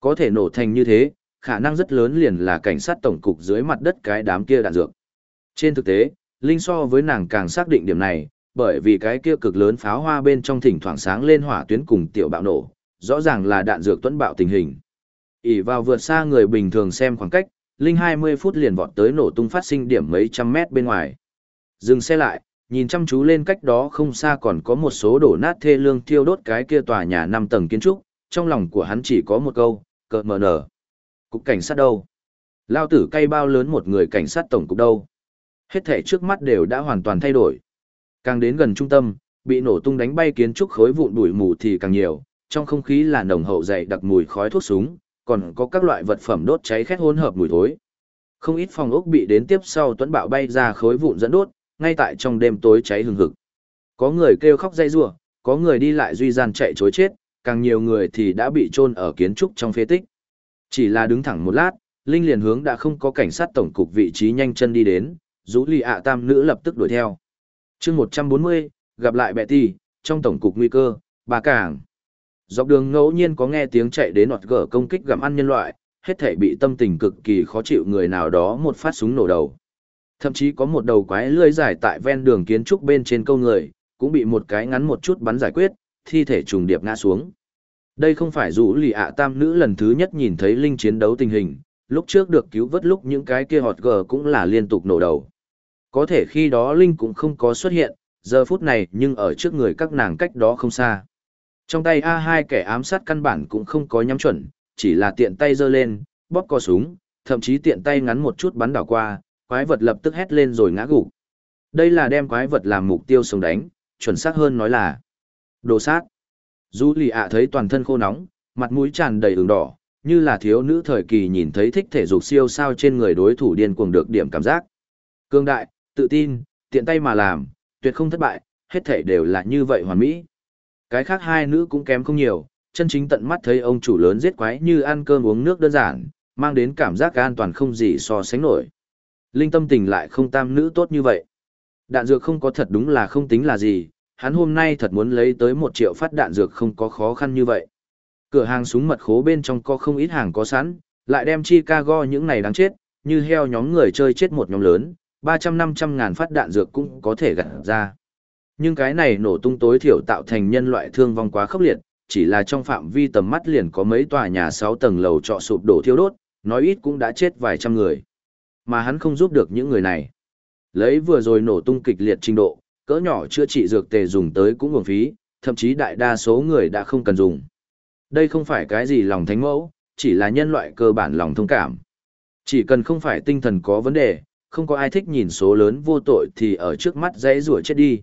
Có thể nổ thành như thế, khả năng rất lớn liền là cảnh sát tổng cục dưới mặt đất cái đám kia đạn dược. Trên thực tế, Linh so với nàng càng xác định điểm này, bởi vì cái kia cực lớn pháo hoa bên trong thỉnh thoảng sáng lên hỏa tuyến cùng tiểu bạo nổ, rõ ràng là đạn dược tuấn bạo tình hình. ỉ vào vượt xa người bình thường xem khoảng cách, Linh 20 phút liền vọt tới nổ tung phát sinh điểm mấy trăm mét bên ngoài. Dừng xe lại, nhìn chăm chú lên cách đó không xa còn có một số đổ nát thê lương thiêu đốt cái kia tòa nhà 5 tầng kiến trúc, trong lòng của hắn chỉ có một câu, cợt mờ nở. Cục cảnh sát đâu? Lao tử cây bao lớn một người cảnh sát tổng cục đâu? Hết thể trước mắt đều đã hoàn toàn thay đổi. Càng đến gần trung tâm, bị nổ tung đánh bay kiến trúc khối vụn bụi mù thì càng nhiều, trong không khí là nồng hậu dày đặc mùi khói thuốc súng, còn có các loại vật phẩm đốt cháy khét hỗn hợp mùi thối. Không ít phòng ốc bị đến tiếp sau tuấn bạo bay ra khối vụn dẫn đốt, ngay tại trong đêm tối cháy hừng hực. Có người kêu khóc dây rủa, có người đi lại duy gian chạy chối chết, càng nhiều người thì đã bị chôn ở kiến trúc trong phế tích. Chỉ là đứng thẳng một lát, Linh liền hướng đã không có cảnh sát tổng cục vị trí nhanh chân đi đến, rũ lì ạ tam nữ lập tức đuổi theo. chương 140, gặp lại bẹ tỷ, trong tổng cục nguy cơ, bà cảng. Dọc đường ngẫu nhiên có nghe tiếng chạy đến nọt gở công kích gặm ăn nhân loại, hết thể bị tâm tình cực kỳ khó chịu người nào đó một phát súng nổ đầu. Thậm chí có một đầu quái lươi dài tại ven đường kiến trúc bên trên câu người, cũng bị một cái ngắn một chút bắn giải quyết, thi thể trùng điệp ngã xuống. Đây không phải rủ lì ạ tam nữ lần thứ nhất nhìn thấy linh chiến đấu tình hình, lúc trước được cứu vớt lúc những cái kia họt gờ cũng là liên tục nổ đầu. Có thể khi đó linh cũng không có xuất hiện, giờ phút này nhưng ở trước người các nàng cách đó không xa. Trong tay A2 kẻ ám sát căn bản cũng không có nhắm chuẩn, chỉ là tiện tay giơ lên, bóp co súng, thậm chí tiện tay ngắn một chút bắn đảo qua, quái vật lập tức hét lên rồi ngã gục. Đây là đem quái vật làm mục tiêu sống đánh, chuẩn xác hơn nói là đồ sát. Du lì ạ thấy toàn thân khô nóng, mặt mũi tràn đầy ửng đỏ, như là thiếu nữ thời kỳ nhìn thấy thích thể dục siêu sao trên người đối thủ điên cuồng được điểm cảm giác. Cương đại, tự tin, tiện tay mà làm, tuyệt không thất bại, hết thể đều là như vậy hoàn mỹ. Cái khác hai nữ cũng kém không nhiều, chân chính tận mắt thấy ông chủ lớn giết quái như ăn cơm uống nước đơn giản, mang đến cảm giác an toàn không gì so sánh nổi. Linh tâm tình lại không tam nữ tốt như vậy. Đạn dược không có thật đúng là không tính là gì, hắn hôm nay thật muốn lấy tới một triệu phát đạn dược không có khó khăn như vậy. Cửa hàng súng mật khố bên trong có không ít hàng có sẵn, lại đem Chicago những này đáng chết, như heo nhóm người chơi chết một nhóm lớn, 300-500 ngàn phát đạn dược cũng có thể gặt ra. Nhưng cái này nổ tung tối thiểu tạo thành nhân loại thương vong quá khốc liệt, chỉ là trong phạm vi tầm mắt liền có mấy tòa nhà 6 tầng lầu trọ sụp đổ thiêu đốt, nói ít cũng đã chết vài trăm người. Mà hắn không giúp được những người này. Lấy vừa rồi nổ tung kịch liệt trình độ, cỡ nhỏ chữa trị dược tề dùng tới cũng nguồn phí, thậm chí đại đa số người đã không cần dùng. Đây không phải cái gì lòng thánh mẫu, chỉ là nhân loại cơ bản lòng thông cảm. Chỉ cần không phải tinh thần có vấn đề, không có ai thích nhìn số lớn vô tội thì ở trước mắt dãy rủa chết đi.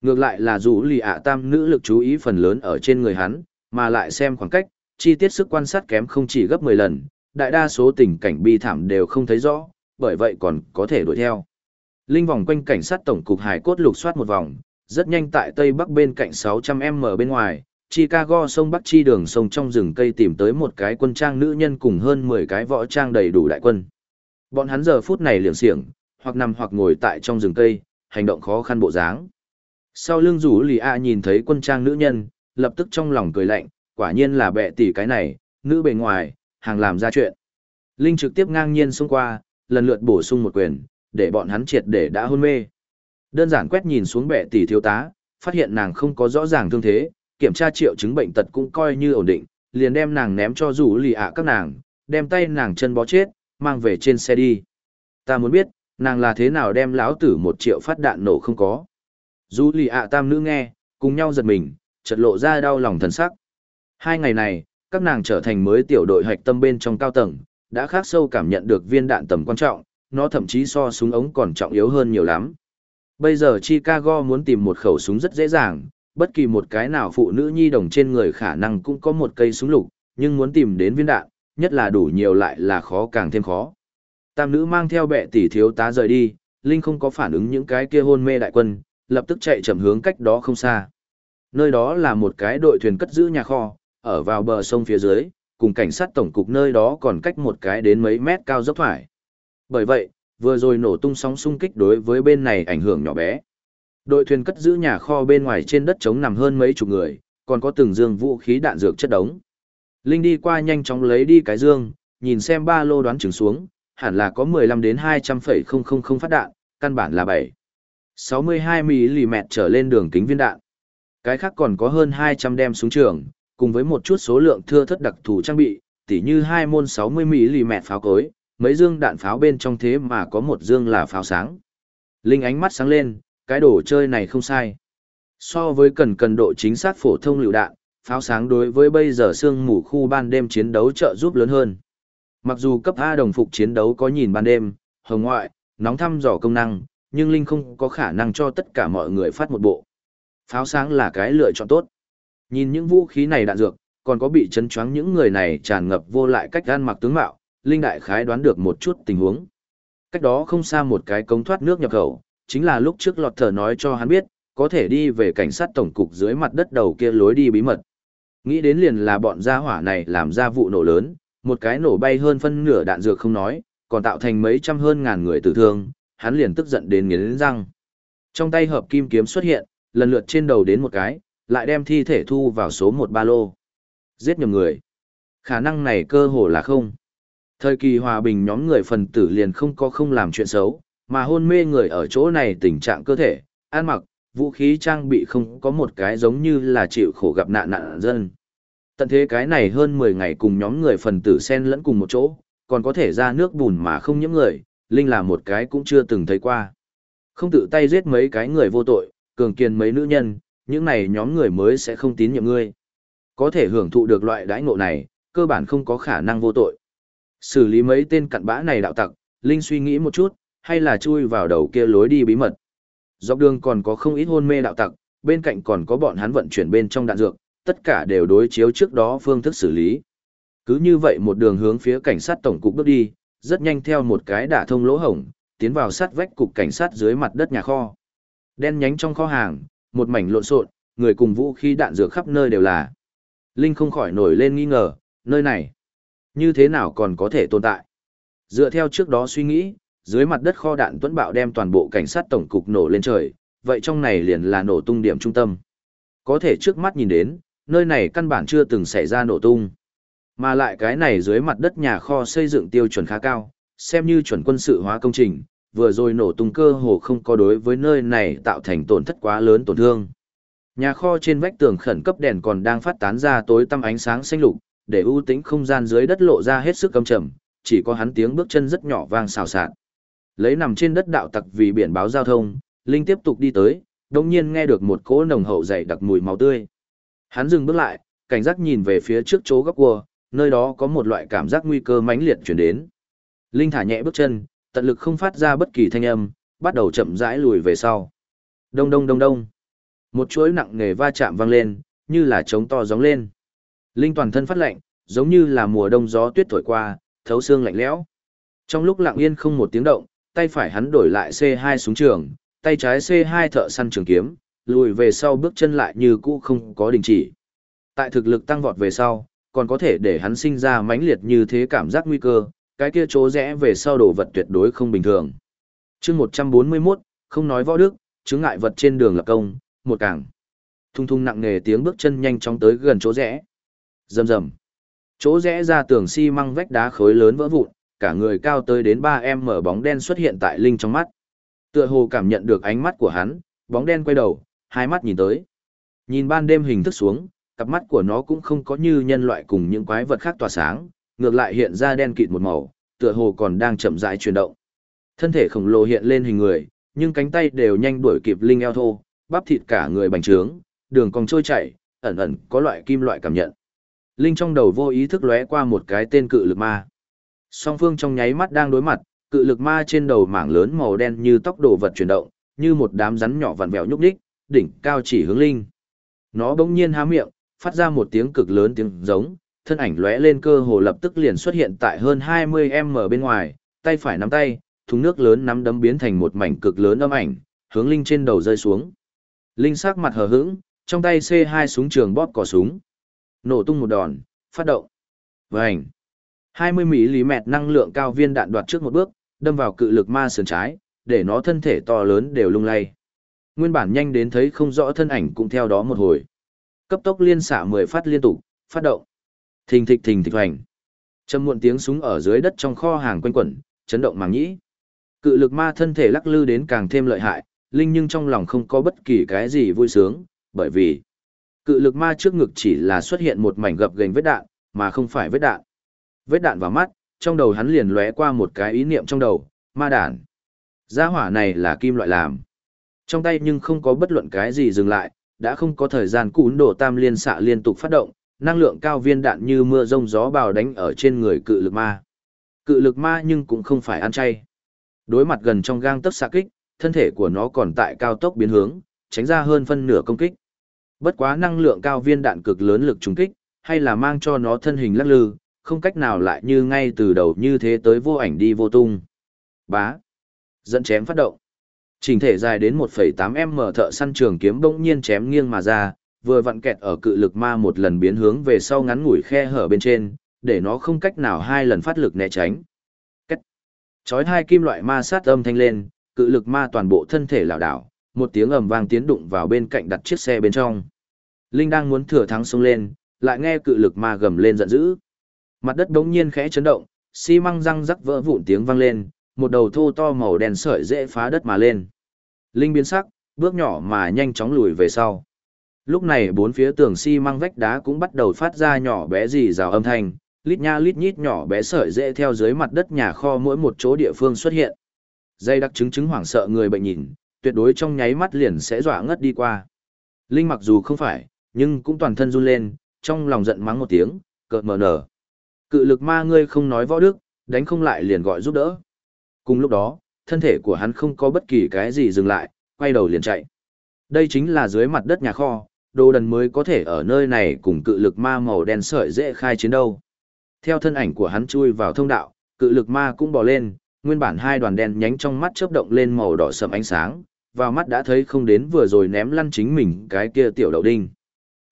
Ngược lại là dù lì ạ tam nữ lực chú ý phần lớn ở trên người hắn, mà lại xem khoảng cách, chi tiết sức quan sát kém không chỉ gấp 10 lần, đại đa số tình cảnh bi thảm đều không thấy rõ, bởi vậy còn có thể đuổi theo. Linh vòng quanh cảnh sát tổng cục hải cốt lục soát một vòng, rất nhanh tại tây bắc bên cạnh 600m bên ngoài, Chicago sông Bắc chi đường sông trong rừng cây tìm tới một cái quân trang nữ nhân cùng hơn 10 cái võ trang đầy đủ đại quân. Bọn hắn giờ phút này liều xiềng, hoặc nằm hoặc ngồi tại trong rừng cây, hành động khó khăn bộ dáng. Sau lưng rủ lì a nhìn thấy quân trang nữ nhân, lập tức trong lòng cười lạnh, quả nhiên là bệ tỷ cái này, nữ bề ngoài, hàng làm ra chuyện. Linh trực tiếp ngang nhiên xông qua, lần lượt bổ sung một quyền, để bọn hắn triệt để đã hôn mê. Đơn giản quét nhìn xuống bệ tỷ thiếu tá, phát hiện nàng không có rõ ràng thương thế, kiểm tra triệu chứng bệnh tật cũng coi như ổn định, liền đem nàng ném cho rủ lì ạ các nàng, đem tay nàng chân bó chết, mang về trên xe đi. Ta muốn biết, nàng là thế nào đem lão tử một triệu phát đạn nổ không có. Rủ lì ạ tam nữ nghe, cùng nhau giật mình, chợt lộ ra đau lòng thần sắc. Hai ngày này, các nàng trở thành mới tiểu đội hạch tâm bên trong cao tầng, đã khác sâu cảm nhận được viên đạn tầm quan trọng, nó thậm chí so súng ống còn trọng yếu hơn nhiều lắm. Bây giờ Chicago muốn tìm một khẩu súng rất dễ dàng, bất kỳ một cái nào phụ nữ nhi đồng trên người khả năng cũng có một cây súng lục, nhưng muốn tìm đến viên đạn, nhất là đủ nhiều lại là khó càng thêm khó. Tam nữ mang theo bệ tỷ thiếu tá rời đi, Linh không có phản ứng những cái kia hôn mê đại quân, lập tức chạy chậm hướng cách đó không xa. Nơi đó là một cái đội thuyền cất giữ nhà kho, ở vào bờ sông phía dưới, cùng cảnh sát tổng cục nơi đó còn cách một cái đến mấy mét cao dốc thoải. Bởi vậy, vừa rồi nổ tung sóng xung kích đối với bên này ảnh hưởng nhỏ bé. Đội thuyền cất giữ nhà kho bên ngoài trên đất trống nằm hơn mấy chục người, còn có từng dương vũ khí đạn dược chất đống. Linh đi qua nhanh chóng lấy đi cái dương, nhìn xem ba lô đoán chừng xuống, hẳn là có 15 đến 200,000 phát đạn, căn bản là 7. 62mm trở lên đường kính viên đạn. Cái khác còn có hơn 200 đem súng trường, cùng với một chút số lượng thưa thất đặc thù trang bị, tỉ như hai môn 60mm pháo cối, mấy dương đạn pháo bên trong thế mà có một dương là pháo sáng. Linh ánh mắt sáng lên, cái đồ chơi này không sai. So với cần cần độ chính xác phổ thông lựu đạn, pháo sáng đối với bây giờ sương mù khu ban đêm chiến đấu trợ giúp lớn hơn. Mặc dù cấp A đồng phục chiến đấu có nhìn ban đêm, hồng ngoại, nóng thăm dò công năng, nhưng Linh không có khả năng cho tất cả mọi người phát một bộ. Pháo sáng là cái lựa chọn tốt. Nhìn những vũ khí này đạn dược, còn có bị chấn choáng những người này tràn ngập vô lại cách gan mặc tướng mạo, Linh đại khái đoán được một chút tình huống. Cách đó không xa một cái cống thoát nước nhập khẩu, chính là lúc trước lọt thở nói cho hắn biết, có thể đi về cảnh sát tổng cục dưới mặt đất đầu kia lối đi bí mật. Nghĩ đến liền là bọn gia hỏa này làm ra vụ nổ lớn, một cái nổ bay hơn phân nửa đạn dược không nói, còn tạo thành mấy trăm hơn ngàn người tử thương, hắn liền tức giận đến nghiến răng. Trong tay hợp kim kiếm xuất hiện, lần lượt trên đầu đến một cái, lại đem thi thể thu vào số một ba lô. Giết nhầm người. Khả năng này cơ hồ là không. Thời kỳ hòa bình nhóm người phần tử liền không có không làm chuyện xấu, mà hôn mê người ở chỗ này tình trạng cơ thể, ăn mặc, vũ khí trang bị không có một cái giống như là chịu khổ gặp nạn nạn dân. Tận thế cái này hơn 10 ngày cùng nhóm người phần tử xen lẫn cùng một chỗ, còn có thể ra nước bùn mà không nhiễm người, Linh là một cái cũng chưa từng thấy qua. Không tự tay giết mấy cái người vô tội, cường kiền mấy nữ nhân, những này nhóm người mới sẽ không tín nhiệm ngươi. Có thể hưởng thụ được loại đãi ngộ này, cơ bản không có khả năng vô tội. Xử lý mấy tên cặn bã này đạo tặc, Linh suy nghĩ một chút, hay là chui vào đầu kia lối đi bí mật. Dọc đường còn có không ít hôn mê đạo tặc, bên cạnh còn có bọn hắn vận chuyển bên trong đạn dược, tất cả đều đối chiếu trước đó phương thức xử lý. Cứ như vậy một đường hướng phía cảnh sát tổng cục bước đi, rất nhanh theo một cái đả thông lỗ hổng, tiến vào sát vách cục cảnh sát dưới mặt đất nhà kho. Đen nhánh trong kho hàng, một mảnh lộn xộn, người cùng vũ khí đạn dược khắp nơi đều là. Linh không khỏi nổi lên nghi ngờ, nơi này, như thế nào còn có thể tồn tại? Dựa theo trước đó suy nghĩ, dưới mặt đất kho đạn tuấn bạo đem toàn bộ cảnh sát tổng cục nổ lên trời, vậy trong này liền là nổ tung điểm trung tâm. Có thể trước mắt nhìn đến, nơi này căn bản chưa từng xảy ra nổ tung. Mà lại cái này dưới mặt đất nhà kho xây dựng tiêu chuẩn khá cao, xem như chuẩn quân sự hóa công trình, vừa rồi nổ tung cơ hồ không có đối với nơi này tạo thành tổn thất quá lớn tổn thương. Nhà kho trên vách tường khẩn cấp đèn còn đang phát tán ra tối tăm ánh sáng xanh lục, để ưu tĩnh không gian dưới đất lộ ra hết sức căm trầm, chỉ có hắn tiếng bước chân rất nhỏ vang xào xạc. Lấy nằm trên đất đạo tặc vì biển báo giao thông, Linh tiếp tục đi tới, đồng nhiên nghe được một cỗ nồng hậu dày đặc mùi máu tươi. Hắn dừng bước lại, cảnh giác nhìn về phía trước chỗ góc cua, nơi đó có một loại cảm giác nguy cơ mãnh liệt chuyển đến. Linh thả nhẹ bước chân, tận lực không phát ra bất kỳ thanh âm, bắt đầu chậm rãi lùi về sau. Đông đông đông đông. Một chuỗi nặng nề va chạm vang lên, như là trống to gióng lên. Linh toàn thân phát lạnh, giống như là mùa đông gió tuyết thổi qua, thấu xương lạnh lẽo. Trong lúc lặng yên không một tiếng động, tay phải hắn đổi lại C2 súng trường, tay trái C2 thợ săn trường kiếm, lùi về sau bước chân lại như cũ không có đình chỉ. Tại thực lực tăng vọt về sau, còn có thể để hắn sinh ra mãnh liệt như thế cảm giác nguy cơ, cái kia chỗ rẽ về sau đồ vật tuyệt đối không bình thường. chương 141, không nói võ đức, chứng ngại vật trên đường lập công, một càng. Thung thung nặng nề tiếng bước chân nhanh chóng tới gần chỗ rẽ. Rầm rầm. Chỗ rẽ ra tường xi măng vách đá khối lớn vỡ vụn, cả người cao tới đến 3 em mở bóng đen xuất hiện tại Linh trong mắt. Tựa hồ cảm nhận được ánh mắt của hắn, bóng đen quay đầu, hai mắt nhìn tới. Nhìn ban đêm hình thức xuống, cặp mắt của nó cũng không có như nhân loại cùng những quái vật khác tỏa sáng, ngược lại hiện ra đen kịt một màu, tựa hồ còn đang chậm rãi chuyển động. Thân thể khổng lồ hiện lên hình người, nhưng cánh tay đều nhanh đuổi kịp linh eo thô, bắp thịt cả người bành trướng, đường cong trôi chảy, ẩn ẩn có loại kim loại cảm nhận. Linh trong đầu vô ý thức lóe qua một cái tên cự lực ma. Song phương trong nháy mắt đang đối mặt, cự lực ma trên đầu mảng lớn màu đen như tóc đồ vật chuyển động, như một đám rắn nhỏ vặn vẹo nhúc nhích, đỉnh cao chỉ hướng linh. Nó bỗng nhiên há miệng, phát ra một tiếng cực lớn tiếng giống, thân ảnh lóe lên cơ hồ lập tức liền xuất hiện tại hơn 20m bên ngoài, tay phải nắm tay, thùng nước lớn nắm đấm biến thành một mảnh cực lớn âm ảnh, hướng Linh trên đầu rơi xuống. Linh sắc mặt hờ hững, trong tay C2 súng trường bóp cò súng. Nổ tung một đòn, phát động. Vành. 20mm năng lượng cao viên đạn đoạt trước một bước, đâm vào cự lực ma sườn trái, để nó thân thể to lớn đều lung lay. Nguyên bản nhanh đến thấy không rõ thân ảnh cũng theo đó một hồi. Cấp tốc liên xạ 10 phát liên tục, phát động. Thình thịch thình thịch hoành. Trầm muộn tiếng súng ở dưới đất trong kho hàng quanh quẩn, chấn động màng nhĩ. Cự lực ma thân thể lắc lư đến càng thêm lợi hại, Linh nhưng trong lòng không có bất kỳ cái gì vui sướng, bởi vì cự lực ma trước ngực chỉ là xuất hiện một mảnh gập gành vết đạn, mà không phải vết đạn. Vết đạn vào mắt, trong đầu hắn liền lóe qua một cái ý niệm trong đầu, ma đản. Gia hỏa này là kim loại làm. Trong tay nhưng không có bất luận cái gì dừng lại, đã không có thời gian cún đổ tam liên xạ liên tục phát động, năng lượng cao viên đạn như mưa rông gió bào đánh ở trên người cự lực ma. Cự lực ma nhưng cũng không phải ăn chay. Đối mặt gần trong gang tấc xạ kích, thân thể của nó còn tại cao tốc biến hướng, tránh ra hơn phân nửa công kích. Bất quá năng lượng cao viên đạn cực lớn lực trùng kích, hay là mang cho nó thân hình lắc lư, không cách nào lại như ngay từ đầu như thế tới vô ảnh đi vô tung. Bá. Dẫn chém phát động. Trình thể dài đến 1,8m thợ săn trường kiếm bỗng nhiên chém nghiêng mà ra, vừa vặn kẹt ở cự lực ma một lần biến hướng về sau ngắn ngủi khe hở bên trên, để nó không cách nào hai lần phát lực né tránh. Cách. Chói hai kim loại ma sát âm thanh lên, cự lực ma toàn bộ thân thể lảo đảo, một tiếng ầm vang tiến đụng vào bên cạnh đặt chiếc xe bên trong. Linh đang muốn thừa thắng xông lên, lại nghe cự lực ma gầm lên giận dữ. Mặt đất đống nhiên khẽ chấn động, xi măng răng rắc vỡ vụn tiếng vang lên, một đầu thô to màu đen sợi dễ phá đất mà lên. Linh biến sắc, bước nhỏ mà nhanh chóng lùi về sau. Lúc này bốn phía tường xi măng vách đá cũng bắt đầu phát ra nhỏ bé gì rào âm thanh, lít nha lít nhít nhỏ bé sợi dễ theo dưới mặt đất nhà kho mỗi một chỗ địa phương xuất hiện. Dây đặc chứng chứng hoảng sợ người bệnh nhìn, tuyệt đối trong nháy mắt liền sẽ dọa ngất đi qua. Linh mặc dù không phải, nhưng cũng toàn thân run lên, trong lòng giận mắng một tiếng, cợt mở nở. Cự lực ma ngươi không nói võ đức, đánh không lại liền gọi giúp đỡ. Cùng lúc đó, thân thể của hắn không có bất kỳ cái gì dừng lại, quay đầu liền chạy. Đây chính là dưới mặt đất nhà kho, đồ đần mới có thể ở nơi này cùng cự lực ma màu đen sợi dễ khai chiến đâu. Theo thân ảnh của hắn chui vào thông đạo, cự lực ma cũng bò lên, nguyên bản hai đoàn đen nhánh trong mắt chớp động lên màu đỏ sầm ánh sáng, vào mắt đã thấy không đến vừa rồi ném lăn chính mình cái kia tiểu đậu đinh.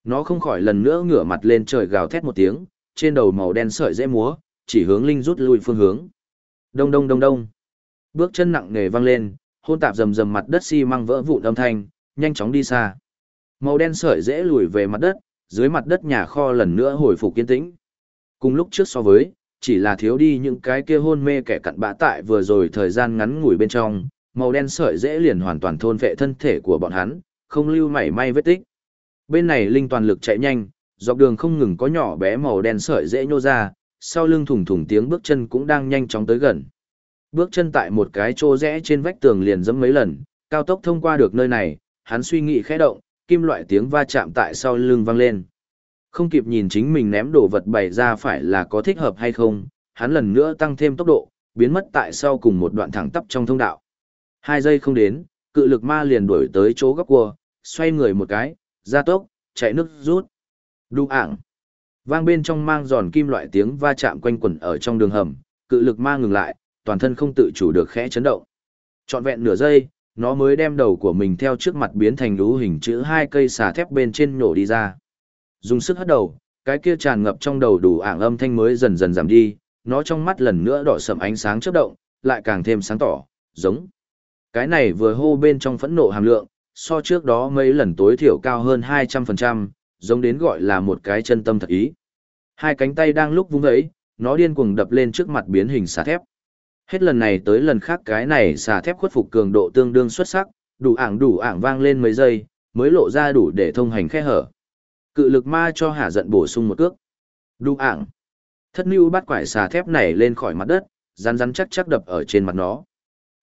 Nó không khỏi lần nữa ngửa mặt lên trời gào thét một tiếng, trên đầu màu đen sợi dễ múa, chỉ hướng linh rút lui phương hướng. Đông đông đông đông. Bước chân nặng nề vang lên, hôn tạp rầm rầm mặt đất xi măng vỡ vụn âm thanh, nhanh chóng đi xa. Màu đen sợi dễ lùi về mặt đất, dưới mặt đất nhà kho lần nữa hồi phục kiên tĩnh. Cùng lúc trước so với, chỉ là thiếu đi những cái kia hôn mê kẻ cặn bã tại vừa rồi thời gian ngắn ngủi bên trong, màu đen sợi dễ liền hoàn toàn thôn vệ thân thể của bọn hắn, không lưu mảy may vết tích. Bên này linh toàn lực chạy nhanh, dọc đường không ngừng có nhỏ bé màu đen sợi dễ nhô ra, sau lưng thủng thủng tiếng bước chân cũng đang nhanh chóng tới gần. Bước chân tại một cái chỗ rẽ trên vách tường liền dẫm mấy lần, cao tốc thông qua được nơi này, hắn suy nghĩ khẽ động, kim loại tiếng va chạm tại sau lưng vang lên. Không kịp nhìn chính mình ném đồ vật bày ra phải là có thích hợp hay không, hắn lần nữa tăng thêm tốc độ, biến mất tại sau cùng một đoạn thẳng tắp trong thông đạo. Hai giây không đến, cự lực ma liền đuổi tới chỗ góc cua, xoay người một cái, ra tốc, chạy nước rút. Đu ảng. Vang bên trong mang giòn kim loại tiếng va chạm quanh quẩn ở trong đường hầm, cự lực ma ngừng lại, toàn thân không tự chủ được khẽ chấn động. Trọn vẹn nửa giây, nó mới đem đầu của mình theo trước mặt biến thành lũ hình chữ hai cây xà thép bên trên nổ đi ra. Dùng sức hất đầu, cái kia tràn ngập trong đầu đủ ảng âm thanh mới dần dần giảm đi, nó trong mắt lần nữa đỏ sầm ánh sáng chớp động, lại càng thêm sáng tỏ, giống. Cái này vừa hô bên trong phẫn nộ hàm lượng, so trước đó mấy lần tối thiểu cao hơn 200%, giống đến gọi là một cái chân tâm thật ý. Hai cánh tay đang lúc vung ấy, nó điên cuồng đập lên trước mặt biến hình xà thép. Hết lần này tới lần khác cái này xà thép khuất phục cường độ tương đương xuất sắc, đủ ảng đủ ảng vang lên mấy giây, mới lộ ra đủ để thông hành khe hở. Cự lực ma cho hạ giận bổ sung một cước. Đủ ảng. Thất lưu bắt quải xà thép này lên khỏi mặt đất, rắn rắn chắc chắc đập ở trên mặt nó.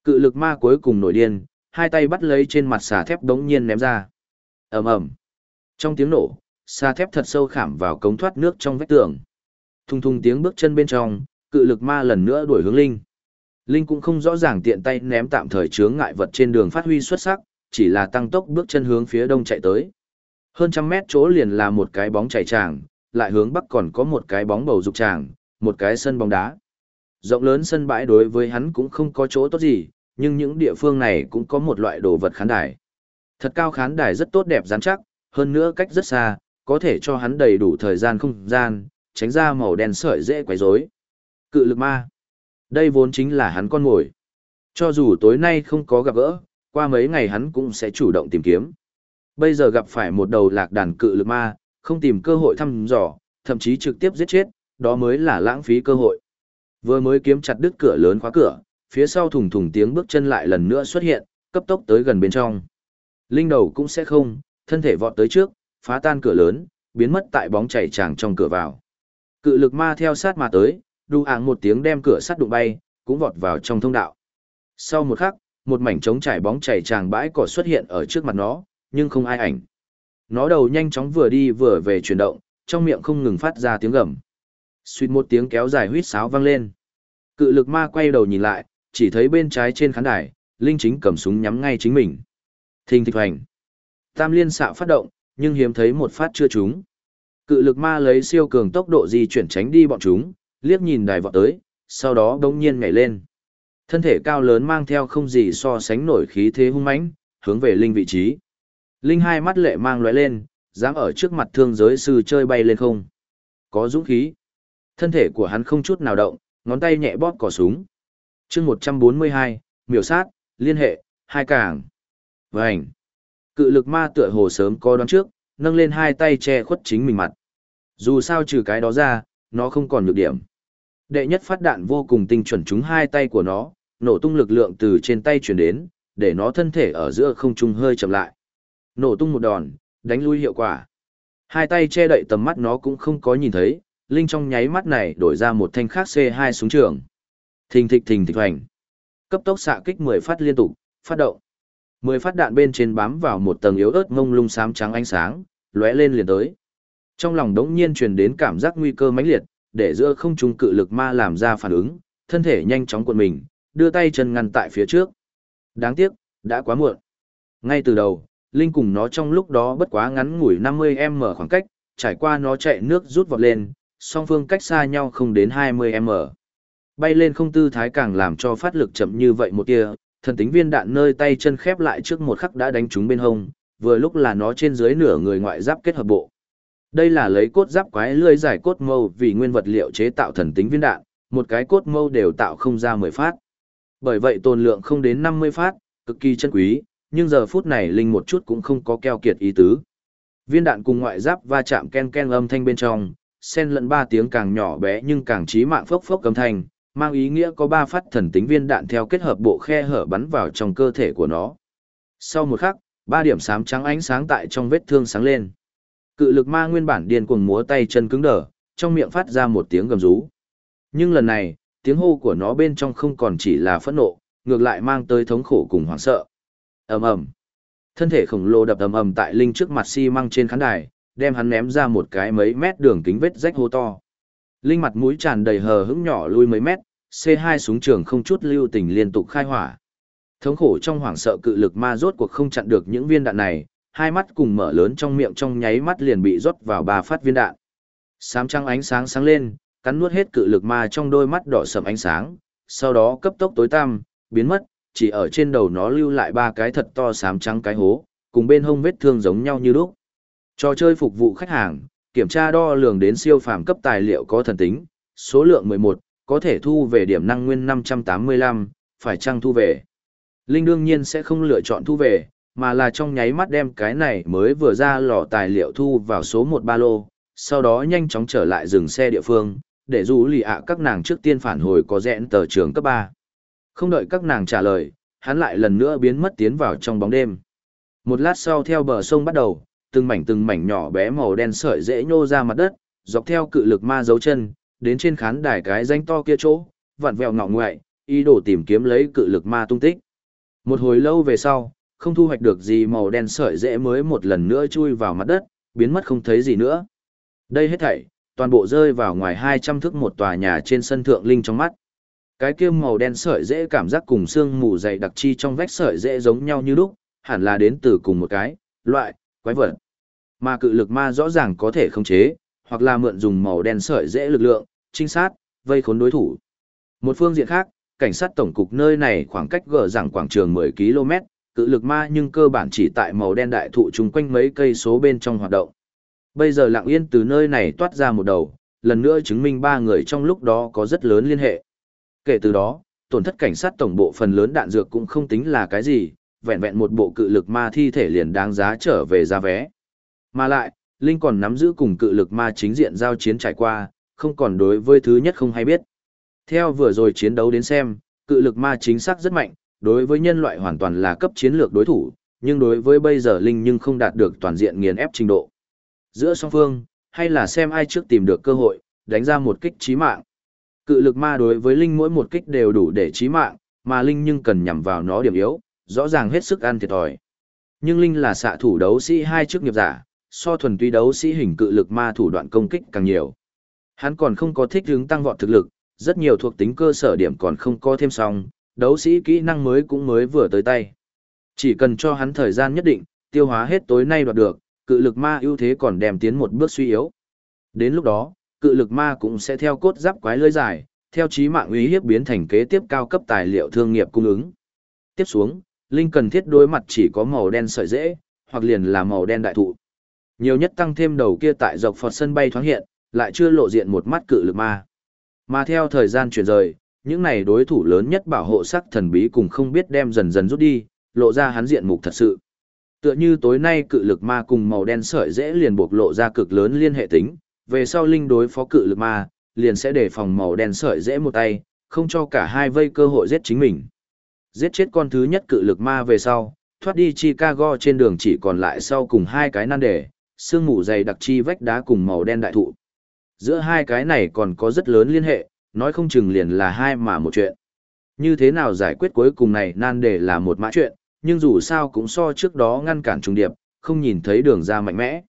Cự lực ma cuối cùng nổi điên, hai tay bắt lấy trên mặt xà thép đống nhiên ném ra. ầm ầm Trong tiếng nổ, xà thép thật sâu khảm vào cống thoát nước trong vách tường. Thung thung tiếng bước chân bên trong, cự lực ma lần nữa đuổi hướng Linh. Linh cũng không rõ ràng tiện tay ném tạm thời chướng ngại vật trên đường phát huy xuất sắc, chỉ là tăng tốc bước chân hướng phía đông chạy tới. Hơn trăm mét chỗ liền là một cái bóng chảy tràng, lại hướng bắc còn có một cái bóng bầu dục tràng, một cái sân bóng đá. Rộng lớn sân bãi đối với hắn cũng không có chỗ tốt gì, nhưng những địa phương này cũng có một loại đồ vật khán đài. Thật cao khán đài rất tốt đẹp rắn chắc, hơn nữa cách rất xa, có thể cho hắn đầy đủ thời gian không gian, tránh ra màu đen sợi dễ quấy rối. Cự lực ma. Đây vốn chính là hắn con mồi. Cho dù tối nay không có gặp gỡ, qua mấy ngày hắn cũng sẽ chủ động tìm kiếm. Bây giờ gặp phải một đầu lạc đàn cự lực ma, không tìm cơ hội thăm dò, thậm chí trực tiếp giết chết, đó mới là lãng phí cơ hội. Vừa mới kiếm chặt đứt cửa lớn khóa cửa, phía sau thùng thùng tiếng bước chân lại lần nữa xuất hiện, cấp tốc tới gần bên trong. Linh đầu cũng sẽ không, thân thể vọt tới trước, phá tan cửa lớn, biến mất tại bóng chảy tràng trong cửa vào. Cự lực ma theo sát mà tới, đu áng một tiếng đem cửa sắt đụng bay, cũng vọt vào trong thông đạo. Sau một khắc, một mảnh trống trải bóng chảy tràng bãi cỏ xuất hiện ở trước mặt nó, nhưng không ai ảnh. Nó đầu nhanh chóng vừa đi vừa về chuyển động, trong miệng không ngừng phát ra tiếng gầm. Suýt một tiếng kéo dài huýt sáo vang lên. Cự lực ma quay đầu nhìn lại, chỉ thấy bên trái trên khán đài, Linh chính cầm súng nhắm ngay chính mình. Thình thịch hoành. Tam liên xạ phát động, nhưng hiếm thấy một phát chưa trúng. Cự lực ma lấy siêu cường tốc độ di chuyển tránh đi bọn chúng, liếc nhìn đài vọt tới, sau đó đống nhiên nhảy lên. Thân thể cao lớn mang theo không gì so sánh nổi khí thế hung mãnh, hướng về Linh vị trí. Linh hai mắt lệ mang lóe lên, dám ở trước mặt thương giới sư chơi bay lên không. Có dũng khí. Thân thể của hắn không chút nào động, ngón tay nhẹ bóp cò súng. chương 142, miểu sát, liên hệ, hai càng. Vành. Cự lực ma tựa hồ sớm có đoán trước, nâng lên hai tay che khuất chính mình mặt. Dù sao trừ cái đó ra, nó không còn nhược điểm. Đệ nhất phát đạn vô cùng tinh chuẩn trúng hai tay của nó, nổ tung lực lượng từ trên tay chuyển đến, để nó thân thể ở giữa không trung hơi chậm lại. Nổ tung một đòn, đánh lui hiệu quả. Hai tay che đậy tầm mắt nó cũng không có nhìn thấy, Linh trong nháy mắt này đổi ra một thanh khác C2 súng trường. Thình thịch thình thịch hoành. Cấp tốc xạ kích 10 phát liên tục, phát động. 10 phát đạn bên trên bám vào một tầng yếu ớt ngông lung xám trắng ánh sáng, lóe lên liền tới. Trong lòng đống nhiên truyền đến cảm giác nguy cơ mãnh liệt, để giữa không trung cự lực ma làm ra phản ứng, thân thể nhanh chóng cuộn mình, đưa tay chân ngăn tại phía trước. Đáng tiếc, đã quá muộn. Ngay từ đầu, Linh cùng nó trong lúc đó bất quá ngắn ngủi 50m khoảng cách, trải qua nó chạy nước rút vọt lên, song phương cách xa nhau không đến 20m. Bay lên không tư thái càng làm cho phát lực chậm như vậy một tia, thần tính viên đạn nơi tay chân khép lại trước một khắc đã đánh trúng bên hông, vừa lúc là nó trên dưới nửa người ngoại giáp kết hợp bộ. Đây là lấy cốt giáp quái lưỡi dài cốt mâu vì nguyên vật liệu chế tạo thần tính viên đạn, một cái cốt mâu đều tạo không ra 10 phát. Bởi vậy tồn lượng không đến 50 phát, cực kỳ chân quý, nhưng giờ phút này linh một chút cũng không có keo kiệt ý tứ. Viên đạn cùng ngoại giáp va chạm ken ken âm thanh bên trong, xen lẫn ba tiếng càng nhỏ bé nhưng càng trí mạng phốc phốc cầm thanh, mang ý nghĩa có ba phát thần tính viên đạn theo kết hợp bộ khe hở bắn vào trong cơ thể của nó. Sau một khắc, ba điểm sám trắng ánh sáng tại trong vết thương sáng lên. Cự lực ma nguyên bản điên cuồng múa tay chân cứng đờ, trong miệng phát ra một tiếng gầm rú. Nhưng lần này, tiếng hô của nó bên trong không còn chỉ là phẫn nộ, ngược lại mang tới thống khổ cùng hoảng sợ. Ầm ầm. Thân thể khổng lồ đập ầm ầm tại linh trước mặt xi măng trên khán đài, đem hắn ném ra một cái mấy mét đường kính vết rách hô to. Linh mặt mũi tràn đầy hờ hững nhỏ lui mấy mét, C2 súng trường không chút lưu tình liên tục khai hỏa. Thống khổ trong hoảng sợ cự lực ma rốt cuộc không chặn được những viên đạn này, hai mắt cùng mở lớn trong miệng trong nháy mắt liền bị rót vào ba phát viên đạn. Sám trăng ánh sáng sáng lên, cắn nuốt hết cự lực ma trong đôi mắt đỏ sầm ánh sáng, sau đó cấp tốc tối tăm, biến mất, chỉ ở trên đầu nó lưu lại ba cái thật to sám trắng cái hố, cùng bên hông vết thương giống nhau như lúc. Trò chơi phục vụ khách hàng, kiểm tra đo lường đến siêu phàm cấp tài liệu có thần tính, số lượng 11, có thể thu về điểm năng nguyên 585, phải chăng thu về. Linh đương nhiên sẽ không lựa chọn thu về, mà là trong nháy mắt đem cái này mới vừa ra lò tài liệu thu vào số một ba lô, sau đó nhanh chóng trở lại dừng xe địa phương, để dù lì ạ các nàng trước tiên phản hồi có rẽn tờ trường cấp ba. Không đợi các nàng trả lời, hắn lại lần nữa biến mất tiến vào trong bóng đêm. Một lát sau theo bờ sông bắt đầu, từng mảnh từng mảnh nhỏ bé màu đen sợi dễ nhô ra mặt đất, dọc theo cự lực ma dấu chân, đến trên khán đài cái danh to kia chỗ, vặn vẹo ngọ ngoại, ý đồ tìm kiếm lấy cự lực ma tung tích. Một hồi lâu về sau, không thu hoạch được gì màu đen sợi dễ mới một lần nữa chui vào mặt đất, biến mất không thấy gì nữa. Đây hết thảy, toàn bộ rơi vào ngoài 200 thước một tòa nhà trên sân thượng linh trong mắt. Cái kia màu đen sợi dễ cảm giác cùng xương mù dày đặc chi trong vách sợi dễ giống nhau như lúc, hẳn là đến từ cùng một cái, loại, quái vật. Mà cự lực ma rõ ràng có thể khống chế, hoặc là mượn dùng màu đen sợi dễ lực lượng, trinh sát, vây khốn đối thủ. Một phương diện khác, cảnh sát tổng cục nơi này khoảng cách gờ rằng quảng trường 10 km, cự lực ma nhưng cơ bản chỉ tại màu đen đại thụ chung quanh mấy cây số bên trong hoạt động. Bây giờ lặng yên từ nơi này toát ra một đầu, lần nữa chứng minh ba người trong lúc đó có rất lớn liên hệ. Kể từ đó, tổn thất cảnh sát tổng bộ phần lớn đạn dược cũng không tính là cái gì, vẹn vẹn một bộ cự lực ma thi thể liền đáng giá trở về ra vé. Mà lại, Linh còn nắm giữ cùng cự lực ma chính diện giao chiến trải qua, không còn đối với thứ nhất không hay biết. Theo vừa rồi chiến đấu đến xem, cự lực ma chính xác rất mạnh, đối với nhân loại hoàn toàn là cấp chiến lược đối thủ, nhưng đối với bây giờ Linh nhưng không đạt được toàn diện nghiền ép trình độ. Giữa song phương, hay là xem ai trước tìm được cơ hội, đánh ra một kích chí mạng. Cự lực ma đối với Linh mỗi một kích đều đủ để chí mạng, mà Linh nhưng cần nhằm vào nó điểm yếu, rõ ràng hết sức ăn thiệt thòi. Nhưng Linh là xạ thủ đấu sĩ hai chức nghiệp giả, so thuần túy đấu sĩ hình cự lực ma thủ đoạn công kích càng nhiều. Hắn còn không có thích hướng tăng vọt thực lực, rất nhiều thuộc tính cơ sở điểm còn không có thêm xong, đấu sĩ kỹ năng mới cũng mới vừa tới tay. Chỉ cần cho hắn thời gian nhất định, tiêu hóa hết tối nay đoạt được, cự lực ma ưu thế còn đem tiến một bước suy yếu. Đến lúc đó, cự lực ma cũng sẽ theo cốt giáp quái lưỡi dài, theo chí mạng uy hiếp biến thành kế tiếp cao cấp tài liệu thương nghiệp cung ứng. Tiếp xuống, Linh cần thiết đối mặt chỉ có màu đen sợi dễ, hoặc liền là màu đen đại thụ. Nhiều nhất tăng thêm đầu kia tại dọc phật sân bay thoáng hiện, lại chưa lộ diện một mắt cự lực ma. Mà theo thời gian chuyển rời, những này đối thủ lớn nhất bảo hộ sắc thần bí cùng không biết đem dần dần rút đi, lộ ra hắn diện mục thật sự. Tựa như tối nay cự lực ma cùng màu đen sợi dễ liền buộc lộ ra cực lớn liên hệ tính, về sau linh đối phó cự lực ma, liền sẽ đề phòng màu đen sợi dễ một tay, không cho cả hai vây cơ hội giết chính mình. Giết chết con thứ nhất cự lực ma về sau, thoát đi Chicago trên đường chỉ còn lại sau cùng hai cái nan đề, sương mù dày đặc chi vách đá cùng màu đen đại thụ. Giữa hai cái này còn có rất lớn liên hệ, nói không chừng liền là hai mà một chuyện. Như thế nào giải quyết cuối cùng này nan đề là một mã chuyện, nhưng dù sao cũng so trước đó ngăn cản trùng điệp, không nhìn thấy đường ra mạnh mẽ.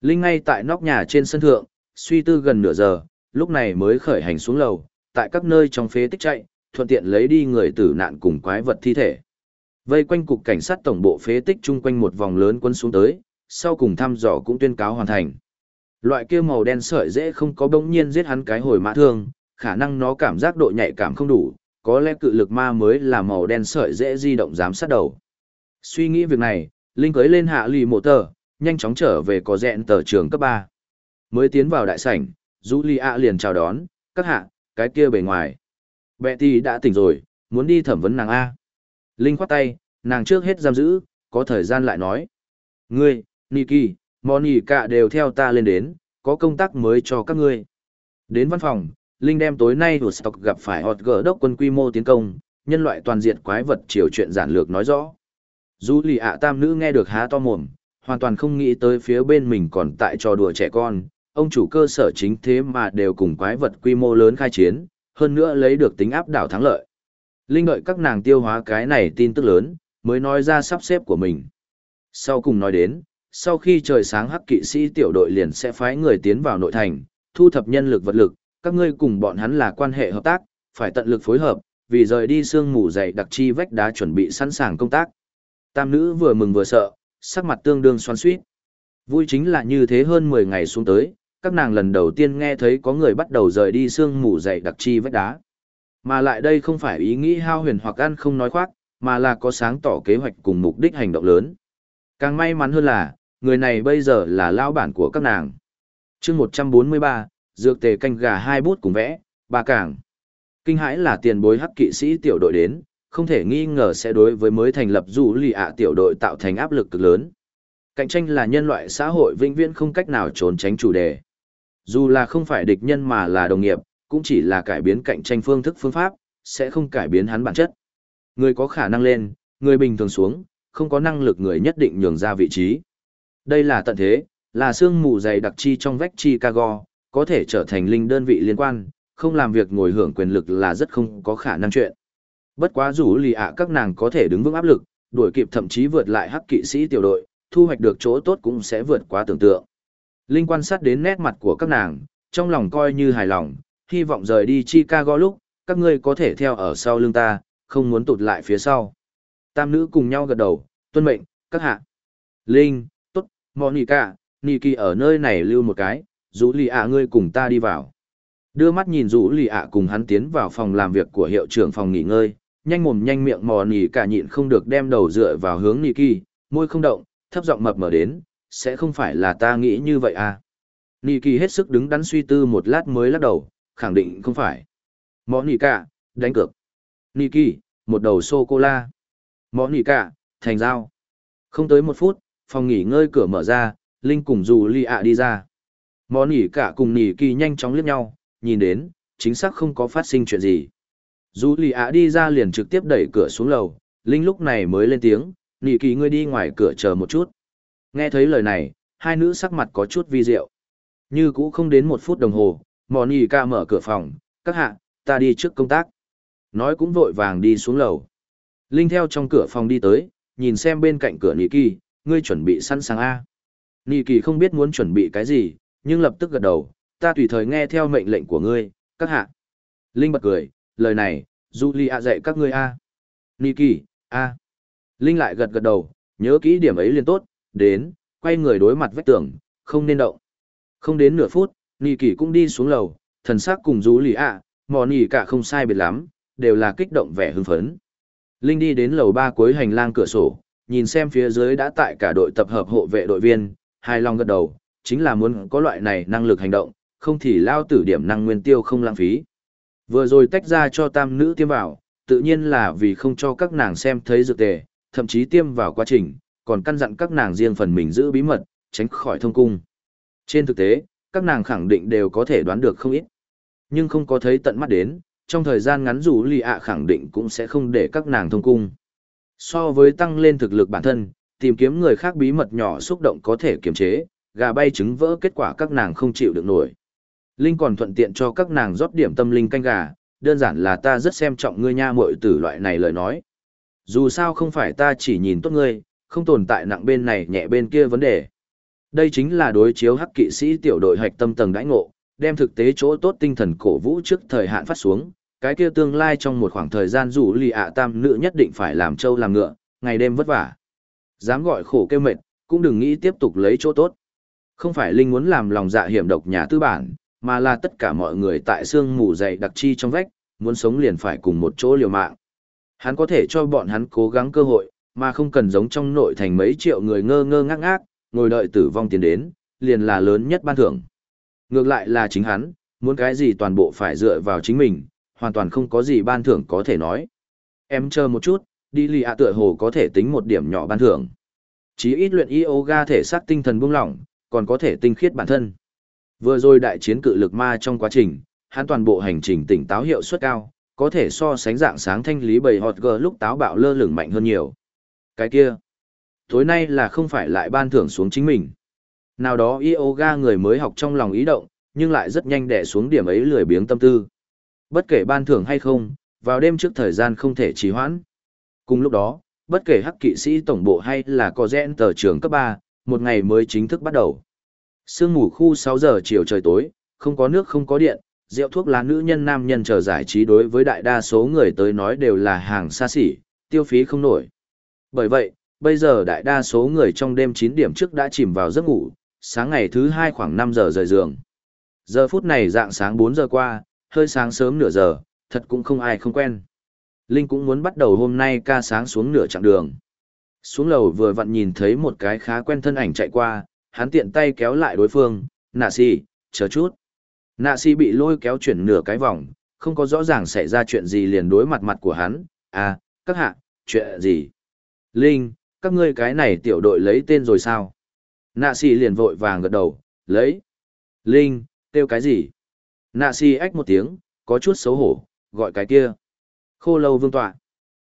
Linh ngay tại nóc nhà trên sân thượng, suy tư gần nửa giờ, lúc này mới khởi hành xuống lầu, tại các nơi trong phế tích chạy, thuận tiện lấy đi người tử nạn cùng quái vật thi thể. Vây quanh cục cảnh sát tổng bộ phế tích chung quanh một vòng lớn quân xuống tới, sau cùng thăm dò cũng tuyên cáo hoàn thành. Loại kia màu đen sợi dễ không có bỗng nhiên giết hắn cái hồi mã thương, khả năng nó cảm giác độ nhạy cảm không đủ, có lẽ cự lực ma mới là màu đen sợi dễ di động dám sát đầu. Suy nghĩ việc này, Linh cưới lên hạ lì mộ tờ, nhanh chóng trở về có dẹn tờ trường cấp 3. Mới tiến vào đại sảnh, Julia liền chào đón, các hạ, cái kia bề ngoài. Betty đã tỉnh rồi, muốn đi thẩm vấn nàng A. Linh khoát tay, nàng trước hết giam giữ, có thời gian lại nói. Ngươi, Niki, Monica đều theo ta lên đến, có công tác mới cho các ngươi. Đến văn phòng, Linh đem tối nay của stock gặp phải hot gỡ đốc quân quy mô tiến công, nhân loại toàn diện quái vật chiều chuyện giản lược nói rõ. Dù lì ạ tam nữ nghe được há to mồm, hoàn toàn không nghĩ tới phía bên mình còn tại trò đùa trẻ con, ông chủ cơ sở chính thế mà đều cùng quái vật quy mô lớn khai chiến, hơn nữa lấy được tính áp đảo thắng lợi. Linh đợi các nàng tiêu hóa cái này tin tức lớn, mới nói ra sắp xếp của mình. Sau cùng nói đến, sau khi trời sáng hắc kỵ sĩ tiểu đội liền sẽ phái người tiến vào nội thành, thu thập nhân lực vật lực, các ngươi cùng bọn hắn là quan hệ hợp tác, phải tận lực phối hợp, vì rời đi sương mù dày đặc chi vách đá chuẩn bị sẵn sàng công tác. Tam nữ vừa mừng vừa sợ, sắc mặt tương đương xoan xuýt. Vui chính là như thế hơn 10 ngày xuống tới, các nàng lần đầu tiên nghe thấy có người bắt đầu rời đi sương mù dày đặc chi vách đá. Mà lại đây không phải ý nghĩ hao huyền hoặc ăn không nói khoác, mà là có sáng tỏ kế hoạch cùng mục đích hành động lớn. Càng may mắn hơn là, người này bây giờ là lao bản của các nàng. chương 143, dược tề canh gà hai bút cùng vẽ, ba càng. Kinh hãi là tiền bối hắc kỵ sĩ tiểu đội đến, không thể nghi ngờ sẽ đối với mới thành lập dù lì ạ tiểu đội tạo thành áp lực cực lớn. Cạnh tranh là nhân loại xã hội vĩnh viễn không cách nào trốn tránh chủ đề. Dù là không phải địch nhân mà là đồng nghiệp, cũng chỉ là cải biến cạnh tranh phương thức phương pháp, sẽ không cải biến hắn bản chất. Người có khả năng lên, người bình thường xuống, không có năng lực người nhất định nhường ra vị trí. Đây là tận thế, là xương mù dày đặc chi trong vách Chicago, có thể trở thành linh đơn vị liên quan, không làm việc ngồi hưởng quyền lực là rất không có khả năng chuyện. Bất quá dù lì ạ các nàng có thể đứng vững áp lực, đuổi kịp thậm chí vượt lại hắc kỵ sĩ tiểu đội, thu hoạch được chỗ tốt cũng sẽ vượt quá tưởng tượng. Linh quan sát đến nét mặt của các nàng, trong lòng coi như hài lòng, hy vọng rời đi Chicago lúc, các ngươi có thể theo ở sau lưng ta, không muốn tụt lại phía sau. Tam nữ cùng nhau gật đầu, tuân mệnh, các hạ. Linh, tốt, Monica, Niki ở nơi này lưu một cái, rủ lì ạ ngươi cùng ta đi vào. Đưa mắt nhìn rủ lì ạ cùng hắn tiến vào phòng làm việc của hiệu trưởng phòng nghỉ ngơi, nhanh mồm nhanh miệng mò nỉ cả nhịn không được đem đầu dựa vào hướng Niki, môi không động, thấp giọng mập mở đến, sẽ không phải là ta nghĩ như vậy à. Niki hết sức đứng đắn suy tư một lát mới lắc đầu, khẳng định không phải. Mõ nỉ cả, đánh cược. kỳ một đầu sô-cô-la. Mõ nỉ cả, thành dao. Không tới một phút, phòng nghỉ ngơi cửa mở ra, Linh cùng dù Li ạ đi ra. Mõ nỉ cả cùng nỉ kỳ nhanh chóng liếc nhau, nhìn đến, chính xác không có phát sinh chuyện gì. Dù Li ạ đi ra liền trực tiếp đẩy cửa xuống lầu, Linh lúc này mới lên tiếng, nỉ kỳ ngươi đi ngoài cửa chờ một chút. Nghe thấy lời này, hai nữ sắc mặt có chút vi diệu. Như cũ không đến một phút đồng hồ, Monica mở cửa phòng, các hạ, ta đi trước công tác. Nói cũng vội vàng đi xuống lầu. Linh theo trong cửa phòng đi tới, nhìn xem bên cạnh cửa Nikki, ngươi chuẩn bị sẵn sàng A. Nikki không biết muốn chuẩn bị cái gì, nhưng lập tức gật đầu, ta tùy thời nghe theo mệnh lệnh của ngươi, các hạ. Linh bật cười, lời này, Julia dạy các ngươi A. Nikki A. Linh lại gật gật đầu, nhớ kỹ điểm ấy liền tốt, đến, quay người đối mặt vách tường, không nên động. Không đến nửa phút, Nị Kỳ cũng đi xuống lầu, thần sắc cùng Julia, mò nỉ cả không sai biệt lắm, đều là kích động vẻ hưng phấn. Linh đi đến lầu ba cuối hành lang cửa sổ, nhìn xem phía dưới đã tại cả đội tập hợp hộ vệ đội viên, hai long gật đầu, chính là muốn có loại này năng lực hành động, không thì lao tử điểm năng nguyên tiêu không lãng phí. Vừa rồi tách ra cho tam nữ tiêm vào, tự nhiên là vì không cho các nàng xem thấy dược tề, thậm chí tiêm vào quá trình, còn căn dặn các nàng riêng phần mình giữ bí mật, tránh khỏi thông cung. Trên thực tế, các nàng khẳng định đều có thể đoán được không ít. Nhưng không có thấy tận mắt đến, trong thời gian ngắn dù lì ạ khẳng định cũng sẽ không để các nàng thông cung. So với tăng lên thực lực bản thân, tìm kiếm người khác bí mật nhỏ xúc động có thể kiềm chế, gà bay trứng vỡ kết quả các nàng không chịu được nổi. Linh còn thuận tiện cho các nàng rót điểm tâm linh canh gà, đơn giản là ta rất xem trọng ngươi nha muội tử loại này lời nói. Dù sao không phải ta chỉ nhìn tốt ngươi, không tồn tại nặng bên này nhẹ bên kia vấn đề. Đây chính là đối chiếu hắc kỵ sĩ tiểu đội hạch tâm tầng đãi ngộ, đem thực tế chỗ tốt tinh thần cổ vũ trước thời hạn phát xuống, cái kia tương lai trong một khoảng thời gian rủ lì ạ tam nữ nhất định phải làm trâu làm ngựa, ngày đêm vất vả. Dám gọi khổ kêu mệt, cũng đừng nghĩ tiếp tục lấy chỗ tốt. Không phải Linh muốn làm lòng dạ hiểm độc nhà tư bản, mà là tất cả mọi người tại xương mù dày đặc chi trong vách, muốn sống liền phải cùng một chỗ liều mạng. Hắn có thể cho bọn hắn cố gắng cơ hội, mà không cần giống trong nội thành mấy triệu người ngơ ngơ ngác ngác, ngồi đợi tử vong tiến đến, liền là lớn nhất ban thưởng. Ngược lại là chính hắn, muốn cái gì toàn bộ phải dựa vào chính mình, hoàn toàn không có gì ban thưởng có thể nói. Em chờ một chút, đi lì ạ tựa hồ có thể tính một điểm nhỏ ban thưởng. Chí ít luyện yoga thể xác tinh thần buông lỏng, còn có thể tinh khiết bản thân. Vừa rồi đại chiến cự lực ma trong quá trình, hắn toàn bộ hành trình tỉnh táo hiệu suất cao, có thể so sánh dạng sáng thanh lý bầy hot gờ lúc táo bạo lơ lửng mạnh hơn nhiều. Cái kia, tối nay là không phải lại ban thưởng xuống chính mình. Nào đó yoga người mới học trong lòng ý động, nhưng lại rất nhanh đè xuống điểm ấy lười biếng tâm tư. Bất kể ban thưởng hay không, vào đêm trước thời gian không thể trì hoãn. Cùng lúc đó, bất kể hắc kỵ sĩ tổng bộ hay là có rẽn tờ trường cấp 3, một ngày mới chính thức bắt đầu. Sương mù khu 6 giờ chiều trời tối, không có nước không có điện, rượu thuốc lá nữ nhân nam nhân chờ giải trí đối với đại đa số người tới nói đều là hàng xa xỉ, tiêu phí không nổi. Bởi vậy, bây giờ đại đa số người trong đêm 9 điểm trước đã chìm vào giấc ngủ, sáng ngày thứ 2 khoảng 5 giờ rời giường. Giờ phút này dạng sáng 4 giờ qua, hơi sáng sớm nửa giờ, thật cũng không ai không quen. Linh cũng muốn bắt đầu hôm nay ca sáng xuống nửa chặng đường. Xuống lầu vừa vặn nhìn thấy một cái khá quen thân ảnh chạy qua, hắn tiện tay kéo lại đối phương, nạ si, chờ chút. Nạ si bị lôi kéo chuyển nửa cái vòng, không có rõ ràng xảy ra chuyện gì liền đối mặt mặt của hắn, à, các hạ, chuyện gì? Linh, các ngươi cái này tiểu đội lấy tên rồi sao? Nạ xì liền vội vàng gật đầu, lấy. Linh, kêu cái gì? Nạ xì ách một tiếng, có chút xấu hổ, gọi cái kia. Khô lâu vương tọa.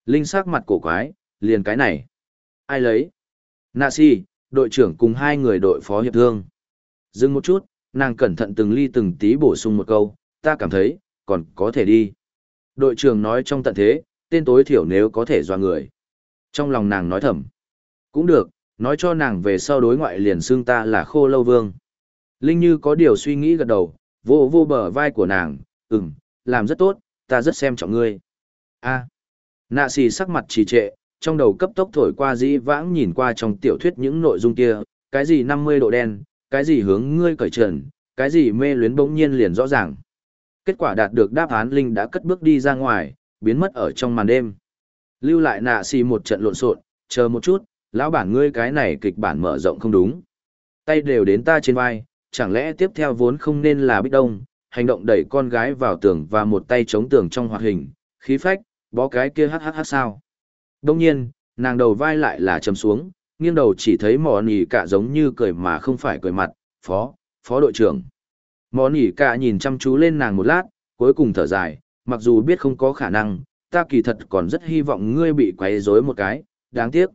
Linh sắc mặt cổ quái, liền cái này. Ai lấy? Nạ xì, đội trưởng cùng hai người đội phó hiệp thương. Dừng một chút, nàng cẩn thận từng ly từng tí bổ sung một câu, ta cảm thấy, còn có thể đi. Đội trưởng nói trong tận thế, tên tối thiểu nếu có thể doa người. Trong lòng nàng nói thầm. Cũng được, nói cho nàng về sau đối ngoại liền xương ta là khô lâu vương. Linh như có điều suy nghĩ gật đầu, vô vô bờ vai của nàng, ừm, làm rất tốt, ta rất xem trọng ngươi. a nạ xì sắc mặt trì trệ, trong đầu cấp tốc thổi qua dĩ vãng nhìn qua trong tiểu thuyết những nội dung kia, cái gì 50 độ đen, cái gì hướng ngươi cởi trần, cái gì mê luyến bỗng nhiên liền rõ ràng. Kết quả đạt được đáp án Linh đã cất bước đi ra ngoài, biến mất ở trong màn đêm. Lưu lại nạ xì một trận lộn xộn, chờ một chút, lão bản ngươi cái này kịch bản mở rộng không đúng. Tay đều đến ta trên vai, chẳng lẽ tiếp theo vốn không nên là Bích Đông, hành động đẩy con gái vào tường và một tay chống tường trong hoạt hình, khí phách, bó cái kia hắc hắc hắc sao. Đông nhiên, nàng đầu vai lại là chầm xuống, nghiêng đầu chỉ thấy mò nỉ cả giống như cười mà không phải cười mặt, phó, phó đội trưởng. Mò nỉ cả nhìn chăm chú lên nàng một lát, cuối cùng thở dài, mặc dù biết không có khả năng, ta kỳ thật còn rất hy vọng ngươi bị quấy rối một cái, đáng tiếc.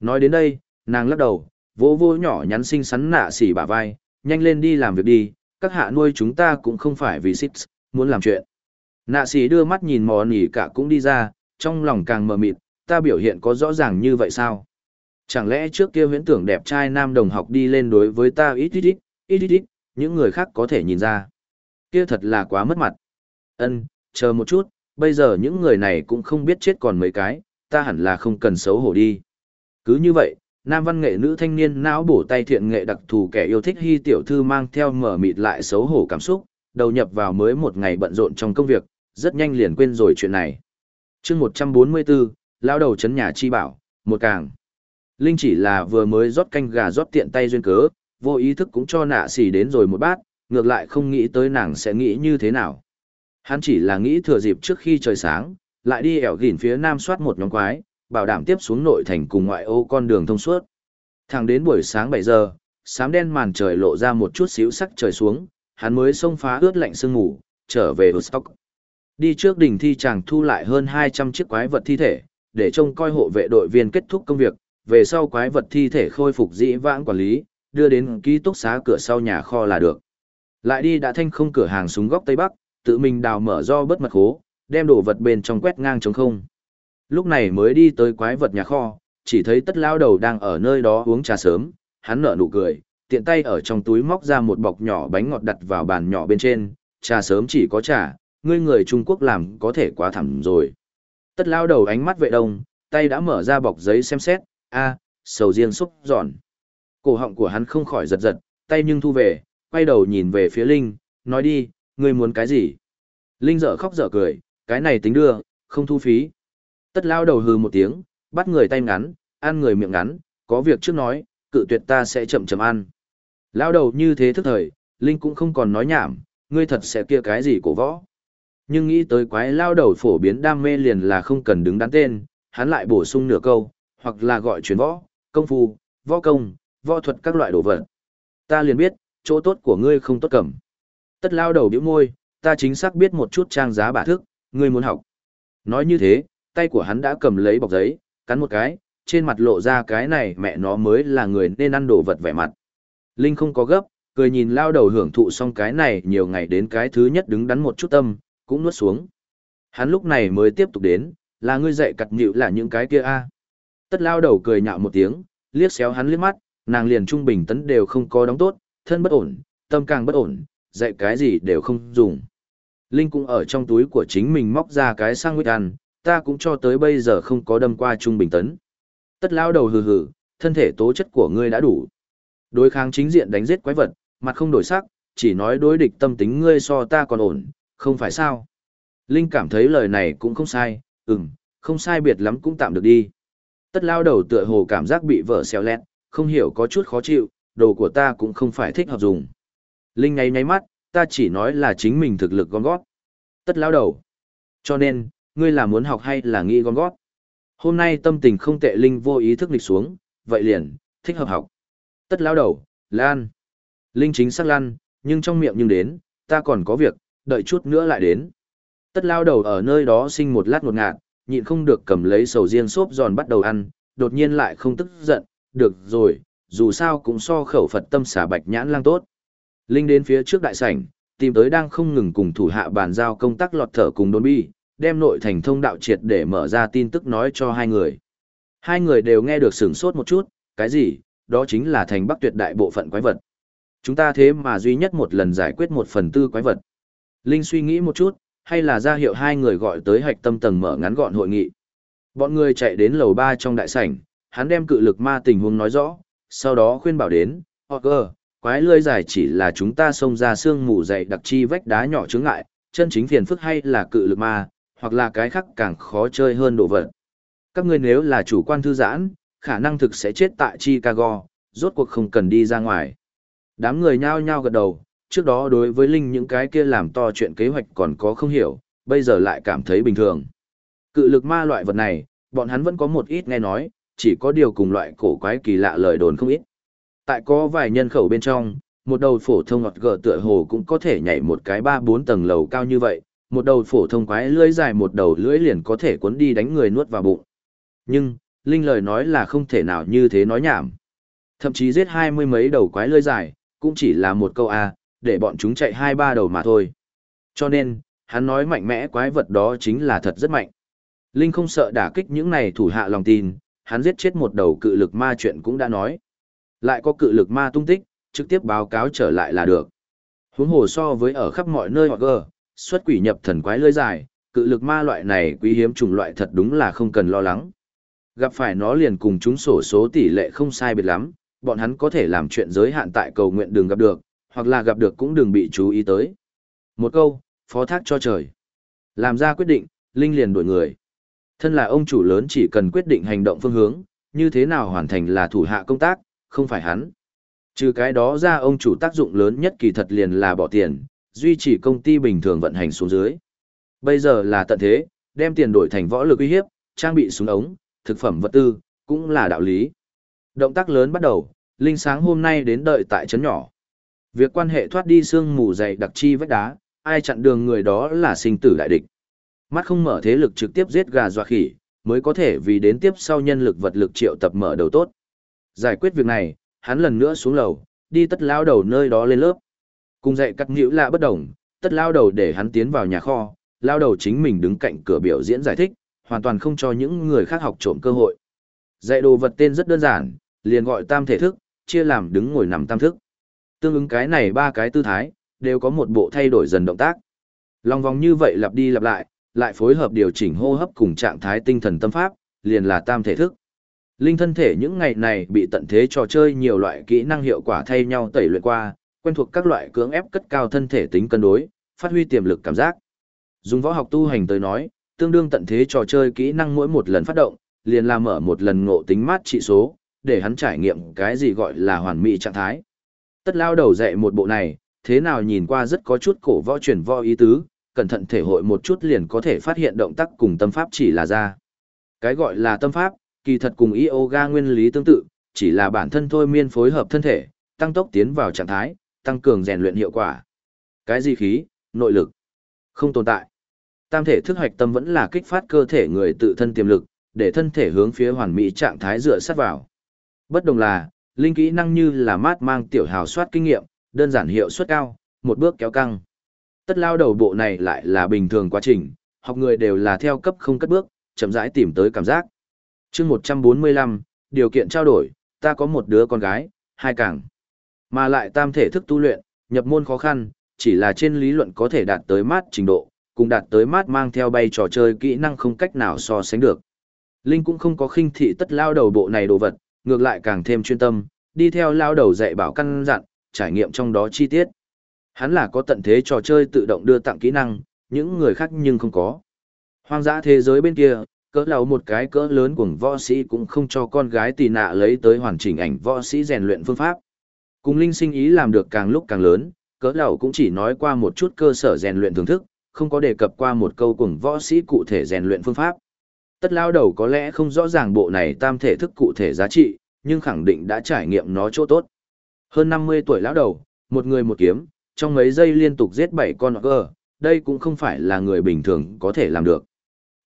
Nói đến đây, nàng lắc đầu, vô vô nhỏ nhắn xinh xắn nạ xỉ bả vai, nhanh lên đi làm việc đi, các hạ nuôi chúng ta cũng không phải vì xích, muốn làm chuyện. Nạ xỉ đưa mắt nhìn mò nỉ cả cũng đi ra, trong lòng càng mờ mịt, ta biểu hiện có rõ ràng như vậy sao? Chẳng lẽ trước kia huyễn tưởng đẹp trai nam đồng học đi lên đối với ta ít ít ít, ít ít ít, những người khác có thể nhìn ra. Kia thật là quá mất mặt. Ân, chờ một chút, bây giờ những người này cũng không biết chết còn mấy cái, ta hẳn là không cần xấu hổ đi. Cứ như vậy, nam văn nghệ nữ thanh niên não bổ tay thiện nghệ đặc thù kẻ yêu thích hy tiểu thư mang theo mở mịt lại xấu hổ cảm xúc, đầu nhập vào mới một ngày bận rộn trong công việc, rất nhanh liền quên rồi chuyện này. chương 144, lao đầu chấn nhà chi bảo, một càng. Linh chỉ là vừa mới rót canh gà rót tiện tay duyên cớ, vô ý thức cũng cho nạ xỉ đến rồi một bát, ngược lại không nghĩ tới nàng sẽ nghĩ như thế nào. Hắn chỉ là nghĩ thừa dịp trước khi trời sáng, lại đi ẻo gỉn phía nam soát một nhóm quái, bảo đảm tiếp xuống nội thành cùng ngoại ô con đường thông suốt. Thẳng đến buổi sáng 7 giờ, sám đen màn trời lộ ra một chút xíu sắc trời xuống, hắn mới xông phá ướt lạnh sương ngủ, trở về Woodstock. Đi trước đỉnh thi chàng thu lại hơn 200 chiếc quái vật thi thể, để trông coi hộ vệ đội viên kết thúc công việc, về sau quái vật thi thể khôi phục dĩ vãng quản lý, đưa đến ký túc xá cửa sau nhà kho là được. Lại đi đã thanh không cửa hàng súng góc Tây Bắc, tự mình đào mở do bất mật khố, đem đồ vật bên trong quét ngang trống không. Lúc này mới đi tới quái vật nhà kho, chỉ thấy tất lao đầu đang ở nơi đó uống trà sớm, hắn nở nụ cười, tiện tay ở trong túi móc ra một bọc nhỏ bánh ngọt đặt vào bàn nhỏ bên trên, trà sớm chỉ có trà, ngươi người Trung Quốc làm có thể quá thẳm rồi. Tất lao đầu ánh mắt vệ đông, tay đã mở ra bọc giấy xem xét, a sầu riêng xúc giòn. Cổ họng của hắn không khỏi giật giật, tay nhưng thu về, quay đầu nhìn về phía Linh, nói đi, ngươi muốn cái gì? Linh dở khóc dở cười, cái này tính đưa, không thu phí. Tất lao đầu hừ một tiếng, bắt người tay ngắn, ăn người miệng ngắn, có việc trước nói, cự tuyệt ta sẽ chậm chậm ăn. Lao đầu như thế thức thời, Linh cũng không còn nói nhảm, ngươi thật sẽ kia cái gì cổ võ. Nhưng nghĩ tới quái lao đầu phổ biến đam mê liền là không cần đứng đắn tên, hắn lại bổ sung nửa câu, hoặc là gọi chuyển võ, công phu, võ công, võ thuật các loại đồ vật. Ta liền biết, chỗ tốt của ngươi không tốt cầm. Tất lao đầu biểu môi, ta chính xác biết một chút trang giá bả thức, ngươi muốn học. Nói như thế, tay của hắn đã cầm lấy bọc giấy, cắn một cái, trên mặt lộ ra cái này mẹ nó mới là người nên ăn đồ vật vẻ mặt. Linh không có gấp, cười nhìn lao đầu hưởng thụ xong cái này nhiều ngày đến cái thứ nhất đứng đắn một chút tâm, cũng nuốt xuống. Hắn lúc này mới tiếp tục đến, là ngươi dạy cặt nhịu là những cái kia a Tất lao đầu cười nhạo một tiếng, liếc xéo hắn liếc mắt, nàng liền trung bình tấn đều không có đóng tốt, thân bất ổn, tâm càng bất ổn, dạy cái gì đều không dùng. Linh cũng ở trong túi của chính mình móc ra cái sang huyết ăn, ta cũng cho tới bây giờ không có đâm qua trung bình tấn. Tất lao đầu hừ hừ, thân thể tố chất của ngươi đã đủ. Đối kháng chính diện đánh giết quái vật, mặt không đổi sắc, chỉ nói đối địch tâm tính ngươi so ta còn ổn, không phải sao. Linh cảm thấy lời này cũng không sai, ừm, không sai biệt lắm cũng tạm được đi. Tất lao đầu tựa hồ cảm giác bị vợ xéo lẹt, không hiểu có chút khó chịu, đồ của ta cũng không phải thích hợp dùng. Linh nháy nháy mắt, ta chỉ nói là chính mình thực lực gom gót. Tất lao đầu. Cho nên, ngươi là muốn học hay là nghĩ gom gót? Hôm nay tâm tình không tệ Linh vô ý thức lịch xuống, vậy liền, thích hợp học. Tất lao đầu, lan. Linh chính xác lan, nhưng trong miệng nhưng đến, ta còn có việc, đợi chút nữa lại đến. Tất lao đầu ở nơi đó sinh một lát ngột ngạt, nhịn không được cầm lấy sầu riêng xốp giòn bắt đầu ăn, đột nhiên lại không tức giận, được rồi, dù sao cũng so khẩu Phật tâm xả bạch nhãn lang tốt. Linh đến phía trước đại sảnh, tìm tới đang không ngừng cùng thủ hạ bàn giao công tác lọt thở cùng đôn bi, đem nội thành thông đạo triệt để mở ra tin tức nói cho hai người. Hai người đều nghe được sửng sốt một chút, cái gì, đó chính là thành bắc tuyệt đại bộ phận quái vật. Chúng ta thế mà duy nhất một lần giải quyết một phần tư quái vật. Linh suy nghĩ một chút, hay là ra hiệu hai người gọi tới hạch tâm tầng mở ngắn gọn hội nghị. Bọn người chạy đến lầu ba trong đại sảnh, hắn đem cự lực ma tình huống nói rõ, sau đó khuyên bảo đến, Hawker, quái lưới dài chỉ là chúng ta xông ra xương mù dày đặc chi vách đá nhỏ chướng ngại, chân chính phiền phức hay là cự lực ma, hoặc là cái khác càng khó chơi hơn đồ vật. Các ngươi nếu là chủ quan thư giãn, khả năng thực sẽ chết tại Chicago, rốt cuộc không cần đi ra ngoài. Đám người nhao nhao gật đầu, trước đó đối với Linh những cái kia làm to chuyện kế hoạch còn có không hiểu, bây giờ lại cảm thấy bình thường. Cự lực ma loại vật này, bọn hắn vẫn có một ít nghe nói, chỉ có điều cùng loại cổ quái kỳ lạ lời đồn không ít. Tại có vài nhân khẩu bên trong, một đầu phổ thông ngọt gở tựa hồ cũng có thể nhảy một cái ba bốn tầng lầu cao như vậy, một đầu phổ thông quái lưỡi dài một đầu lưỡi liền có thể cuốn đi đánh người nuốt vào bụng. Nhưng, Linh lời nói là không thể nào như thế nói nhảm. Thậm chí giết hai mươi mấy đầu quái lưỡi dài, cũng chỉ là một câu A, để bọn chúng chạy hai ba đầu mà thôi. Cho nên, hắn nói mạnh mẽ quái vật đó chính là thật rất mạnh. Linh không sợ đả kích những này thủ hạ lòng tin, hắn giết chết một đầu cự lực ma chuyện cũng đã nói. Lại có cự lực ma tung tích, trực tiếp báo cáo trở lại là được. Huống hồ so với ở khắp mọi nơi hoặc gờ, xuất quỷ nhập thần quái lưỡi dài, cự lực ma loại này quý hiếm chủng loại thật đúng là không cần lo lắng. Gặp phải nó liền cùng chúng sổ số tỷ lệ không sai biệt lắm, bọn hắn có thể làm chuyện giới hạn tại cầu nguyện đường gặp được, hoặc là gặp được cũng đừng bị chú ý tới. Một câu, phó thác cho trời. Làm ra quyết định, Linh liền đuổi người. Thân là ông chủ lớn chỉ cần quyết định hành động phương hướng, như thế nào hoàn thành là thủ hạ công tác, không phải hắn. Trừ cái đó ra ông chủ tác dụng lớn nhất kỳ thật liền là bỏ tiền, duy trì công ty bình thường vận hành xuống dưới. Bây giờ là tận thế, đem tiền đổi thành võ lực uy hiếp, trang bị súng ống, thực phẩm vật tư, cũng là đạo lý. Động tác lớn bắt đầu, Linh sáng hôm nay đến đợi tại trấn nhỏ. Việc quan hệ thoát đi xương mù dày đặc chi vách đá, ai chặn đường người đó là sinh tử đại địch. Mắt không mở thế lực trực tiếp giết gà dọa khỉ, mới có thể vì đến tiếp sau nhân lực vật lực triệu tập mở đầu tốt. Giải quyết việc này, hắn lần nữa xuống lầu, đi tất lao đầu nơi đó lên lớp. Cùng dạy cắt nghĩu lạ bất đồng, tất lao đầu để hắn tiến vào nhà kho, lao đầu chính mình đứng cạnh cửa biểu diễn giải thích, hoàn toàn không cho những người khác học trộm cơ hội. Dạy đồ vật tên rất đơn giản, liền gọi tam thể thức, chia làm đứng ngồi nằm tam thức. Tương ứng cái này ba cái tư thái, đều có một bộ thay đổi dần động tác. Lòng vòng như vậy lặp đi lặp lại, lại phối hợp điều chỉnh hô hấp cùng trạng thái tinh thần tâm pháp, liền là tam thể thức. Linh thân thể những ngày này bị tận thế trò chơi nhiều loại kỹ năng hiệu quả thay nhau tẩy luyện qua, quen thuộc các loại cưỡng ép cất cao thân thể tính cân đối, phát huy tiềm lực cảm giác. Dùng võ học tu hành tới nói, tương đương tận thế trò chơi kỹ năng mỗi một lần phát động, liền làm mở một lần ngộ tính mát trị số, để hắn trải nghiệm cái gì gọi là hoàn mỹ trạng thái. Tất lao đầu dạy một bộ này, thế nào nhìn qua rất có chút cổ võ chuyển võ ý tứ, cẩn thận thể hội một chút liền có thể phát hiện động tác cùng tâm pháp chỉ là ra. Cái gọi là tâm pháp, kỳ thật cùng yoga nguyên lý tương tự, chỉ là bản thân thôi miên phối hợp thân thể, tăng tốc tiến vào trạng thái, tăng cường rèn luyện hiệu quả. Cái gì khí, nội lực, không tồn tại. Tam thể thức hoạch tâm vẫn là kích phát cơ thể người tự thân tiềm lực, để thân thể hướng phía hoàn mỹ trạng thái dựa sát vào. Bất đồng là, linh kỹ năng như là mát mang tiểu hào soát kinh nghiệm, đơn giản hiệu suất cao, một bước kéo căng. Tất lao đầu bộ này lại là bình thường quá trình, học người đều là theo cấp không cất bước, chậm rãi tìm tới cảm giác chương 145, điều kiện trao đổi, ta có một đứa con gái, hai càng. Mà lại tam thể thức tu luyện, nhập môn khó khăn, chỉ là trên lý luận có thể đạt tới mát trình độ, cùng đạt tới mát mang theo bay trò chơi kỹ năng không cách nào so sánh được. Linh cũng không có khinh thị tất lao đầu bộ này đồ vật, ngược lại càng thêm chuyên tâm, đi theo lao đầu dạy bảo căn dặn, trải nghiệm trong đó chi tiết. Hắn là có tận thế trò chơi tự động đưa tặng kỹ năng, những người khác nhưng không có. Hoang dã thế giới bên kia, cỡ lầu một cái cỡ lớn của võ sĩ cũng không cho con gái tì nạ lấy tới hoàn chỉnh ảnh võ sĩ rèn luyện phương pháp. Cùng linh sinh ý làm được càng lúc càng lớn, cỡ lầu cũng chỉ nói qua một chút cơ sở rèn luyện thưởng thức, không có đề cập qua một câu cùng võ sĩ cụ thể rèn luyện phương pháp. Tất lao đầu có lẽ không rõ ràng bộ này tam thể thức cụ thể giá trị, nhưng khẳng định đã trải nghiệm nó chỗ tốt. Hơn 50 tuổi lão đầu, một người một kiếm, trong mấy giây liên tục giết 7 con gờ, đây cũng không phải là người bình thường có thể làm được.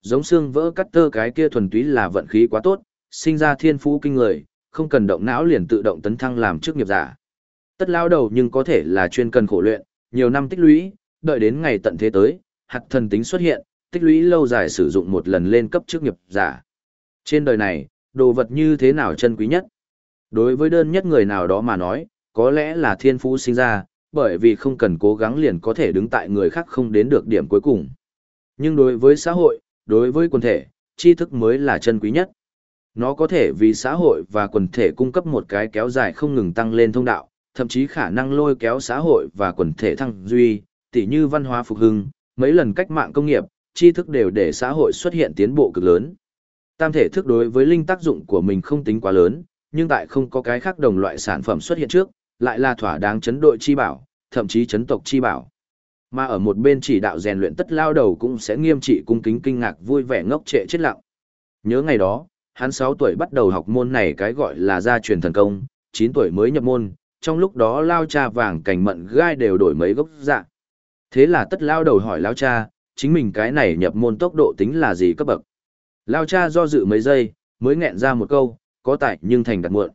Giống xương vỡ cắt tơ cái kia thuần túy là vận khí quá tốt, sinh ra thiên phú kinh người, không cần động não liền tự động tấn thăng làm chức nghiệp giả. Tất lao đầu nhưng có thể là chuyên cần khổ luyện, nhiều năm tích lũy, đợi đến ngày tận thế tới, hạt thần tính xuất hiện, tích lũy lâu dài sử dụng một lần lên cấp chức nghiệp giả. Trên đời này, đồ vật như thế nào chân quý nhất? Đối với đơn nhất người nào đó mà nói, có lẽ là thiên phú sinh ra, bởi vì không cần cố gắng liền có thể đứng tại người khác không đến được điểm cuối cùng. Nhưng đối với xã hội, đối với quần thể, tri thức mới là chân quý nhất. Nó có thể vì xã hội và quần thể cung cấp một cái kéo dài không ngừng tăng lên thông đạo, thậm chí khả năng lôi kéo xã hội và quần thể thăng duy, tỉ như văn hóa phục hưng, mấy lần cách mạng công nghiệp, tri thức đều để xã hội xuất hiện tiến bộ cực lớn. Tam thể thức đối với linh tác dụng của mình không tính quá lớn, nhưng tại không có cái khác đồng loại sản phẩm xuất hiện trước, lại là thỏa đáng chấn đội chi bảo, thậm chí chấn tộc chi bảo. Mà ở một bên chỉ đạo rèn luyện tất lao đầu cũng sẽ nghiêm trị cung kính kinh ngạc vui vẻ ngốc trệ chết lặng. Nhớ ngày đó, hắn 6 tuổi bắt đầu học môn này cái gọi là gia truyền thần công, 9 tuổi mới nhập môn, trong lúc đó lao cha vàng cành mận gai đều đổi mấy gốc dạ. Thế là tất lao đầu hỏi lao cha, chính mình cái này nhập môn tốc độ tính là gì cấp bậc. Lao cha do dự mấy giây, mới nghẹn ra một câu, có tại nhưng thành đặt muộn.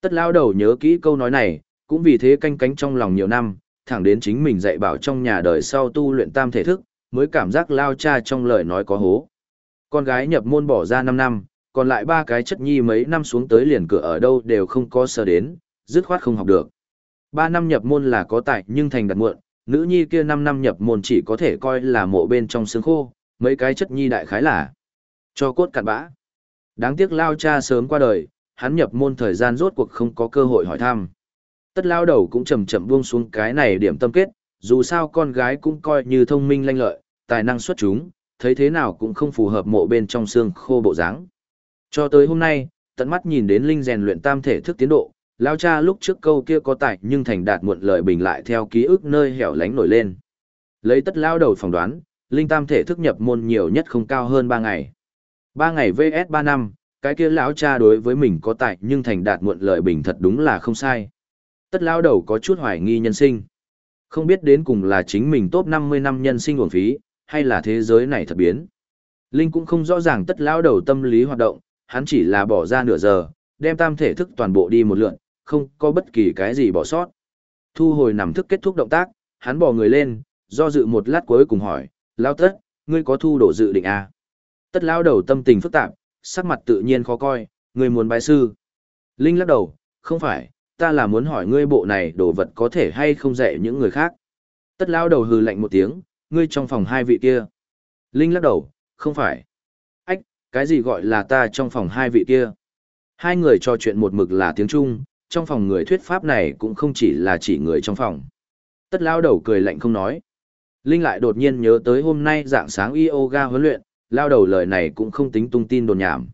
Tất lao đầu nhớ kỹ câu nói này, cũng vì thế canh cánh trong lòng nhiều năm, thẳng đến chính mình dạy bảo trong nhà đời sau tu luyện tam thể thức, mới cảm giác lao cha trong lời nói có hố. Con gái nhập môn bỏ ra 5 năm, còn lại ba cái chất nhi mấy năm xuống tới liền cửa ở đâu đều không có sơ đến, dứt khoát không học được. Ba năm nhập môn là có tại nhưng thành đặt muộn, nữ nhi kia 5 năm nhập môn chỉ có thể coi là mộ bên trong xương khô, mấy cái chất nhi đại khái là cho cốt cặn bã. Đáng tiếc lao cha sớm qua đời, hắn nhập môn thời gian rốt cuộc không có cơ hội hỏi thăm. Tất lao đầu cũng chậm chậm buông xuống cái này điểm tâm kết, dù sao con gái cũng coi như thông minh lanh lợi, tài năng xuất chúng, thấy thế nào cũng không phù hợp mộ bên trong xương khô bộ dáng. Cho tới hôm nay, tận mắt nhìn đến Linh rèn luyện tam thể thức tiến độ, lao cha lúc trước câu kia có tại nhưng thành đạt muộn lời bình lại theo ký ức nơi hẻo lánh nổi lên. Lấy tất lao đầu phỏng đoán, Linh tam thể thức nhập môn nhiều nhất không cao hơn 3 ngày. 3 ngày vs 3 năm, cái kia lão cha đối với mình có tại nhưng thành đạt muộn lời bình thật đúng là không sai. Tất lao đầu có chút hoài nghi nhân sinh. Không biết đến cùng là chính mình top 50 năm nhân sinh uổng phí, hay là thế giới này thật biến. Linh cũng không rõ ràng tất lao đầu tâm lý hoạt động, hắn chỉ là bỏ ra nửa giờ, đem tam thể thức toàn bộ đi một lượn, không có bất kỳ cái gì bỏ sót. Thu hồi nằm thức kết thúc động tác, hắn bỏ người lên, do dự một lát cuối cùng hỏi, lao tất, ngươi có thu đổ dự định à? Tất lao đầu tâm tình phức tạp, sắc mặt tự nhiên khó coi, người muốn bái sư. Linh lắc đầu, không phải, ta là muốn hỏi ngươi bộ này đồ vật có thể hay không dạy những người khác. Tất lao đầu hừ lạnh một tiếng, ngươi trong phòng hai vị kia. Linh lắc đầu, không phải. Ách, cái gì gọi là ta trong phòng hai vị kia? Hai người trò chuyện một mực là tiếng Trung, trong phòng người thuyết pháp này cũng không chỉ là chỉ người trong phòng. Tất lao đầu cười lạnh không nói. Linh lại đột nhiên nhớ tới hôm nay dạng sáng yoga huấn luyện, lao đầu lời này cũng không tính tung tin đồn nhảm.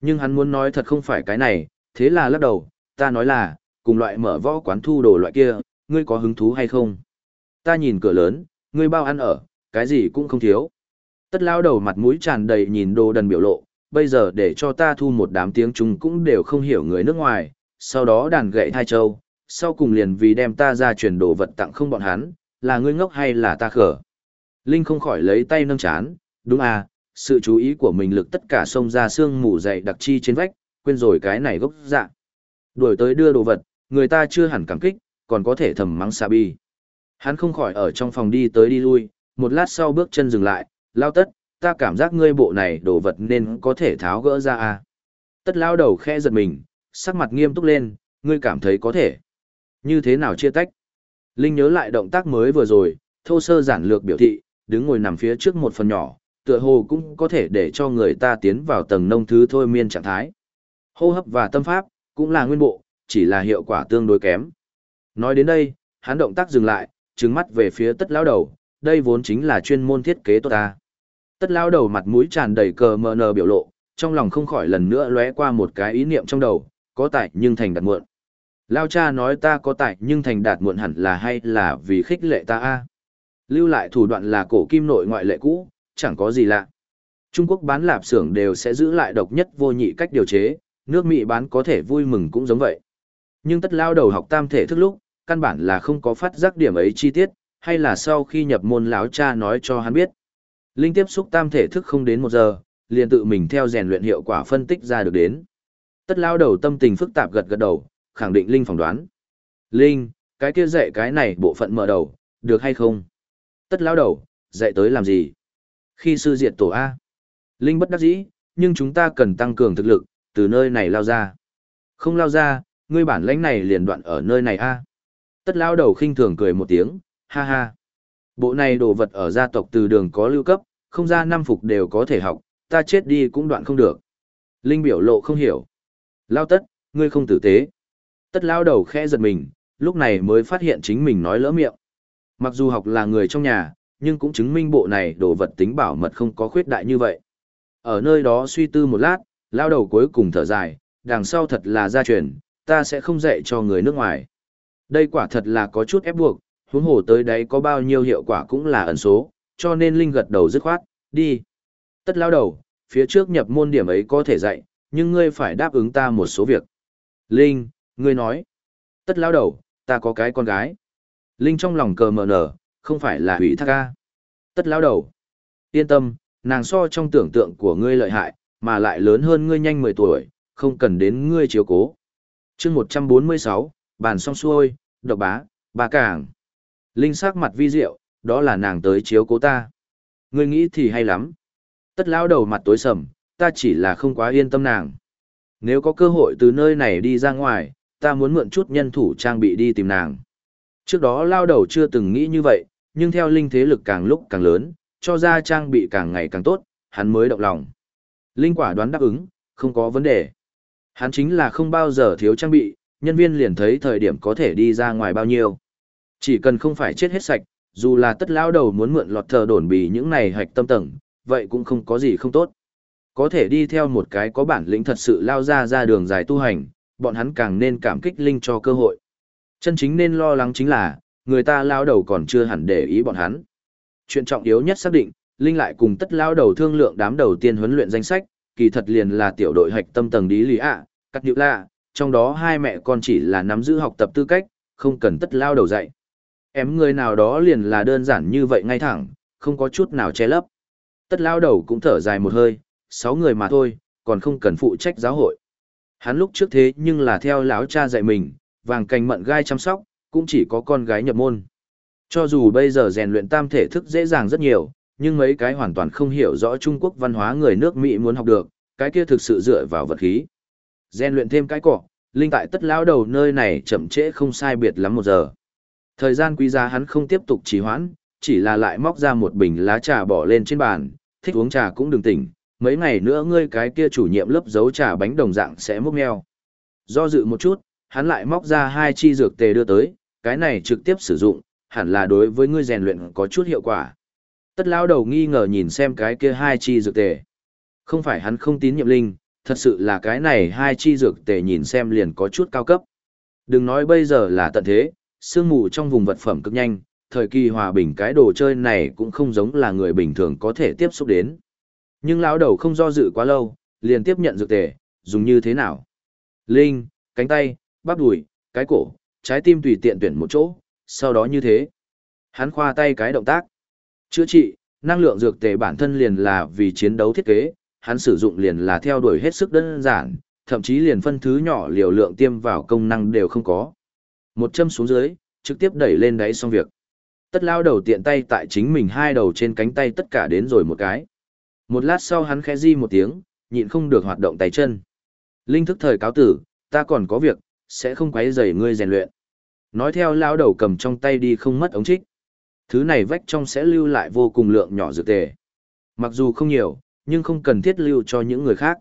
Nhưng hắn muốn nói thật không phải cái này, thế là lắc đầu, ta nói là, cùng loại mở võ quán thu đồ loại kia, ngươi có hứng thú hay không? Ta nhìn cửa lớn, ngươi bao ăn ở, cái gì cũng không thiếu. Tất lao đầu mặt mũi tràn đầy nhìn đồ đần biểu lộ, bây giờ để cho ta thu một đám tiếng chúng cũng đều không hiểu người nước ngoài, sau đó đàn gậy thai châu, sau cùng liền vì đem ta ra chuyển đồ vật tặng không bọn hắn, là ngươi ngốc hay là ta khở. Linh không khỏi lấy tay nâng chán, đúng à, sự chú ý của mình lực tất cả xông ra xương mù dày đặc chi trên vách, quên rồi cái này gốc dạ. Đuổi tới đưa đồ vật, người ta chưa hẳn cảm kích, còn có thể thầm mắng xà bi. Hắn không khỏi ở trong phòng đi tới đi lui, một lát sau bước chân dừng lại, lao tất, ta cảm giác ngươi bộ này đồ vật nên có thể tháo gỡ ra à. Tất lao đầu khẽ giật mình, sắc mặt nghiêm túc lên, ngươi cảm thấy có thể. Như thế nào chia tách? Linh nhớ lại động tác mới vừa rồi, thô sơ giản lược biểu thị, đứng ngồi nằm phía trước một phần nhỏ, tựa hồ cũng có thể để cho người ta tiến vào tầng nông thứ thôi miên trạng thái. Hô hấp và tâm pháp, cũng là nguyên bộ, chỉ là hiệu quả tương đối kém. Nói đến đây, hắn động tác dừng lại, trừng mắt về phía tất lão đầu, đây vốn chính là chuyên môn thiết kế tốt ta. Tất lão đầu mặt mũi tràn đầy cờ mờ nờ biểu lộ, trong lòng không khỏi lần nữa lóe qua một cái ý niệm trong đầu, có tại nhưng thành đạt muộn. Lao cha nói ta có tại nhưng thành đạt muộn hẳn là hay là vì khích lệ ta a Lưu lại thủ đoạn là cổ kim nội ngoại lệ cũ, chẳng có gì lạ. Trung Quốc bán lạp xưởng đều sẽ giữ lại độc nhất vô nhị cách điều chế, nước Mỹ bán có thể vui mừng cũng giống vậy. Nhưng tất lao đầu học tam thể thức lúc, căn bản là không có phát giác điểm ấy chi tiết, hay là sau khi nhập môn lão cha nói cho hắn biết. Linh tiếp xúc tam thể thức không đến một giờ, liền tự mình theo rèn luyện hiệu quả phân tích ra được đến. Tất lao đầu tâm tình phức tạp gật gật đầu, khẳng định Linh phỏng đoán. Linh, cái kia dạy cái này bộ phận mở đầu, được hay không? Tất lao đầu, dạy tới làm gì? Khi sư diệt tổ A. Linh bất đắc dĩ, nhưng chúng ta cần tăng cường thực lực, từ nơi này lao ra. Không lao ra, ngươi bản lãnh này liền đoạn ở nơi này A. À? Tất lao đầu khinh thường cười một tiếng, ha ha. Bộ này đồ vật ở gia tộc từ đường có lưu cấp, không ra năm phục đều có thể học, ta chết đi cũng đoạn không được. Linh biểu lộ không hiểu. Lao tất, ngươi không tử tế. Tất lao đầu khẽ giật mình, lúc này mới phát hiện chính mình nói lỡ miệng. Mặc dù học là người trong nhà, nhưng cũng chứng minh bộ này đồ vật tính bảo mật không có khuyết đại như vậy. Ở nơi đó suy tư một lát, lao đầu cuối cùng thở dài, đằng sau thật là gia truyền, ta sẽ không dạy cho người nước ngoài. Đây quả thật là có chút ép buộc, huống hồ tới đấy có bao nhiêu hiệu quả cũng là ẩn số, cho nên Linh gật đầu dứt khoát, đi. Tất lao đầu, phía trước nhập môn điểm ấy có thể dạy, nhưng ngươi phải đáp ứng ta một số việc. Linh, ngươi nói. Tất lao đầu, ta có cái con gái. Linh trong lòng cờ mờ nở, không phải là hủy thác ca. Tất lao đầu. Yên tâm, nàng so trong tưởng tượng của ngươi lợi hại, mà lại lớn hơn ngươi nhanh 10 tuổi, không cần đến ngươi chiếu cố chương 146, bàn xong xuôi, độc bá, ba cảng. Linh sắc mặt vi diệu, đó là nàng tới chiếu cố ta. Ngươi nghĩ thì hay lắm. Tất lao đầu mặt tối sầm, ta chỉ là không quá yên tâm nàng. Nếu có cơ hội từ nơi này đi ra ngoài, ta muốn mượn chút nhân thủ trang bị đi tìm nàng. Trước đó lao đầu chưa từng nghĩ như vậy, nhưng theo linh thế lực càng lúc càng lớn, cho ra trang bị càng ngày càng tốt, hắn mới động lòng. Linh quả đoán đáp ứng, không có vấn đề. Hắn chính là không bao giờ thiếu trang bị, nhân viên liền thấy thời điểm có thể đi ra ngoài bao nhiêu. Chỉ cần không phải chết hết sạch, dù là tất lao đầu muốn mượn lọt thờ đồn bì những này hạch tâm tầng, vậy cũng không có gì không tốt. Có thể đi theo một cái có bản lĩnh thật sự lao ra ra đường dài tu hành, bọn hắn càng nên cảm kích Linh cho cơ hội. Chân chính nên lo lắng chính là, người ta lao đầu còn chưa hẳn để ý bọn hắn. Chuyện trọng yếu nhất xác định, Linh lại cùng tất lao đầu thương lượng đám đầu tiên huấn luyện danh sách, kỳ thật liền là tiểu đội hạch tâm tầng đi lý ạ, cắt nhữ lạ, trong đó hai mẹ con chỉ là nắm giữ học tập tư cách, không cần tất lao đầu dạy. Em người nào đó liền là đơn giản như vậy ngay thẳng, không có chút nào che lấp. Tất lao đầu cũng thở dài một hơi, sáu người mà thôi, còn không cần phụ trách giáo hội. Hắn lúc trước thế nhưng là theo lão cha dạy mình, vàng cành mận gai chăm sóc, cũng chỉ có con gái nhập môn. Cho dù bây giờ rèn luyện tam thể thức dễ dàng rất nhiều, nhưng mấy cái hoàn toàn không hiểu rõ Trung Quốc văn hóa người nước Mỹ muốn học được, cái kia thực sự dựa vào vật khí. Rèn luyện thêm cái cỏ, linh tại tất lão đầu nơi này chậm trễ không sai biệt lắm một giờ. Thời gian quý giá hắn không tiếp tục trì hoãn, chỉ là lại móc ra một bình lá trà bỏ lên trên bàn, thích uống trà cũng đừng tỉnh, mấy ngày nữa ngươi cái kia chủ nhiệm lớp giấu trà bánh đồng dạng sẽ múc meo. Do dự một chút, hắn lại móc ra hai chi dược tề đưa tới, cái này trực tiếp sử dụng, hẳn là đối với ngươi rèn luyện có chút hiệu quả. Tất lao đầu nghi ngờ nhìn xem cái kia hai chi dược tề. Không phải hắn không tín nhiệm linh, thật sự là cái này hai chi dược tề nhìn xem liền có chút cao cấp. Đừng nói bây giờ là tận thế, sương mù trong vùng vật phẩm cực nhanh, thời kỳ hòa bình cái đồ chơi này cũng không giống là người bình thường có thể tiếp xúc đến. Nhưng lão đầu không do dự quá lâu, liền tiếp nhận dược tề, dùng như thế nào? Linh, cánh tay, bắp đùi, cái cổ, trái tim tùy tiện tuyển một chỗ, sau đó như thế. Hắn khoa tay cái động tác. Chữa trị, năng lượng dược tề bản thân liền là vì chiến đấu thiết kế, hắn sử dụng liền là theo đuổi hết sức đơn giản, thậm chí liền phân thứ nhỏ liều lượng tiêm vào công năng đều không có. Một châm xuống dưới, trực tiếp đẩy lên đáy xong việc. Tất lao đầu tiện tay tại chính mình hai đầu trên cánh tay tất cả đến rồi một cái. Một lát sau hắn khẽ di một tiếng, nhịn không được hoạt động tay chân. Linh thức thời cáo tử, ta còn có việc, sẽ không quấy rầy ngươi rèn luyện. Nói theo lao đầu cầm trong tay đi không mất ống trích. Thứ này vách trong sẽ lưu lại vô cùng lượng nhỏ dược tề. Mặc dù không nhiều, nhưng không cần thiết lưu cho những người khác.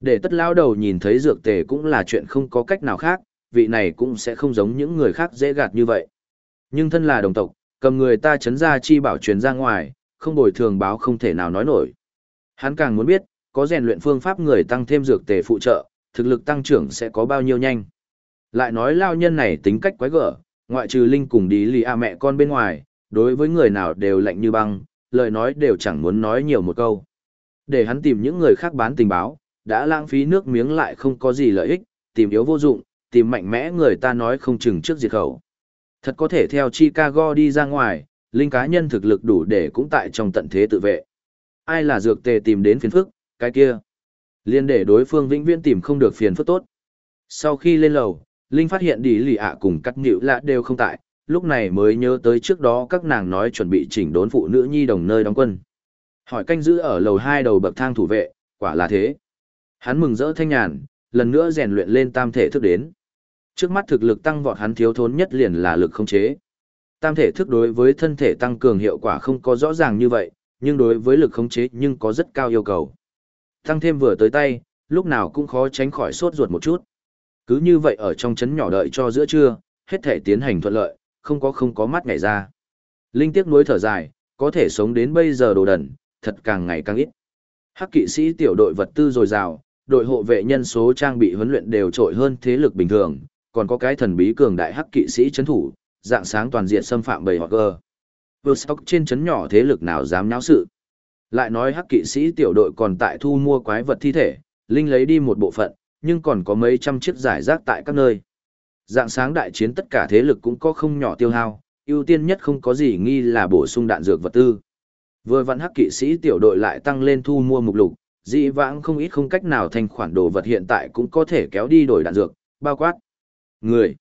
Để tất lao đầu nhìn thấy dược tề cũng là chuyện không có cách nào khác, vị này cũng sẽ không giống những người khác dễ gạt như vậy. Nhưng thân là đồng tộc, cầm người ta chấn ra chi bảo truyền ra ngoài, không bồi thường báo không thể nào nói nổi. Hắn càng muốn biết, có rèn luyện phương pháp người tăng thêm dược tề phụ trợ, thực lực tăng trưởng sẽ có bao nhiêu nhanh. Lại nói lao nhân này tính cách quái gở, ngoại trừ Linh cùng đi lì a mẹ con bên ngoài, đối với người nào đều lạnh như băng, lời nói đều chẳng muốn nói nhiều một câu. Để hắn tìm những người khác bán tình báo, đã lãng phí nước miếng lại không có gì lợi ích, tìm yếu vô dụng, tìm mạnh mẽ người ta nói không chừng trước diệt khẩu. Thật có thể theo Chicago đi ra ngoài, Linh cá nhân thực lực đủ để cũng tại trong tận thế tự vệ. Ai là dược tề tìm đến phiền phức, cái kia. Liên để đối phương vĩnh viễn tìm không được phiền phức tốt. Sau khi lên lầu, Linh phát hiện đi lì ạ cùng cắt nhịu lạ đều không tại, lúc này mới nhớ tới trước đó các nàng nói chuẩn bị chỉnh đốn phụ nữ nhi đồng nơi đóng quân. Hỏi canh giữ ở lầu hai đầu bậc thang thủ vệ, quả là thế. Hắn mừng rỡ thanh nhàn, lần nữa rèn luyện lên tam thể thức đến. Trước mắt thực lực tăng vọt hắn thiếu thốn nhất liền là lực không chế. Tam thể thức đối với thân thể tăng cường hiệu quả không có rõ ràng như vậy, nhưng đối với lực khống chế nhưng có rất cao yêu cầu. Tăng thêm vừa tới tay, lúc nào cũng khó tránh khỏi sốt ruột một chút. Cứ như vậy ở trong chấn nhỏ đợi cho giữa trưa, hết thể tiến hành thuận lợi, không có không có mắt nhảy ra. Linh tiếc nuối thở dài, có thể sống đến bây giờ đồ đần, thật càng ngày càng ít. Hắc kỵ sĩ tiểu đội vật tư dồi dào, đội hộ vệ nhân số trang bị huấn luyện đều trội hơn thế lực bình thường, còn có cái thần bí cường đại hắc kỵ sĩ chấn thủ, dạng sáng toàn diện xâm phạm bầy họ gờ. Woodstock trên chấn nhỏ thế lực nào dám náo sự. Lại nói hắc kỵ sĩ tiểu đội còn tại thu mua quái vật thi thể, Linh lấy đi một bộ phận, nhưng còn có mấy trăm chiếc giải rác tại các nơi. Dạng sáng đại chiến tất cả thế lực cũng có không nhỏ tiêu hao, ưu tiên nhất không có gì nghi là bổ sung đạn dược vật tư. Vừa vặn hắc kỵ sĩ tiểu đội lại tăng lên thu mua mục lục, dị vãng không ít không cách nào thành khoản đồ vật hiện tại cũng có thể kéo đi đổi đạn dược, bao quát. Người.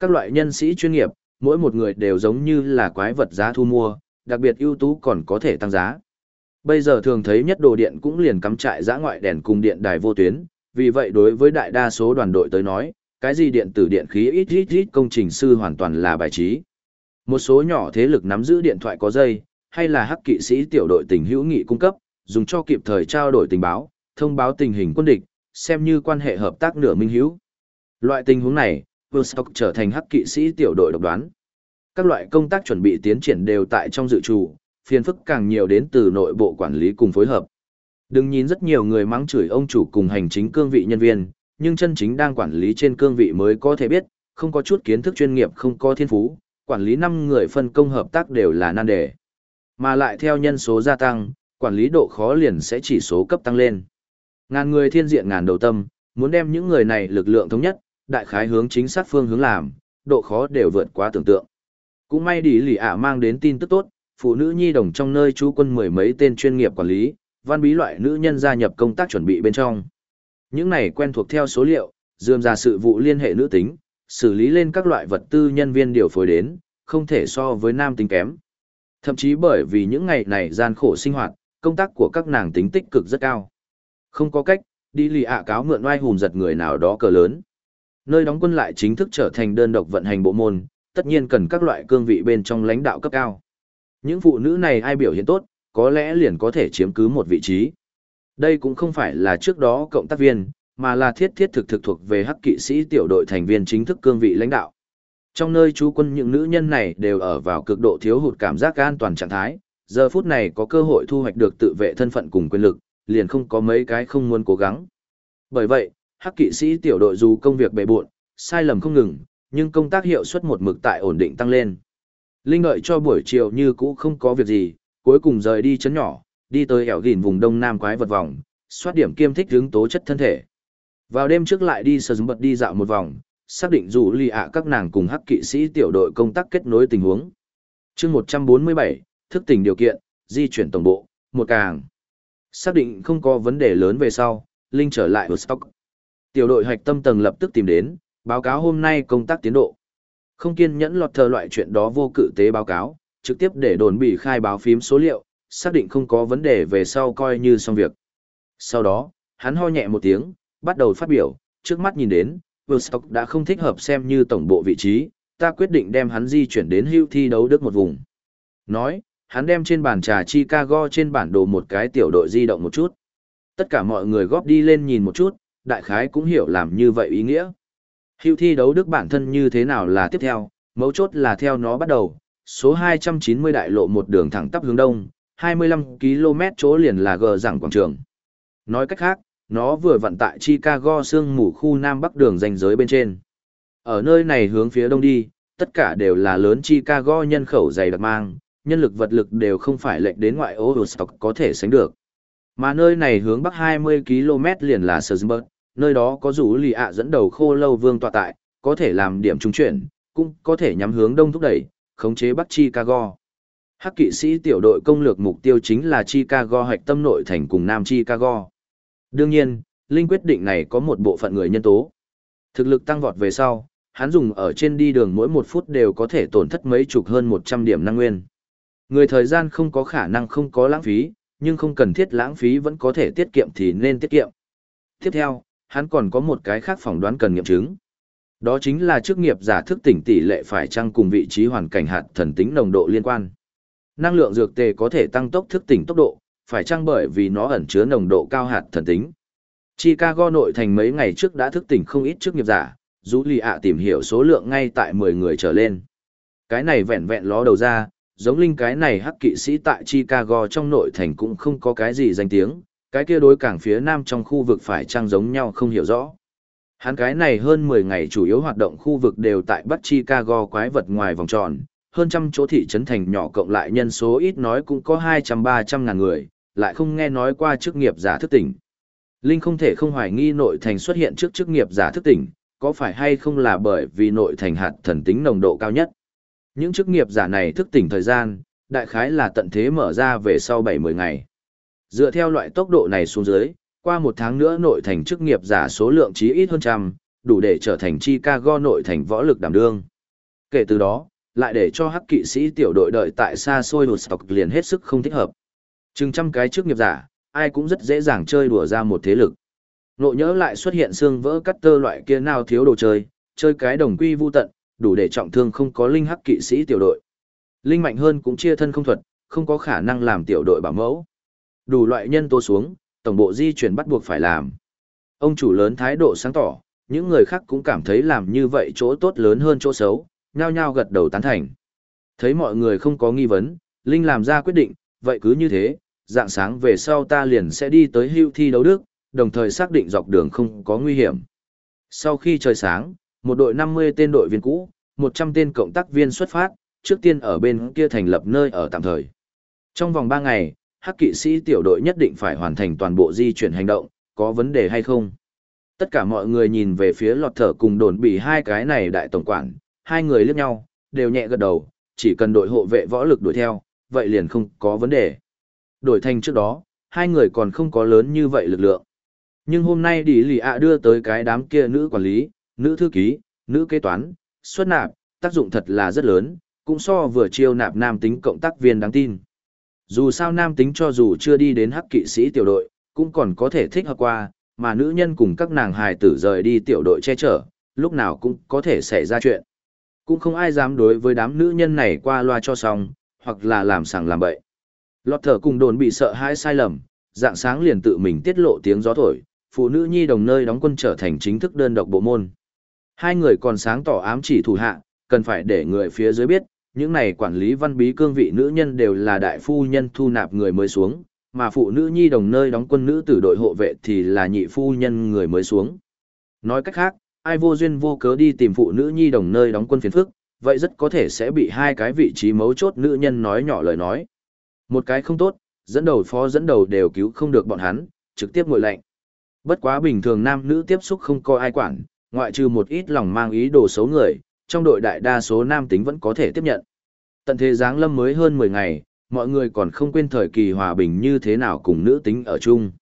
Các loại nhân sĩ chuyên nghiệp, mỗi một người đều giống như là quái vật giá thu mua, đặc biệt ưu tú còn có thể tăng giá. Bây giờ thường thấy nhất đồ điện cũng liền cắm trại giã ngoại đèn cùng điện đài vô tuyến, vì vậy đối với đại đa số đoàn đội tới nói, cái gì điện tử điện khí ít ít ít công trình sư hoàn toàn là bài trí. Một số nhỏ thế lực nắm giữ điện thoại có dây, hay là hắc kỵ sĩ tiểu đội tình hữu nghị cung cấp, dùng cho kịp thời trao đổi tình báo, thông báo tình hình quân địch, xem như quan hệ hợp tác nửa minh hữu. Loại tình huống này, Woodstock trở thành hắc kỵ sĩ tiểu đội độc đoán. Các loại công tác chuẩn bị tiến triển đều tại trong dự trù, phiền phức càng nhiều đến từ nội bộ quản lý cùng phối hợp. Đừng nhìn rất nhiều người mắng chửi ông chủ cùng hành chính cương vị nhân viên, nhưng chân chính đang quản lý trên cương vị mới có thể biết, không có chút kiến thức chuyên nghiệp không có thiên phú, quản lý 5 người phân công hợp tác đều là nan đề. Mà lại theo nhân số gia tăng, quản lý độ khó liền sẽ chỉ số cấp tăng lên. Ngàn người thiên diện ngàn đầu tâm, muốn đem những người này lực lượng thống nhất, đại khái hướng chính xác phương hướng làm, độ khó đều vượt quá tưởng tượng. Cũng may đi lì ả mang đến tin tức tốt, phụ nữ nhi đồng trong nơi chú quân mười mấy tên chuyên nghiệp quản lý, văn bí loại nữ nhân gia nhập công tác chuẩn bị bên trong. Những này quen thuộc theo số liệu, dườm ra sự vụ liên hệ nữ tính, xử lý lên các loại vật tư nhân viên điều phối đến, không thể so với nam tính kém. Thậm chí bởi vì những ngày này gian khổ sinh hoạt, công tác của các nàng tính tích cực rất cao. Không có cách, đi lì ạ cáo mượn oai hùm giật người nào đó cờ lớn. Nơi đóng quân lại chính thức trở thành đơn độc vận hành bộ môn, tất nhiên cần các loại cương vị bên trong lãnh đạo cấp cao. Những phụ nữ này ai biểu hiện tốt, có lẽ liền có thể chiếm cứ một vị trí. Đây cũng không phải là trước đó cộng tác viên, mà là thiết thiết thực thực thuộc về hắc kỵ sĩ tiểu đội thành viên chính thức cương vị lãnh đạo. Trong nơi chú quân những nữ nhân này đều ở vào cực độ thiếu hụt cảm giác an toàn trạng thái, giờ phút này có cơ hội thu hoạch được tự vệ thân phận cùng quyền lực, liền không có mấy cái không muốn cố gắng. Bởi vậy, hắc kỵ sĩ tiểu đội dù công việc bề bộn, sai lầm không ngừng, nhưng công tác hiệu suất một mực tại ổn định tăng lên. Linh đợi cho buổi chiều như cũ không có việc gì, cuối cùng rời đi chấn nhỏ, đi tới ẻo gìn vùng đông nam quái vật vòng, soát điểm kiêm thích hướng tố chất thân thể. Vào đêm trước lại đi sờ bật đi dạo một vòng, xác định dù lì ạ các nàng cùng hắc kỵ sĩ tiểu đội công tác kết nối tình huống. chương 147, thức tỉnh điều kiện, di chuyển tổng bộ, một càng. Xác định không có vấn đề lớn về sau, Linh trở lại ở stock. Tiểu đội hạch tâm tầng lập tức tìm đến, báo cáo hôm nay công tác tiến độ. Không kiên nhẫn lọt thờ loại chuyện đó vô cự tế báo cáo, trực tiếp để đồn bị khai báo phím số liệu, xác định không có vấn đề về sau coi như xong việc. Sau đó, hắn ho nhẹ một tiếng, bắt đầu phát biểu, trước mắt nhìn đến, Vostok đã không thích hợp xem như tổng bộ vị trí, ta quyết định đem hắn di chuyển đến hưu thi đấu Đức một vùng. Nói, hắn đem trên bàn trà Chicago trên bản đồ một cái tiểu đội di động một chút. Tất cả mọi người góp đi lên nhìn một chút, đại khái cũng hiểu làm như vậy ý nghĩa. Hưu thi đấu Đức bản thân như thế nào là tiếp theo, mấu chốt là theo nó bắt đầu, số 290 đại lộ một đường thẳng tắp hướng đông, 25 km chỗ liền là gờ rằng quảng trường. Nói cách khác, nó vừa vận tại Chicago sương mù khu Nam Bắc đường danh giới bên trên. Ở nơi này hướng phía đông đi, tất cả đều là lớn Chicago nhân khẩu dày đặc mang, nhân lực vật lực đều không phải lệnh đến ngoại ô Woodstock có thể sánh được. Mà nơi này hướng bắc 20 km liền là Salisbury, nơi đó có rủ lì ạ dẫn đầu khô lâu vương tọa tại, có thể làm điểm trung chuyển, cũng có thể nhắm hướng đông thúc đẩy, khống chế bắc Chicago. Hắc kỵ sĩ tiểu đội công lược mục tiêu chính là Chicago hạch tâm nội thành cùng Nam Chicago. Đương nhiên, Linh quyết định này có một bộ phận người nhân tố. Thực lực tăng vọt về sau, hắn dùng ở trên đi đường mỗi một phút đều có thể tổn thất mấy chục hơn 100 điểm năng nguyên. Người thời gian không có khả năng không có lãng phí, nhưng không cần thiết lãng phí vẫn có thể tiết kiệm thì nên tiết kiệm. Tiếp theo, hắn còn có một cái khác phỏng đoán cần nghiệm chứng. Đó chính là chức nghiệp giả thức tỉnh tỷ lệ phải chăng cùng vị trí hoàn cảnh hạt thần tính nồng độ liên quan. Năng lượng dược tề có thể tăng tốc thức tỉnh tốc độ, phải chăng bởi vì nó ẩn chứa nồng độ cao hạt thần tính. Chicago nội thành mấy ngày trước đã thức tỉnh không ít chức nghiệp giả, dù lì ạ tìm hiểu số lượng ngay tại 10 người trở lên. Cái này vẹn vẹn ló đầu ra, giống linh cái này hắc kỵ sĩ tại Chicago trong nội thành cũng không có cái gì danh tiếng, cái kia đối cảng phía nam trong khu vực phải chăng giống nhau không hiểu rõ. Hắn cái này hơn 10 ngày chủ yếu hoạt động khu vực đều tại Bắc Chicago quái vật ngoài vòng tròn, hơn trăm chỗ thị trấn thành nhỏ cộng lại nhân số ít nói cũng có 200-300 ngàn người, lại không nghe nói qua chức nghiệp giả thức tỉnh. Linh không thể không hoài nghi nội thành xuất hiện trước chức nghiệp giả thức tỉnh, có phải hay không là bởi vì nội thành hạt thần tính nồng độ cao nhất. Những chức nghiệp giả này thức tỉnh thời gian, đại khái là tận thế mở ra về sau 7-10 ngày. Dựa theo loại tốc độ này xuống dưới, qua một tháng nữa nội thành chức nghiệp giả số lượng chí ít hơn trăm, đủ để trở thành Chicago nội thành võ lực đảm đương. Kể từ đó, lại để cho hắc kỵ sĩ tiểu đội đợi tại xa xôi đột sọc liền hết sức không thích hợp. Chừng trăm cái trước nghiệp giả, ai cũng rất dễ dàng chơi đùa ra một thế lực. Nộ nhớ lại xuất hiện xương vỡ cắt tơ loại kia nào thiếu đồ chơi, chơi cái đồng quy vu tận, đủ để trọng thương không có linh hắc kỵ sĩ tiểu đội. Linh mạnh hơn cũng chia thân không thuật, không có khả năng làm tiểu đội bảo mẫu. Đủ loại nhân tố xuống, tổng bộ di chuyển bắt buộc phải làm. Ông chủ lớn thái độ sáng tỏ, những người khác cũng cảm thấy làm như vậy chỗ tốt lớn hơn chỗ xấu, nhao nhao gật đầu tán thành. Thấy mọi người không có nghi vấn, Linh làm ra quyết định, vậy cứ như thế, dạng sáng về sau ta liền sẽ đi tới hưu thi đấu đức, đồng thời xác định dọc đường không có nguy hiểm. Sau khi trời sáng, một đội 50 tên đội viên cũ, 100 tên cộng tác viên xuất phát, trước tiên ở bên kia thành lập nơi ở tạm thời. Trong vòng 3 ngày, hắc kỵ sĩ tiểu đội nhất định phải hoàn thành toàn bộ di chuyển hành động, có vấn đề hay không? Tất cả mọi người nhìn về phía lọt thở cùng đồn bị hai cái này đại tổng quản, hai người liếc nhau, đều nhẹ gật đầu, chỉ cần đội hộ vệ võ lực đuổi theo, vậy liền không có vấn đề. Đổi thành trước đó, hai người còn không có lớn như vậy lực lượng. Nhưng hôm nay đi lì ạ đưa tới cái đám kia nữ quản lý, nữ thư ký, nữ kế toán, xuất nạp, tác dụng thật là rất lớn, cũng so vừa chiêu nạp nam tính cộng tác viên đáng tin. Dù sao nam tính cho dù chưa đi đến hắc kỵ sĩ tiểu đội, cũng còn có thể thích hợp qua, mà nữ nhân cùng các nàng hài tử rời đi tiểu đội che chở, lúc nào cũng có thể xảy ra chuyện. Cũng không ai dám đối với đám nữ nhân này qua loa cho xong, hoặc là làm sàng làm bậy. Lọt thở cùng đồn bị sợ hãi sai lầm, dạng sáng liền tự mình tiết lộ tiếng gió thổi, phụ nữ nhi đồng nơi đóng quân trở thành chính thức đơn độc bộ môn. Hai người còn sáng tỏ ám chỉ thủ hạ, cần phải để người phía dưới biết, những này quản lý văn bí cương vị nữ nhân đều là đại phu nhân thu nạp người mới xuống, mà phụ nữ nhi đồng nơi đóng quân nữ tử đội hộ vệ thì là nhị phu nhân người mới xuống. Nói cách khác, ai vô duyên vô cớ đi tìm phụ nữ nhi đồng nơi đóng quân phiền phức, vậy rất có thể sẽ bị hai cái vị trí mấu chốt nữ nhân nói nhỏ lời nói. Một cái không tốt, dẫn đầu phó dẫn đầu đều cứu không được bọn hắn, trực tiếp ngồi lạnh. Bất quá bình thường nam nữ tiếp xúc không có ai quản, ngoại trừ một ít lòng mang ý đồ xấu người, trong đội đại đa số nam tính vẫn có thể tiếp nhận. Tận thế giáng lâm mới hơn 10 ngày, mọi người còn không quên thời kỳ hòa bình như thế nào cùng nữ tính ở chung.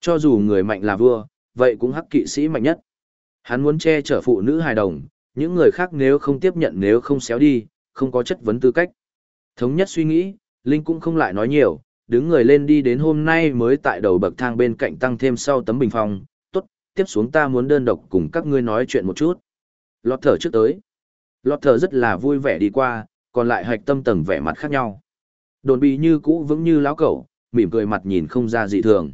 Cho dù người mạnh là vua, vậy cũng hắc kỵ sĩ mạnh nhất. Hắn muốn che chở phụ nữ hài đồng, những người khác nếu không tiếp nhận nếu không xéo đi, không có chất vấn tư cách. Thống nhất suy nghĩ, Linh cũng không lại nói nhiều, đứng người lên đi đến hôm nay mới tại đầu bậc thang bên cạnh tăng thêm sau tấm bình phong, tốt, tiếp xuống ta muốn đơn độc cùng các ngươi nói chuyện một chút. Lọt thở trước tới. Lọt thở rất là vui vẻ đi qua, còn lại hạch tâm tầng vẻ mặt khác nhau. Đồn bị như cũ vững như lão cẩu, mỉm cười mặt nhìn không ra dị thường.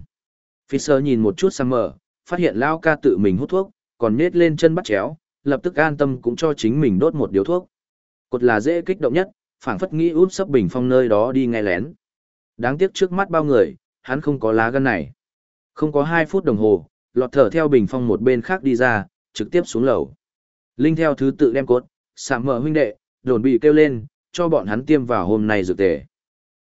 Fisher nhìn một chút Summer, phát hiện lão ca tự mình hút thuốc, còn nết lên chân bắt chéo, lập tức an tâm cũng cho chính mình đốt một điếu thuốc. Cột là dễ kích động nhất, phảng phất nghĩ út sấp bình phong nơi đó đi nghe lén. Đáng tiếc trước mắt bao người, hắn không có lá gan này. Không có 2 phút đồng hồ, lọt thở theo bình phong một bên khác đi ra, trực tiếp xuống lầu. Linh theo thứ tự đem cốt, sạm mở huynh đệ, đồn bị kêu lên, cho bọn hắn tiêm vào hôm nay dược tề.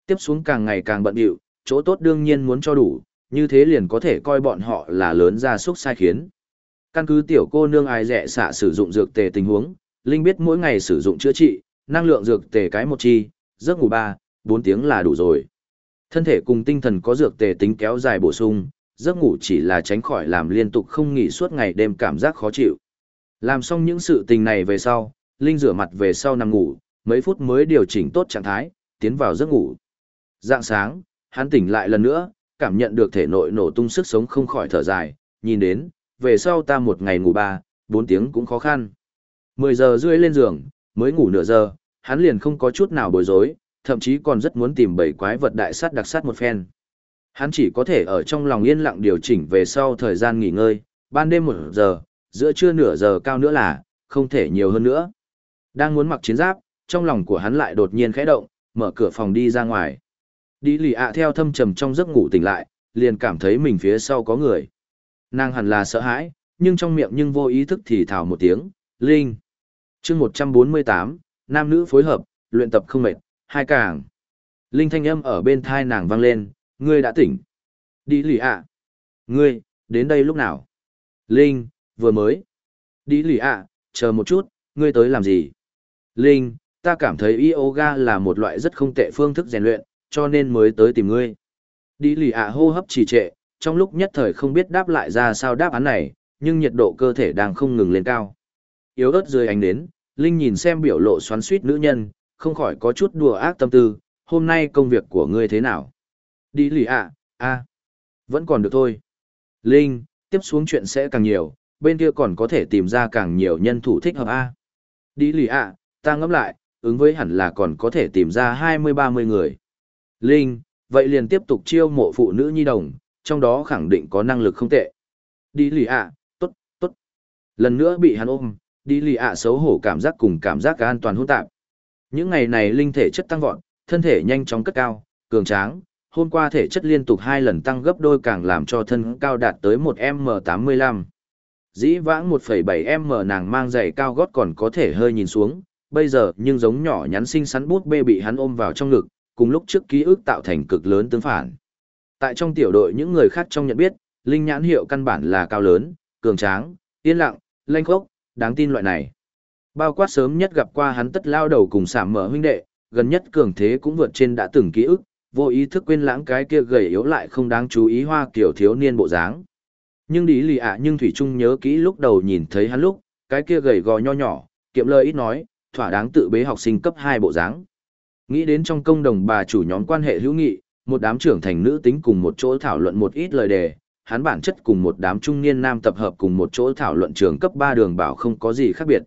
Tiếp xuống càng ngày càng bận điệu, chỗ tốt đương nhiên muốn cho đủ, như thế liền có thể coi bọn họ là lớn ra xúc sai khiến. Căn cứ tiểu cô nương ai rẻ xạ sử dụng dược tề tình huống, Linh biết mỗi ngày sử dụng chữa trị, năng lượng dược tề cái một chi, giấc ngủ 3, 4 tiếng là đủ rồi. Thân thể cùng tinh thần có dược tề tính kéo dài bổ sung, giấc ngủ chỉ là tránh khỏi làm liên tục không nghỉ suốt ngày đêm cảm giác khó chịu. Làm xong những sự tình này về sau, Linh rửa mặt về sau nằm ngủ, mấy phút mới điều chỉnh tốt trạng thái, tiến vào giấc ngủ. Dạng sáng, hắn tỉnh lại lần nữa, cảm nhận được thể nội nổ tung sức sống không khỏi thở dài, nhìn đến, về sau ta một ngày ngủ ba, bốn tiếng cũng khó khăn. Mười giờ rưỡi lên giường, mới ngủ nửa giờ, hắn liền không có chút nào bối rối, thậm chí còn rất muốn tìm bảy quái vật đại sát đặc sát một phen. Hắn chỉ có thể ở trong lòng yên lặng điều chỉnh về sau thời gian nghỉ ngơi, ban đêm một giờ, giữa trưa nửa giờ cao nữa là, không thể nhiều hơn nữa. Đang muốn mặc chiến giáp, trong lòng của hắn lại đột nhiên khẽ động, mở cửa phòng đi ra ngoài. Đi lì ạ theo thâm trầm trong giấc ngủ tỉnh lại, liền cảm thấy mình phía sau có người. Nàng hẳn là sợ hãi, nhưng trong miệng nhưng vô ý thức thì thào một tiếng, Linh. chương 148, nam nữ phối hợp, luyện tập không mệt, hai càng. Linh thanh âm ở bên thai nàng vang lên, ngươi đã tỉnh. Đi lì ạ. Ngươi, đến đây lúc nào? Linh, vừa mới. Đi lì ạ, chờ một chút, ngươi tới làm gì? Linh, ta cảm thấy yoga là một loại rất không tệ phương thức rèn luyện, cho nên mới tới tìm ngươi. Đi lì ạ hô hấp trì trệ, trong lúc nhất thời không biết đáp lại ra sao đáp án này, nhưng nhiệt độ cơ thể đang không ngừng lên cao. Yếu ớt dưới ánh đến, Linh nhìn xem biểu lộ xoắn suýt nữ nhân, không khỏi có chút đùa ác tâm tư, hôm nay công việc của ngươi thế nào? Đi lì ạ, a, vẫn còn được thôi. Linh, tiếp xuống chuyện sẽ càng nhiều, bên kia còn có thể tìm ra càng nhiều nhân thủ thích hợp a. Đi lì ạ, ta ngẫm lại, ứng với hẳn là còn có thể tìm ra 20-30 người. Linh, vậy liền tiếp tục chiêu mộ phụ nữ nhi đồng, trong đó khẳng định có năng lực không tệ. Đi lì ạ, tốt, tốt. Lần nữa bị hắn ôm, đi lì ạ xấu hổ cảm giác cùng cảm giác cả an toàn hỗn tạp. Những ngày này linh thể chất tăng vọt, thân thể nhanh chóng cất cao, cường tráng, hôm qua thể chất liên tục hai lần tăng gấp đôi càng làm cho thân cao đạt tới một m 85 Dĩ vãng 1,7m nàng mang giày cao gót còn có thể hơi nhìn xuống, bây giờ nhưng giống nhỏ nhắn xinh xắn bút bê bị hắn ôm vào trong ngực, cùng lúc trước ký ức tạo thành cực lớn tương phản. Tại trong tiểu đội những người khác trong nhận biết, linh nhãn hiệu căn bản là cao lớn, cường tráng, yên lặng, lanh khốc, đáng tin loại này. Bao quát sớm nhất gặp qua hắn tất lao đầu cùng sảm mở huynh đệ, gần nhất cường thế cũng vượt trên đã từng ký ức, vô ý thức quên lãng cái kia gầy yếu lại không đáng chú ý hoa kiểu thiếu niên bộ dáng. Nhưng đi lì ạ nhưng Thủy Trung nhớ kỹ lúc đầu nhìn thấy hắn lúc, cái kia gầy gò nho nhỏ, kiệm lời ít nói, thỏa đáng tự bế học sinh cấp 2 bộ dáng. Nghĩ đến trong công đồng bà chủ nhóm quan hệ hữu nghị, một đám trưởng thành nữ tính cùng một chỗ thảo luận một ít lời đề, hắn bản chất cùng một đám trung niên nam tập hợp cùng một chỗ thảo luận trường cấp 3 đường bảo không có gì khác biệt.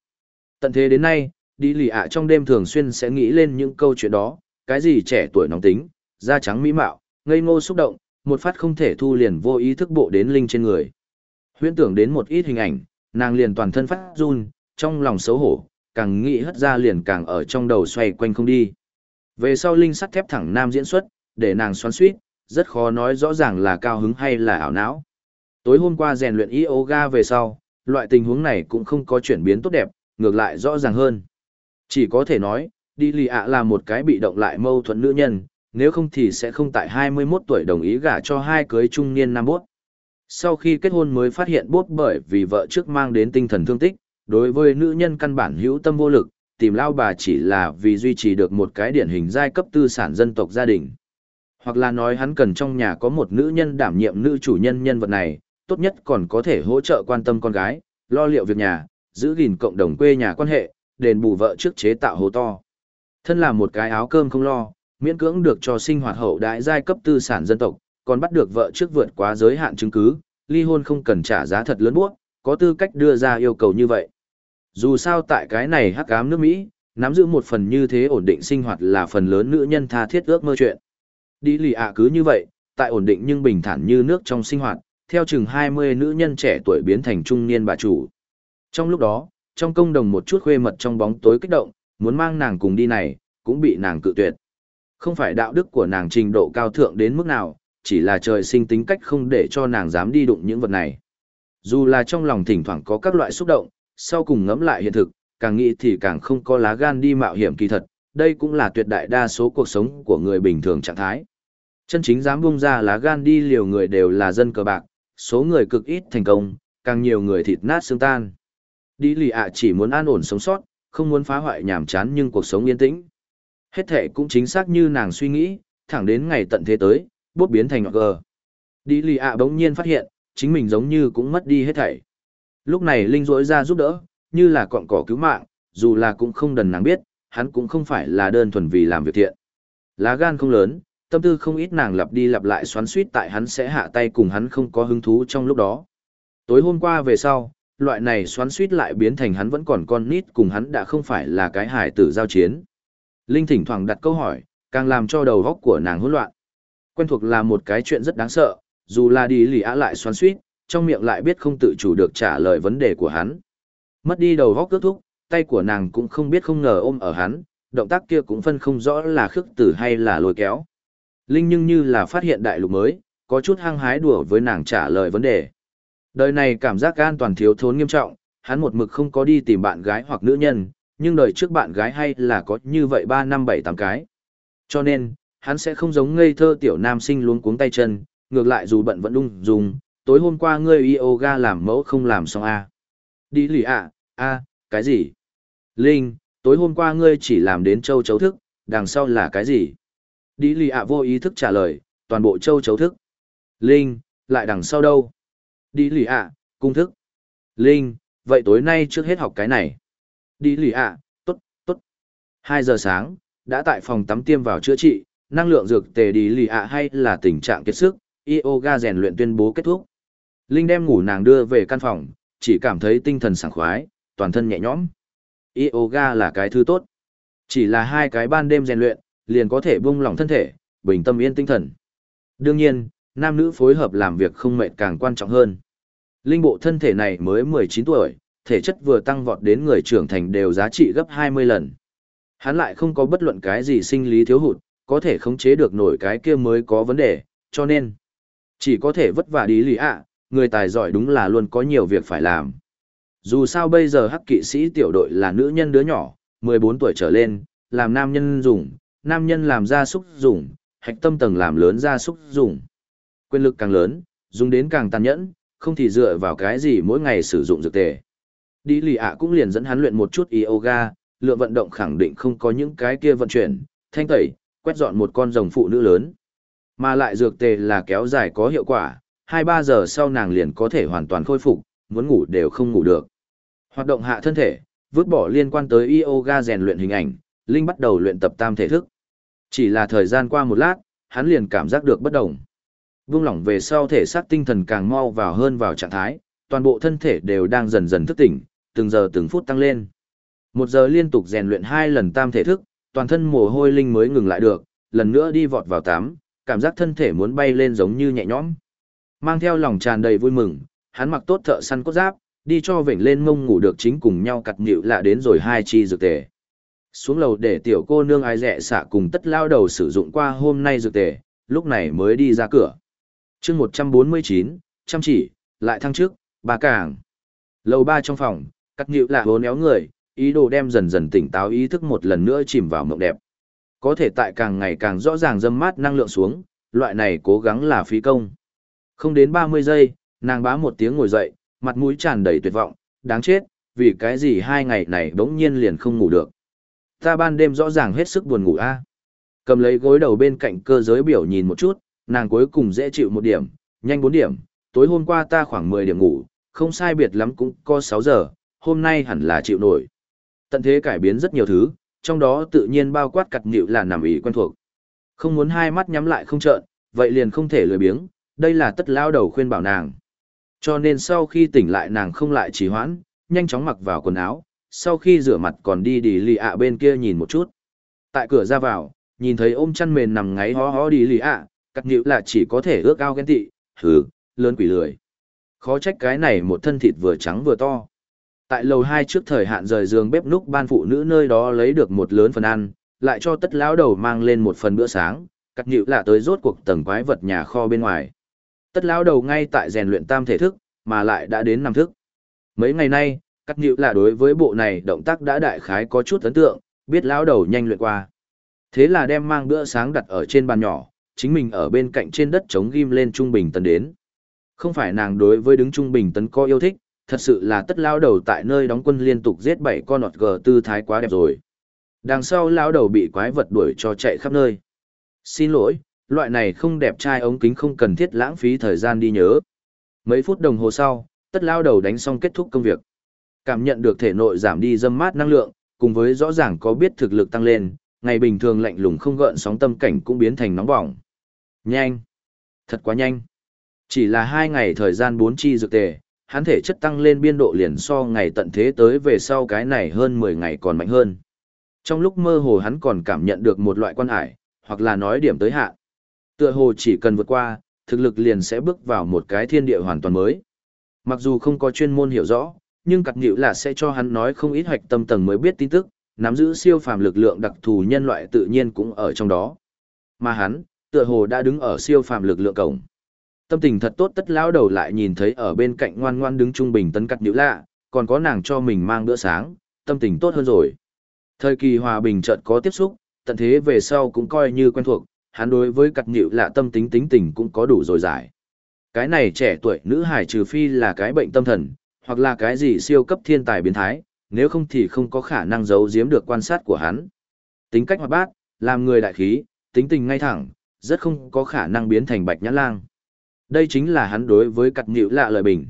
Tận thế đến nay, đi lì ạ trong đêm thường xuyên sẽ nghĩ lên những câu chuyện đó, cái gì trẻ tuổi nóng tính, da trắng mỹ mạo, ngây ngô xúc động, một phát không thể thu liền vô ý thức bộ đến linh trên người. Huyễn tưởng đến một ít hình ảnh, nàng liền toàn thân phát run, trong lòng xấu hổ, càng nghĩ hất ra liền càng ở trong đầu xoay quanh không đi. Về sau linh sắt thép thẳng nam diễn xuất, để nàng xoắn suýt, rất khó nói rõ ràng là cao hứng hay là ảo não. Tối hôm qua rèn luyện yoga về sau, loại tình huống này cũng không có chuyển biến tốt đẹp, ngược lại rõ ràng hơn. Chỉ có thể nói, đi lì ạ là một cái bị động lại mâu thuẫn nữ nhân, nếu không thì sẽ không tại 21 tuổi đồng ý gả cho hai cưới trung niên nam bốt. Sau khi kết hôn mới phát hiện bốt bởi vì vợ trước mang đến tinh thần thương tích, đối với nữ nhân căn bản hữu tâm vô lực, tìm lao bà chỉ là vì duy trì được một cái điển hình giai cấp tư sản dân tộc gia đình. Hoặc là nói hắn cần trong nhà có một nữ nhân đảm nhiệm nữ chủ nhân nhân vật này, tốt nhất còn có thể hỗ trợ quan tâm con gái, lo liệu việc nhà, giữ gìn cộng đồng quê nhà quan hệ, đền bù vợ trước chế tạo hồ to. Thân là một cái áo cơm không lo, miễn cưỡng được cho sinh hoạt hậu đại giai cấp tư sản dân tộc, còn bắt được vợ trước vượt quá giới hạn chứng cứ, ly hôn không cần trả giá thật lớn buốt, có tư cách đưa ra yêu cầu như vậy. Dù sao tại cái này hắc ám nước Mỹ, nắm giữ một phần như thế ổn định sinh hoạt là phần lớn nữ nhân tha thiết ước mơ chuyện. Đi lì ạ cứ như vậy, tại ổn định nhưng bình thản như nước trong sinh hoạt, theo chừng 20 nữ nhân trẻ tuổi biến thành trung niên bà chủ. Trong lúc đó, trong công đồng một chút khuê mật trong bóng tối kích động, muốn mang nàng cùng đi này, cũng bị nàng cự tuyệt. Không phải đạo đức của nàng trình độ cao thượng đến mức nào, chỉ là trời sinh tính cách không để cho nàng dám đi đụng những vật này. Dù là trong lòng thỉnh thoảng có các loại xúc động, sau cùng ngẫm lại hiện thực, càng nghĩ thì càng không có lá gan đi mạo hiểm kỳ thật, đây cũng là tuyệt đại đa số cuộc sống của người bình thường trạng thái. Chân chính dám bung ra lá gan đi liều người đều là dân cờ bạc, số người cực ít thành công, càng nhiều người thịt nát xương tan. Đi lì ạ chỉ muốn an ổn sống sót, không muốn phá hoại nhàm chán nhưng cuộc sống yên tĩnh. Hết thể cũng chính xác như nàng suy nghĩ, thẳng đến ngày tận thế tới, bút biến thành gờ. Đi lì ạ bỗng nhiên phát hiện, chính mình giống như cũng mất đi hết thảy. Lúc này Linh rỗi ra giúp đỡ, như là cọng cỏ cứu mạng, dù là cũng không đần nàng biết, hắn cũng không phải là đơn thuần vì làm việc thiện. Lá gan không lớn, tâm tư không ít nàng lặp đi lặp lại xoắn suýt tại hắn sẽ hạ tay cùng hắn không có hứng thú trong lúc đó. Tối hôm qua về sau, loại này xoắn suýt lại biến thành hắn vẫn còn con nít cùng hắn đã không phải là cái hải tử giao chiến. Linh thỉnh thoảng đặt câu hỏi, càng làm cho đầu góc của nàng hỗn loạn. Quen thuộc là một cái chuyện rất đáng sợ, dù là đi lì á lại xoắn suýt, trong miệng lại biết không tự chủ được trả lời vấn đề của hắn. Mất đi đầu góc cước thúc, tay của nàng cũng không biết không ngờ ôm ở hắn, động tác kia cũng phân không rõ là khước tử hay là lôi kéo. Linh nhưng như là phát hiện đại lục mới, có chút hăng hái đùa với nàng trả lời vấn đề. Đời này cảm giác an toàn thiếu thốn nghiêm trọng, hắn một mực không có đi tìm bạn gái hoặc nữ nhân, nhưng đời trước bạn gái hay là có như vậy 3 năm 7 8 cái. Cho nên, hắn sẽ không giống ngây thơ tiểu nam sinh luống cuống tay chân, ngược lại dù bận vẫn ung dung, tối hôm qua ngươi yoga làm mẫu không làm xong à? Đi lì ạ, a cái gì? Linh, tối hôm qua ngươi chỉ làm đến châu chấu thức, đằng sau là cái gì? Đi lì ạ vô ý thức trả lời, toàn bộ châu chấu thức. Linh, lại đằng sau đâu? Đi lì ạ, cung thức. Linh, vậy tối nay trước hết học cái này. Đi lì ạ, tốt, tốt. Hai giờ sáng, đã tại phòng tắm tiêm vào chữa trị, năng lượng dược tề đi lì ạ hay là tình trạng kiệt sức, yoga rèn luyện tuyên bố kết thúc. Linh đem ngủ nàng đưa về căn phòng, chỉ cảm thấy tinh thần sảng khoái, toàn thân nhẹ nhõm. Yoga là cái thứ tốt. Chỉ là hai cái ban đêm rèn luyện, liền có thể buông lỏng thân thể, bình tâm yên tinh thần. Đương nhiên, nam nữ phối hợp làm việc không mệt càng quan trọng hơn. Linh bộ thân thể này mới 19 tuổi, thể chất vừa tăng vọt đến người trưởng thành đều giá trị gấp 20 lần. Hắn lại không có bất luận cái gì sinh lý thiếu hụt, có thể khống chế được nổi cái kia mới có vấn đề, cho nên chỉ có thể vất vả đi lì ạ, người tài giỏi đúng là luôn có nhiều việc phải làm. Dù sao bây giờ hắc kỵ sĩ tiểu đội là nữ nhân đứa nhỏ, 14 tuổi trở lên, làm nam nhân dùng, nam nhân làm gia súc dùng, hạch tâm tầng làm lớn gia súc dùng. Quyền lực càng lớn, dùng đến càng tàn nhẫn, không thì dựa vào cái gì mỗi ngày sử dụng dược tề. Đi lì ạ cũng liền dẫn hắn luyện một chút yoga, lượng vận động khẳng định không có những cái kia vận chuyển, thanh tẩy, quét dọn một con rồng phụ nữ lớn. Mà lại dược tề là kéo dài có hiệu quả, 2-3 giờ sau nàng liền có thể hoàn toàn khôi phục, muốn ngủ đều không ngủ được. Hoạt động hạ thân thể, vứt bỏ liên quan tới yoga rèn luyện hình ảnh, Linh bắt đầu luyện tập tam thể thức. Chỉ là thời gian qua một lát, hắn liền cảm giác được bất động. Vương lỏng về sau thể xác tinh thần càng mau vào hơn vào trạng thái, toàn bộ thân thể đều đang dần dần thức tỉnh, từng giờ từng phút tăng lên. Một giờ liên tục rèn luyện hai lần tam thể thức, toàn thân mồ hôi linh mới ngừng lại được, lần nữa đi vọt vào tắm, cảm giác thân thể muốn bay lên giống như nhẹ nhõm. Mang theo lòng tràn đầy vui mừng, hắn mặc tốt thợ săn cốt giáp, đi cho vểnh lên mông ngủ được chính cùng nhau cặt nhịu lạ đến rồi hai chi dược tề. Xuống lầu để tiểu cô nương ai rẻ xạ cùng tất lao đầu sử dụng qua hôm nay dược tề, lúc này mới đi ra cửa. chương 149, chăm chỉ, lại thăng trước, bà càng. Lầu ba trong phòng, cắt nhịu là hố néo người, ý đồ đem dần dần tỉnh táo ý thức một lần nữa chìm vào mộng đẹp. Có thể tại càng ngày càng rõ ràng dâm mát năng lượng xuống, loại này cố gắng là phí công. Không đến 30 giây, nàng bá một tiếng ngồi dậy, mặt mũi tràn đầy tuyệt vọng, đáng chết, vì cái gì hai ngày này bỗng nhiên liền không ngủ được. Ta ban đêm rõ ràng hết sức buồn ngủ a. Cầm lấy gối đầu bên cạnh cơ giới biểu nhìn một chút, nàng cuối cùng dễ chịu một điểm, nhanh bốn điểm, tối hôm qua ta khoảng 10 điểm ngủ, không sai biệt lắm cũng có sáu giờ, hôm nay hẳn là chịu nổi. Tận thế cải biến rất nhiều thứ, trong đó tự nhiên bao quát cặt nhịu là nằm ý quen thuộc. Không muốn hai mắt nhắm lại không trợn, vậy liền không thể lười biếng, đây là tất lao đầu khuyên bảo nàng. Cho nên sau khi tỉnh lại nàng không lại trì hoãn, nhanh chóng mặc vào quần áo, sau khi rửa mặt còn đi đi lì ạ bên kia nhìn một chút. Tại cửa ra vào, nhìn thấy ôm chăn mền nằm ngáy hó hó đi lì ạ, cắt nhịu là chỉ có thể ước ao ghen tị, hừ, lớn quỷ lười. Khó trách cái này một thân thịt vừa trắng vừa to. Tại lầu hai trước thời hạn rời giường bếp núc ban phụ nữ nơi đó lấy được một lớn phần ăn, lại cho tất lão đầu mang lên một phần bữa sáng, cắt nhịu là tới rốt cuộc tầng quái vật nhà kho bên ngoài. Tất lão đầu ngay tại rèn luyện tam thể thức, mà lại đã đến năm thức. Mấy ngày nay, cắt nhữ là đối với bộ này động tác đã đại khái có chút ấn tượng, biết lão đầu nhanh luyện qua. Thế là đem mang bữa sáng đặt ở trên bàn nhỏ, chính mình ở bên cạnh trên đất chống ghim lên trung bình tấn đến. Không phải nàng đối với đứng trung bình tấn có yêu thích, thật sự là tất lao đầu tại nơi đóng quân liên tục giết bảy con nọt gờ tư thái quá đẹp rồi. Đằng sau lao đầu bị quái vật đuổi cho chạy khắp nơi. Xin lỗi, loại này không đẹp trai ống kính không cần thiết lãng phí thời gian đi nhớ. Mấy phút đồng hồ sau, tất lao đầu đánh xong kết thúc công việc. Cảm nhận được thể nội giảm đi dâm mát năng lượng, cùng với rõ ràng có biết thực lực tăng lên, ngày bình thường lạnh lùng không gợn sóng tâm cảnh cũng biến thành nóng bỏng. Nhanh! Thật quá nhanh! Chỉ là hai ngày thời gian bốn chi dược tề, hắn thể chất tăng lên biên độ liền so ngày tận thế tới về sau cái này hơn 10 ngày còn mạnh hơn. Trong lúc mơ hồ hắn còn cảm nhận được một loại quan hải, hoặc là nói điểm tới hạn. Tựa hồ chỉ cần vượt qua, thực lực liền sẽ bước vào một cái thiên địa hoàn toàn mới. Mặc dù không có chuyên môn hiểu rõ, nhưng cặt nhịu là sẽ cho hắn nói không ít hoạch tâm tầng mới biết tin tức, nắm giữ siêu phàm lực lượng đặc thù nhân loại tự nhiên cũng ở trong đó. Mà hắn, tựa hồ đã đứng ở siêu phàm lực lượng cổng. Tâm tình thật tốt tất lão đầu lại nhìn thấy ở bên cạnh ngoan ngoan đứng trung bình tấn cặt nhữ lạ, còn có nàng cho mình mang bữa sáng, tâm tình tốt hơn rồi. Thời kỳ hòa bình chợt có tiếp xúc, tận thế về sau cũng coi như quen thuộc, hắn đối với cặt nhữ lạ tâm tính tính tình cũng có đủ rồi giải. Cái này trẻ tuổi nữ hải trừ phi là cái bệnh tâm thần, hoặc là cái gì siêu cấp thiên tài biến thái, nếu không thì không có khả năng giấu giếm được quan sát của hắn. Tính cách hoạt bát, làm người đại khí, tính tình ngay thẳng, rất không có khả năng biến thành bạch nhãn lang. Đây chính là hắn đối với cặt nhịu lạ lời bình.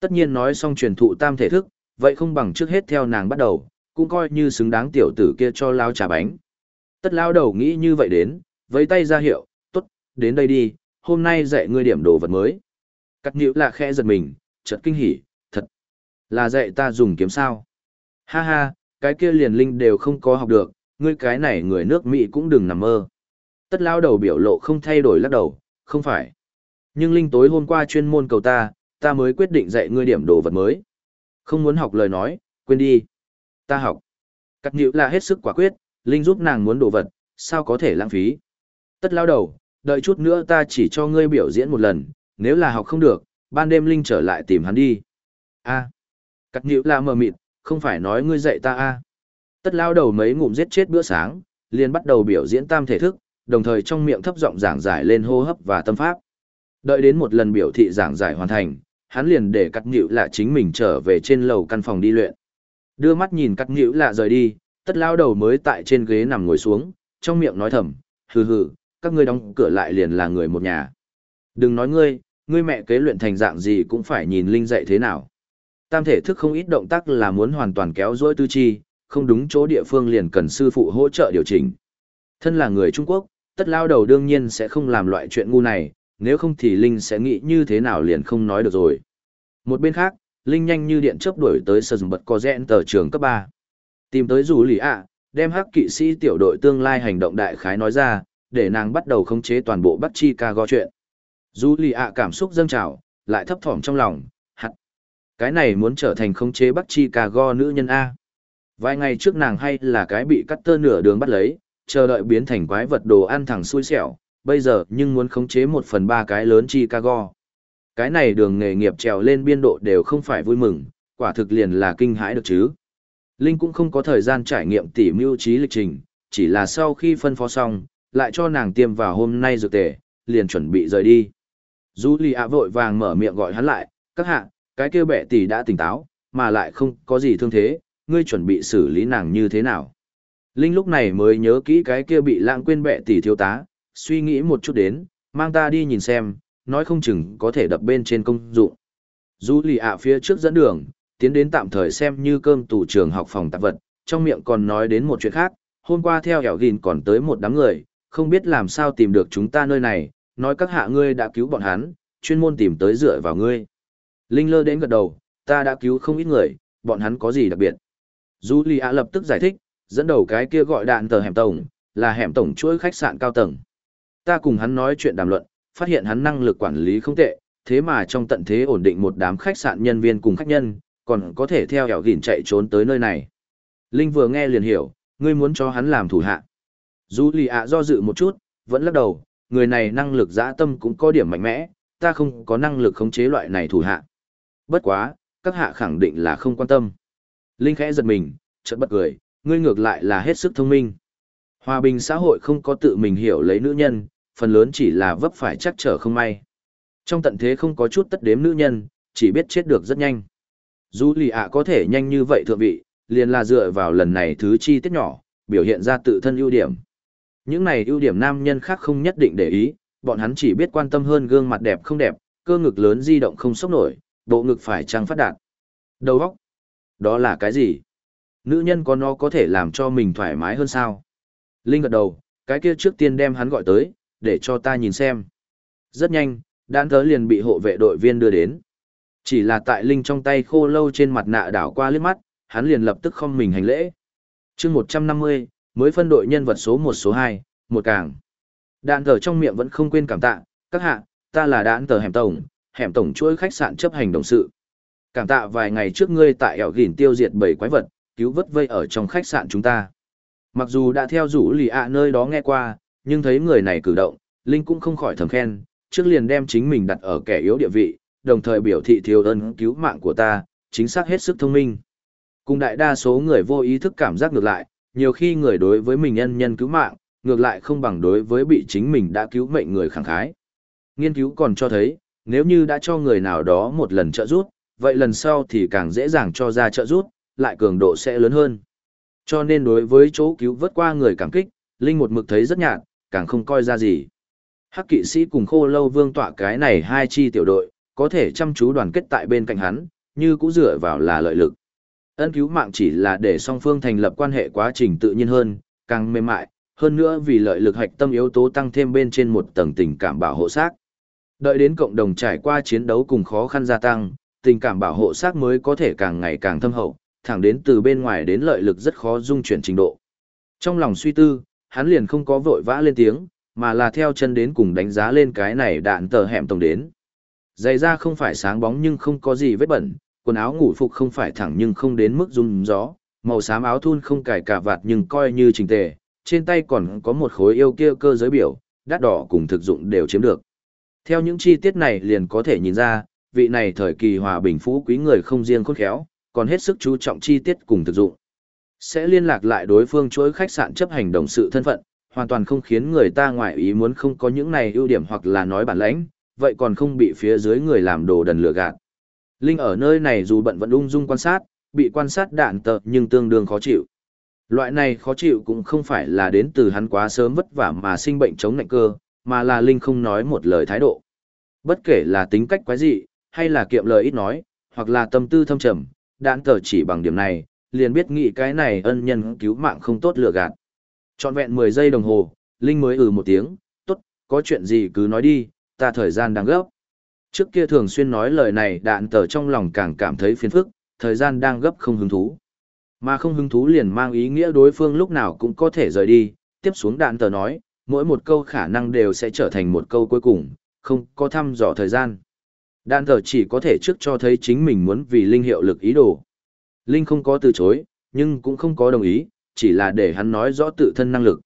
Tất nhiên nói xong truyền thụ tam thể thức, vậy không bằng trước hết theo nàng bắt đầu, cũng coi như xứng đáng tiểu tử kia cho lao trà bánh. Tất lao đầu nghĩ như vậy đến, với tay ra hiệu, tốt, đến đây đi, hôm nay dạy ngươi điểm đồ vật mới. Cắt nhịu lạ khẽ giật mình, chợt kinh hỉ. Là dạy ta dùng kiếm sao. Ha ha, cái kia liền linh đều không có học được, ngươi cái này người nước Mỹ cũng đừng nằm mơ. Tất lao đầu biểu lộ không thay đổi lắc đầu, không phải. Nhưng linh tối hôm qua chuyên môn cầu ta, ta mới quyết định dạy ngươi điểm đồ vật mới. Không muốn học lời nói, quên đi. Ta học. Cắt nhữ là hết sức quả quyết, linh giúp nàng muốn đồ vật, sao có thể lãng phí. Tất lao đầu, đợi chút nữa ta chỉ cho ngươi biểu diễn một lần, nếu là học không được, ban đêm linh trở lại tìm hắn đi. A. Cắt nhữ là mờ mịt, không phải nói ngươi dạy ta a. Tất lao đầu mấy ngụm giết chết bữa sáng, liền bắt đầu biểu diễn tam thể thức, đồng thời trong miệng thấp giọng giảng giải lên hô hấp và tâm pháp. Đợi đến một lần biểu thị giảng giải hoàn thành, hắn liền để cắt nhữ là chính mình trở về trên lầu căn phòng đi luyện. Đưa mắt nhìn cắt nhữ là rời đi, tất lao đầu mới tại trên ghế nằm ngồi xuống, trong miệng nói thầm, hừ hừ, các ngươi đóng cửa lại liền là người một nhà. Đừng nói ngươi, ngươi mẹ kế luyện thành dạng gì cũng phải nhìn linh dạy thế nào. Tam thể thức không ít động tác là muốn hoàn toàn kéo dối tư chi, không đúng chỗ địa phương liền cần sư phụ hỗ trợ điều chỉnh. Thân là người Trung Quốc, tất lao đầu đương nhiên sẽ không làm loại chuyện ngu này, nếu không thì Linh sẽ nghĩ như thế nào liền không nói được rồi. Một bên khác, Linh nhanh như điện chớp đuổi tới sờ dùng bật có rẽn tờ trường cấp 3. Tìm tới rủ lì ạ, đem hắc kỵ sĩ tiểu đội tương lai hành động đại khái nói ra, để nàng bắt đầu khống chế toàn bộ bắt chi ca go chuyện. Dù lì ạ cảm xúc dâng trào, lại thấp thỏm trong lòng. Cái này muốn trở thành khống chế Bắc chi cà go nữ nhân A. Vài ngày trước nàng hay là cái bị cắt tơ nửa đường bắt lấy, chờ đợi biến thành quái vật đồ ăn thẳng xui xẻo, bây giờ nhưng muốn khống chế một phần ba cái lớn Chicago. Cái này đường nghề nghiệp trèo lên biên độ đều không phải vui mừng, quả thực liền là kinh hãi được chứ. Linh cũng không có thời gian trải nghiệm tỉ mưu trí lịch trình, chỉ là sau khi phân phó xong, lại cho nàng tiêm vào hôm nay dược tề, liền chuẩn bị rời đi. Du Lì ạ vội vàng mở miệng gọi hắn lại, các hạ, cái kia bệ tỷ đã tỉnh táo, mà lại không có gì thương thế, ngươi chuẩn bị xử lý nàng như thế nào. Linh lúc này mới nhớ kỹ cái kia bị lãng quên bệ tỷ thiếu tá, suy nghĩ một chút đến, mang ta đi nhìn xem, nói không chừng có thể đập bên trên công dụng. Du lì ạ phía trước dẫn đường, tiến đến tạm thời xem như cơm tủ trường học phòng tạp vật, trong miệng còn nói đến một chuyện khác, hôm qua theo hẻo gìn còn tới một đám người, không biết làm sao tìm được chúng ta nơi này, nói các hạ ngươi đã cứu bọn hắn, chuyên môn tìm tới dựa vào ngươi. Linh lơ đến gật đầu, ta đã cứu không ít người, bọn hắn có gì đặc biệt. Du lì ạ lập tức giải thích, dẫn đầu cái kia gọi đạn tờ hẻm tổng, là hẻm tổng chuỗi khách sạn cao tầng. Ta cùng hắn nói chuyện đàm luận, phát hiện hắn năng lực quản lý không tệ, thế mà trong tận thế ổn định một đám khách sạn nhân viên cùng khách nhân, còn có thể theo hẻo gìn chạy trốn tới nơi này. Linh vừa nghe liền hiểu, ngươi muốn cho hắn làm thủ hạ. Dù lì ạ do dự một chút, vẫn lắc đầu, người này năng lực dã tâm cũng có điểm mạnh mẽ, ta không có năng lực khống chế loại này thủ hạ. Bất quá, các hạ khẳng định là không quan tâm. Linh khẽ giật mình, chợt bật cười, ngươi ngược lại là hết sức thông minh. Hòa bình xã hội không có tự mình hiểu lấy nữ nhân, phần lớn chỉ là vấp phải chắc trở không may. Trong tận thế không có chút tất đếm nữ nhân, chỉ biết chết được rất nhanh. Dù lì ạ có thể nhanh như vậy thượng vị, liền là dựa vào lần này thứ chi tiết nhỏ, biểu hiện ra tự thân ưu điểm. Những này ưu điểm nam nhân khác không nhất định để ý, bọn hắn chỉ biết quan tâm hơn gương mặt đẹp không đẹp, cơ ngực lớn di động không sốc nổi, bộ ngực phải trăng phát đạt. Đầu óc, đó là cái gì? Nữ nhân có nó có thể làm cho mình thoải mái hơn sao? Linh gật đầu, cái kia trước tiên đem hắn gọi tới, để cho ta nhìn xem. Rất nhanh, đạn thớ liền bị hộ vệ đội viên đưa đến. Chỉ là tại Linh trong tay khô lâu trên mặt nạ đảo qua liếc mắt, hắn liền lập tức không mình hành lễ. chương 150, mới phân đội nhân vật số 1 số 2, một càng. Đạn thở trong miệng vẫn không quên cảm tạ, các hạ, ta là đạn thở hẻm tổng, hẻm tổng chuỗi khách sạn chấp hành đồng sự. Cảm tạ vài ngày trước ngươi tại ẻo gỉn tiêu diệt bảy quái vật, cứu vớt vây ở trong khách sạn chúng ta. Mặc dù đã theo rủ lì ạ nơi đó nghe qua, nhưng thấy người này cử động, Linh cũng không khỏi thầm khen, trước liền đem chính mình đặt ở kẻ yếu địa vị, đồng thời biểu thị thiếu ơn cứu mạng của ta, chính xác hết sức thông minh. Cùng đại đa số người vô ý thức cảm giác ngược lại, nhiều khi người đối với mình nhân nhân cứu mạng, ngược lại không bằng đối với bị chính mình đã cứu mệnh người khẳng khái. Nghiên cứu còn cho thấy, nếu như đã cho người nào đó một lần trợ giúp, vậy lần sau thì càng dễ dàng cho ra trợ giúp, lại cường độ sẽ lớn hơn. Cho nên đối với chỗ cứu vớt qua người cảm kích, Linh một mực thấy rất nhạt, càng không coi ra gì. Hắc kỵ sĩ cùng khô lâu vương tọa cái này hai chi tiểu đội, có thể chăm chú đoàn kết tại bên cạnh hắn, như cũng dựa vào là lợi lực. Ân cứu mạng chỉ là để song phương thành lập quan hệ quá trình tự nhiên hơn, càng mềm mại, hơn nữa vì lợi lực hạch tâm yếu tố tăng thêm bên trên một tầng tình cảm bảo hộ xác. Đợi đến cộng đồng trải qua chiến đấu cùng khó khăn gia tăng, tình cảm bảo hộ xác mới có thể càng ngày càng thâm hậu, thẳng đến từ bên ngoài đến lợi lực rất khó dung chuyển trình độ. Trong lòng suy tư, hắn liền không có vội vã lên tiếng, mà là theo chân đến cùng đánh giá lên cái này đạn tờ hẻm tổng đến. Giày da không phải sáng bóng nhưng không có gì vết bẩn, quần áo ngủ phục không phải thẳng nhưng không đến mức rung gió, màu xám áo thun không cài cả vạt nhưng coi như trình tề, trên tay còn có một khối yêu kia cơ giới biểu, đắt đỏ cùng thực dụng đều chiếm được. Theo những chi tiết này liền có thể nhìn ra, vị này thời kỳ hòa bình phú quý người không riêng khôn khéo, còn hết sức chú trọng chi tiết cùng thực dụng. Sẽ liên lạc lại đối phương chuỗi khách sạn chấp hành đồng sự thân phận, hoàn toàn không khiến người ta ngoại ý muốn không có những này ưu điểm hoặc là nói bản lãnh, vậy còn không bị phía dưới người làm đồ đần lừa gạt. Linh ở nơi này dù bận vẫn ung dung quan sát, bị quan sát đạn tợ nhưng tương đương khó chịu. Loại này khó chịu cũng không phải là đến từ hắn quá sớm vất vả mà sinh bệnh chống nạnh cơ, mà là Linh không nói một lời thái độ. Bất kể là tính cách quái dị, hay là kiệm lời ít nói, hoặc là tâm tư thâm trầm, đạn tờ chỉ bằng điểm này, liền biết nghĩ cái này ân nhân cứu mạng không tốt lừa gạt. Chọn vẹn 10 giây đồng hồ, Linh mới ừ một tiếng, tốt, có chuyện gì cứ nói đi, ta thời gian đang gấp. Trước kia thường xuyên nói lời này đạn tờ trong lòng càng cảm thấy phiền phức, thời gian đang gấp không hứng thú. Mà không hứng thú liền mang ý nghĩa đối phương lúc nào cũng có thể rời đi, tiếp xuống đạn tờ nói, mỗi một câu khả năng đều sẽ trở thành một câu cuối cùng, không có thăm dò thời gian. Đan thờ chỉ có thể trước cho thấy chính mình muốn vì Linh hiệu lực ý đồ. Linh không có từ chối, nhưng cũng không có đồng ý, chỉ là để hắn nói rõ tự thân năng lực.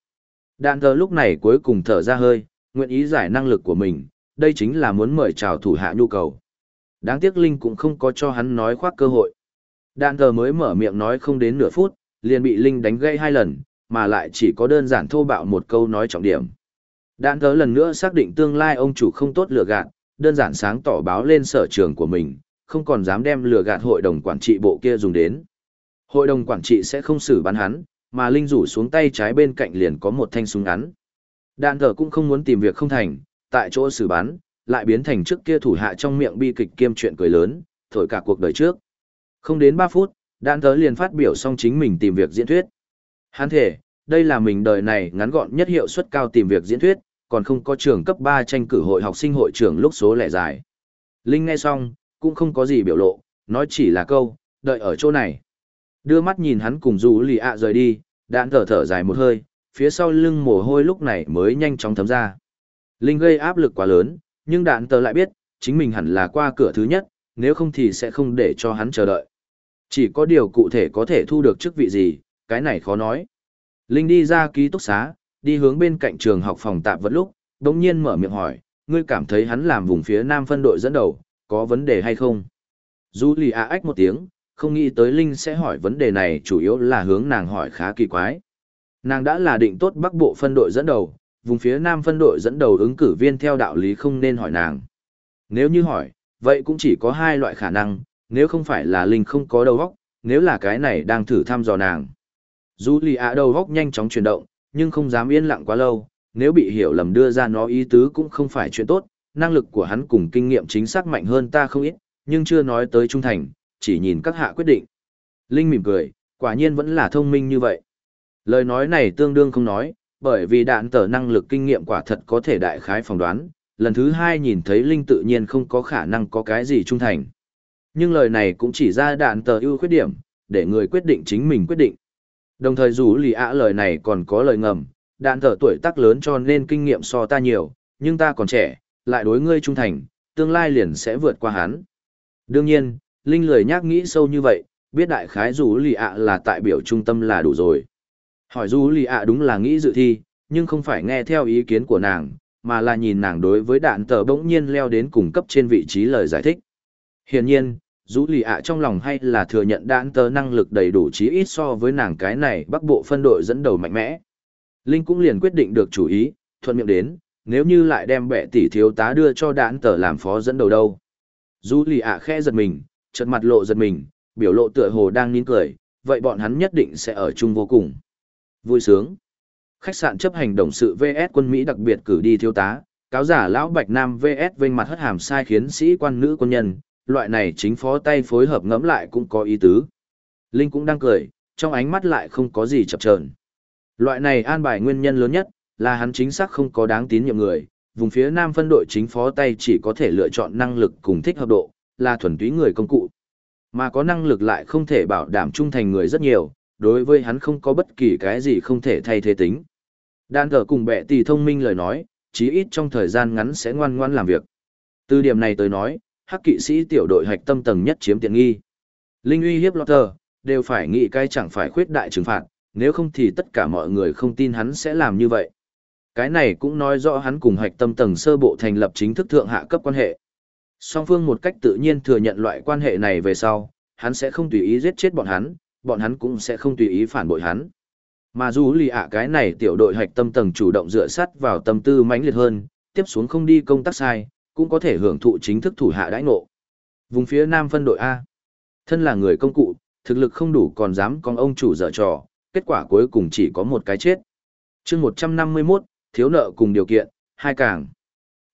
Đan thờ lúc này cuối cùng thở ra hơi, nguyện ý giải năng lực của mình, đây chính là muốn mời chào thủ hạ nhu cầu. Đáng tiếc Linh cũng không có cho hắn nói khoác cơ hội. Đan thờ mới mở miệng nói không đến nửa phút, liền bị Linh đánh gây hai lần, mà lại chỉ có đơn giản thô bạo một câu nói trọng điểm. Đạn tờ lần nữa xác định tương lai ông chủ không tốt lừa gạt, đơn giản sáng tỏ báo lên sở trường của mình, không còn dám đem lừa gạt hội đồng quản trị bộ kia dùng đến. Hội đồng quản trị sẽ không xử bắn hắn, mà Linh rủ xuống tay trái bên cạnh liền có một thanh súng ngắn. Đạn thờ cũng không muốn tìm việc không thành, tại chỗ xử bắn, lại biến thành trước kia thủ hạ trong miệng bi kịch kiêm chuyện cười lớn, thổi cả cuộc đời trước. Không đến 3 phút, đạn thờ liền phát biểu xong chính mình tìm việc diễn thuyết. Hắn thể, đây là mình đời này ngắn gọn nhất hiệu suất cao tìm việc diễn thuyết, còn không có trường cấp 3 tranh cử hội học sinh hội trưởng lúc số lẻ dài. Linh nghe xong, cũng không có gì biểu lộ, nói chỉ là câu, đợi ở chỗ này. Đưa mắt nhìn hắn cùng dù lì ạ rời đi, đạn thở thở dài một hơi, phía sau lưng mồ hôi lúc này mới nhanh chóng thấm ra. Linh gây áp lực quá lớn, nhưng đạn tờ lại biết, chính mình hẳn là qua cửa thứ nhất, nếu không thì sẽ không để cho hắn chờ đợi. Chỉ có điều cụ thể có thể thu được chức vị gì, cái này khó nói. Linh đi ra ký túc xá, đi hướng bên cạnh trường học phòng tạp vật lúc, đồng nhiên mở miệng hỏi, ngươi cảm thấy hắn làm vùng phía nam phân đội dẫn đầu, có vấn đề hay không? Dù lì ạ ách một tiếng, không nghĩ tới Linh sẽ hỏi vấn đề này chủ yếu là hướng nàng hỏi khá kỳ quái. Nàng đã là định tốt bắc bộ phân đội dẫn đầu, vùng phía nam phân đội dẫn đầu ứng cử viên theo đạo lý không nên hỏi nàng. Nếu như hỏi, vậy cũng chỉ có hai loại khả năng, nếu không phải là Linh không có đầu óc, nếu là cái này đang thử thăm dò nàng. Dù lì ạ đầu góc nhanh chóng chuyển động, nhưng không dám yên lặng quá lâu, nếu bị hiểu lầm đưa ra nó ý tứ cũng không phải chuyện tốt, năng lực của hắn cùng kinh nghiệm chính xác mạnh hơn ta không ít, nhưng chưa nói tới trung thành, chỉ nhìn các hạ quyết định. Linh mỉm cười, quả nhiên vẫn là thông minh như vậy. Lời nói này tương đương không nói, bởi vì đạn tờ năng lực kinh nghiệm quả thật có thể đại khái phỏng đoán, lần thứ hai nhìn thấy Linh tự nhiên không có khả năng có cái gì trung thành. Nhưng lời này cũng chỉ ra đạn tờ ưu khuyết điểm, để người quyết định chính mình quyết định. Đồng thời dù lì ạ lời này còn có lời ngầm, đạn thở tuổi tác lớn cho nên kinh nghiệm so ta nhiều, nhưng ta còn trẻ, lại đối ngươi trung thành, tương lai liền sẽ vượt qua hắn. Đương nhiên, Linh lười nhác nghĩ sâu như vậy, biết đại khái dù lì ạ là tại biểu trung tâm là đủ rồi. Hỏi dù lì ạ đúng là nghĩ dự thi, nhưng không phải nghe theo ý kiến của nàng, mà là nhìn nàng đối với đạn tờ bỗng nhiên leo đến cùng cấp trên vị trí lời giải thích. Hiển nhiên, dù lì ạ trong lòng hay là thừa nhận đạn Tơ năng lực đầy đủ chí ít so với nàng cái này bắc bộ phân đội dẫn đầu mạnh mẽ. Linh cũng liền quyết định được chủ ý, thuận miệng đến, nếu như lại đem bệ tỷ thiếu tá đưa cho đạn tờ làm phó dẫn đầu đâu. dù lì ạ khẽ giật mình, chợt mặt lộ giật mình, biểu lộ tựa hồ đang nín cười, vậy bọn hắn nhất định sẽ ở chung vô cùng. Vui sướng. Khách sạn chấp hành đồng sự VS quân Mỹ đặc biệt cử đi thiếu tá, cáo giả lão Bạch Nam VS vênh mặt hất hàm sai khiến sĩ quan nữ quân nhân, loại này chính phó tay phối hợp ngẫm lại cũng có ý tứ. Linh cũng đang cười, trong ánh mắt lại không có gì chập chờn. Loại này an bài nguyên nhân lớn nhất, là hắn chính xác không có đáng tín nhiệm người, vùng phía nam phân đội chính phó tay chỉ có thể lựa chọn năng lực cùng thích hợp độ, là thuần túy người công cụ. Mà có năng lực lại không thể bảo đảm trung thành người rất nhiều, đối với hắn không có bất kỳ cái gì không thể thay thế tính. Đan thở cùng bệ tỷ thông minh lời nói, chí ít trong thời gian ngắn sẽ ngoan ngoan làm việc. Từ điểm này tới nói, hắc kỵ sĩ tiểu đội hạch tâm tầng nhất chiếm tiện nghi. Linh uy hiếp Lotter, đều phải nghĩ cái chẳng phải khuyết đại trừng phạt, nếu không thì tất cả mọi người không tin hắn sẽ làm như vậy. Cái này cũng nói rõ hắn cùng hạch tâm tầng sơ bộ thành lập chính thức thượng hạ cấp quan hệ. Song phương một cách tự nhiên thừa nhận loại quan hệ này về sau, hắn sẽ không tùy ý giết chết bọn hắn, bọn hắn cũng sẽ không tùy ý phản bội hắn. Mà dù lì ạ cái này tiểu đội hạch tâm tầng chủ động dựa sắt vào tâm tư mãnh liệt hơn, tiếp xuống không đi công tác sai, cũng có thể hưởng thụ chính thức thủ hạ đãi ngộ. Vùng phía Nam phân đội A. Thân là người công cụ, thực lực không đủ còn dám con ông chủ dở trò, kết quả cuối cùng chỉ có một cái chết. chương 151, thiếu nợ cùng điều kiện, hai càng.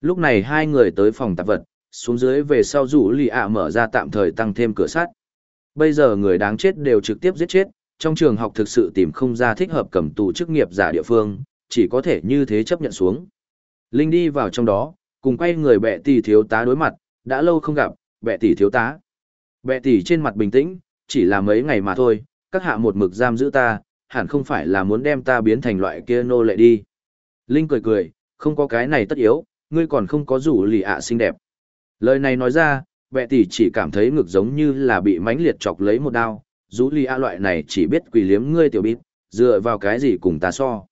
Lúc này hai người tới phòng tạp vật, xuống dưới về sau rủ lì ạ mở ra tạm thời tăng thêm cửa sắt. Bây giờ người đáng chết đều trực tiếp giết chết, trong trường học thực sự tìm không ra thích hợp cầm tù chức nghiệp giả địa phương, chỉ có thể như thế chấp nhận xuống. Linh đi vào trong đó, cùng quay người bệ tỷ thiếu tá đối mặt, đã lâu không gặp, bệ tỷ thiếu tá. Bệ tỷ trên mặt bình tĩnh, chỉ là mấy ngày mà thôi, các hạ một mực giam giữ ta, hẳn không phải là muốn đem ta biến thành loại kia nô lệ đi. Linh cười cười, không có cái này tất yếu, ngươi còn không có rủ lì ạ xinh đẹp. Lời này nói ra, bệ tỷ chỉ cảm thấy ngực giống như là bị mãnh liệt chọc lấy một đao, rủ lì ạ loại này chỉ biết quỳ liếm ngươi tiểu bít, dựa vào cái gì cùng ta so.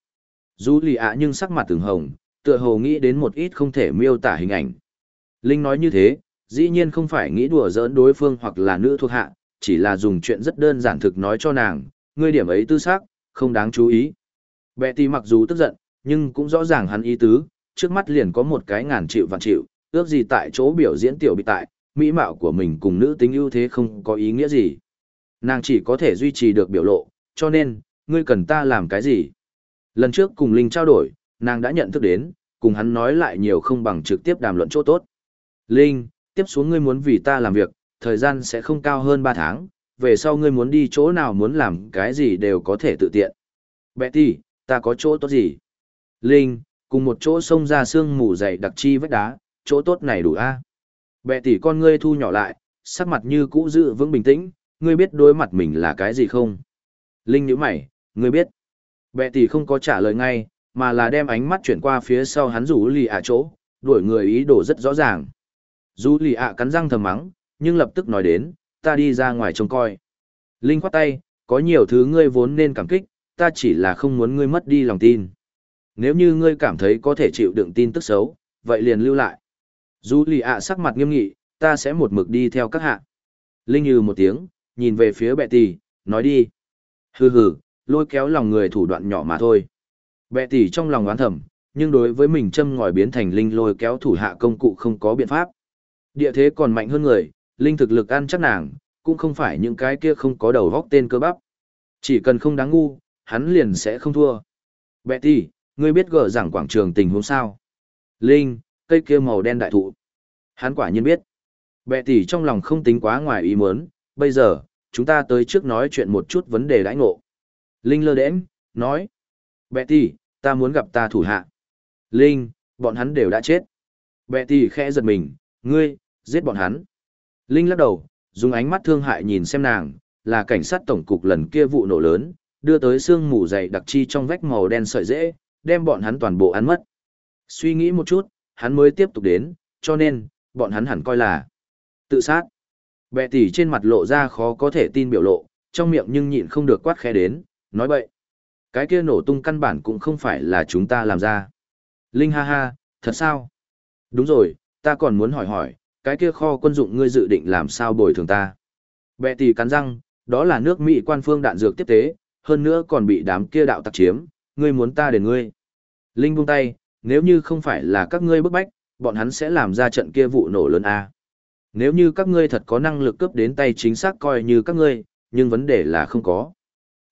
Rủ lì ạ nhưng sắc mặt từng hồng, tựa hồ nghĩ đến một ít không thể miêu tả hình ảnh. Linh nói như thế, dĩ nhiên không phải nghĩ đùa giỡn đối phương hoặc là nữ thuộc hạ, chỉ là dùng chuyện rất đơn giản thực nói cho nàng, ngươi điểm ấy tư xác, không đáng chú ý. Bệ tỷ mặc dù tức giận, nhưng cũng rõ ràng hắn ý tứ, trước mắt liền có một cái ngàn triệu vạn triệu, ước gì tại chỗ biểu diễn tiểu bị tại, mỹ mạo của mình cùng nữ tính ưu thế không có ý nghĩa gì. Nàng chỉ có thể duy trì được biểu lộ, cho nên, ngươi cần ta làm cái gì? Lần trước cùng Linh trao đổi, nàng đã nhận thức đến, cùng hắn nói lại nhiều không bằng trực tiếp đàm luận chỗ tốt. Linh, tiếp xuống ngươi muốn vì ta làm việc, thời gian sẽ không cao hơn 3 tháng, về sau ngươi muốn đi chỗ nào muốn làm cái gì đều có thể tự tiện. Betty, ta có chỗ tốt gì? Linh, cùng một chỗ sông ra xương mù dày đặc chi vách đá, chỗ tốt này đủ a. À? Bệ tỷ con ngươi thu nhỏ lại, sắc mặt như cũ giữ vững bình tĩnh, ngươi biết đối mặt mình là cái gì không? Linh nhíu mày, ngươi biết. Bệ tỷ không có trả lời ngay, mà là đem ánh mắt chuyển qua phía sau hắn rủ lì ạ chỗ, đuổi người ý đồ rất rõ ràng. Rủ lì ạ cắn răng thầm mắng, nhưng lập tức nói đến, ta đi ra ngoài trông coi. Linh khoát tay, có nhiều thứ ngươi vốn nên cảm kích, ta chỉ là không muốn ngươi mất đi lòng tin. Nếu như ngươi cảm thấy có thể chịu đựng tin tức xấu, vậy liền lưu lại. Dù lì ạ sắc mặt nghiêm nghị, ta sẽ một mực đi theo các hạ. Linh như một tiếng, nhìn về phía bệ tỷ, nói đi. Hừ hừ, lôi kéo lòng người thủ đoạn nhỏ mà thôi. Bệ tỷ trong lòng oán thầm, nhưng đối với mình châm ngòi biến thành linh lôi kéo thủ hạ công cụ không có biện pháp. Địa thế còn mạnh hơn người, linh thực lực ăn chắc nàng, cũng không phải những cái kia không có đầu góc tên cơ bắp. Chỉ cần không đáng ngu, hắn liền sẽ không thua. Bệ tỷ, ngươi biết gỡ rằng quảng trường tình huống sao? Linh, cây kia màu đen đại thụ. Hắn quả nhiên biết. Bệ tỷ trong lòng không tính quá ngoài ý muốn, bây giờ, chúng ta tới trước nói chuyện một chút vấn đề đãi ngộ. Linh lơ đễnh, nói. Betty, ta muốn gặp ta thủ hạ. Linh, bọn hắn đều đã chết. Betty khẽ giật mình, ngươi, giết bọn hắn. Linh lắc đầu, dùng ánh mắt thương hại nhìn xem nàng, là cảnh sát tổng cục lần kia vụ nổ lớn, đưa tới xương mù dày đặc chi trong vách màu đen sợi dễ, đem bọn hắn toàn bộ ăn mất. Suy nghĩ một chút, hắn mới tiếp tục đến, cho nên, bọn hắn hẳn coi là tự sát. Bệ tỷ trên mặt lộ ra khó có thể tin biểu lộ, trong miệng nhưng nhịn không được quát khẽ đến, nói bậy. Cái kia nổ tung căn bản cũng không phải là chúng ta làm ra. Linh ha ha, thật sao? Đúng rồi, ta còn muốn hỏi hỏi, cái kia kho quân dụng ngươi dự định làm sao bồi thường ta. Bệ tỷ cắn răng, đó là nước Mỹ quan phương đạn dược tiếp tế, hơn nữa còn bị đám kia đạo tặc chiếm, ngươi muốn ta để ngươi. Linh buông tay, nếu như không phải là các ngươi bức bách, bọn hắn sẽ làm ra trận kia vụ nổ lớn a. Nếu như các ngươi thật có năng lực cướp đến tay chính xác coi như các ngươi, nhưng vấn đề là không có.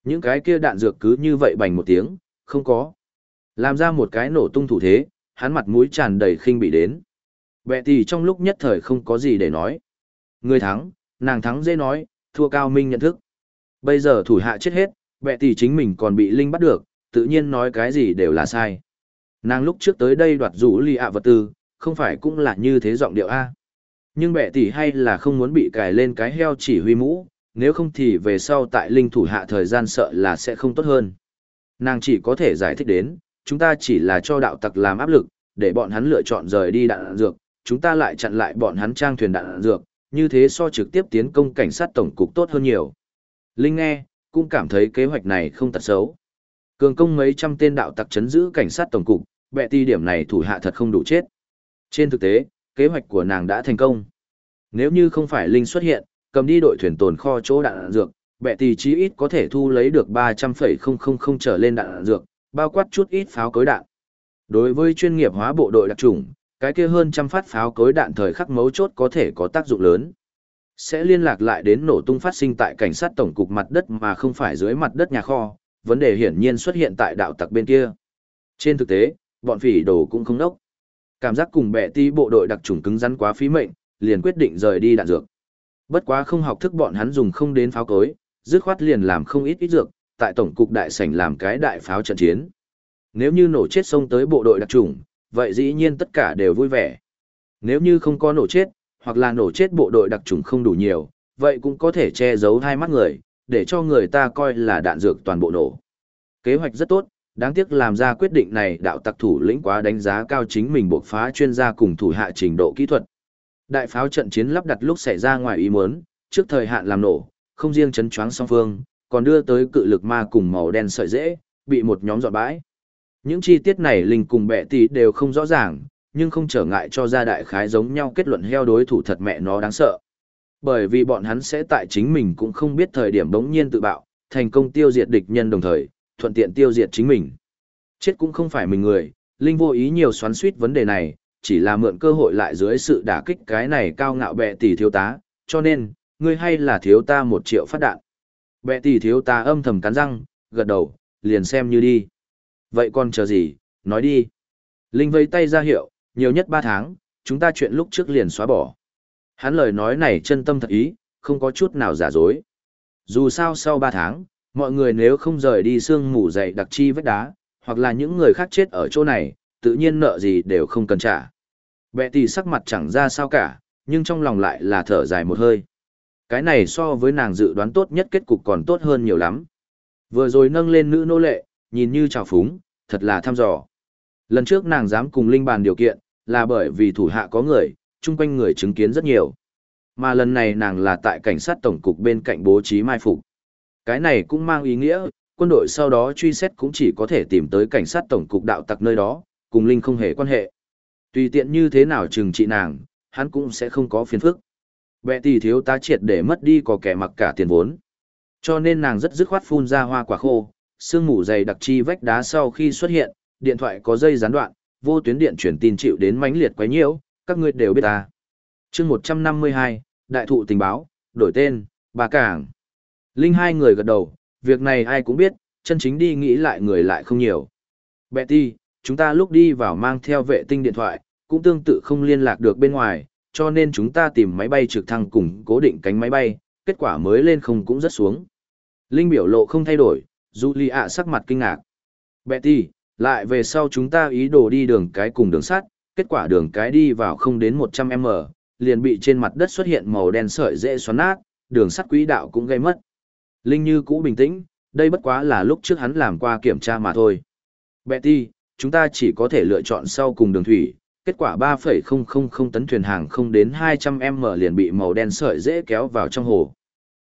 Những cái kia đạn dược cứ như vậy bành một tiếng, không có. Làm ra một cái nổ tung thủ thế, hắn mặt mũi tràn đầy khinh bị đến. Bệ tỷ trong lúc nhất thời không có gì để nói. Người thắng, nàng thắng dễ nói, thua cao minh nhận thức. Bây giờ thủ hạ chết hết, bệ tỷ chính mình còn bị Linh bắt được, tự nhiên nói cái gì đều là sai. Nàng lúc trước tới đây đoạt rủ lì ạ vật tư, không phải cũng là như thế giọng điệu A. Nhưng bệ tỷ hay là không muốn bị cài lên cái heo chỉ huy mũ, nếu không thì về sau tại Linh thủ hạ thời gian sợ là sẽ không tốt hơn. Nàng chỉ có thể giải thích đến, chúng ta chỉ là cho đạo tặc làm áp lực, để bọn hắn lựa chọn rời đi đạn dược, chúng ta lại chặn lại bọn hắn trang thuyền đạn dược, như thế so trực tiếp tiến công cảnh sát tổng cục tốt hơn nhiều. Linh nghe, cũng cảm thấy kế hoạch này không tật xấu. Cường công mấy trăm tên đạo tặc chấn giữ cảnh sát tổng cục, bệ ti điểm này thủ hạ thật không đủ chết. Trên thực tế, kế hoạch của nàng đã thành công. Nếu như không phải Linh xuất hiện, cầm đi đội thuyền tồn kho chỗ đạn dược, bệ tỷ chí ít có thể thu lấy được 300,000 trở lên đạn dược, bao quát chút ít pháo cối đạn. Đối với chuyên nghiệp hóa bộ đội đặc trùng, cái kia hơn trăm phát pháo cối đạn thời khắc mấu chốt có thể có tác dụng lớn. Sẽ liên lạc lại đến nổ tung phát sinh tại cảnh sát tổng cục mặt đất mà không phải dưới mặt đất nhà kho, vấn đề hiển nhiên xuất hiện tại đạo tặc bên kia. Trên thực tế, bọn phỉ đồ cũng không đốc. Cảm giác cùng bệ ti bộ đội đặc trùng cứng rắn quá phí mệnh, liền quyết định rời đi đạn dược. Bất quá không học thức bọn hắn dùng không đến pháo cối, dứt khoát liền làm không ít ít dược, tại tổng cục đại sảnh làm cái đại pháo trận chiến. Nếu như nổ chết xông tới bộ đội đặc trùng, vậy dĩ nhiên tất cả đều vui vẻ. Nếu như không có nổ chết, hoặc là nổ chết bộ đội đặc trùng không đủ nhiều, vậy cũng có thể che giấu hai mắt người, để cho người ta coi là đạn dược toàn bộ nổ. Kế hoạch rất tốt, đáng tiếc làm ra quyết định này đạo tặc thủ lĩnh quá đánh giá cao chính mình buộc phá chuyên gia cùng thủ hạ trình độ kỹ thuật. Đại pháo trận chiến lắp đặt lúc xảy ra ngoài ý muốn, trước thời hạn làm nổ, không riêng chấn choáng song phương, còn đưa tới cự lực ma cùng màu đen sợi dễ, bị một nhóm dọn bãi. Những chi tiết này Linh cùng bệ tỷ đều không rõ ràng, nhưng không trở ngại cho ra đại khái giống nhau kết luận heo đối thủ thật mẹ nó đáng sợ. Bởi vì bọn hắn sẽ tại chính mình cũng không biết thời điểm bỗng nhiên tự bạo, thành công tiêu diệt địch nhân đồng thời, thuận tiện tiêu diệt chính mình. Chết cũng không phải mình người, Linh vô ý nhiều xoắn suýt vấn đề này, chỉ là mượn cơ hội lại dưới sự đả kích cái này cao ngạo bệ tỷ thiếu tá, cho nên, ngươi hay là thiếu ta một triệu phát đạn. Bệ tỷ thiếu tá âm thầm cắn răng, gật đầu, liền xem như đi. Vậy còn chờ gì, nói đi. Linh vây tay ra hiệu, nhiều nhất 3 tháng, chúng ta chuyện lúc trước liền xóa bỏ. Hắn lời nói này chân tâm thật ý, không có chút nào giả dối. Dù sao sau 3 tháng, mọi người nếu không rời đi xương mù dày đặc chi vách đá, hoặc là những người khác chết ở chỗ này, tự nhiên nợ gì đều không cần trả. Bệ tỷ sắc mặt chẳng ra sao cả, nhưng trong lòng lại là thở dài một hơi. Cái này so với nàng dự đoán tốt nhất kết cục còn tốt hơn nhiều lắm. Vừa rồi nâng lên nữ nô lệ, nhìn như trào phúng, thật là thăm dò. Lần trước nàng dám cùng Linh bàn điều kiện, là bởi vì thủ hạ có người, chung quanh người chứng kiến rất nhiều. Mà lần này nàng là tại cảnh sát tổng cục bên cạnh bố trí mai phục. Cái này cũng mang ý nghĩa, quân đội sau đó truy xét cũng chỉ có thể tìm tới cảnh sát tổng cục đạo tặc nơi đó, cùng Linh không hề quan hệ. Tùy tiện như thế nào trừng trị nàng, hắn cũng sẽ không có phiền phức. Bệ tỷ thiếu tá triệt để mất đi có kẻ mặc cả tiền vốn. Cho nên nàng rất dứt khoát phun ra hoa quả khô, sương mù dày đặc chi vách đá sau khi xuất hiện, điện thoại có dây gián đoạn, vô tuyến điện truyền tin chịu đến mãnh liệt quấy nhiễu, các ngươi đều biết ta. Chương 152, đại thụ tình báo, đổi tên, bà cảng. Linh hai người gật đầu, việc này ai cũng biết, chân chính đi nghĩ lại người lại không nhiều. Betty, chúng ta lúc đi vào mang theo vệ tinh điện thoại, cũng tương tự không liên lạc được bên ngoài, cho nên chúng ta tìm máy bay trực thăng cùng cố định cánh máy bay, kết quả mới lên không cũng rất xuống. Linh biểu lộ không thay đổi, Julia sắc mặt kinh ngạc. Betty, lại về sau chúng ta ý đồ đi đường cái cùng đường sắt, kết quả đường cái đi vào không đến 100m, liền bị trên mặt đất xuất hiện màu đen sợi dễ xoắn nát, đường sắt quỹ đạo cũng gây mất. Linh như cũ bình tĩnh, đây bất quá là lúc trước hắn làm qua kiểm tra mà thôi. Betty, chúng ta chỉ có thể lựa chọn sau cùng đường thủy, kết quả 3,000 tấn thuyền hàng không đến 200m liền bị màu đen sợi dễ kéo vào trong hồ.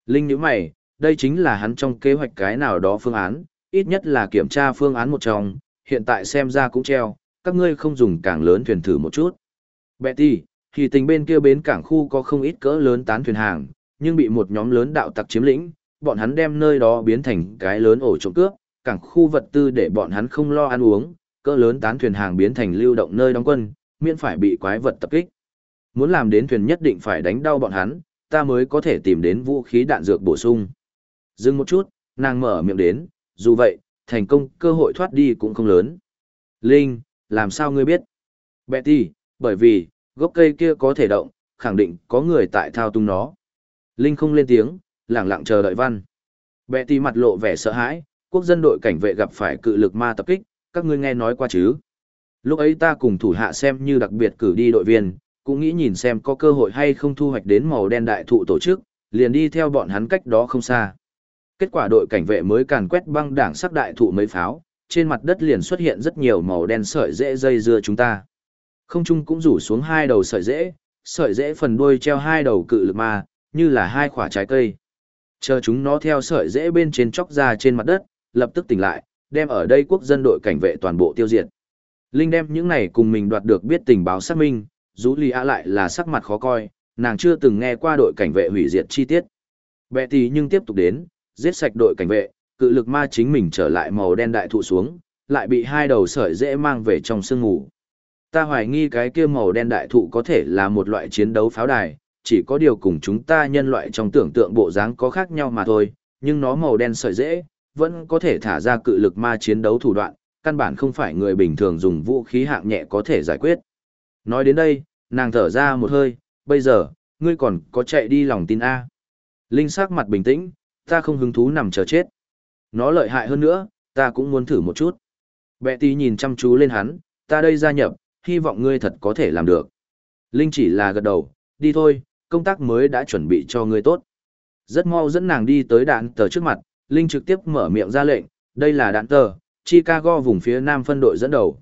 Linh nhíu mày, đây chính là hắn trong kế hoạch cái nào đó phương án, ít nhất là kiểm tra phương án một trong, hiện tại xem ra cũng treo, các ngươi không dùng càng lớn thuyền thử một chút. Betty, thì tình bên kia bến cảng khu có không ít cỡ lớn tán thuyền hàng, nhưng bị một nhóm lớn đạo tặc chiếm lĩnh, bọn hắn đem nơi đó biến thành cái lớn ổ trộm cướp, cảng khu vật tư để bọn hắn không lo ăn uống, cỡ lớn tán thuyền hàng biến thành lưu động nơi đóng quân, miễn phải bị quái vật tập kích. Muốn làm đến thuyền nhất định phải đánh đau bọn hắn, ta mới có thể tìm đến vũ khí đạn dược bổ sung. Dừng một chút, nàng mở miệng đến, dù vậy, thành công cơ hội thoát đi cũng không lớn. Linh, làm sao ngươi biết? Betty, bởi vì, gốc cây kia có thể động, khẳng định có người tại thao tung nó. Linh không lên tiếng, lặng lặng chờ đợi văn. Betty mặt lộ vẻ sợ hãi, quốc dân đội cảnh vệ gặp phải cự lực ma tập kích, các ngươi nghe nói qua chứ? Lúc ấy ta cùng thủ hạ xem như đặc biệt cử đi đội viên, cũng nghĩ nhìn xem có cơ hội hay không thu hoạch đến màu đen đại thụ tổ chức, liền đi theo bọn hắn cách đó không xa. Kết quả đội cảnh vệ mới càn quét băng đảng sắc đại thụ mấy pháo, trên mặt đất liền xuất hiện rất nhiều màu đen sợi rễ dây dưa chúng ta. Không trung cũng rủ xuống hai đầu sợi rễ, sợi rễ phần đuôi treo hai đầu cự lực ma, như là hai quả trái cây. Chờ chúng nó theo sợi rễ bên trên chóc ra trên mặt đất, lập tức tỉnh lại, đem ở đây quốc dân đội cảnh vệ toàn bộ tiêu diệt. Linh đem những này cùng mình đoạt được biết tình báo xác minh, rú lì á lại là sắc mặt khó coi, nàng chưa từng nghe qua đội cảnh vệ hủy diệt chi tiết. Bẹ tì nhưng tiếp tục đến, giết sạch đội cảnh vệ, cự lực ma chính mình trở lại màu đen đại thụ xuống, lại bị hai đầu sợi dễ mang về trong sương ngủ. Ta hoài nghi cái kia màu đen đại thụ có thể là một loại chiến đấu pháo đài, chỉ có điều cùng chúng ta nhân loại trong tưởng tượng bộ dáng có khác nhau mà thôi, nhưng nó màu đen sợi dễ, vẫn có thể thả ra cự lực ma chiến đấu thủ đoạn, căn bản không phải người bình thường dùng vũ khí hạng nhẹ có thể giải quyết. Nói đến đây, nàng thở ra một hơi, bây giờ, ngươi còn có chạy đi lòng tin A. Linh sắc mặt bình tĩnh, ta không hứng thú nằm chờ chết. Nó lợi hại hơn nữa, ta cũng muốn thử một chút. Bệ tí nhìn chăm chú lên hắn, ta đây gia nhập, hy vọng ngươi thật có thể làm được. Linh chỉ là gật đầu, đi thôi, công tác mới đã chuẩn bị cho ngươi tốt. Rất mau dẫn nàng đi tới đạn tờ trước mặt, Linh trực tiếp mở miệng ra lệnh, đây là đạn tờ, Chicago vùng phía Nam phân đội dẫn đầu.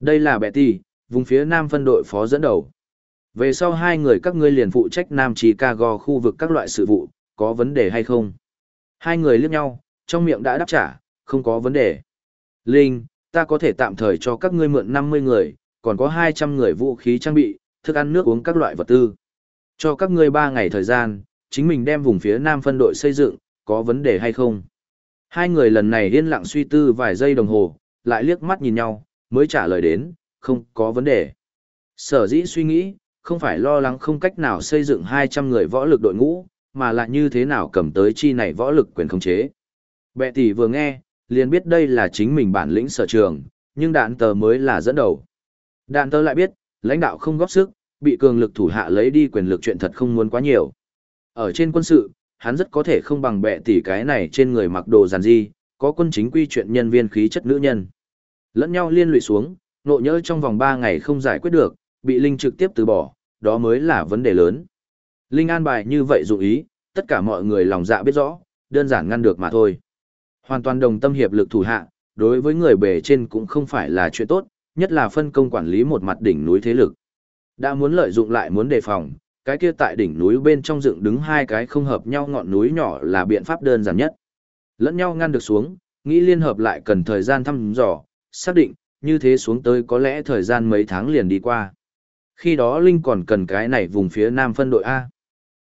Đây là Betty, vùng phía Nam phân đội phó dẫn đầu. Về sau hai người các ngươi liền phụ trách Nam Chicago khu vực các loại sự vụ, có vấn đề hay không? Hai người liếc nhau, trong miệng đã đáp trả, không có vấn đề. Linh, ta có thể tạm thời cho các ngươi mượn 50 người, còn có 200 người vũ khí trang bị, thức ăn nước uống các loại vật tư. Cho các ngươi 3 ngày thời gian, chính mình đem vùng phía Nam phân đội xây dựng, có vấn đề hay không? Hai người lần này yên lặng suy tư vài giây đồng hồ, lại liếc mắt nhìn nhau, mới trả lời đến, không có vấn đề. Sở dĩ suy nghĩ, không phải lo lắng không cách nào xây dựng 200 người võ lực đội ngũ, mà là như thế nào cầm tới chi này võ lực quyền khống chế. Bệ tỷ vừa nghe, liền biết đây là chính mình bản lĩnh sở trường, nhưng đạn tờ mới là dẫn đầu. Đạn tờ lại biết, lãnh đạo không góp sức, bị cường lực thủ hạ lấy đi quyền lực chuyện thật không muốn quá nhiều. Ở trên quân sự, hắn rất có thể không bằng bệ tỷ cái này trên người mặc đồ giàn di, có quân chính quy chuyện nhân viên khí chất nữ nhân. Lẫn nhau liên lụy xuống, nộ nhỡ trong vòng 3 ngày không giải quyết được, bị Linh trực tiếp từ bỏ, đó mới là vấn đề lớn. Linh an bài như vậy dụ ý, tất cả mọi người lòng dạ biết rõ, đơn giản ngăn được mà thôi. Hoàn toàn đồng tâm hiệp lực thủ hạ, đối với người bề trên cũng không phải là chuyện tốt, nhất là phân công quản lý một mặt đỉnh núi thế lực. Đã muốn lợi dụng lại muốn đề phòng, cái kia tại đỉnh núi bên trong dựng đứng hai cái không hợp nhau ngọn núi nhỏ là biện pháp đơn giản nhất. Lẫn nhau ngăn được xuống, nghĩ liên hợp lại cần thời gian thăm dò, xác định, như thế xuống tới có lẽ thời gian mấy tháng liền đi qua. Khi đó Linh còn cần cái này vùng phía nam phân đội A.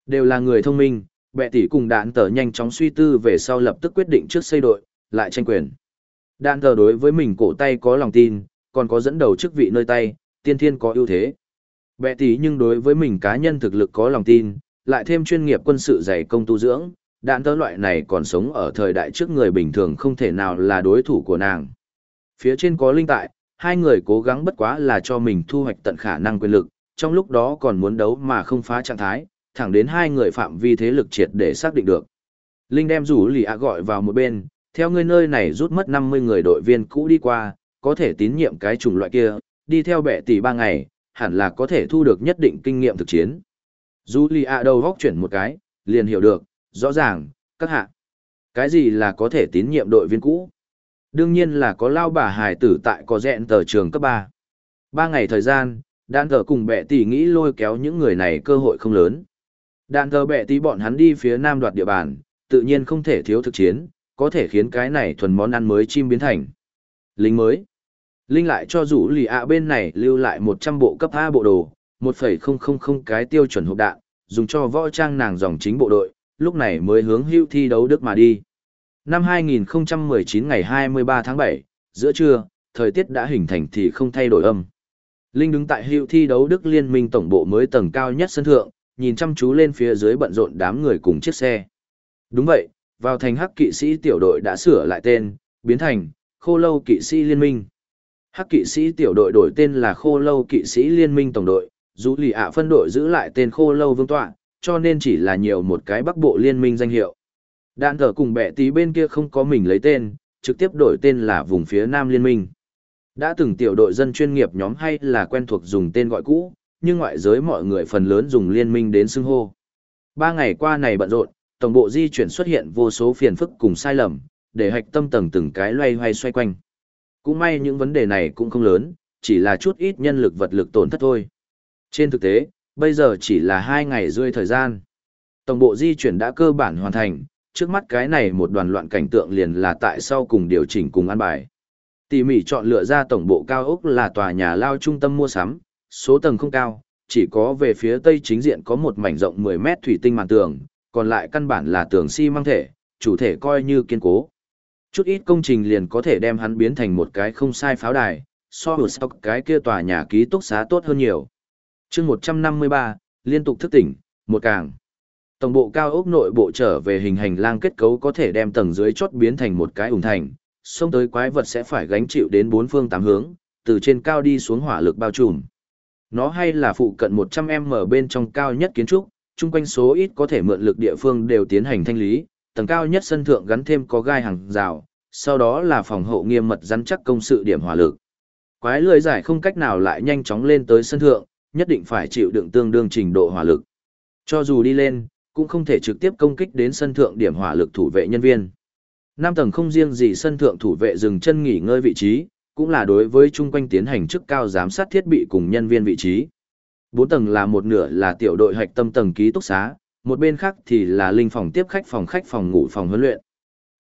Đều là người thông minh, bệ tỷ cùng đạn tờ nhanh chóng suy tư về sau lập tức quyết định trước xây đội, lại tranh quyền. Đạn tờ đối với mình cổ tay có lòng tin, còn có dẫn đầu chức vị nơi tay, tiên thiên có ưu thế. Bệ tỷ nhưng đối với mình cá nhân thực lực có lòng tin, lại thêm chuyên nghiệp quân sự dày công tu dưỡng, đạn tờ loại này còn sống ở thời đại trước người bình thường không thể nào là đối thủ của nàng. Phía trên có linh tại, hai người cố gắng bất quá là cho mình thu hoạch tận khả năng quyền lực, trong lúc đó còn muốn đấu mà không phá trạng thái, thẳng đến hai người phạm vi thế lực triệt để xác định được. Linh đem rủ lì ạ gọi vào một bên, theo người nơi này rút mất 50 người đội viên cũ đi qua, có thể tín nhiệm cái chủng loại kia, đi theo bệ tỷ ba ngày, hẳn là có thể thu được nhất định kinh nghiệm thực chiến. Julia lì ạ đầu góc chuyển một cái, liền hiểu được, rõ ràng, các hạ. Cái gì là có thể tín nhiệm đội viên cũ? Đương nhiên là có lao bà hài tử tại có dẹn tờ trường cấp 3. Ba ngày thời gian, đạn thờ cùng bệ tỷ nghĩ lôi kéo những người này cơ hội không lớn. Đạn thờ bệ tỷ bọn hắn đi phía nam đoạt địa bàn, tự nhiên không thể thiếu thực chiến, có thể khiến cái này thuần món ăn mới chim biến thành. Lính mới. Linh lại cho rủ lì ạ bên này lưu lại 100 bộ cấp A bộ đồ, 1,000 cái tiêu chuẩn hộp đạn, dùng cho võ trang nàng dòng chính bộ đội, lúc này mới hướng hưu thi đấu Đức mà đi. Năm 2019 ngày 23 tháng 7, giữa trưa, thời tiết đã hình thành thì không thay đổi âm. Linh đứng tại hiệu thi đấu Đức Liên minh tổng bộ mới tầng cao nhất sân thượng, nhìn chăm chú lên phía dưới bận rộn đám người cùng chiếc xe. Đúng vậy, vào thành hắc kỵ sĩ tiểu đội đã sửa lại tên, biến thành Khô Lâu Kỵ sĩ Liên minh. Hắc kỵ sĩ tiểu đội đổi tên là Khô Lâu Kỵ sĩ Liên minh tổng đội, dù lì ạ phân đội giữ lại tên Khô Lâu Vương tọa, cho nên chỉ là nhiều một cái Bắc Bộ Liên minh danh hiệu. Đạn thờ cùng bẹ tí bên kia không có mình lấy tên, trực tiếp đổi tên là vùng phía Nam Liên minh. Đã từng tiểu đội dân chuyên nghiệp nhóm hay là quen thuộc dùng tên gọi cũ, nhưng ngoại giới mọi người phần lớn dùng liên minh đến xưng hô. Ba ngày qua này bận rộn, tổng bộ di chuyển xuất hiện vô số phiền phức cùng sai lầm, để hạch tâm tầng từng cái loay hoay xoay quanh. Cũng may những vấn đề này cũng không lớn, chỉ là chút ít nhân lực vật lực tổn thất thôi. Trên thực tế, bây giờ chỉ là hai ngày rưỡi thời gian. Tổng bộ di chuyển đã cơ bản hoàn thành, trước mắt cái này một đoàn loạn cảnh tượng liền là tại sau cùng điều chỉnh cùng an bài. Tỉ mỉ chọn lựa ra tổng bộ cao ốc là tòa nhà lao trung tâm mua sắm, số tầng không cao, chỉ có về phía tây chính diện có một mảnh rộng 10 mét thủy tinh màn tường, còn lại căn bản là tường xi si măng thể, chủ thể coi như kiên cố. Chút ít công trình liền có thể đem hắn biến thành một cái không sai pháo đài, so với sau cái kia tòa nhà ký túc xá tốt hơn nhiều. chương 153, liên tục thức tỉnh, một càng. Tổng bộ cao ốc nội bộ trở về hình hành lang kết cấu có thể đem tầng dưới chốt biến thành một cái ủng thành, xông tới quái vật sẽ phải gánh chịu đến bốn phương tám hướng, từ trên cao đi xuống hỏa lực bao trùm. Nó hay là phụ cận 100m bên trong cao nhất kiến trúc, chung quanh số ít có thể mượn lực địa phương đều tiến hành thanh lý, tầng cao nhất sân thượng gắn thêm có gai hàng rào, sau đó là phòng hộ nghiêm mật rắn chắc công sự điểm hỏa lực. Quái lưỡi giải không cách nào lại nhanh chóng lên tới sân thượng, nhất định phải chịu đựng tương đương trình độ hỏa lực. Cho dù đi lên, cũng không thể trực tiếp công kích đến sân thượng điểm hỏa lực thủ vệ nhân viên. Năm tầng không riêng gì sân thượng thủ vệ dừng chân nghỉ ngơi vị trí, cũng là đối với chung quanh tiến hành chức cao giám sát thiết bị cùng nhân viên vị trí. Bốn tầng là một nửa là tiểu đội hạch tâm tầng ký túc xá, một bên khác thì là linh phòng tiếp khách phòng khách phòng ngủ phòng huấn luyện.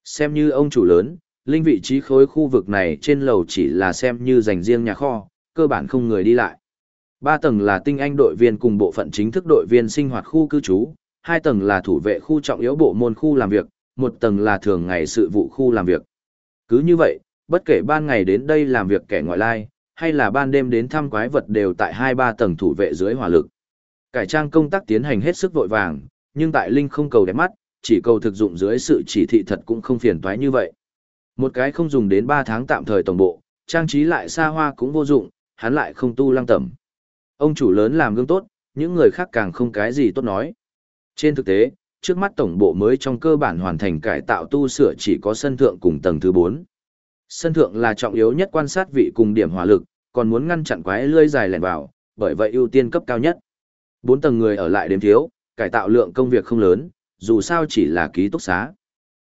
Xem như ông chủ lớn, linh vị trí khối khu vực này trên lầu chỉ là xem như dành riêng nhà kho, cơ bản không người đi lại. Ba tầng là tinh anh đội viên cùng bộ phận chính thức đội viên sinh hoạt khu cư trú, hai tầng là thủ vệ khu trọng yếu bộ môn khu làm việc, một tầng là thường ngày sự vụ khu làm việc. Cứ như vậy, bất kể ban ngày đến đây làm việc kẻ ngoại lai, hay là ban đêm đến thăm quái vật đều tại hai ba tầng thủ vệ dưới hỏa lực. Cải trang công tác tiến hành hết sức vội vàng, nhưng tại Linh không cầu đẹp mắt, chỉ cầu thực dụng dưới sự chỉ thị thật cũng không phiền toái như vậy. Một cái không dùng đến 3 tháng tạm thời tổng bộ, trang trí lại xa hoa cũng vô dụng, hắn lại không tu lăng tẩm. Ông chủ lớn làm gương tốt, những người khác càng không cái gì tốt nói. Trên thực tế, trước mắt tổng bộ mới trong cơ bản hoàn thành cải tạo tu sửa chỉ có sân thượng cùng tầng thứ 4. Sân thượng là trọng yếu nhất quan sát vị cùng điểm hỏa lực, còn muốn ngăn chặn quái lươi dài lẻn vào, bởi vậy ưu tiên cấp cao nhất. Bốn tầng người ở lại đếm thiếu, cải tạo lượng công việc không lớn, dù sao chỉ là ký túc xá.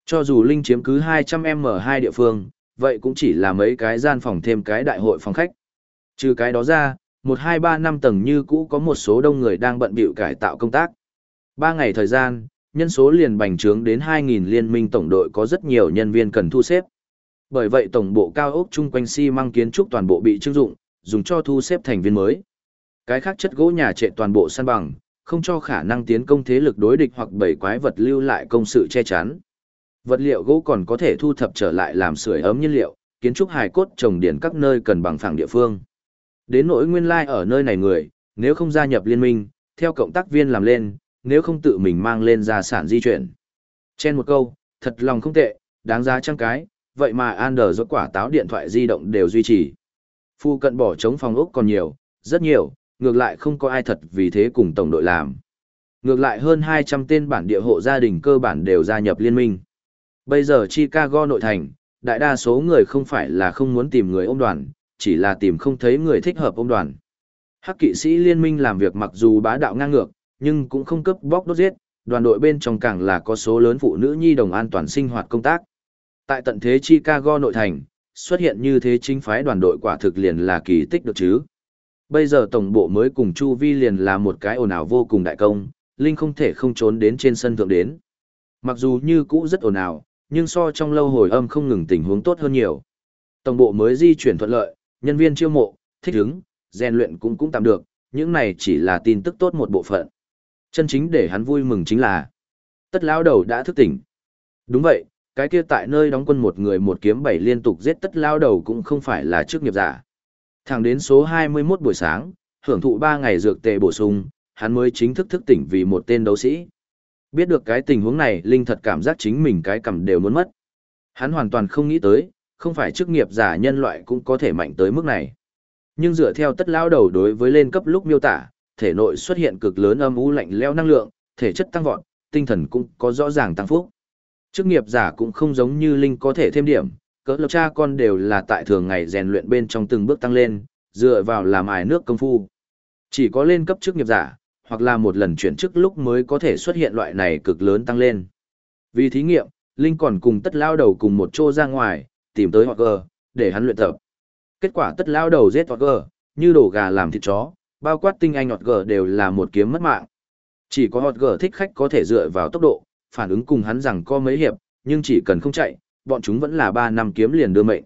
Cho dù Linh chiếm cứ 200m2 địa phương, vậy cũng chỉ là mấy cái gian phòng thêm cái đại hội phòng khách. Trừ cái đó ra, 1 2 3 5 tầng như cũ có một số đông người đang bận bịu cải tạo công tác. Ba ngày thời gian, nhân số liền bành trướng đến 2.000 liên minh tổng đội có rất nhiều nhân viên cần thu xếp. Bởi vậy tổng bộ cao ốc chung quanh xi măng kiến trúc toàn bộ bị trưng dụng, dùng cho thu xếp thành viên mới. Cái khác chất gỗ nhà trệ toàn bộ săn bằng, không cho khả năng tiến công thế lực đối địch hoặc bảy quái vật lưu lại công sự che chắn. Vật liệu gỗ còn có thể thu thập trở lại làm sưởi ấm nhiên liệu, kiến trúc hài cốt trồng điển các nơi cần bằng phẳng địa phương. Đến nỗi nguyên lai like ở nơi này người, nếu không gia nhập liên minh, theo cộng tác viên làm lên, nếu không tự mình mang lên gia sản di chuyển. Trên một câu, thật lòng không tệ, đáng giá trăm cái, vậy mà Ander rốt quả táo điện thoại di động đều duy trì. Phu cận bỏ trống phòng ốc còn nhiều, rất nhiều, ngược lại không có ai thật vì thế cùng tổng đội làm. Ngược lại hơn 200 tên bản địa hộ gia đình cơ bản đều gia nhập liên minh. Bây giờ Chicago nội thành, đại đa số người không phải là không muốn tìm người ôm đoàn, chỉ là tìm không thấy người thích hợp ôm đoàn. Hắc kỵ sĩ liên minh làm việc mặc dù bá đạo ngang ngược, nhưng cũng không cấp bóc đốt giết, đoàn đội bên trong càng là có số lớn phụ nữ nhi đồng an toàn sinh hoạt công tác. Tại tận thế Chicago nội thành, xuất hiện như thế chính phái đoàn đội quả thực liền là kỳ tích được chứ. Bây giờ tổng bộ mới cùng Chu Vi liền là một cái ồn ào vô cùng đại công, Linh không thể không trốn đến trên sân thượng đến. Mặc dù như cũ rất ồn ào, nhưng so trong lâu hồi âm không ngừng tình huống tốt hơn nhiều. Tổng bộ mới di chuyển thuận lợi, nhân viên chiêu mộ, thích ứng, rèn luyện cũng cũng tạm được, những này chỉ là tin tức tốt một bộ phận. Chân chính để hắn vui mừng chính là tất lão đầu đã thức tỉnh. Đúng vậy, cái kia tại nơi đóng quân một người một kiếm bảy liên tục giết tất lao đầu cũng không phải là chức nghiệp giả. Thẳng đến số 21 buổi sáng, hưởng thụ 3 ngày dược tề bổ sung, hắn mới chính thức thức tỉnh vì một tên đấu sĩ. Biết được cái tình huống này, Linh thật cảm giác chính mình cái cầm đều muốn mất. Hắn hoàn toàn không nghĩ tới, không phải chức nghiệp giả nhân loại cũng có thể mạnh tới mức này. Nhưng dựa theo tất lao đầu đối với lên cấp lúc miêu tả, thể nội xuất hiện cực lớn âm u lạnh leo năng lượng, thể chất tăng vọt, tinh thần cũng có rõ ràng tăng phúc. Chức nghiệp giả cũng không giống như Linh có thể thêm điểm, cỡ lập cha con đều là tại thường ngày rèn luyện bên trong từng bước tăng lên, dựa vào làm ải nước công phu. Chỉ có lên cấp chức nghiệp giả, hoặc là một lần chuyển chức lúc mới có thể xuất hiện loại này cực lớn tăng lên. Vì thí nghiệm, Linh còn cùng tất lao đầu cùng một chỗ ra ngoài, tìm tới Hotger, để hắn luyện tập. Kết quả tất lao đầu giết Hotger, như đổ gà làm thịt chó, bao quát tinh anh Hotger đều là một kiếm mất mạng. Chỉ có Hotger thích khách có thể dựa vào tốc độ, phản ứng cùng hắn rằng có mấy hiệp, nhưng chỉ cần không chạy, bọn chúng vẫn là 3 năm kiếm liền đưa mệnh.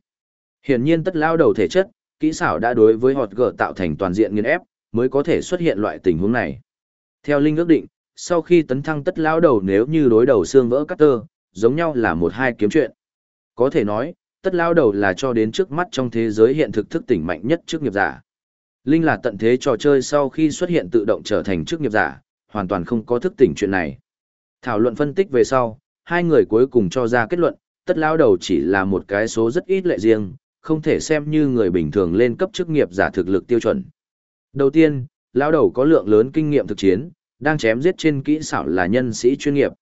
Hiển nhiên tất lao đầu thể chất, kỹ xảo đã đối với Hotger tạo thành toàn diện nghiên ép, mới có thể xuất hiện loại tình huống này. Theo Linh ước định, sau khi tấn thăng tất lao đầu nếu như đối đầu xương vỡ cắt tơ, giống nhau là một hai kiếm chuyện. Có thể nói, tất lao đầu là cho đến trước mắt trong thế giới hiện thực thức tỉnh mạnh nhất trước nghiệp giả. Linh là tận thế trò chơi sau khi xuất hiện tự động trở thành trước nghiệp giả, hoàn toàn không có thức tỉnh chuyện này. Thảo luận phân tích về sau, hai người cuối cùng cho ra kết luận, tất lao đầu chỉ là một cái số rất ít lệ riêng, không thể xem như người bình thường lên cấp chức nghiệp giả thực lực tiêu chuẩn. Đầu tiên, lao đầu có lượng lớn kinh nghiệm thực chiến, đang chém giết trên kỹ xảo là nhân sĩ chuyên nghiệp.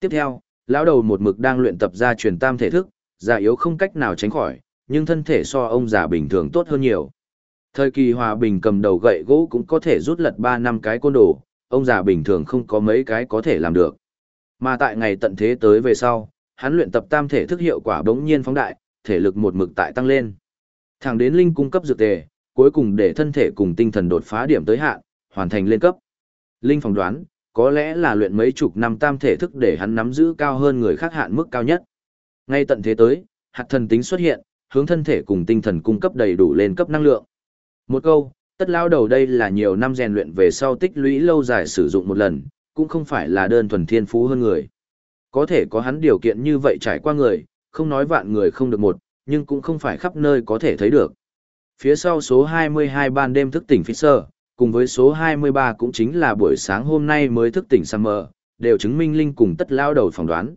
Tiếp theo, lão đầu một mực đang luyện tập ra truyền tam thể thức, già yếu không cách nào tránh khỏi, nhưng thân thể so ông già bình thường tốt hơn nhiều. Thời kỳ hòa bình cầm đầu gậy gỗ cũng có thể rút lật 3 năm cái côn đồ, ông già bình thường không có mấy cái có thể làm được. Mà tại ngày tận thế tới về sau, hắn luyện tập tam thể thức hiệu quả bỗng nhiên phóng đại, thể lực một mực tại tăng lên. Thẳng đến linh cung cấp dược tề, cuối cùng để thân thể cùng tinh thần đột phá điểm tới hạn, hoàn thành lên cấp. Linh phỏng đoán, có lẽ là luyện mấy chục năm tam thể thức để hắn nắm giữ cao hơn người khác hạn mức cao nhất. Ngay tận thế tới, hạt thần tính xuất hiện, hướng thân thể cùng tinh thần cung cấp đầy đủ lên cấp năng lượng. Một câu, tất lao đầu đây là nhiều năm rèn luyện về sau tích lũy lâu dài sử dụng một lần, cũng không phải là đơn thuần thiên phú hơn người. Có thể có hắn điều kiện như vậy trải qua người, không nói vạn người không được một, nhưng cũng không phải khắp nơi có thể thấy được. Phía sau số 22 ban đêm thức tỉnh Fisher, cùng với số 23 cũng chính là buổi sáng hôm nay mới thức tỉnh Summer, đều chứng minh Linh cùng tất lao đầu phỏng đoán.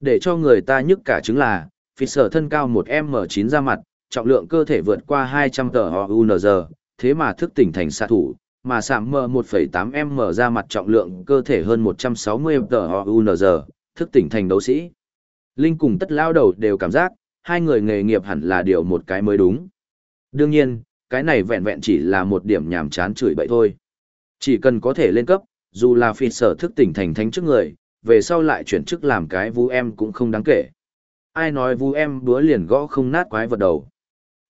Để cho người ta nhức cả chứng là, Fisher thân cao 1M9 ra mặt, trọng lượng cơ thể vượt qua 200 tờ UNZ, thế mà thức tỉnh thành xạ thủ, mà sạm mờ 1,8M ra mặt trọng lượng cơ thể hơn 160 tờ UNZ, thức tỉnh thành đấu sĩ. Linh cùng tất lao đầu đều cảm giác, hai người nghề nghiệp hẳn là điều một cái mới đúng. Đương nhiên, cái này vẹn vẹn chỉ là một điểm nhảm chán chửi bậy thôi. Chỉ cần có thể lên cấp, dù là phi sở thức tỉnh thành thánh trước người, về sau lại chuyển chức làm cái vu em cũng không đáng kể. Ai nói vu em búa liền gõ không nát quái vật đầu.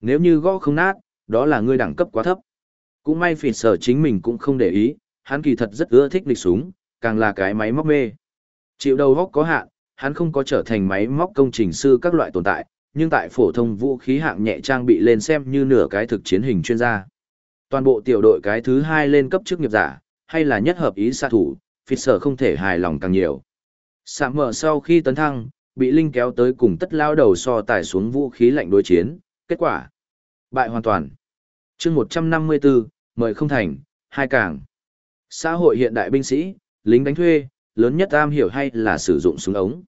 Nếu như gõ không nát, đó là ngươi đẳng cấp quá thấp. Cũng may phi sở chính mình cũng không để ý, hắn kỳ thật rất ưa thích lịch súng, càng là cái máy móc mê. Chịu đầu góc có hạn, hắn không có trở thành máy móc công trình sư các loại tồn tại, nhưng tại phổ thông vũ khí hạng nhẹ trang bị lên xem như nửa cái thực chiến hình chuyên gia. Toàn bộ tiểu đội cái thứ hai lên cấp chức nghiệp giả, hay là nhất hợp ý xạ thủ, Fisher không thể hài lòng càng nhiều. Sạm mở sau khi tấn thăng, bị Linh kéo tới cùng tất lao đầu so tải xuống vũ khí lạnh đối chiến, kết quả. Bại hoàn toàn. chương 154, mời không thành, hai càng. Xã hội hiện đại binh sĩ, lính đánh thuê, lớn nhất am hiểu hay là sử dụng súng ống.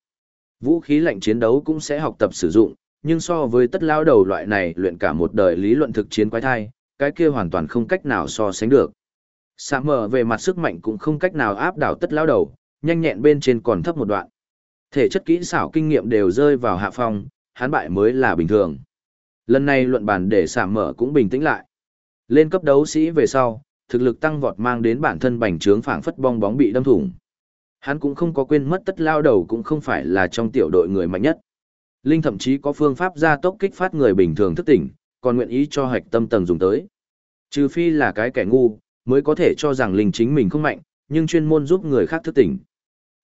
Vũ khí lạnh chiến đấu cũng sẽ học tập sử dụng, nhưng so với tất lao đầu loại này luyện cả một đời lý luận thực chiến quái thai, cái kia hoàn toàn không cách nào so sánh được. Sạ mở về mặt sức mạnh cũng không cách nào áp đảo tất lao đầu, nhanh nhẹn bên trên còn thấp một đoạn. Thể chất kỹ xảo kinh nghiệm đều rơi vào hạ phong, hán bại mới là bình thường. Lần này luận bàn để sạ mở cũng bình tĩnh lại. Lên cấp đấu sĩ về sau, thực lực tăng vọt mang đến bản thân bành trướng phảng phất bong bóng bị đâm thủng. Hắn cũng không có quên mất tất lao đầu cũng không phải là trong tiểu đội người mạnh nhất. Linh thậm chí có phương pháp gia tốc kích phát người bình thường thức tỉnh, còn nguyện ý cho hạch tâm tầng dùng tới. Trừ phi là cái kẻ ngu, mới có thể cho rằng Linh chính mình không mạnh, nhưng chuyên môn giúp người khác thức tỉnh.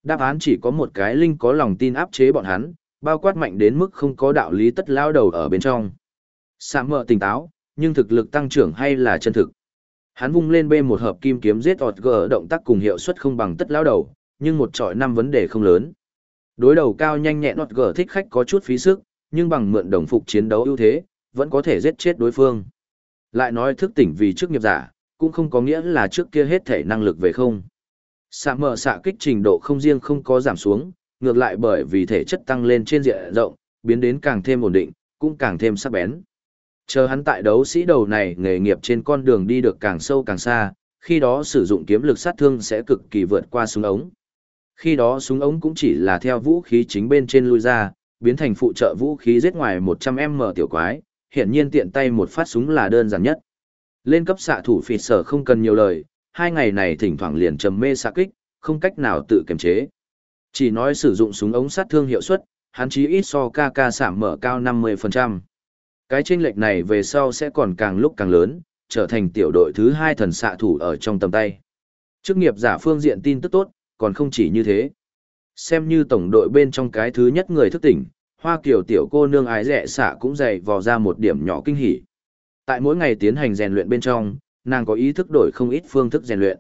Đáp án chỉ có một cái Linh có lòng tin áp chế bọn hắn, bao quát mạnh đến mức không có đạo lý tất lao đầu ở bên trong. Sạm mờ tỉnh táo, nhưng thực lực tăng trưởng hay là chân thực. Hắn vung lên bê một hợp kim kiếm giết ọt gờ động tác cùng hiệu suất không bằng tất lao đầu, nhưng một trọi năm vấn đề không lớn. Đối đầu cao nhanh nhẹn nọt gở thích khách có chút phí sức, nhưng bằng mượn đồng phục chiến đấu ưu thế, vẫn có thể giết chết đối phương. Lại nói thức tỉnh vì trước nghiệp giả, cũng không có nghĩa là trước kia hết thể năng lực về không. Xạ mở xạ kích trình độ không riêng không có giảm xuống, ngược lại bởi vì thể chất tăng lên trên diện rộng, biến đến càng thêm ổn định, cũng càng thêm sắc bén. Chờ hắn tại đấu sĩ đầu này nghề nghiệp trên con đường đi được càng sâu càng xa, khi đó sử dụng kiếm lực sát thương sẽ cực kỳ vượt qua súng ống. Khi đó súng ống cũng chỉ là theo vũ khí chính bên trên lui ra, biến thành phụ trợ vũ khí giết ngoài 100m tiểu quái, hiện nhiên tiện tay một phát súng là đơn giản nhất. Lên cấp xạ thủ phịt sở không cần nhiều lời, hai ngày này thỉnh thoảng liền trầm mê xạ kích, không cách nào tự kiềm chế. Chỉ nói sử dụng súng ống sát thương hiệu suất, hắn chí ít so KK giảm mở cao 50%. Cái chênh lệch này về sau sẽ còn càng lúc càng lớn, trở thành tiểu đội thứ hai thần xạ thủ ở trong tầm tay. Chức nghiệp giả phương diện tin tức tốt, còn không chỉ như thế. Xem như tổng đội bên trong cái thứ nhất người thức tỉnh, Hoa Kiều tiểu cô nương ái rẻ xạ cũng dày vò ra một điểm nhỏ kinh hỉ. Tại mỗi ngày tiến hành rèn luyện bên trong, nàng có ý thức đổi không ít phương thức rèn luyện.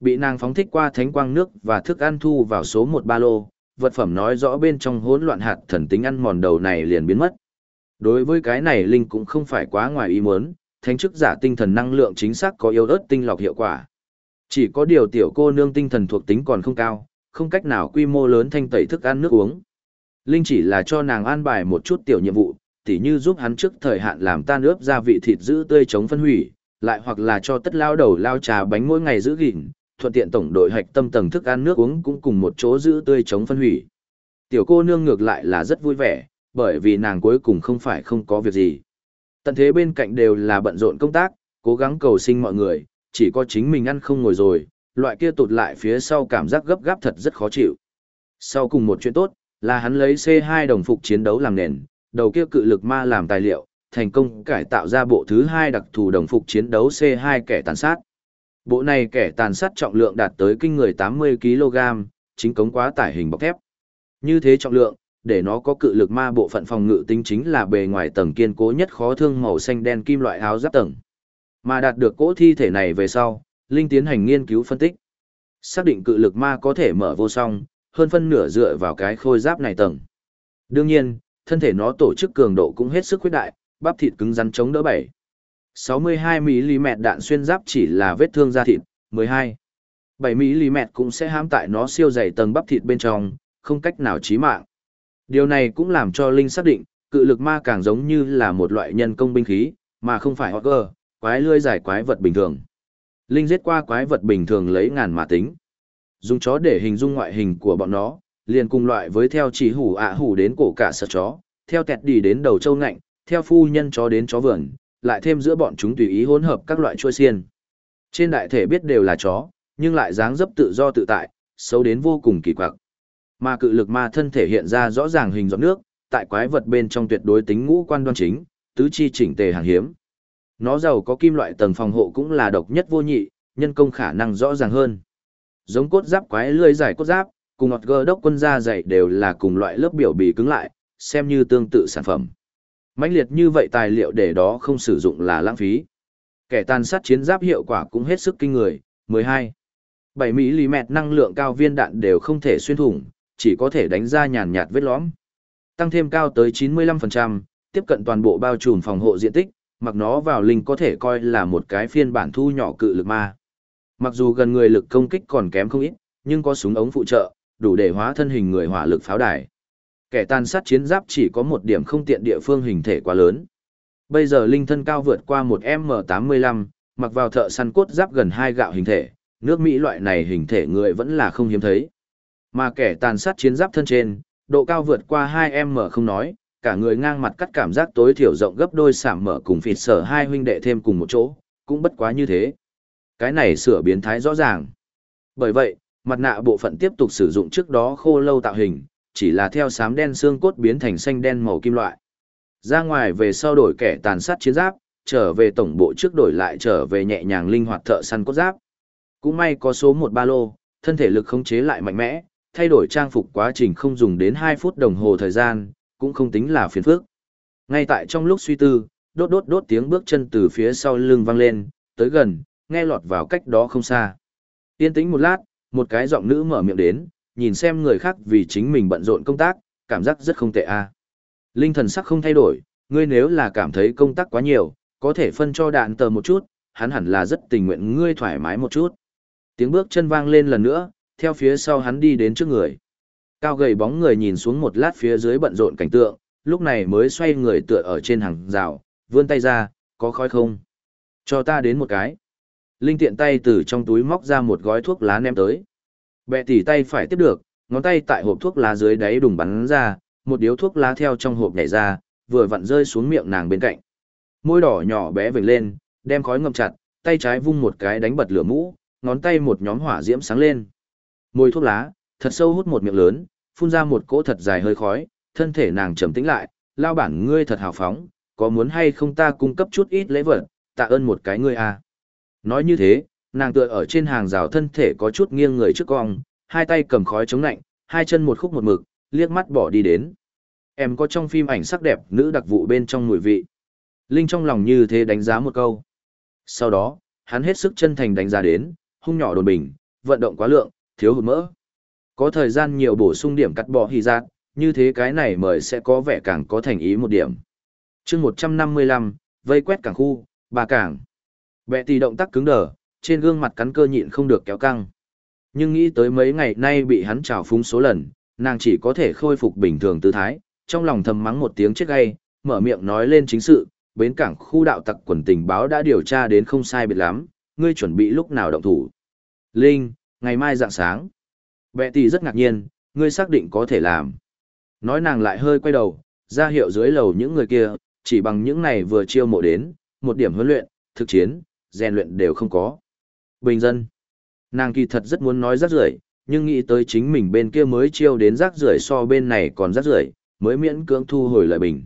Bị nàng phóng thích qua thánh quang nước và thức ăn thu vào số một ba lô, vật phẩm nói rõ bên trong hỗn loạn hạt thần tính ăn mòn đầu này liền biến mất. Đối với cái này Linh cũng không phải quá ngoài ý muốn, thánh chức giả tinh thần năng lượng chính xác có yếu ớt tinh lọc hiệu quả. Chỉ có điều tiểu cô nương tinh thần thuộc tính còn không cao, không cách nào quy mô lớn thanh tẩy thức ăn nước uống. Linh chỉ là cho nàng an bài một chút tiểu nhiệm vụ, tỉ như giúp hắn trước thời hạn làm tan ướp gia vị thịt giữ tươi chống phân hủy, lại hoặc là cho tất lao đầu lao trà bánh mỗi ngày giữ gìn, thuận tiện tổng đội hạch tâm tầng thức ăn nước uống cũng cùng một chỗ giữ tươi chống phân hủy. Tiểu cô nương ngược lại là rất vui vẻ, bởi vì nàng cuối cùng không phải không có việc gì. Tận thế bên cạnh đều là bận rộn công tác, cố gắng cầu sinh mọi người, chỉ có chính mình ăn không ngồi rồi, loại kia tụt lại phía sau cảm giác gấp gáp thật rất khó chịu. Sau cùng một chuyện tốt, là hắn lấy C2 đồng phục chiến đấu làm nền, đầu kia cự lực ma làm tài liệu, thành công cải tạo ra bộ thứ hai đặc thù đồng phục chiến đấu C2 kẻ tàn sát. Bộ này kẻ tàn sát trọng lượng đạt tới kinh người 80 kg, chính cống quá tải hình bọc thép. Như thế trọng lượng, để nó có cự lực ma bộ phận phòng ngự tính chính là bề ngoài tầng kiên cố nhất khó thương màu xanh đen kim loại áo giáp tầng. Mà đạt được cỗ thi thể này về sau, Linh tiến hành nghiên cứu phân tích. Xác định cự lực ma có thể mở vô song, hơn phân nửa dựa vào cái khôi giáp này tầng. Đương nhiên, thân thể nó tổ chức cường độ cũng hết sức khuyết đại, bắp thịt cứng rắn chống đỡ bảy. 62mm đạn xuyên giáp chỉ là vết thương da thịt, 12. 7mm cũng sẽ hãm tại nó siêu dày tầng bắp thịt bên trong, không cách nào chí mạng. Điều này cũng làm cho Linh xác định, cự lực ma càng giống như là một loại nhân công binh khí, mà không phải Hogger, quái lươi giải quái vật bình thường. Linh giết qua quái vật bình thường lấy ngàn mà tính. Dùng chó để hình dung ngoại hình của bọn nó, liền cùng loại với theo chỉ hủ ạ hủ đến cổ cả sợ chó, theo tẹt đi đến đầu châu ngạnh, theo phu nhân chó đến chó vườn, lại thêm giữa bọn chúng tùy ý hỗn hợp các loại chuôi xiên. Trên đại thể biết đều là chó, nhưng lại dáng dấp tự do tự tại, xấu đến vô cùng kỳ quặc. Mà cự lực ma thân thể hiện ra rõ ràng hình giọt nước, tại quái vật bên trong tuyệt đối tính ngũ quan đoan chính, tứ chi chỉnh tề hàng hiếm. Nó giàu có kim loại tầng phòng hộ cũng là độc nhất vô nhị, nhân công khả năng rõ ràng hơn. Giống cốt giáp quái lươi dài cốt giáp, cùng ngọt gơ đốc quân da dày đều là cùng loại lớp biểu bì cứng lại, xem như tương tự sản phẩm. mãnh liệt như vậy tài liệu để đó không sử dụng là lãng phí. Kẻ tàn sát chiến giáp hiệu quả cũng hết sức kinh người, 12. 7mm năng lượng cao viên đạn đều không thể xuyên thủng, chỉ có thể đánh ra nhàn nhạt vết lõm. Tăng thêm cao tới 95%, tiếp cận toàn bộ bao trùm phòng hộ diện tích, mặc nó vào linh có thể coi là một cái phiên bản thu nhỏ cự lực ma. Mặc dù gần người lực công kích còn kém không ít, nhưng có súng ống phụ trợ, đủ để hóa thân hình người hỏa lực pháo đài. Kẻ tàn sát chiến giáp chỉ có một điểm không tiện địa phương hình thể quá lớn. Bây giờ linh thân cao vượt qua một M85, mặc vào thợ săn cốt giáp gần hai gạo hình thể, nước Mỹ loại này hình thể người vẫn là không hiếm thấy. Mà kẻ tàn sát chiến giáp thân trên, độ cao vượt qua 2M không nói, cả người ngang mặt cắt cảm giác tối thiểu rộng gấp đôi sảm mở cùng phịt sở hai huynh đệ thêm cùng một chỗ, cũng bất quá như thế. Cái này sửa biến thái rõ ràng. Bởi vậy, mặt nạ bộ phận tiếp tục sử dụng trước đó khô lâu tạo hình, chỉ là theo sám đen xương cốt biến thành xanh đen màu kim loại. Ra ngoài về sau đổi kẻ tàn sát chiến giáp, trở về tổng bộ trước đổi lại trở về nhẹ nhàng linh hoạt thợ săn cốt giáp. Cũng may có số một ba lô, thân thể lực khống chế lại mạnh mẽ, thay đổi trang phục quá trình không dùng đến 2 phút đồng hồ thời gian, cũng không tính là phiền phức. Ngay tại trong lúc suy tư, đốt đốt đốt tiếng bước chân từ phía sau lưng vang lên, tới gần, nghe lọt vào cách đó không xa. Yên tĩnh một lát, một cái giọng nữ mở miệng đến, nhìn xem người khác vì chính mình bận rộn công tác, cảm giác rất không tệ a. Linh thần sắc không thay đổi, ngươi nếu là cảm thấy công tác quá nhiều, có thể phân cho đạn tờ một chút, hắn hẳn là rất tình nguyện ngươi thoải mái một chút. Tiếng bước chân vang lên lần nữa, theo phía sau hắn đi đến trước người. Cao gầy bóng người nhìn xuống một lát phía dưới bận rộn cảnh tượng, lúc này mới xoay người tựa ở trên hàng rào, vươn tay ra, có khói không? Cho ta đến một cái. Linh tiện tay từ trong túi móc ra một gói thuốc lá ném tới. Bẹ tỉ tay phải tiếp được, ngón tay tại hộp thuốc lá dưới đáy đùng bắn ra, một điếu thuốc lá theo trong hộp nhảy ra, vừa vặn rơi xuống miệng nàng bên cạnh. Môi đỏ nhỏ bé vểnh lên, đem khói ngậm chặt, tay trái vung một cái đánh bật lửa mũ, ngón tay một nhóm hỏa diễm sáng lên. Môi thuốc lá, thật sâu hút một miệng lớn, phun ra một cỗ thật dài hơi khói, thân thể nàng trầm tĩnh lại, lao bản ngươi thật hào phóng, có muốn hay không ta cung cấp chút ít lễ vật, tạ ơn một cái ngươi à. Nói như thế, nàng tựa ở trên hàng rào thân thể có chút nghiêng người trước cong, hai tay cầm khói chống lạnh, hai chân một khúc một mực, liếc mắt bỏ đi đến. Em có trong phim ảnh sắc đẹp nữ đặc vụ bên trong mùi vị. Linh trong lòng như thế đánh giá một câu. Sau đó, hắn hết sức chân thành đánh giá đến, hung nhỏ đồn bình, vận động quá lượng, thiếu hụt mỡ. Có thời gian nhiều bổ sung điểm cắt bỏ hy giác, như thế cái này mời sẽ có vẻ càng có thành ý một điểm. chương 155, vây quét cảng khu, ba cảng. Bẹ tì động tác cứng đờ, trên gương mặt cắn cơ nhịn không được kéo căng. Nhưng nghĩ tới mấy ngày nay bị hắn trào phúng số lần, nàng chỉ có thể khôi phục bình thường tư thái, trong lòng thầm mắng một tiếng chết gay, mở miệng nói lên chính sự, bến cảng khu đạo tặc quần tình báo đã điều tra đến không sai biệt lắm, ngươi chuẩn bị lúc nào động thủ. Linh, ngày mai dạng sáng. Bệ tỷ rất ngạc nhiên, ngươi xác định có thể làm. Nói nàng lại hơi quay đầu, ra hiệu dưới lầu những người kia, chỉ bằng những này vừa chiêu mộ đến, một điểm huấn luyện, thực chiến, rèn luyện đều không có. Bình dân. Nàng kỳ thật rất muốn nói rác rưởi, nhưng nghĩ tới chính mình bên kia mới chiêu đến rác rưởi so bên này còn rác rưởi, mới miễn cưỡng thu hồi lại bình.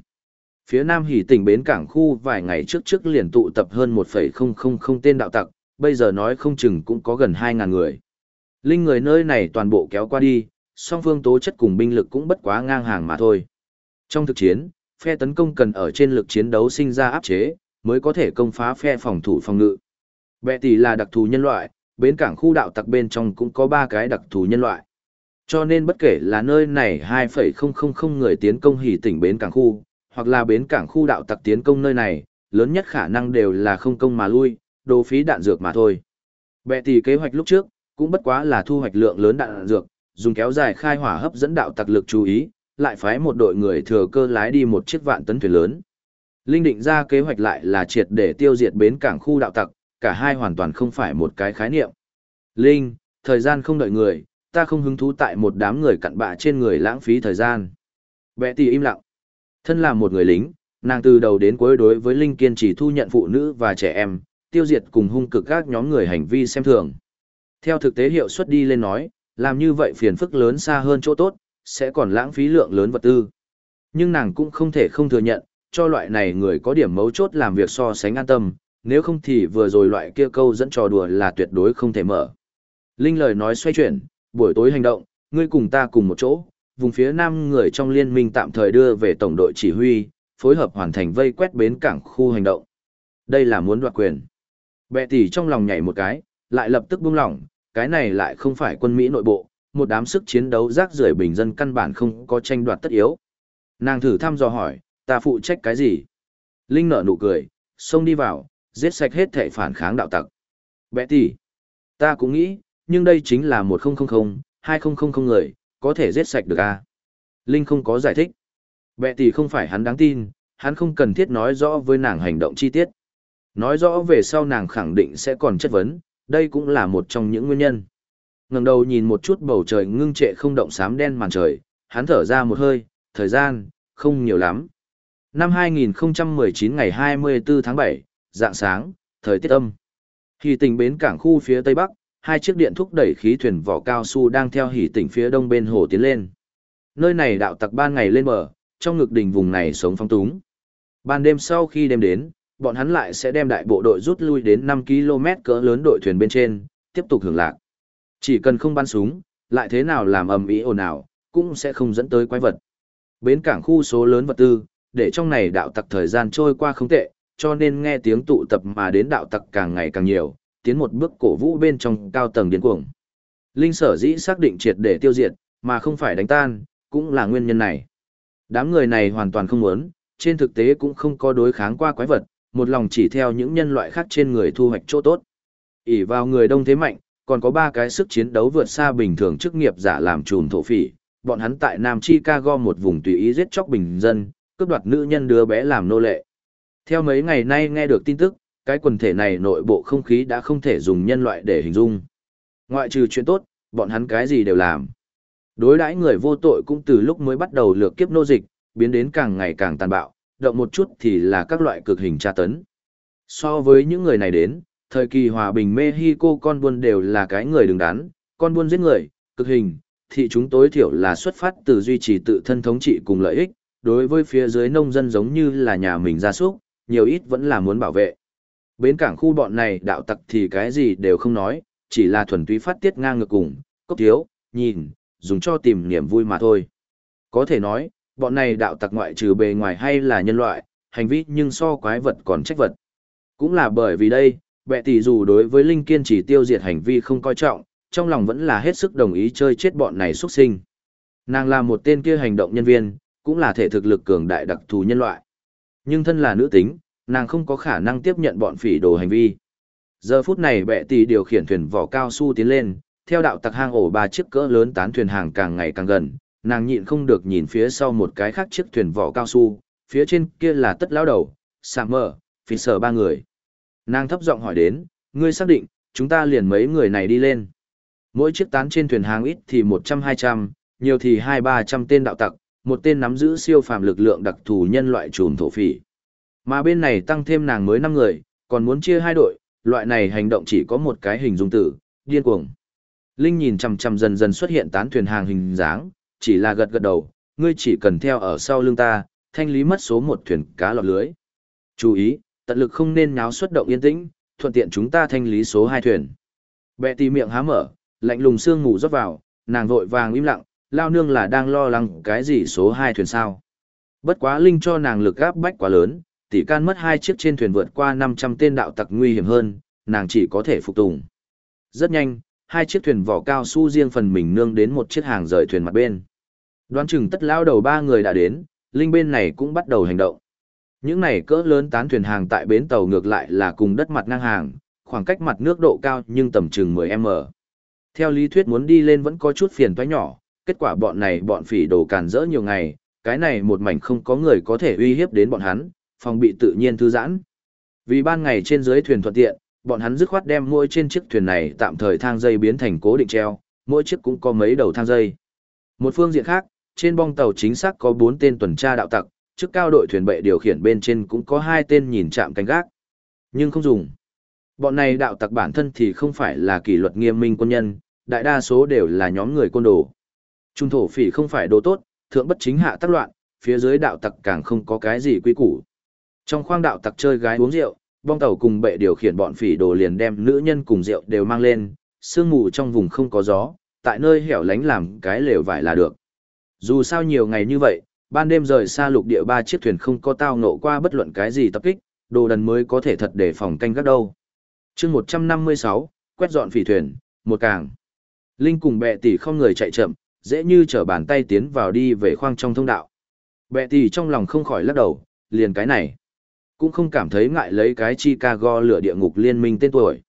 Phía Nam Hỷ tỉnh bến cảng khu vài ngày trước trước liền tụ tập hơn 1,000 tên đạo tặc, bây giờ nói không chừng cũng có gần 2.000 người. Linh người nơi này toàn bộ kéo qua đi, song phương tố chất cùng binh lực cũng bất quá ngang hàng mà thôi. Trong thực chiến, phe tấn công cần ở trên lực chiến đấu sinh ra áp chế, mới có thể công phá phe phòng thủ phòng ngự. Bệ tỷ là đặc thù nhân loại, bến cảng khu đạo tặc bên trong cũng có ba cái đặc thù nhân loại. Cho nên bất kể là nơi này 2,000 người tiến công hỉ tỉnh bến cảng khu, hoặc là bến cảng khu đạo tặc tiến công nơi này, lớn nhất khả năng đều là không công mà lui, đồ phí đạn dược mà thôi. Bệ tỷ kế hoạch lúc trước, cũng bất quá là thu hoạch lượng lớn đạn dược, dùng kéo dài khai hỏa hấp dẫn đạo tặc lực chú ý, lại phái một đội người thừa cơ lái đi một chiếc vạn tấn thuyền lớn. Linh định ra kế hoạch lại là triệt để tiêu diệt bến cảng khu đạo tặc, cả hai hoàn toàn không phải một cái khái niệm. Linh, thời gian không đợi người, ta không hứng thú tại một đám người cặn bạ trên người lãng phí thời gian. Bệ tì im lặng. Thân là một người lính, nàng từ đầu đến cuối đối với Linh kiên trì thu nhận phụ nữ và trẻ em, tiêu diệt cùng hung cực các nhóm người hành vi xem thường. Theo thực tế hiệu suất đi lên nói, làm như vậy phiền phức lớn xa hơn chỗ tốt, sẽ còn lãng phí lượng lớn vật tư. Nhưng nàng cũng không thể không thừa nhận, cho loại này người có điểm mấu chốt làm việc so sánh an tâm, nếu không thì vừa rồi loại kia câu dẫn trò đùa là tuyệt đối không thể mở. Linh lời nói xoay chuyển, buổi tối hành động, ngươi cùng ta cùng một chỗ, vùng phía nam người trong liên minh tạm thời đưa về tổng đội chỉ huy, phối hợp hoàn thành vây quét bến cảng khu hành động. Đây là muốn đoạt quyền. Bệ tỷ trong lòng nhảy một cái, lại lập tức buông lỏng, cái này lại không phải quân Mỹ nội bộ, một đám sức chiến đấu rác rưởi bình dân căn bản không có tranh đoạt tất yếu. Nàng thử thăm dò hỏi, ta phụ trách cái gì? Linh nở nụ cười, xông đi vào, giết sạch hết thể phản kháng đạo tặc. Bệ tỷ, ta cũng nghĩ, nhưng đây chính là một 1000, 2000 người, có thể giết sạch được à? Linh không có giải thích. Bệ tỷ không phải hắn đáng tin, hắn không cần thiết nói rõ với nàng hành động chi tiết. Nói rõ về sau nàng khẳng định sẽ còn chất vấn, đây cũng là một trong những nguyên nhân. ngẩng đầu nhìn một chút bầu trời ngưng trệ không động xám đen màn trời, hắn thở ra một hơi, thời gian, không nhiều lắm. Năm 2019 ngày 24 tháng 7, dạng sáng, thời tiết âm. Hỉ tỉnh bến cảng khu phía tây bắc, hai chiếc điện thúc đẩy khí thuyền vỏ cao su đang theo hỉ tỉnh phía đông bên hồ tiến lên. Nơi này đạo tặc ban ngày lên bờ, trong ngực đỉnh vùng này sống phong túng. Ban đêm sau khi đêm đến, bọn hắn lại sẽ đem đại bộ đội rút lui đến 5 km cỡ lớn đội thuyền bên trên, tiếp tục hưởng lạc. Chỉ cần không bắn súng, lại thế nào làm ầm ĩ ồn ào, cũng sẽ không dẫn tới quái vật. Bến cảng khu số lớn vật tư, để trong này đạo tặc thời gian trôi qua không tệ, cho nên nghe tiếng tụ tập mà đến đạo tặc càng ngày càng nhiều, tiến một bước cổ vũ bên trong cao tầng điên cuồng. Linh sở dĩ xác định triệt để tiêu diệt, mà không phải đánh tan, cũng là nguyên nhân này. Đám người này hoàn toàn không muốn, trên thực tế cũng không có đối kháng qua quái vật, một lòng chỉ theo những nhân loại khác trên người thu hoạch chỗ tốt. ỉ vào người đông thế mạnh, còn có ba cái sức chiến đấu vượt xa bình thường chức nghiệp giả làm trùm thổ phỉ, bọn hắn tại Nam Chicago một vùng tùy ý giết chóc bình dân, cướp đoạt nữ nhân đứa bé làm nô lệ. Theo mấy ngày nay nghe được tin tức, cái quần thể này nội bộ không khí đã không thể dùng nhân loại để hình dung. Ngoại trừ chuyện tốt, bọn hắn cái gì đều làm. Đối đãi người vô tội cũng từ lúc mới bắt đầu lược kiếp nô dịch, biến đến càng ngày càng tàn bạo, động một chút thì là các loại cực hình tra tấn. So với những người này đến, thời kỳ hòa bình Mexico con buôn đều là cái người đứng đắn, con buôn giết người, cực hình, thì chúng tối thiểu là xuất phát từ duy trì tự thân thống trị cùng lợi ích, đối với phía dưới nông dân giống như là nhà mình gia súc, nhiều ít vẫn là muốn bảo vệ. Bến cảng khu bọn này đạo tặc thì cái gì đều không nói, chỉ là thuần túy phát tiết ngang ngược cùng, cốc thiếu, nhìn, dùng cho tìm niềm vui mà thôi. Có thể nói, bọn này đạo tặc ngoại trừ bề ngoài hay là nhân loại, hành vi nhưng so quái vật còn trách vật. Cũng là bởi vì đây, bệ tỷ dù đối với Linh kiên chỉ tiêu diệt hành vi không coi trọng, trong lòng vẫn là hết sức đồng ý chơi chết bọn này xuất sinh. Nàng là một tên kia hành động nhân viên, cũng là thể thực lực cường đại đặc thù nhân loại. Nhưng thân là nữ tính, nàng không có khả năng tiếp nhận bọn phỉ đồ hành vi. Giờ phút này bệ tỷ điều khiển thuyền vỏ cao su tiến lên, theo đạo tặc hang ổ ba chiếc cỡ lớn tán thuyền hàng càng ngày càng gần, nàng nhịn không được nhìn phía sau một cái khác chiếc thuyền vỏ cao su, phía trên kia là tất lão đầu, Summer, phi sở ba người. Nàng thấp giọng hỏi đến, ngươi xác định, chúng ta liền mấy người này đi lên. Mỗi chiếc tán trên thuyền hàng ít thì 100-200, nhiều thì 2-300 tên đạo tặc, một tên nắm giữ siêu phàm lực lượng đặc thù nhân loại trùm thổ phỉ. Mà bên này tăng thêm nàng mới năm người, còn muốn chia hai đội, loại này hành động chỉ có một cái hình dung tử, điên cuồng. Linh nhìn chằm chằm dần dần xuất hiện tán thuyền hàng hình dáng, chỉ là gật gật đầu, ngươi chỉ cần theo ở sau lưng ta, thanh lý mất số một thuyền cá lọt lưới. Chú ý, tận lực không nên nháo xuất động yên tĩnh, thuận tiện chúng ta thanh lý số hai thuyền. Bẹ tì miệng há mở, lạnh lùng xương ngủ rót vào, nàng vội vàng im lặng, lao nương là đang lo lắng cái gì số hai thuyền sao. Bất quá Linh cho nàng lực gáp bách quá lớn, tỷ can mất hai chiếc trên thuyền vượt qua 500 tên đạo tặc nguy hiểm hơn, nàng chỉ có thể phục tùng. Rất nhanh, hai chiếc thuyền vỏ cao su riêng phần mình nương đến một chiếc hàng rời thuyền mặt bên. Đoán chừng tất lao đầu ba người đã đến, Linh bên này cũng bắt đầu hành động. Những này cỡ lớn tán thuyền hàng tại bến tàu ngược lại là cùng đất mặt ngang hàng, khoảng cách mặt nước độ cao nhưng tầm chừng 10m. Theo lý thuyết muốn đi lên vẫn có chút phiền toái nhỏ, kết quả bọn này bọn phỉ đồ càn rỡ nhiều ngày, cái này một mảnh không có người có thể uy hiếp đến bọn hắn, phòng bị tự nhiên thư giãn. Vì ban ngày trên dưới thuyền thuận tiện, bọn hắn dứt khoát đem mỗi trên chiếc thuyền này tạm thời thang dây biến thành cố định treo, mỗi chiếc cũng có mấy đầu thang dây. Một phương diện khác, trên bong tàu chính xác có 4 tên tuần tra đạo tặc, trước cao đội thuyền bệ điều khiển bên trên cũng có hai tên nhìn chạm canh gác. Nhưng không dùng. Bọn này đạo tặc bản thân thì không phải là kỷ luật nghiêm minh quân nhân, đại đa số đều là nhóm người côn đồ. Trung thổ phỉ không phải đồ tốt, thượng bất chính hạ tác loạn, phía dưới đạo tặc càng không có cái gì quy củ. Trong khoang đạo tặc chơi gái uống rượu, bong tàu cùng bệ điều khiển bọn phỉ đồ liền đem nữ nhân cùng rượu đều mang lên, sương mù trong vùng không có gió, tại nơi hẻo lánh làm cái lều vải là được. Dù sao nhiều ngày như vậy, ban đêm rời xa lục địa ba chiếc thuyền không có tao nộ qua bất luận cái gì tập kích, đồ đần mới có thể thật để phòng canh gác đâu. chương 156, quét dọn phỉ thuyền, một càng. Linh cùng bệ tỷ không người chạy chậm, dễ như trở bàn tay tiến vào đi về khoang trong thông đạo. Bệ tỷ trong lòng không khỏi lắc đầu, liền cái này. Cũng không cảm thấy ngại lấy cái Chicago lửa địa ngục liên minh tên tuổi.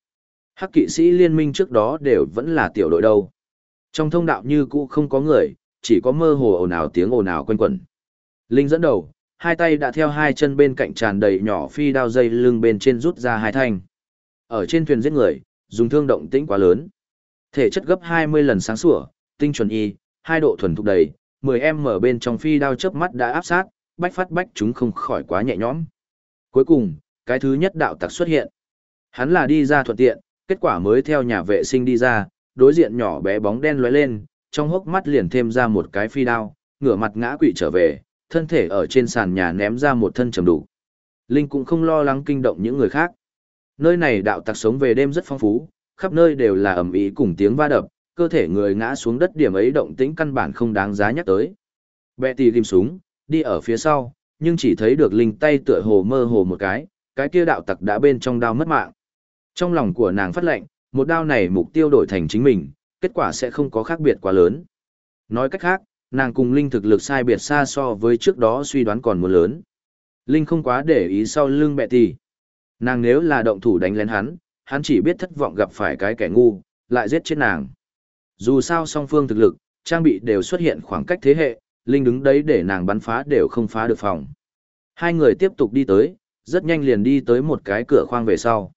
Hắc kỵ sĩ liên minh trước đó đều vẫn là tiểu đội đâu. Trong thông đạo như cũ không có người, chỉ có mơ hồ ồn ào tiếng ồn ào quanh quẩn. Linh dẫn đầu, hai tay đã theo hai chân bên cạnh tràn đầy nhỏ phi đao dây lưng bên trên rút ra hai thanh. Ở trên thuyền giết người, dùng thương động tĩnh quá lớn. Thể chất gấp 20 lần sáng sủa, tinh chuẩn y, hai độ thuần thục đầy, 10 em mở bên trong phi đao chớp mắt đã áp sát, bách phát bách chúng không khỏi quá nhẹ nhõm. Cuối cùng, cái thứ nhất đạo tặc xuất hiện. Hắn là đi ra thuận tiện, kết quả mới theo nhà vệ sinh đi ra, đối diện nhỏ bé bóng đen lóe lên, trong hốc mắt liền thêm ra một cái phi đao, ngửa mặt ngã quỵ trở về, thân thể ở trên sàn nhà ném ra một thân trầm đủ. Linh cũng không lo lắng kinh động những người khác. Nơi này đạo tặc sống về đêm rất phong phú, khắp nơi đều là ầm ĩ cùng tiếng va đập, cơ thể người ngã xuống đất điểm ấy động tĩnh căn bản không đáng giá nhắc tới. Bẹ tì ghim súng, đi ở phía sau, nhưng chỉ thấy được linh tay tựa hồ mơ hồ một cái, cái kia đạo tặc đã bên trong đao mất mạng. Trong lòng của nàng phát lệnh, một đao này mục tiêu đổi thành chính mình, kết quả sẽ không có khác biệt quá lớn. Nói cách khác, nàng cùng Linh thực lực sai biệt xa so với trước đó suy đoán còn muốn lớn. Linh không quá để ý sau lưng bẹ tỷ. Nàng nếu là động thủ đánh lén hắn, hắn chỉ biết thất vọng gặp phải cái kẻ ngu, lại giết chết nàng. Dù sao song phương thực lực, trang bị đều xuất hiện khoảng cách thế hệ, Linh đứng đấy để nàng bắn phá đều không phá được phòng. Hai người tiếp tục đi tới, rất nhanh liền đi tới một cái cửa khoang về sau.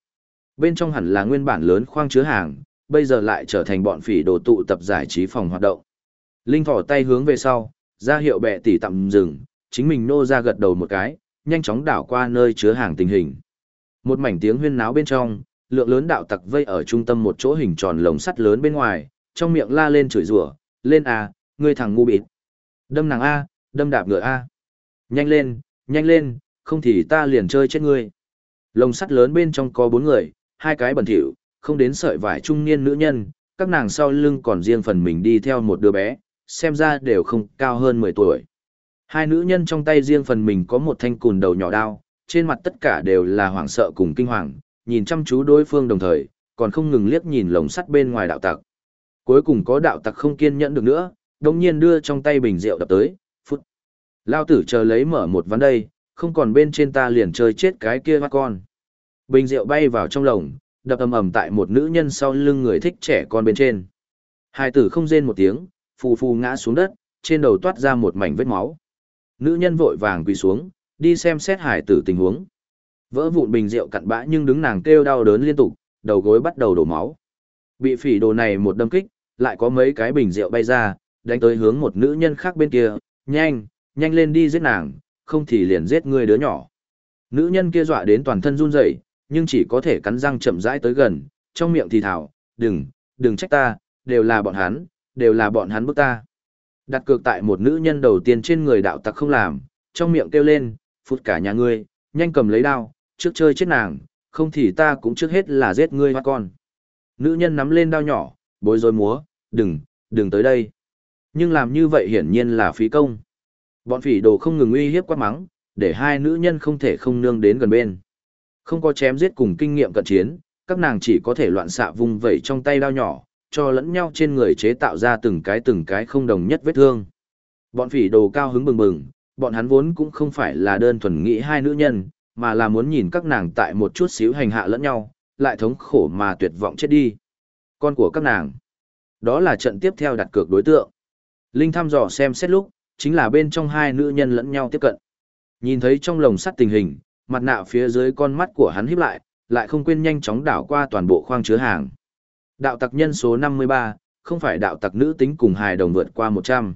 Bên trong hẳn là nguyên bản lớn khoang chứa hàng, bây giờ lại trở thành bọn phỉ đồ tụ tập giải trí phòng hoạt động. Linh thỏ tay hướng về sau, ra hiệu bệ tỷ tạm dừng, chính mình nô ra gật đầu một cái, nhanh chóng đảo qua nơi chứa hàng tình hình. Một mảnh tiếng huyên náo bên trong, lượng lớn đạo tặc vây ở trung tâm một chỗ hình tròn lồng sắt lớn bên ngoài, trong miệng la lên chửi rủa, "Lên à, ngươi thằng ngu bịt. Đâm nàng a, đâm đạp ngựa a. Nhanh lên, nhanh lên, không thì ta liền chơi chết ngươi." Lồng sắt lớn bên trong có bốn người, hai cái bẩn thỉu, không đến sợi vải trung niên nữ nhân, các nàng sau lưng còn riêng phần mình đi theo một đứa bé, xem ra đều không cao hơn 10 tuổi. Hai nữ nhân trong tay riêng phần mình có một thanh cùn đầu nhỏ đao, trên mặt tất cả đều là hoảng sợ cùng kinh hoàng, nhìn chăm chú đối phương đồng thời, còn không ngừng liếc nhìn lồng sắt bên ngoài đạo tặc. Cuối cùng có đạo tặc không kiên nhẫn được nữa, đồng nhiên đưa trong tay bình rượu đập tới, phút. Lao tử chờ lấy mở một ván đây, không còn bên trên ta liền chơi chết cái kia mắt con. Bình rượu bay vào trong lồng, đập ầm ầm tại một nữ nhân sau lưng người thích trẻ con bên trên. Hai tử không rên một tiếng, phù phù ngã xuống đất, trên đầu toát ra một mảnh vết máu. Nữ nhân vội vàng quỳ xuống, đi xem xét hải tử tình huống. Vỡ vụn bình rượu cặn bã nhưng đứng nàng kêu đau đớn liên tục, đầu gối bắt đầu đổ máu. Bị phỉ đồ này một đâm kích, lại có mấy cái bình rượu bay ra, đánh tới hướng một nữ nhân khác bên kia, nhanh, nhanh lên đi giết nàng, không thì liền giết người đứa nhỏ. Nữ nhân kia dọa đến toàn thân run rẩy, nhưng chỉ có thể cắn răng chậm rãi tới gần, trong miệng thì thào, đừng, đừng trách ta, đều là bọn hắn, đều là bọn hắn bức ta. Đặt cược tại một nữ nhân đầu tiên trên người đạo tặc không làm, trong miệng kêu lên, phút cả nhà ngươi, nhanh cầm lấy đao, trước chơi chết nàng, không thì ta cũng trước hết là giết ngươi hoa con. Nữ nhân nắm lên đao nhỏ, bối rối múa, đừng, đừng tới đây. Nhưng làm như vậy hiển nhiên là phí công. Bọn phỉ đồ không ngừng uy hiếp quát mắng, để hai nữ nhân không thể không nương đến gần bên. Không có chém giết cùng kinh nghiệm cận chiến, các nàng chỉ có thể loạn xạ vung vẩy trong tay đao nhỏ, cho lẫn nhau trên người chế tạo ra từng cái từng cái không đồng nhất vết thương. Bọn phỉ đồ cao hứng bừng bừng, bọn hắn vốn cũng không phải là đơn thuần nghĩ hai nữ nhân, mà là muốn nhìn các nàng tại một chút xíu hành hạ lẫn nhau, lại thống khổ mà tuyệt vọng chết đi. Con của các nàng. Đó là trận tiếp theo đặt cược đối tượng. Linh thăm dò xem xét lúc, chính là bên trong hai nữ nhân lẫn nhau tiếp cận. Nhìn thấy trong lồng sắt tình hình, mặt nạ phía dưới con mắt của hắn híp lại, lại không quên nhanh chóng đảo qua toàn bộ khoang chứa hàng. Đạo tặc nhân số 53, không phải đạo tặc nữ tính cùng hài đồng vượt qua 100.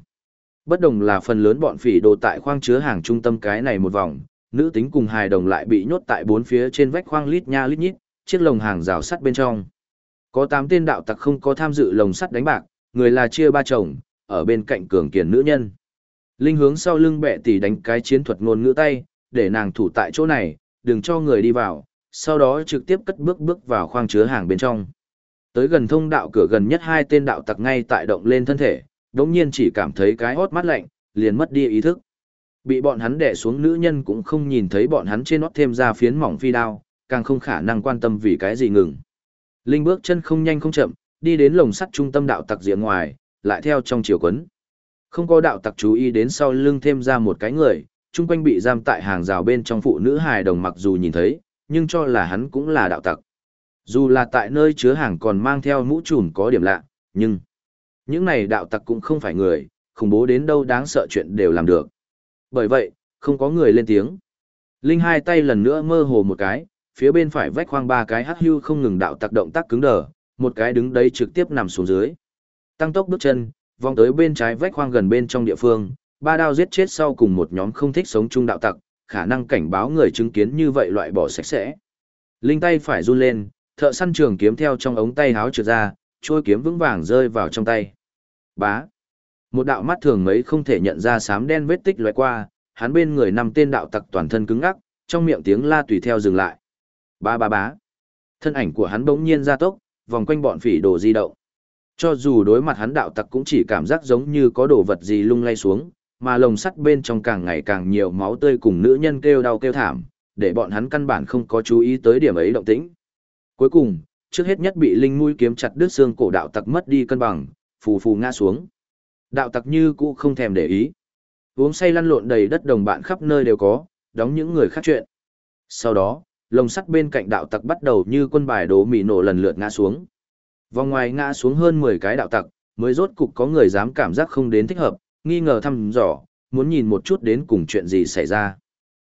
Bất đồng là phần lớn bọn phỉ đồ tại khoang chứa hàng trung tâm cái này một vòng, nữ tính cùng hài đồng lại bị nhốt tại bốn phía trên vách khoang lít nha lít nhít, chiếc lồng hàng rào sắt bên trong. Có 8 tên đạo tặc không có tham dự lồng sắt đánh bạc, người là chia ba chồng, ở bên cạnh cường kiền nữ nhân. Linh hướng sau lưng bệ tỷ đánh cái chiến thuật ngôn ngữ tay, để nàng thủ tại chỗ này, đừng cho người đi vào, sau đó trực tiếp cất bước bước vào khoang chứa hàng bên trong. Tới gần thông đạo cửa gần nhất hai tên đạo tặc ngay tại động lên thân thể, đống nhiên chỉ cảm thấy cái hót mắt lạnh, liền mất đi ý thức. Bị bọn hắn đè xuống nữ nhân cũng không nhìn thấy bọn hắn trên nót thêm ra phiến mỏng phi đao, càng không khả năng quan tâm vì cái gì ngừng. Linh bước chân không nhanh không chậm, đi đến lồng sắt trung tâm đạo tặc diện ngoài, lại theo trong chiều quấn. Không có đạo tặc chú ý đến sau lưng thêm ra một cái người, chung quanh bị giam tại hàng rào bên trong phụ nữ hài đồng mặc dù nhìn thấy, nhưng cho là hắn cũng là đạo tặc. Dù là tại nơi chứa hàng còn mang theo mũ trùm có điểm lạ, nhưng những này đạo tặc cũng không phải người, khủng bố đến đâu đáng sợ chuyện đều làm được. Bởi vậy, không có người lên tiếng. Linh hai tay lần nữa mơ hồ một cái, phía bên phải vách khoang ba cái hắc hưu không ngừng đạo tặc động tác cứng đờ, một cái đứng đấy trực tiếp nằm xuống dưới. Tăng tốc bước chân, vòng tới bên trái vách khoang gần bên trong địa phương, ba đao giết chết sau cùng một nhóm không thích sống chung đạo tặc, khả năng cảnh báo người chứng kiến như vậy loại bỏ sạch sẽ. Linh tay phải run lên, thợ săn trường kiếm theo trong ống tay háo trượt ra, trôi kiếm vững vàng rơi vào trong tay. Bá. Một đạo mắt thường mấy không thể nhận ra sám đen vết tích lóe qua, hắn bên người nằm tên đạo tặc toàn thân cứng ngắc, trong miệng tiếng la tùy theo dừng lại. Ba ba bá. Thân ảnh của hắn bỗng nhiên ra tốc, vòng quanh bọn phỉ đồ di động. Cho dù đối mặt hắn đạo tặc cũng chỉ cảm giác giống như có đồ vật gì lung lay xuống, mà lồng sắt bên trong càng ngày càng nhiều máu tươi cùng nữ nhân kêu đau kêu thảm, để bọn hắn căn bản không có chú ý tới điểm ấy động tĩnh. Cuối cùng, trước hết nhất bị linh mũi kiếm chặt đứt xương cổ đạo tặc mất đi cân bằng, phù phù ngã xuống. Đạo tặc như cũ không thèm để ý. Uống say lăn lộn đầy đất đồng bạn khắp nơi đều có, đóng những người khác chuyện. Sau đó, lồng sắt bên cạnh đạo tặc bắt đầu như quân bài đố mì nổ lần lượt ngã xuống. Vòng ngoài ngã xuống hơn 10 cái đạo tặc, mới rốt cục có người dám cảm giác không đến thích hợp, nghi ngờ thăm dò, muốn nhìn một chút đến cùng chuyện gì xảy ra.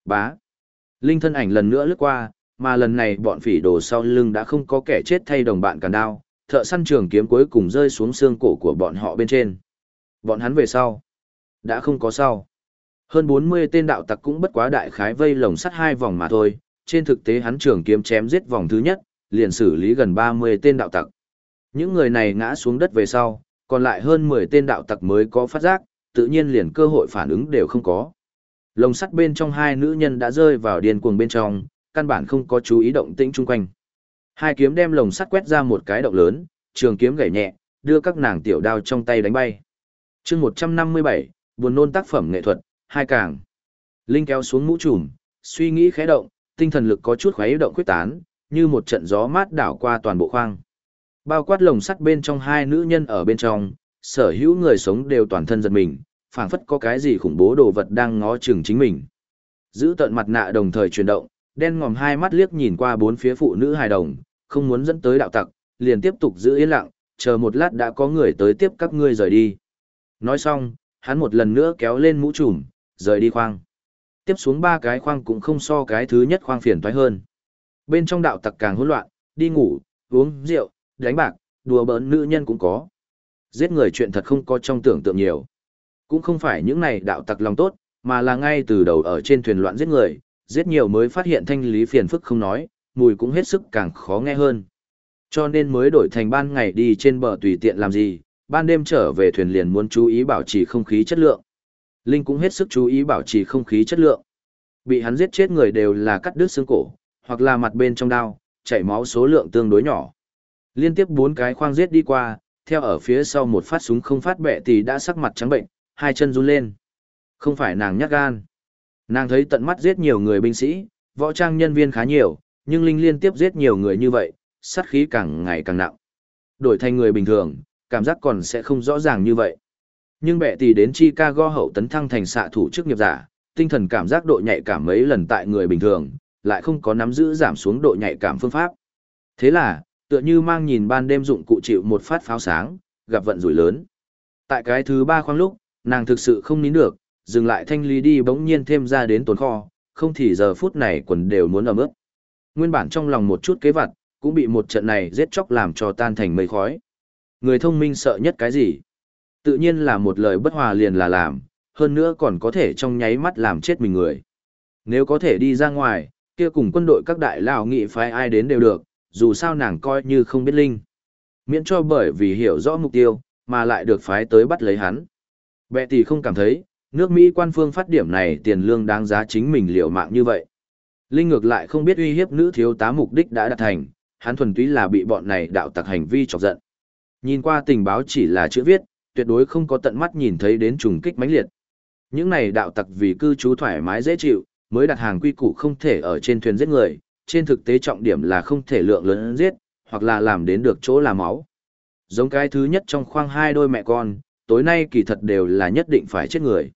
Bá. Linh thân ảnh lần nữa lướt qua, mà lần này bọn phỉ đồ sau lưng đã không có kẻ chết thay đồng bạn càn đao, thợ săn trường kiếm cuối cùng rơi xuống xương cổ của bọn họ bên trên. Bọn hắn về sau. Đã không có sau. Hơn 40 tên đạo tặc cũng bất quá đại khái vây lồng sắt hai vòng mà thôi, trên thực tế hắn trường kiếm chém giết vòng thứ nhất, liền xử lý gần 30 tên đạo tặc. Những người này ngã xuống đất về sau, còn lại hơn 10 tên đạo tặc mới có phát giác, tự nhiên liền cơ hội phản ứng đều không có. Lồng sắt bên trong hai nữ nhân đã rơi vào điên cuồng bên trong, căn bản không có chú ý động tĩnh chung quanh. Hai kiếm đem lồng sắt quét ra một cái động lớn, trường kiếm gảy nhẹ, đưa các nàng tiểu đao trong tay đánh bay. chương 157, buồn nôn tác phẩm nghệ thuật, hai càng. Linh kéo xuống mũ trùm, suy nghĩ khẽ động, tinh thần lực có chút khuấy động quyết tán, như một trận gió mát đảo qua toàn bộ khoang. Bao quát lồng sắt bên trong hai nữ nhân ở bên trong, sở hữu người sống đều toàn thân giật mình, phảng phất có cái gì khủng bố đồ vật đang ngó chừng chính mình. Giữ tận mặt nạ đồng thời chuyển động, đen ngòm hai mắt liếc nhìn qua bốn phía phụ nữ hài đồng, không muốn dẫn tới đạo tặc, liền tiếp tục giữ yên lặng, chờ một lát đã có người tới tiếp các ngươi rời đi. Nói xong, hắn một lần nữa kéo lên mũ trùm, rời đi khoang. Tiếp xuống ba cái khoang cũng không so cái thứ nhất khoang phiền toái hơn. Bên trong đạo tặc càng hỗn loạn, đi ngủ, uống rượu, đánh bạc, đùa bỡn nữ nhân cũng có. Giết người chuyện thật không có trong tưởng tượng nhiều. Cũng không phải những này đạo tặc lòng tốt, mà là ngay từ đầu ở trên thuyền loạn giết người, giết nhiều mới phát hiện thanh lý phiền phức không nói, mùi cũng hết sức càng khó nghe hơn. Cho nên mới đổi thành ban ngày đi trên bờ tùy tiện làm gì, ban đêm trở về thuyền liền muốn chú ý bảo trì không khí chất lượng. Linh cũng hết sức chú ý bảo trì không khí chất lượng. Bị hắn giết chết người đều là cắt đứt xương cổ, hoặc là mặt bên trong đao, chảy máu số lượng tương đối nhỏ. Liên tiếp bốn cái khoang giết đi qua, theo ở phía sau một phát súng không phát bệ thì đã sắc mặt trắng bệnh, hai chân run lên. Không phải nàng nhát gan. Nàng thấy tận mắt giết nhiều người binh sĩ, võ trang nhân viên khá nhiều, nhưng Linh liên tiếp giết nhiều người như vậy, sát khí càng ngày càng nặng. Đổi thành người bình thường, cảm giác còn sẽ không rõ ràng như vậy. Nhưng bệ tỷ đến Chicago hậu tấn thăng thành xạ thủ chức nghiệp giả, tinh thần cảm giác độ nhạy cảm mấy lần tại người bình thường, lại không có nắm giữ giảm xuống độ nhạy cảm phương pháp. Thế là, tựa như mang nhìn ban đêm dụng cụ chịu một phát pháo sáng, gặp vận rủi lớn. Tại cái thứ ba khoang lúc, nàng thực sự không nín được, dừng lại thanh lý đi bỗng nhiên thêm ra đến tồn kho, không thì giờ phút này quần đều muốn ẩm ướt. Nguyên bản trong lòng một chút kế vặt, cũng bị một trận này giết chóc làm cho tan thành mây khói. Người thông minh sợ nhất cái gì? Tự nhiên là một lời bất hòa liền là làm, hơn nữa còn có thể trong nháy mắt làm chết mình người. Nếu có thể đi ra ngoài, kia cùng quân đội các đại lão nghị phái ai đến đều được, dù sao nàng coi như không biết linh. Miễn cho bởi vì hiểu rõ mục tiêu, mà lại được phái tới bắt lấy hắn. Bệ tỷ không cảm thấy, nước Mỹ quan phương phát điểm này tiền lương đáng giá chính mình liệu mạng như vậy. Linh ngược lại không biết uy hiếp nữ thiếu tá mục đích đã đạt thành, hắn thuần túy là bị bọn này đạo tặc hành vi chọc giận. Nhìn qua tình báo chỉ là chữ viết, tuyệt đối không có tận mắt nhìn thấy đến trùng kích mãnh liệt. Những này đạo tặc vì cư trú thoải mái dễ chịu, mới đặt hàng quy củ không thể ở trên thuyền giết người, trên thực tế trọng điểm là không thể lượng lớn giết, hoặc là làm đến được chỗ là máu. Giống cái thứ nhất trong khoang hai đôi mẹ con, tối nay kỳ thật đều là nhất định phải chết người.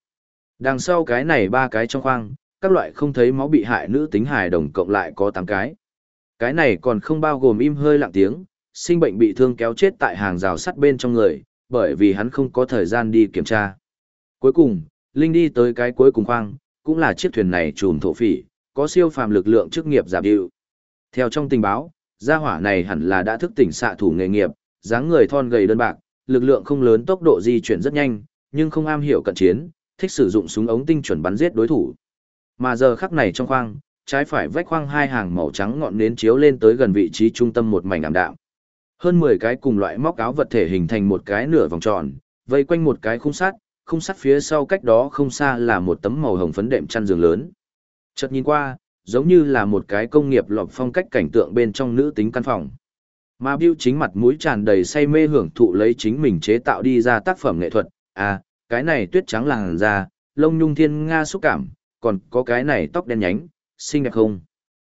Đằng sau cái này ba cái trong khoang, các loại không thấy máu bị hại nữ tính hài đồng cộng lại có 8 cái. Cái này còn không bao gồm im hơi lặng tiếng, sinh bệnh bị thương kéo chết tại hàng rào sắt bên trong người, bởi vì hắn không có thời gian đi kiểm tra. Cuối cùng, Linh đi tới cái cuối cùng khoang, cũng là chiếc thuyền này trùm thổ phỉ, có siêu phàm lực lượng chức nghiệp giả điệu. Theo trong tình báo, gia hỏa này hẳn là đã thức tỉnh xạ thủ nghề nghiệp, dáng người thon gầy đơn bạc, lực lượng không lớn tốc độ di chuyển rất nhanh, nhưng không am hiểu cận chiến, thích sử dụng súng ống tinh chuẩn bắn giết đối thủ. Mà giờ khắc này trong khoang, trái phải vách khoang hai hàng màu trắng ngọn nến chiếu lên tới gần vị trí trung tâm một mảnh ảm đạm. Hơn 10 cái cùng loại móc áo vật thể hình thành một cái nửa vòng tròn, vây quanh một cái khung sắt, khung sắt phía sau cách đó không xa là một tấm màu hồng phấn đệm chăn giường lớn. Chợt nhìn qua, giống như là một cái công nghiệp lọc phong cách cảnh tượng bên trong nữ tính căn phòng. Mà Bill chính mặt mũi tràn đầy say mê hưởng thụ lấy chính mình chế tạo đi ra tác phẩm nghệ thuật. À, cái này tuyết trắng làn da, lông nhung thiên nga xúc cảm, còn có cái này tóc đen nhánh, xinh đẹp không?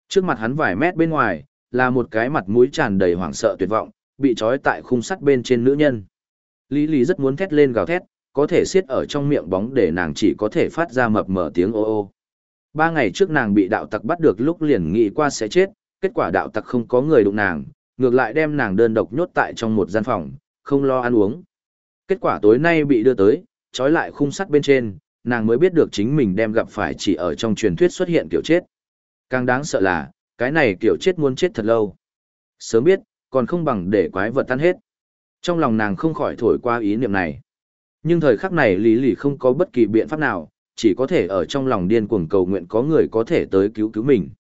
Trước mặt hắn vài mét bên ngoài, là một cái mặt mũi tràn đầy hoảng sợ tuyệt vọng, bị trói tại khung sắt bên trên nữ nhân. Lý Lý rất muốn thét lên gào thét, có thể siết ở trong miệng bóng để nàng chỉ có thể phát ra mập mờ tiếng ô ô. Ba ngày trước nàng bị đạo tặc bắt được lúc liền nghĩ qua sẽ chết, kết quả đạo tặc không có người đụng nàng, ngược lại đem nàng đơn độc nhốt tại trong một gian phòng, không lo ăn uống. Kết quả tối nay bị đưa tới, trói lại khung sắt bên trên, nàng mới biết được chính mình đem gặp phải chỉ ở trong truyền thuyết xuất hiện kiểu chết. Càng đáng sợ là, cái này kiểu chết muốn chết thật lâu. Sớm biết, còn không bằng để quái vật tan hết. Trong lòng nàng không khỏi thổi qua ý niệm này. Nhưng thời khắc này Lý Lì không có bất kỳ biện pháp nào, chỉ có thể ở trong lòng điên cuồng cầu nguyện có người có thể tới cứu cứu mình.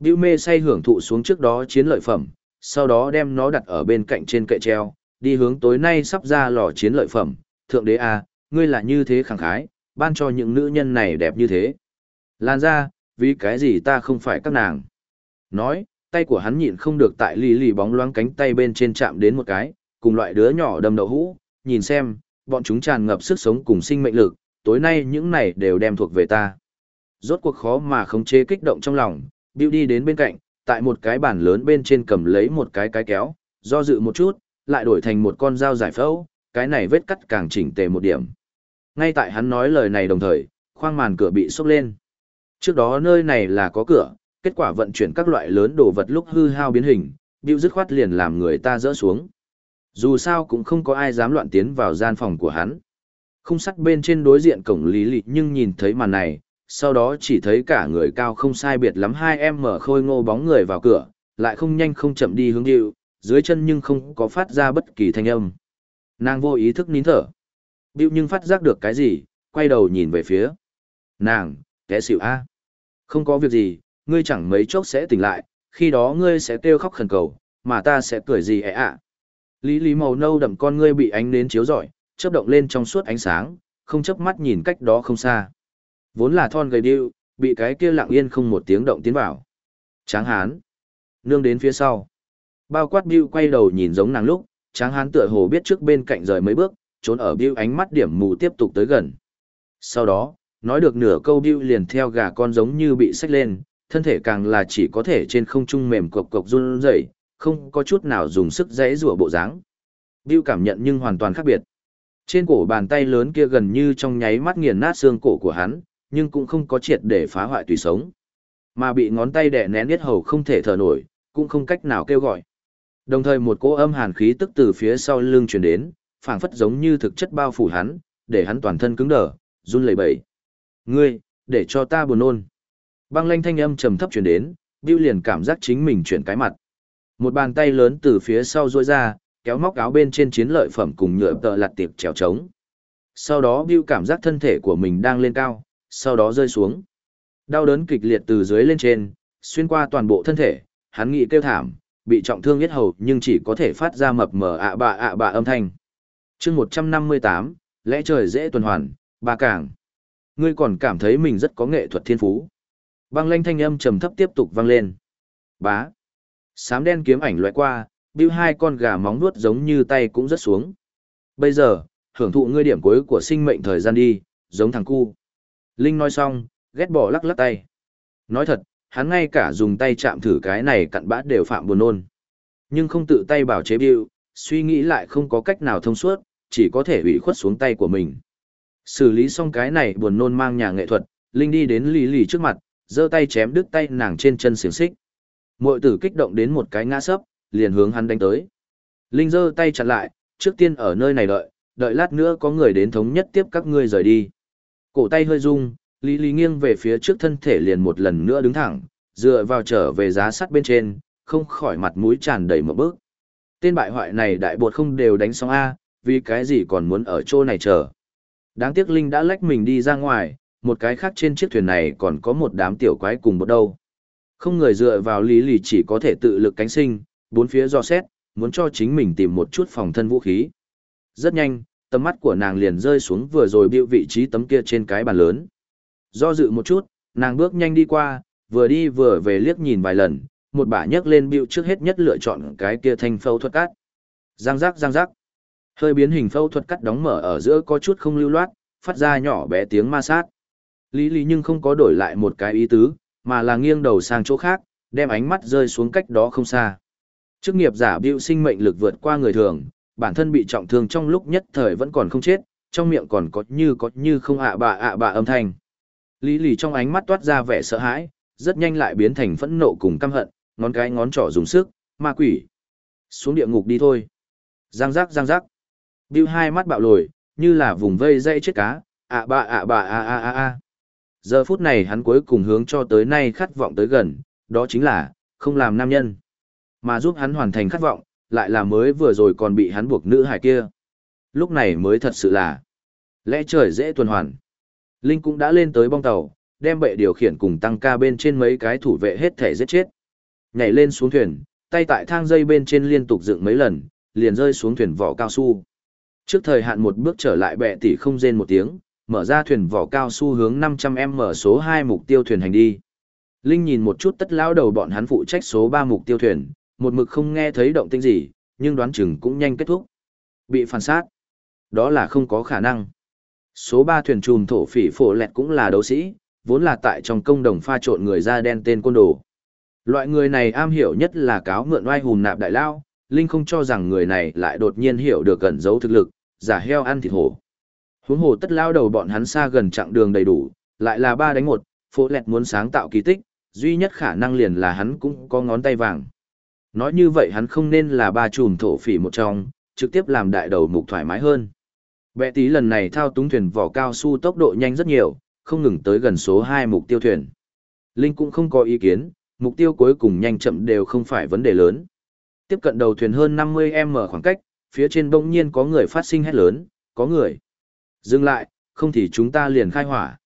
Biểu mê say hưởng thụ xuống trước đó chiến lợi phẩm, sau đó đem nó đặt ở bên cạnh trên kệ treo, đi hướng tối nay sắp ra lò chiến lợi phẩm. Thượng đế a, à, ngươi là như thế khẳng khái, ban cho những nữ nhân này đẹp như thế. Lan ra, vì cái gì ta không phải các nàng. Nói, tay của hắn nhịn không được tại lì lì bóng loáng cánh tay bên trên chạm đến một cái, cùng loại đứa nhỏ đầm đậu hũ, nhìn xem, bọn chúng tràn ngập sức sống cùng sinh mệnh lực, tối nay những này đều đem thuộc về ta. Rốt cuộc khó mà khống chế kích động trong lòng, Bill đi đến bên cạnh, tại một cái bàn lớn bên trên cầm lấy một cái cái kéo, do dự một chút, lại đổi thành một con dao giải phẫu, cái này vết cắt càng chỉnh tề một điểm. Ngay tại hắn nói lời này đồng thời, khoang màn cửa bị sốc lên. Trước đó nơi này là có cửa, kết quả vận chuyển các loại lớn đồ vật lúc hư hao biến hình, Bill dứt khoát liền làm người ta dỡ xuống. Dù sao cũng không có ai dám loạn tiến vào gian phòng của hắn. Khung sắt bên trên đối diện cổng lý lị nhưng nhìn thấy màn này, sau đó chỉ thấy cả người cao không sai biệt lắm hai em mở khôi ngô bóng người vào cửa, lại không nhanh không chậm đi hướng điệu, dưới chân nhưng không có phát ra bất kỳ thanh âm. Nàng vô ý thức nín thở. Điệu nhưng phát giác được cái gì, quay đầu nhìn về phía. Nàng, kẻ xỉu a Không có việc gì, ngươi chẳng mấy chốc sẽ tỉnh lại, khi đó ngươi sẽ kêu khóc khẩn cầu, mà ta sẽ cười gì ẻ ạ. Lý lý màu nâu đậm con ngươi bị ánh nến chiếu rọi, chớp động lên trong suốt ánh sáng, không chớp mắt nhìn cách đó không xa. Vốn là thon gầy điêu, bị cái kia lặng yên không một tiếng động tiến vào. Tráng hán. Nương đến phía sau. Bao quát Bill quay đầu nhìn giống nàng lúc, tráng hán tựa hồ biết trước bên cạnh rời mấy bước, trốn ở Bill ánh mắt điểm mù tiếp tục tới gần. Sau đó, nói được nửa câu Bill liền theo gà con giống như bị xách lên, thân thể càng là chỉ có thể trên không trung mềm cộc cộc run rẩy, không có chút nào dùng sức dãy rủa bộ dáng. Bill cảm nhận nhưng hoàn toàn khác biệt. Trên cổ bàn tay lớn kia gần như trong nháy mắt nghiền nát xương cổ của hắn, nhưng cũng không có triệt để phá hoại tùy sống. Mà bị ngón tay đè nén yết hầu không thể thở nổi, cũng không cách nào kêu gọi. Đồng thời một cỗ âm hàn khí tức từ phía sau lưng truyền đến, phảng phất giống như thực chất bao phủ hắn, để hắn toàn thân cứng đờ, run lẩy bẩy. "Ngươi, để cho ta buồn nôn." Băng lanh thanh âm trầm thấp truyền đến, Bưu liền cảm giác chính mình chuyển cái mặt. Một bàn tay lớn từ phía sau duỗi ra, kéo móc áo bên trên chiến lợi phẩm cùng nhựa tợ lặt tiệp trèo trống. Sau đó Bưu cảm giác thân thể của mình đang lên cao, sau đó rơi xuống. Đau đớn kịch liệt từ dưới lên trên, xuyên qua toàn bộ thân thể, hắn nghĩ kêu thảm, bị trọng thương nhất hầu nhưng chỉ có thể phát ra mập mờ ạ bạ ạ bạ âm thanh. chương 158, lẽ trời dễ tuần hoàn, ba cảng. Ngươi còn cảm thấy mình rất có nghệ thuật thiên phú. Băng lanh thanh âm trầm thấp tiếp tục vang lên. Bá. Sám đen kiếm ảnh loại qua, bưu hai con gà móng nuốt giống như tay cũng rất xuống. Bây giờ, hưởng thụ ngươi điểm cuối của sinh mệnh thời gian đi, giống thằng cu. Linh nói xong, ghét bỏ lắc lắc tay. Nói thật, hắn ngay cả dùng tay chạm thử cái này cặn bã đều phạm buồn nôn. Nhưng không tự tay bảo chế bưu, suy nghĩ lại không có cách nào thông suốt, chỉ có thể ủy khuất xuống tay của mình. Xử lý xong cái này buồn nôn mang nhà nghệ thuật, Linh đi đến lì lì trước mặt, giơ tay chém đứt tay nàng trên chân xiềng xích. Mội tử kích động đến một cái ngã sấp, liền hướng hắn đánh tới. Linh giơ tay chặn lại, trước tiên ở nơi này đợi, đợi lát nữa có người đến thống nhất tiếp các ngươi rời đi. Cổ tay hơi rung, Lý Lý nghiêng về phía trước thân thể liền một lần nữa đứng thẳng, dựa vào trở về giá sắt bên trên, không khỏi mặt mũi tràn đầy một bước. Tên bại hoại này đại bột không đều đánh xong A, vì cái gì còn muốn ở chỗ này chờ. Đáng tiếc Linh đã lách mình đi ra ngoài, một cái khác trên chiếc thuyền này còn có một đám tiểu quái cùng một đâu. Không người dựa vào lý lý chỉ có thể tự lực cánh sinh, bốn phía do xét, muốn cho chính mình tìm một chút phòng thân vũ khí. Rất nhanh, tầm mắt của nàng liền rơi xuống vừa rồi biểu vị trí tấm kia trên cái bàn lớn. Do dự một chút, nàng bước nhanh đi qua, vừa đi vừa về liếc nhìn vài lần, một bả nhấc lên biểu trước hết nhất lựa chọn cái kia thanh phẫu thuật cắt. Giang giác giang giác. Hơi biến hình phẫu thuật cắt đóng mở ở giữa có chút không lưu loát, phát ra nhỏ bé tiếng ma sát. Lý Lý nhưng không có đổi lại một cái ý tứ, mà là nghiêng đầu sang chỗ khác, đem ánh mắt rơi xuống cách đó không xa. Chức nghiệp giả bưu sinh mệnh lực vượt qua người thường, bản thân bị trọng thương trong lúc nhất thời vẫn còn không chết, trong miệng còn có như có như không ạ bà ạ bà âm thanh. Lý lì trong ánh mắt toát ra vẻ sợ hãi, rất nhanh lại biến thành phẫn nộ cùng căm hận, ngón cái ngón trỏ dùng sức, ma quỷ. Xuống địa ngục đi thôi. Giang giác giang giác. Bill hai mắt bạo lồi, như là vùng vây dây chết cá, ạ bà ạ bà a a a a. Giờ phút này hắn cuối cùng hướng cho tới nay khát vọng tới gần, đó chính là, không làm nam nhân. Mà giúp hắn hoàn thành khát vọng, lại là mới vừa rồi còn bị hắn buộc nữ hài kia. Lúc này mới thật sự là, lẽ trời dễ tuần hoàn. Linh cũng đã lên tới bong tàu, đem bệ điều khiển cùng tăng ca bên trên mấy cái thủ vệ hết thể giết chết. Nhảy lên xuống thuyền, tay tại thang dây bên trên liên tục dựng mấy lần, liền rơi xuống thuyền vỏ cao su. Trước thời hạn một bước trở lại bệ tỷ không rên một tiếng, mở ra thuyền vỏ cao su hướng 500m số 2 mục tiêu thuyền hành đi. Linh nhìn một chút tất lão đầu bọn hắn phụ trách số 3 mục tiêu thuyền, một mực không nghe thấy động tĩnh gì, nhưng đoán chừng cũng nhanh kết thúc. Bị phản sát. Đó là không có khả năng. Số 3 thuyền trùm thổ phỉ phổ lẹt cũng là đấu sĩ, vốn là tại trong công đồng pha trộn người da đen tên côn đồ. Loại người này am hiểu nhất là cáo mượn oai hùn nạp đại lao, Linh không cho rằng người này lại đột nhiên hiểu được gần giấu thực lực, giả heo ăn thịt hổ. Huống hồ tất lao đầu bọn hắn xa gần chặng đường đầy đủ, lại là ba đánh một, phổ lẹt muốn sáng tạo kỳ tích, duy nhất khả năng liền là hắn cũng có ngón tay vàng. Nói như vậy hắn không nên là ba chùm thổ phỉ một trong, trực tiếp làm đại đầu mục thoải mái hơn. Bệ tí lần này thao túng thuyền vỏ cao su tốc độ nhanh rất nhiều, không ngừng tới gần số 2 mục tiêu thuyền. Linh cũng không có ý kiến, mục tiêu cuối cùng nhanh chậm đều không phải vấn đề lớn. Tiếp cận đầu thuyền hơn 50m khoảng cách, phía trên bỗng nhiên có người phát sinh hét lớn, có người. Dừng lại, không thì chúng ta liền khai hỏa.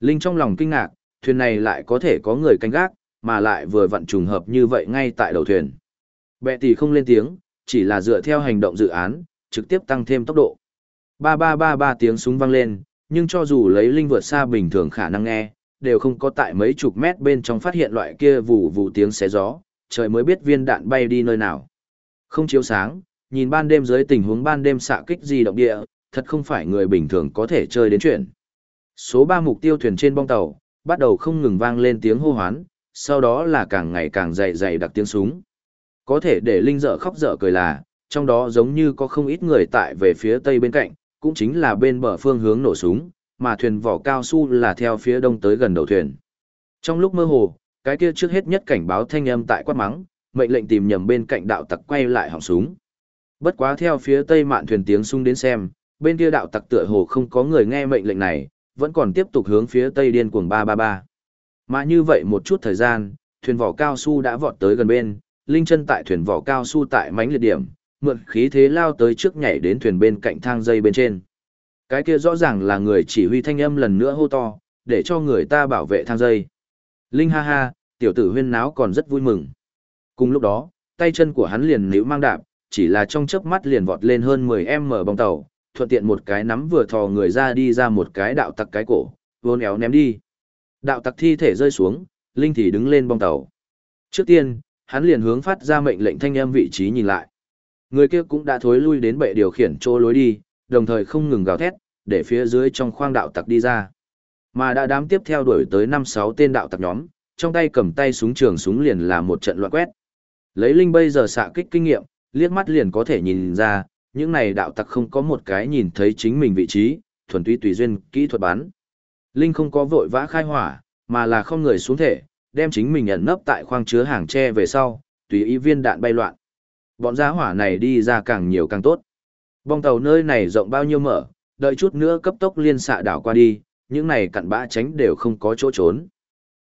Linh trong lòng kinh ngạc, thuyền này lại có thể có người canh gác, mà lại vừa vặn trùng hợp như vậy ngay tại đầu thuyền. Bệ tỷ không lên tiếng, chỉ là dựa theo hành động dự án, trực tiếp tăng thêm tốc độ. Ba ba ba ba tiếng súng vang lên, nhưng cho dù lấy linh vượt xa bình thường khả năng nghe, đều không có tại mấy chục mét bên trong phát hiện loại kia vụ vụ tiếng xé gió, trời mới biết viên đạn bay đi nơi nào. Không chiếu sáng, nhìn ban đêm dưới tình huống ban đêm xạ kích gì động địa, thật không phải người bình thường có thể chơi đến chuyện. Số 3 mục tiêu thuyền trên bong tàu, bắt đầu không ngừng vang lên tiếng hô hoán, sau đó là càng ngày càng dày dày đặc tiếng súng. Có thể để Linh dở khóc dở cười là, trong đó giống như có không ít người tại về phía tây bên cạnh, cũng chính là bên bờ phương hướng nổ súng, mà thuyền vỏ cao su là theo phía đông tới gần đầu thuyền. Trong lúc mơ hồ, cái kia trước hết nhất cảnh báo thanh âm tại quát mắng, mệnh lệnh tìm nhầm bên cạnh đạo tặc quay lại họng súng. Bất quá theo phía tây mạn thuyền tiếng sung đến xem, bên kia đạo tặc tựa hồ không có người nghe mệnh lệnh này, vẫn còn tiếp tục hướng phía tây điên cuồng 333. Mà như vậy một chút thời gian, thuyền vỏ cao su đã vọt tới gần bên, linh chân tại thuyền vỏ cao su tại mánh liệt điểm, mượn khí thế lao tới trước nhảy đến thuyền bên cạnh thang dây bên trên. Cái kia rõ ràng là người chỉ huy thanh âm lần nữa hô to, để cho người ta bảo vệ thang dây. Linh ha ha, tiểu tử huyên náo còn rất vui mừng. Cùng lúc đó, tay chân của hắn liền níu mang đạp, chỉ là trong chớp mắt liền vọt lên hơn 10m bong tàu, thuận tiện một cái nắm vừa thò người ra đi ra một cái đạo tặc cái cổ, vốn éo ném đi. Đạo tặc thi thể rơi xuống, Linh thì đứng lên bong tàu. Trước tiên, hắn liền hướng phát ra mệnh lệnh thanh âm vị trí nhìn lại. Người kia cũng đã thối lui đến bệ điều khiển chỗ lối đi, đồng thời không ngừng gào thét, để phía dưới trong khoang đạo tặc đi ra. Mà đã đám tiếp theo đuổi tới 5-6 tên đạo tặc nhóm, trong tay cầm tay súng trường súng liền là một trận loạn quét. Lấy Linh bây giờ xạ kích kinh nghiệm, liếc mắt liền có thể nhìn ra, những này đạo tặc không có một cái nhìn thấy chính mình vị trí, thuần túy tùy duyên kỹ thuật bắn. Linh không có vội vã khai hỏa, mà là không người xuống thể, đem chính mình ẩn nấp tại khoang chứa hàng tre về sau, tùy ý viên đạn bay loạn. Bọn giá hỏa này đi ra càng nhiều càng tốt. Bong tàu nơi này rộng bao nhiêu mở, đợi chút nữa cấp tốc liên xạ đảo qua đi, những này cặn bã tránh đều không có chỗ trốn.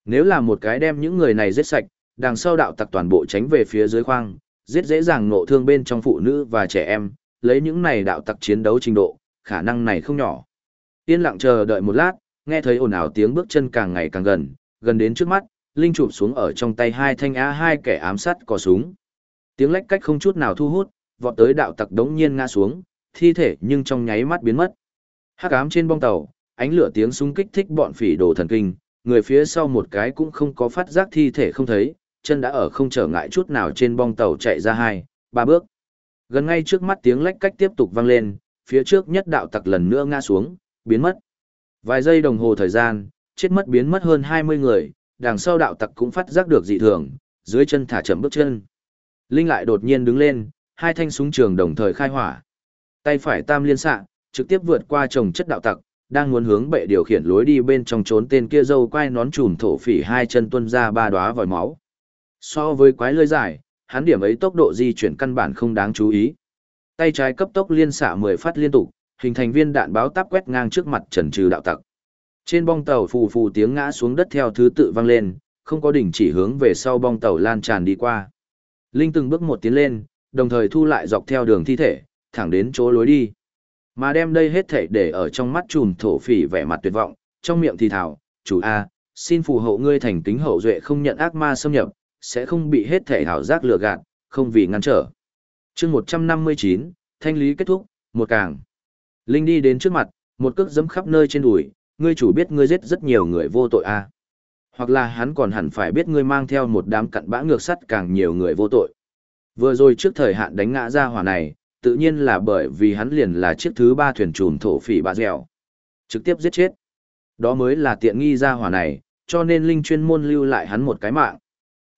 Nếu là một cái đem những người này giết sạch, đằng sau đạo tặc toàn bộ tránh về phía dưới khoang, giết dễ dàng nộ thương bên trong phụ nữ và trẻ em, lấy những này đạo tặc chiến đấu trình độ, khả năng này không nhỏ. Yên lặng chờ đợi một lát, nghe thấy ồn ào tiếng bước chân càng ngày càng gần, gần đến trước mắt, Linh chụp xuống ở trong tay hai thanh á hai kẻ ám sát cò súng. Tiếng lách cách không chút nào thu hút, vọt tới đạo tặc đống nhiên ngã xuống, thi thể nhưng trong nháy mắt biến mất. Hắc ám trên bong tàu, ánh lửa tiếng súng kích thích bọn phỉ đồ thần kinh, người phía sau một cái cũng không có phát giác thi thể không thấy, chân đã ở không trở ngại chút nào trên bong tàu chạy ra hai, ba bước. Gần ngay trước mắt tiếng lách cách tiếp tục vang lên, phía trước nhất đạo tặc lần nữa ngã xuống, biến mất. Vài giây đồng hồ thời gian, chết mất biến mất hơn 20 người, đằng sau đạo tặc cũng phát giác được dị thường, dưới chân thả chậm bước chân. Linh lại đột nhiên đứng lên, hai thanh súng trường đồng thời khai hỏa. Tay phải tam liên xạ, trực tiếp vượt qua chồng chất đạo tặc, đang muốn hướng bệ điều khiển lối đi bên trong trốn tên kia dâu quay nón trùm thổ phỉ hai chân tuân ra ba đóa vòi máu. So với quái lơi dài, hắn điểm ấy tốc độ di chuyển căn bản không đáng chú ý. Tay trái cấp tốc liên xạ 10 phát liên tục, hình thành viên đạn báo táp quét ngang trước mặt trần trừ đạo tặc. Trên bong tàu phù phù tiếng ngã xuống đất theo thứ tự vang lên, không có đỉnh chỉ hướng về sau bong tàu lan tràn đi qua. Linh từng bước một tiến lên, đồng thời thu lại dọc theo đường thi thể, thẳng đến chỗ lối đi. Mà đem đây hết thảy để ở trong mắt trùm thổ phỉ vẻ mặt tuyệt vọng, trong miệng thì thảo, chủ A, xin phù hộ ngươi thành tính hậu duệ không nhận ác ma xâm nhập, sẽ không bị hết thảy hảo giác lừa gạt, không vì ngăn trở. chương 159, thanh lý kết thúc, một càng. Linh đi đến trước mặt, một cước giấm khắp nơi trên đùi, ngươi chủ biết ngươi giết rất nhiều người vô tội à? Hoặc là hắn còn hẳn phải biết ngươi mang theo một đám cặn bã ngược sắt càng nhiều người vô tội. Vừa rồi trước thời hạn đánh ngã ra hỏa này, tự nhiên là bởi vì hắn liền là chiếc thứ ba thuyền trùm thổ phỉ bà dẻo. Trực tiếp giết chết. Đó mới là tiện nghi ra hỏa này, cho nên Linh chuyên môn lưu lại hắn một cái mạng.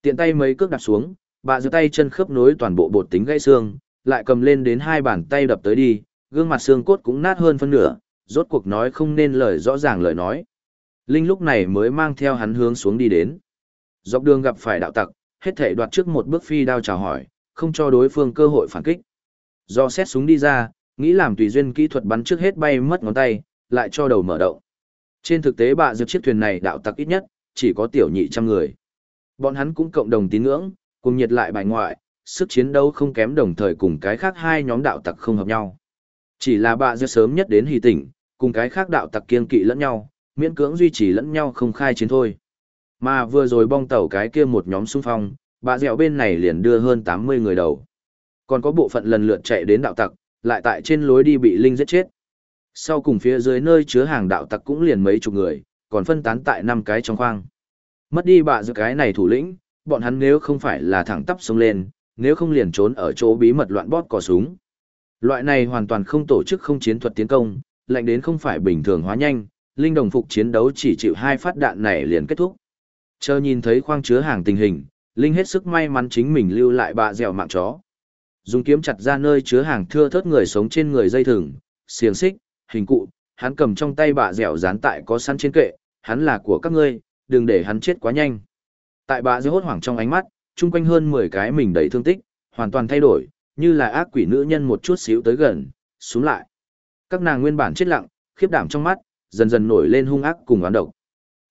Tiện tay mấy cước đạp xuống, bà giơ tay chân khớp nối toàn bộ bột tính gãy xương, lại cầm lên đến hai bàn tay đập tới đi, gương mặt xương cốt cũng nát hơn phân nửa, rốt cuộc nói không nên lời rõ ràng lời nói. Linh lúc này mới mang theo hắn hướng xuống đi đến. Dọc đường gặp phải đạo tặc, hết thể đoạt trước một bước phi đao chào hỏi, không cho đối phương cơ hội phản kích. Do xét súng đi ra, nghĩ làm tùy duyên kỹ thuật bắn trước hết bay mất ngón tay, lại cho đầu mở động. Trên thực tế bạ dược chiếc thuyền này đạo tặc ít nhất, chỉ có tiểu nhị trăm người. Bọn hắn cũng cộng đồng tín ngưỡng, cùng nhiệt lại bài ngoại, sức chiến đấu không kém đồng thời cùng cái khác hai nhóm đạo tặc không hợp nhau. Chỉ là bạ dược sớm nhất đến hì tỉnh, cùng cái khác đạo tặc kiên kỵ lẫn nhau, miễn cưỡng duy trì lẫn nhau không khai chiến thôi. Mà vừa rồi bong tàu cái kia một nhóm xung phong, bạ dẻo bên này liền đưa hơn 80 người đầu. Còn có bộ phận lần lượt chạy đến đạo tặc, lại tại trên lối đi bị Linh giết chết. Sau cùng phía dưới nơi chứa hàng đạo tặc cũng liền mấy chục người, còn phân tán tại năm cái trong khoang. Mất đi bạ dẻo cái này thủ lĩnh, bọn hắn nếu không phải là thẳng tắp sống lên, nếu không liền trốn ở chỗ bí mật loạn bóp cò súng. Loại này hoàn toàn không tổ chức không chiến thuật tiến công, lạnh đến không phải bình thường hóa nhanh, linh đồng phục chiến đấu chỉ chịu hai phát đạn này liền kết thúc. Chờ nhìn thấy khoang chứa hàng tình hình, linh hết sức may mắn chính mình lưu lại bạ dẻo mạng chó. Dùng kiếm chặt ra nơi chứa hàng thưa thớt người sống trên người dây thừng, xiềng xích, hình cụ, hắn cầm trong tay bạ dẻo dán tại có săn trên kệ, hắn là của các ngươi, đừng để hắn chết quá nhanh. Tại bạ dẻo hốt hoảng trong ánh mắt, chung quanh hơn 10 cái mình đầy thương tích, hoàn toàn thay đổi, như là ác quỷ nữ nhân một chút xíu tới gần, xuống lại. Các nàng nguyên bản chết lặng, khiếp đảm trong mắt, dần dần nổi lên hung ác cùng oán độc.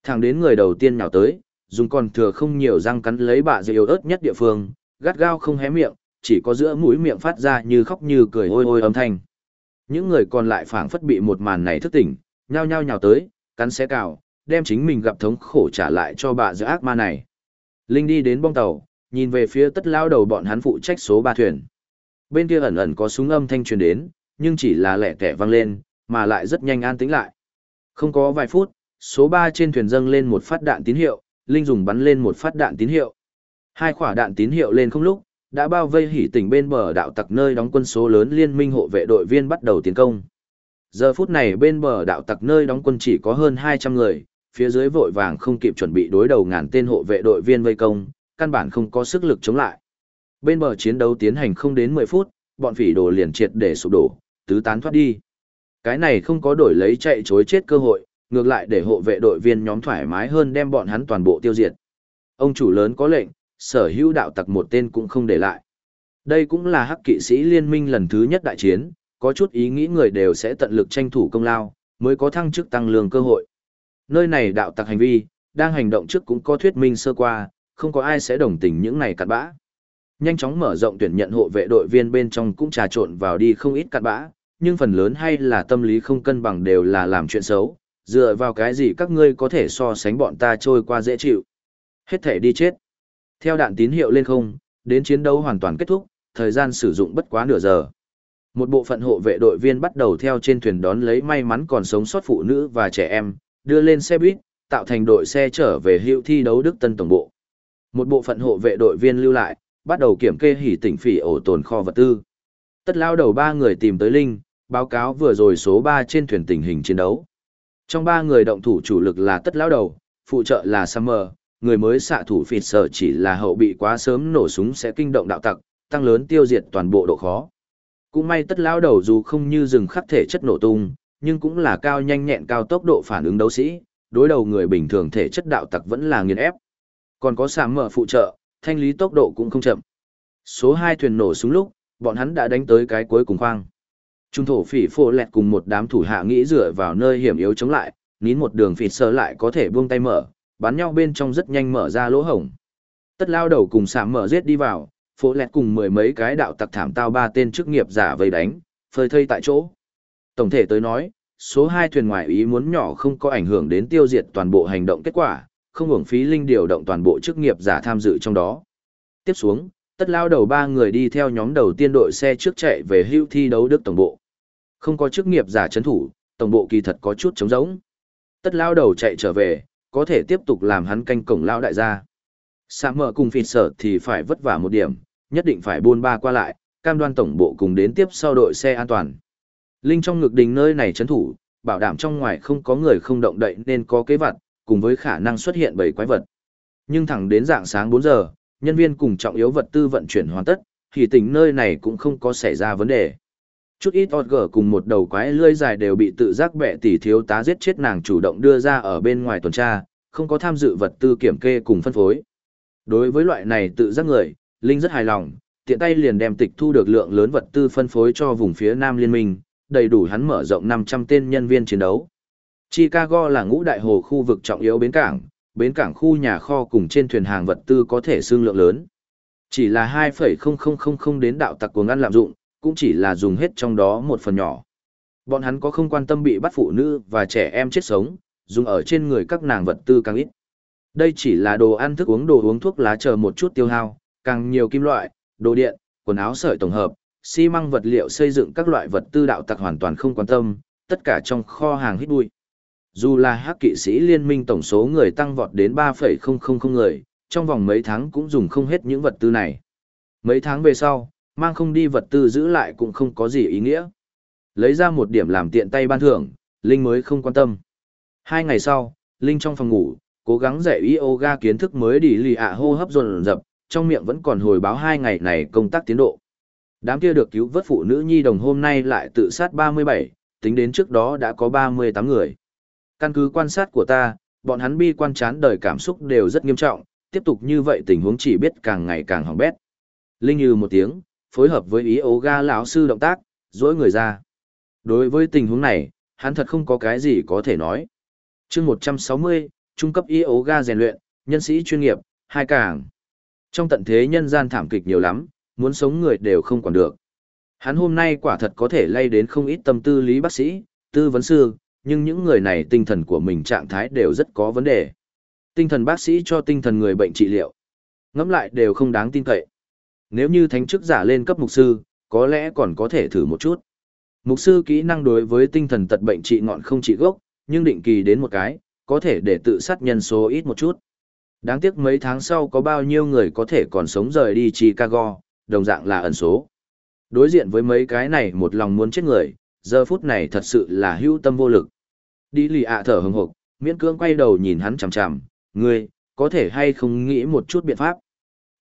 Thẳng đến người đầu tiên nhào tới, dùng còn thừa không nhiều răng cắn lấy bạ dây yếu ớt nhất địa phương, gắt gao không hé miệng, chỉ có giữa mũi miệng phát ra như khóc như cười ôi ôi âm thanh. Những người còn lại phảng phất bị một màn này thức tỉnh, nhao nhao nhào tới, cắn xé cào, đem chính mình gặp thống khổ trả lại cho bà giữa ác ma này. Linh đi đến bong tàu, nhìn về phía tất lao đầu bọn hắn phụ trách số ba thuyền. Bên kia ẩn ẩn có súng âm thanh truyền đến, nhưng chỉ là lẻ tẻ vang lên, mà lại rất nhanh an tĩnh lại. Không có vài phút, số ba trên thuyền dâng lên một phát đạn tín hiệu, Linh dùng bắn lên một phát đạn tín hiệu. Hai quả đạn tín hiệu lên không lúc, đã bao vây hỉ tỉnh bên bờ đạo tặc nơi đóng quân số lớn liên minh hộ vệ đội viên bắt đầu tiến công. Giờ phút này bên bờ đạo tặc nơi đóng quân chỉ có hơn 200 người, phía dưới vội vàng không kịp chuẩn bị đối đầu ngàn tên hộ vệ đội viên vây công, căn bản không có sức lực chống lại. Bên bờ chiến đấu tiến hành không đến 10 phút, bọn phỉ đồ liền triệt để sụp đổ, tứ tán thoát đi. Cái này không có đổi lấy chạy chối chết cơ hội, ngược lại để hộ vệ đội viên nhóm thoải mái hơn đem bọn hắn toàn bộ tiêu diệt. Ông chủ lớn có lệnh, sở hữu đạo tặc một tên cũng không để lại. Đây cũng là hắc kỵ sĩ liên minh lần thứ nhất đại chiến, có chút ý nghĩ người đều sẽ tận lực tranh thủ công lao, mới có thăng chức tăng lương cơ hội. Nơi này đạo tặc hành vi, đang hành động trước cũng có thuyết minh sơ qua, không có ai sẽ đồng tình những này cặn bã. Nhanh chóng mở rộng tuyển nhận hộ vệ đội viên bên trong cũng trà trộn vào đi không ít cặn bã, nhưng phần lớn hay là tâm lý không cân bằng đều là làm chuyện xấu, dựa vào cái gì các ngươi có thể so sánh bọn ta trôi qua dễ chịu. Hết thể đi chết. Theo đạn tín hiệu lên không, đến chiến đấu hoàn toàn kết thúc, thời gian sử dụng bất quá nửa giờ. Một bộ phận hộ vệ đội viên bắt đầu theo trên thuyền đón lấy may mắn còn sống sót phụ nữ và trẻ em, đưa lên xe buýt, tạo thành đội xe trở về hiệu thi đấu Đức Tân Tổng Bộ. Một bộ phận hộ vệ đội viên lưu lại, bắt đầu kiểm kê hỉ tỉnh phỉ ổ tồn kho vật tư. Tất lao đầu ba người tìm tới Linh, báo cáo vừa rồi số 3 trên thuyền tình hình chiến đấu. Trong ba người động thủ chủ lực là tất lao đầu, phụ trợ là Summer, người mới xạ thủ phịt sở chỉ là hậu bị quá sớm nổ súng sẽ kinh động đạo tặc, tăng lớn tiêu diệt toàn bộ độ khó. Cũng may tất lao đầu dù không như rừng khắc thể chất nổ tung, nhưng cũng là cao nhanh nhẹn cao tốc độ phản ứng đấu sĩ, đối đầu người bình thường thể chất đạo tặc vẫn là nghiền ép. Còn có summer phụ trợ, thanh lý tốc độ cũng không chậm. Số 2 thuyền nổ súng lúc, bọn hắn đã đánh tới cái cuối cùng khoang. Trung thổ phỉ phô lẹt cùng một đám thủ hạ nghĩ dựa vào nơi hiểm yếu chống lại, nín một đường phỉ sơ lại có thể buông tay mở, bắn nhau bên trong rất nhanh mở ra lỗ hổng. Tất lao đầu cùng sạm mở giết đi vào, phô lẹt cùng mười mấy cái đạo tặc thảm tao ba tên chức nghiệp giả vây đánh, phơi thây tại chỗ. Tổng thể tới nói, số 2 thuyền ngoài ý muốn nhỏ không có ảnh hưởng đến tiêu diệt toàn bộ hành động kết quả, không hưởng phí linh điều động toàn bộ chức nghiệp giả tham dự trong đó. Tiếp xuống, tất lao đầu ba người đi theo nhóm đầu tiên đội xe trước chạy về hưu thi đấu đức tổng bộ. Không có chức nghiệp giả chấn thủ, tổng bộ kỳ thật có chút trống rỗng. Tất lao đầu chạy trở về, có thể tiếp tục làm hắn canh cổng lao đại gia. Sạ mở cùng phịt sở thì phải vất vả một điểm, nhất định phải buôn ba qua lại, cam đoan tổng bộ cùng đến tiếp sau đội xe an toàn. Linh trong ngực đình nơi này chấn thủ, bảo đảm trong ngoài không có người không động đậy nên có kế vật, cùng với khả năng xuất hiện bảy quái vật. Nhưng thẳng đến dạng sáng 4 giờ, nhân viên cùng trọng yếu vật tư vận chuyển hoàn tất, thì tỉnh nơi này cũng không có xảy ra vấn đề. Chút ít gở cùng một đầu quái lươi dài đều bị tự giác bẻ tỉ thiếu tá giết chết nàng chủ động đưa ra ở bên ngoài tuần tra, không có tham dự vật tư kiểm kê cùng phân phối. Đối với loại này tự giác người, Linh rất hài lòng, tiện tay liền đem tịch thu được lượng lớn vật tư phân phối cho vùng phía Nam Liên minh, đầy đủ hắn mở rộng 500 tên nhân viên chiến đấu. Chicago là ngũ đại hồ khu vực trọng yếu bến cảng, bến cảng khu nhà kho cùng trên thuyền hàng vật tư có thể xương lượng lớn. Chỉ là 2,0000 đến đạo tặc của ngăn lạm dụng, cũng chỉ là dùng hết trong đó một phần nhỏ. Bọn hắn có không quan tâm bị bắt phụ nữ và trẻ em chết sống, dùng ở trên người các nàng vật tư càng ít. Đây chỉ là đồ ăn thức uống đồ uống thuốc lá chờ một chút tiêu hao, càng nhiều kim loại, đồ điện, quần áo sợi tổng hợp, xi măng vật liệu xây dựng các loại vật tư đạo tặc hoàn toàn không quan tâm, tất cả trong kho hàng hít bụi. Dù là hắc kỵ sĩ liên minh tổng số người tăng vọt đến 3,000 người, trong vòng mấy tháng cũng dùng không hết những vật tư này. Mấy tháng về sau, mang không đi vật tư giữ lại cũng không có gì ý nghĩa. Lấy ra một điểm làm tiện tay ban thưởng, Linh mới không quan tâm. Hai ngày sau, Linh trong phòng ngủ, cố gắng dạy yoga kiến thức mới đi lì ạ hô hấp dồn dập, trong miệng vẫn còn hồi báo hai ngày này công tác tiến độ. Đám kia được cứu vớt phụ nữ nhi đồng hôm nay lại tự sát 37, tính đến trước đó đã có 38 người. Căn cứ quan sát của ta, bọn hắn bi quan chán đời cảm xúc đều rất nghiêm trọng, tiếp tục như vậy tình huống chỉ biết càng ngày càng hỏng bét. Linh như một tiếng, phối hợp với ý ố ga lão sư động tác, dỗi người ra. Đối với tình huống này, hắn thật không có cái gì có thể nói. chương 160, trung cấp ý ố ga rèn luyện, nhân sĩ chuyên nghiệp, hai càng. Trong tận thế nhân gian thảm kịch nhiều lắm, muốn sống người đều không còn được. Hắn hôm nay quả thật có thể lay đến không ít tâm tư lý bác sĩ, tư vấn sư, nhưng những người này tinh thần của mình trạng thái đều rất có vấn đề. Tinh thần bác sĩ cho tinh thần người bệnh trị liệu. Ngẫm lại đều không đáng tin cậy. Nếu như thánh chức giả lên cấp mục sư, có lẽ còn có thể thử một chút. Mục sư kỹ năng đối với tinh thần tật bệnh trị ngọn không trị gốc, nhưng định kỳ đến một cái, có thể để tự sát nhân số ít một chút. Đáng tiếc mấy tháng sau có bao nhiêu người có thể còn sống rời đi Chicago, đồng dạng là ẩn số. Đối diện với mấy cái này một lòng muốn chết người, giờ phút này thật sự là hưu tâm vô lực. Đi lì ạ thở hừng hực, miễn cưỡng quay đầu nhìn hắn chằm chằm, ngươi, có thể hay không nghĩ một chút biện pháp.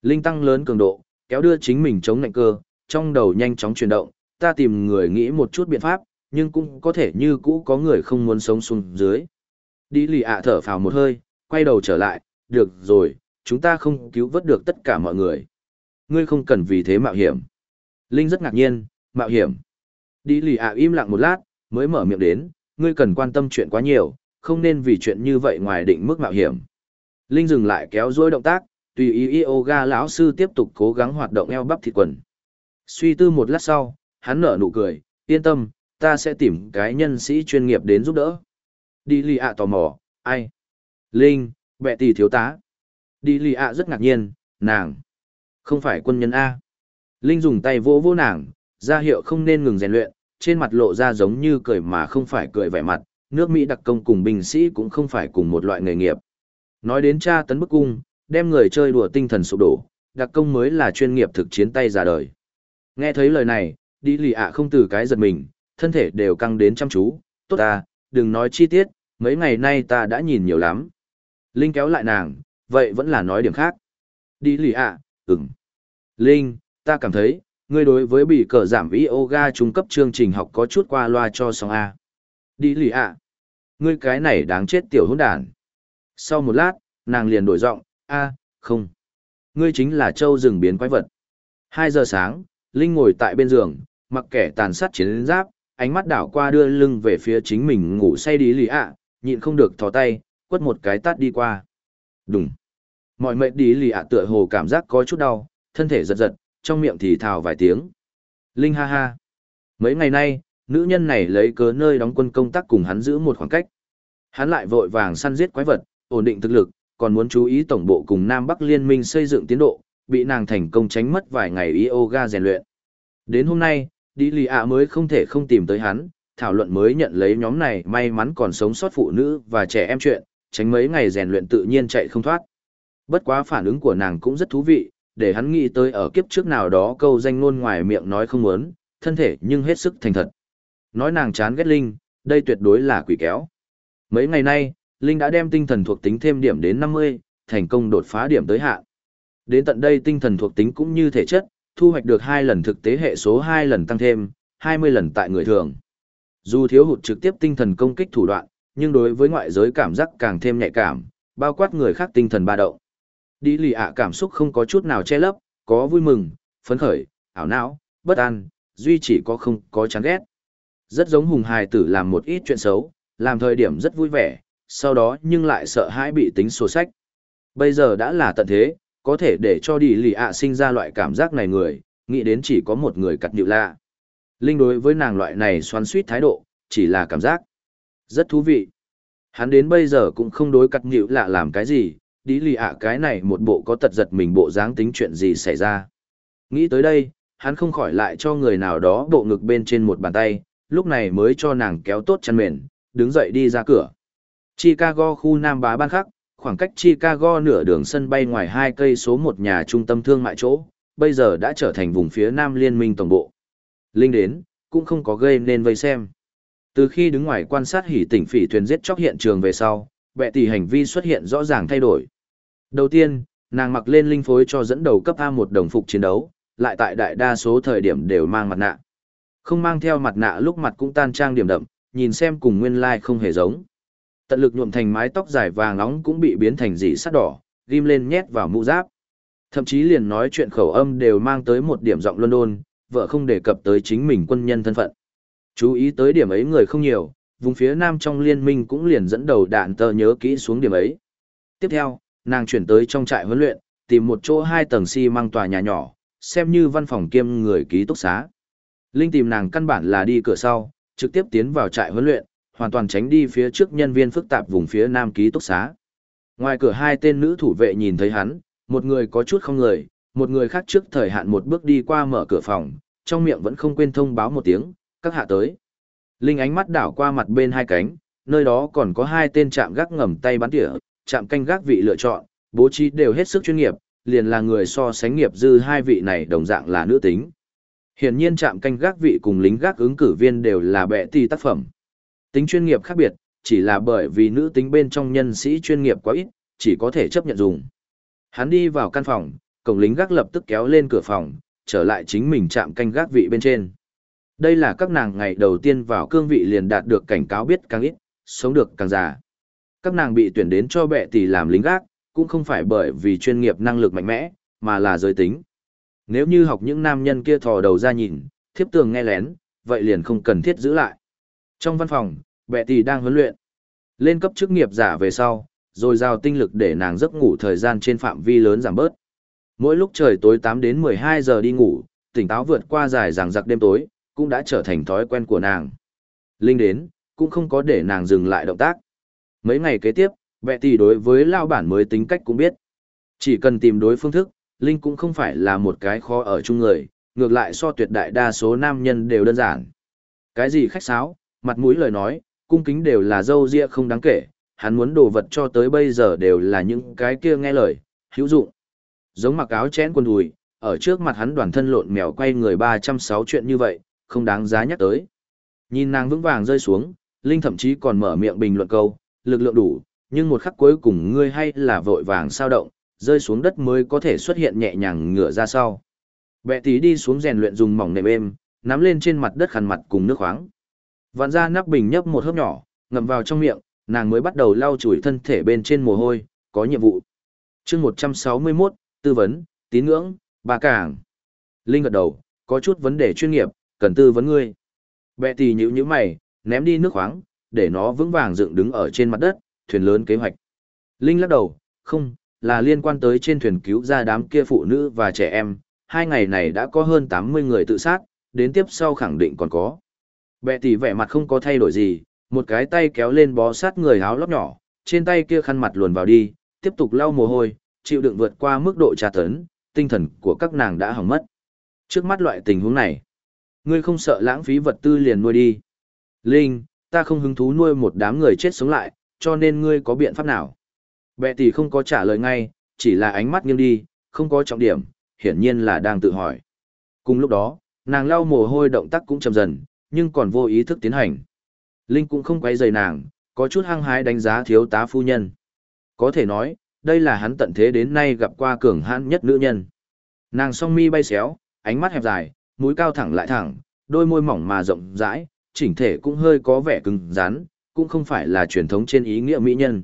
Linh tăng lớn cường độ, kéo đưa chính mình chống nạnh cơ, trong đầu nhanh chóng chuyển động, ta tìm người nghĩ một chút biện pháp, nhưng cũng có thể như cũ có người không muốn sống xuống dưới. Đi lì ạ thở phào một hơi, quay đầu trở lại, được rồi, chúng ta không cứu vớt được tất cả mọi người. Ngươi không cần vì thế mạo hiểm. Linh rất ngạc nhiên, mạo hiểm. Đi lì ạ im lặng một lát, mới mở miệng đến, ngươi cần quan tâm chuyện quá nhiều, không nên vì chuyện như vậy ngoài định mức mạo hiểm. Linh dừng lại kéo dối động tác, tùy ý yoga lão sư tiếp tục cố gắng hoạt động eo bắp thịt quần. Suy tư một lát sau, hắn nở nụ cười, yên tâm, ta sẽ tìm cái nhân sĩ chuyên nghiệp đến giúp đỡ. Đi lì ạ tò mò, ai? Linh, bệ tỷ thiếu tá. Đi lì ạ rất ngạc nhiên, nàng. Không phải quân nhân A. Linh dùng tay vỗ vỗ nàng, ra hiệu không nên ngừng rèn luyện, trên mặt lộ ra giống như cười mà không phải cười vẻ mặt, nước Mỹ đặc công cùng binh sĩ cũng không phải cùng một loại nghề nghiệp. Nói đến tra tấn bức cung, đem người chơi đùa tinh thần sụp đổ, đặc công mới là chuyên nghiệp thực chiến tay ra đời. Nghe thấy lời này, đi lì ạ không từ cái giật mình, thân thể đều căng đến chăm chú, tốt ta, đừng nói chi tiết, mấy ngày nay ta đã nhìn nhiều lắm. Linh kéo lại nàng, Vậy vẫn là nói điểm khác. Đi lì ạ, à, ừm. Linh, ta cảm thấy, ngươi đối với bị cờ giảm yoga trung cấp chương trình học có chút qua loa cho xong A. Đi lì ạ. Ngươi cái này đáng chết tiểu hỗn đàn. Sau một lát, nàng liền đổi giọng, A, không. Ngươi chính là châu rừng biến quái vật. Hai giờ sáng, Linh ngồi tại bên giường, mặc kẻ tàn sát chiến giáp, ánh mắt đảo qua đưa lưng về phía chính mình ngủ say đi lì ạ, nhịn không được thò tay, quất một cái tát đi qua. Đúng. Mọi mệt đi lì ạ tựa hồ cảm giác có chút đau, thân thể giật giật, trong miệng thì thào vài tiếng. Linh ha ha. Mấy ngày nay, nữ nhân này lấy cớ nơi đóng quân công tác cùng hắn giữ một khoảng cách. Hắn lại vội vàng săn giết quái vật, ổn định thực lực, còn muốn chú ý tổng bộ cùng Nam Bắc liên minh xây dựng tiến độ, bị nàng thành công tránh mất vài ngày yoga rèn luyện. Đến hôm nay, đi lì ạ mới không thể không tìm tới hắn, thảo luận mới nhận lấy nhóm này may mắn còn sống sót phụ nữ và trẻ em chuyện, tránh mấy ngày rèn luyện tự nhiên chạy không thoát. Bất quá phản ứng của nàng cũng rất thú vị, để hắn nghĩ tới ở kiếp trước nào đó câu danh ngôn ngoài miệng nói không muốn, thân thể nhưng hết sức thành thật. Nói nàng chán ghét Linh, đây tuyệt đối là quỷ kéo. Mấy ngày nay, Linh đã đem tinh thần thuộc tính thêm điểm đến 50, thành công đột phá điểm tới hạn. Đến tận đây tinh thần thuộc tính cũng như thể chất, thu hoạch được 2 lần thực tế hệ số 2 lần tăng thêm, 20 lần tại người thường. Dù thiếu hụt trực tiếp tinh thần công kích thủ đoạn, nhưng đối với ngoại giới cảm giác càng thêm nhạy cảm, bao quát người khác tinh thần ba động. Đi lì ạ cảm xúc không có chút nào che lấp, có vui mừng, phấn khởi, ảo não, bất an, duy chỉ có không có chán ghét. Rất giống hùng hài tử làm một ít chuyện xấu, làm thời điểm rất vui vẻ, sau đó nhưng lại sợ hãi bị tính sổ sách. Bây giờ đã là tận thế, có thể để cho đi lì ạ sinh ra loại cảm giác này người, nghĩ đến chỉ có một người cặt nhịu lạ. Linh đối với nàng loại này xoắn suýt thái độ, chỉ là cảm giác. Rất thú vị. Hắn đến bây giờ cũng không đối cặt nhịu lạ làm cái gì, đi lì ạ cái này một bộ có tật giật mình bộ dáng tính chuyện gì xảy ra. Nghĩ tới đây, hắn không khỏi lại cho người nào đó bộ ngực bên trên một bàn tay, lúc này mới cho nàng kéo tốt chăn mền, đứng dậy đi ra cửa. Chicago khu Nam Bá Ban Khắc, khoảng cách Chicago nửa đường sân bay ngoài hai cây số một nhà trung tâm thương mại chỗ, bây giờ đã trở thành vùng phía Nam Liên minh tổng bộ. Linh đến, cũng không có gây nên vây xem. Từ khi đứng ngoài quan sát hỉ tỉnh phỉ thuyền giết chóc hiện trường về sau, bệ tỷ hành vi xuất hiện rõ ràng thay đổi. Đầu tiên, nàng mặc lên linh phối cho dẫn đầu cấp A một đồng phục chiến đấu, lại tại đại đa số thời điểm đều mang mặt nạ. Không mang theo mặt nạ lúc mặt cũng tan trang điểm đậm, nhìn xem cùng nguyên lai like không hề giống. Tận lực nhuộm thành mái tóc dài vàng nóng cũng bị biến thành dị sắt đỏ, ghim lên nhét vào mũ giáp. Thậm chí liền nói chuyện khẩu âm đều mang tới một điểm giọng London, vợ không đề cập tới chính mình quân nhân thân phận. Chú ý tới điểm ấy người không nhiều, vùng phía nam trong liên minh cũng liền dẫn đầu đạn tờ nhớ kỹ xuống điểm ấy. Tiếp theo, nàng chuyển tới trong trại huấn luyện, tìm một chỗ hai tầng xi si măng tòa nhà nhỏ, xem như văn phòng kiêm người ký túc xá. Linh tìm nàng căn bản là đi cửa sau, trực tiếp tiến vào trại huấn luyện, hoàn toàn tránh đi phía trước nhân viên phức tạp vùng phía nam ký túc xá. Ngoài cửa hai tên nữ thủ vệ nhìn thấy hắn, một người có chút không người, một người khác trước thời hạn một bước đi qua mở cửa phòng, trong miệng vẫn không quên thông báo một tiếng, các hạ tới. Linh ánh mắt đảo qua mặt bên hai cánh, nơi đó còn có hai tên chạm gác ngầm tay bắn tỉa, chạm canh gác vị lựa chọn, bố trí đều hết sức chuyên nghiệp, liền là người so sánh nghiệp dư hai vị này đồng dạng là nữ tính. Hiển nhiên chạm canh gác vị cùng lính gác ứng cử viên đều là bệ ti tác phẩm. Tính chuyên nghiệp khác biệt, chỉ là bởi vì nữ tính bên trong nhân sĩ chuyên nghiệp quá ít, chỉ có thể chấp nhận dùng. Hắn đi vào căn phòng, cổng lính gác lập tức kéo lên cửa phòng, trở lại chính mình chạm canh gác vị bên trên. Đây là các nàng ngày đầu tiên vào cương vị liền đạt được cảnh cáo biết càng ít, sống được càng già. Các nàng bị tuyển đến cho bệ tỷ làm lính gác, cũng không phải bởi vì chuyên nghiệp năng lực mạnh mẽ, mà là giới tính. Nếu như học những nam nhân kia thò đầu ra nhìn, thiếp tường nghe lén, vậy liền không cần thiết giữ lại. Trong văn phòng, bệ tỷ đang huấn luyện. Lên cấp chức nghiệp giả về sau, rồi giao tinh lực để nàng giấc ngủ thời gian trên phạm vi lớn giảm bớt. Mỗi lúc trời tối 8 đến 12 giờ đi ngủ, tỉnh táo vượt qua dài ràng giặc đêm tối, cũng đã trở thành thói quen của nàng. Linh đến, cũng không có để nàng dừng lại động tác. Mấy ngày kế tiếp, vẹ tỷ đối với lao bản mới tính cách cũng biết. Chỉ cần tìm đối phương thức, Linh cũng không phải là một cái khó ở chung người, ngược lại so tuyệt đại đa số nam nhân đều đơn giản. Cái gì khách sáo, mặt mũi lời nói, cung kính đều là dâu ria không đáng kể, hắn muốn đồ vật cho tới bây giờ đều là những cái kia nghe lời, hữu dụng. Giống mặc áo chén quần đùi, ở trước mặt hắn đoàn thân lộn mèo quay người 306 chuyện như vậy, không đáng giá nhắc tới. Nhìn nàng vững vàng rơi xuống, Linh thậm chí còn mở miệng bình luận câu, lực lượng đủ, nhưng một khắc cuối cùng ngươi hay là vội vàng sao động, rơi xuống đất mới có thể xuất hiện nhẹ nhàng ngửa ra sau. bệ tí đi xuống rèn luyện dùng mỏng nệm êm, nắm lên trên mặt đất khăn mặt cùng nước khoáng. Vặn ra nắp bình nhấp một hớp nhỏ, ngậm vào trong miệng, nàng mới bắt đầu lau chùi thân thể bên trên mồ hôi, có nhiệm vụ. chương 161, tư vấn, tín ngưỡng, bà cảng. Linh gật đầu, có chút vấn đề chuyên nghiệp, cần tư vấn ngươi. Bẹ tì nhữ như mày, ném đi nước khoáng, để nó vững vàng dựng đứng ở trên mặt đất, thuyền lớn kế hoạch. Linh lắc đầu, không, là liên quan tới trên thuyền cứu ra đám kia phụ nữ và trẻ em, hai ngày này đã có hơn 80 người tự sát, đến tiếp sau khẳng định còn có. Bẹ tỷ vẻ mặt không có thay đổi gì, một cái tay kéo lên bó sát người áo lóc nhỏ, trên tay kia khăn mặt luồn vào đi, tiếp tục lau mồ hôi, chịu đựng vượt qua mức độ tra tấn, tinh thần của các nàng đã hỏng mất. Trước mắt loại tình huống này, ngươi không sợ lãng phí vật tư liền nuôi đi. Linh, ta không hứng thú nuôi một đám người chết sống lại, cho nên ngươi có biện pháp nào? Bệ tỷ không có trả lời ngay, chỉ là ánh mắt nghiêng đi, không có trọng điểm, hiển nhiên là đang tự hỏi. Cùng lúc đó, nàng lau mồ hôi động tác cũng chậm dần, nhưng còn vô ý thức tiến hành. Linh cũng không quay rời nàng, có chút hăng hái đánh giá thiếu tá phu nhân. Có thể nói, đây là hắn tận thế đến nay gặp qua cường hãn nhất nữ nhân. Nàng song mi bay xéo, ánh mắt hẹp dài, mũi cao thẳng lại thẳng, đôi môi mỏng mà rộng rãi, chỉnh thể cũng hơi có vẻ cứng rắn, cũng không phải là truyền thống trên ý nghĩa mỹ nhân.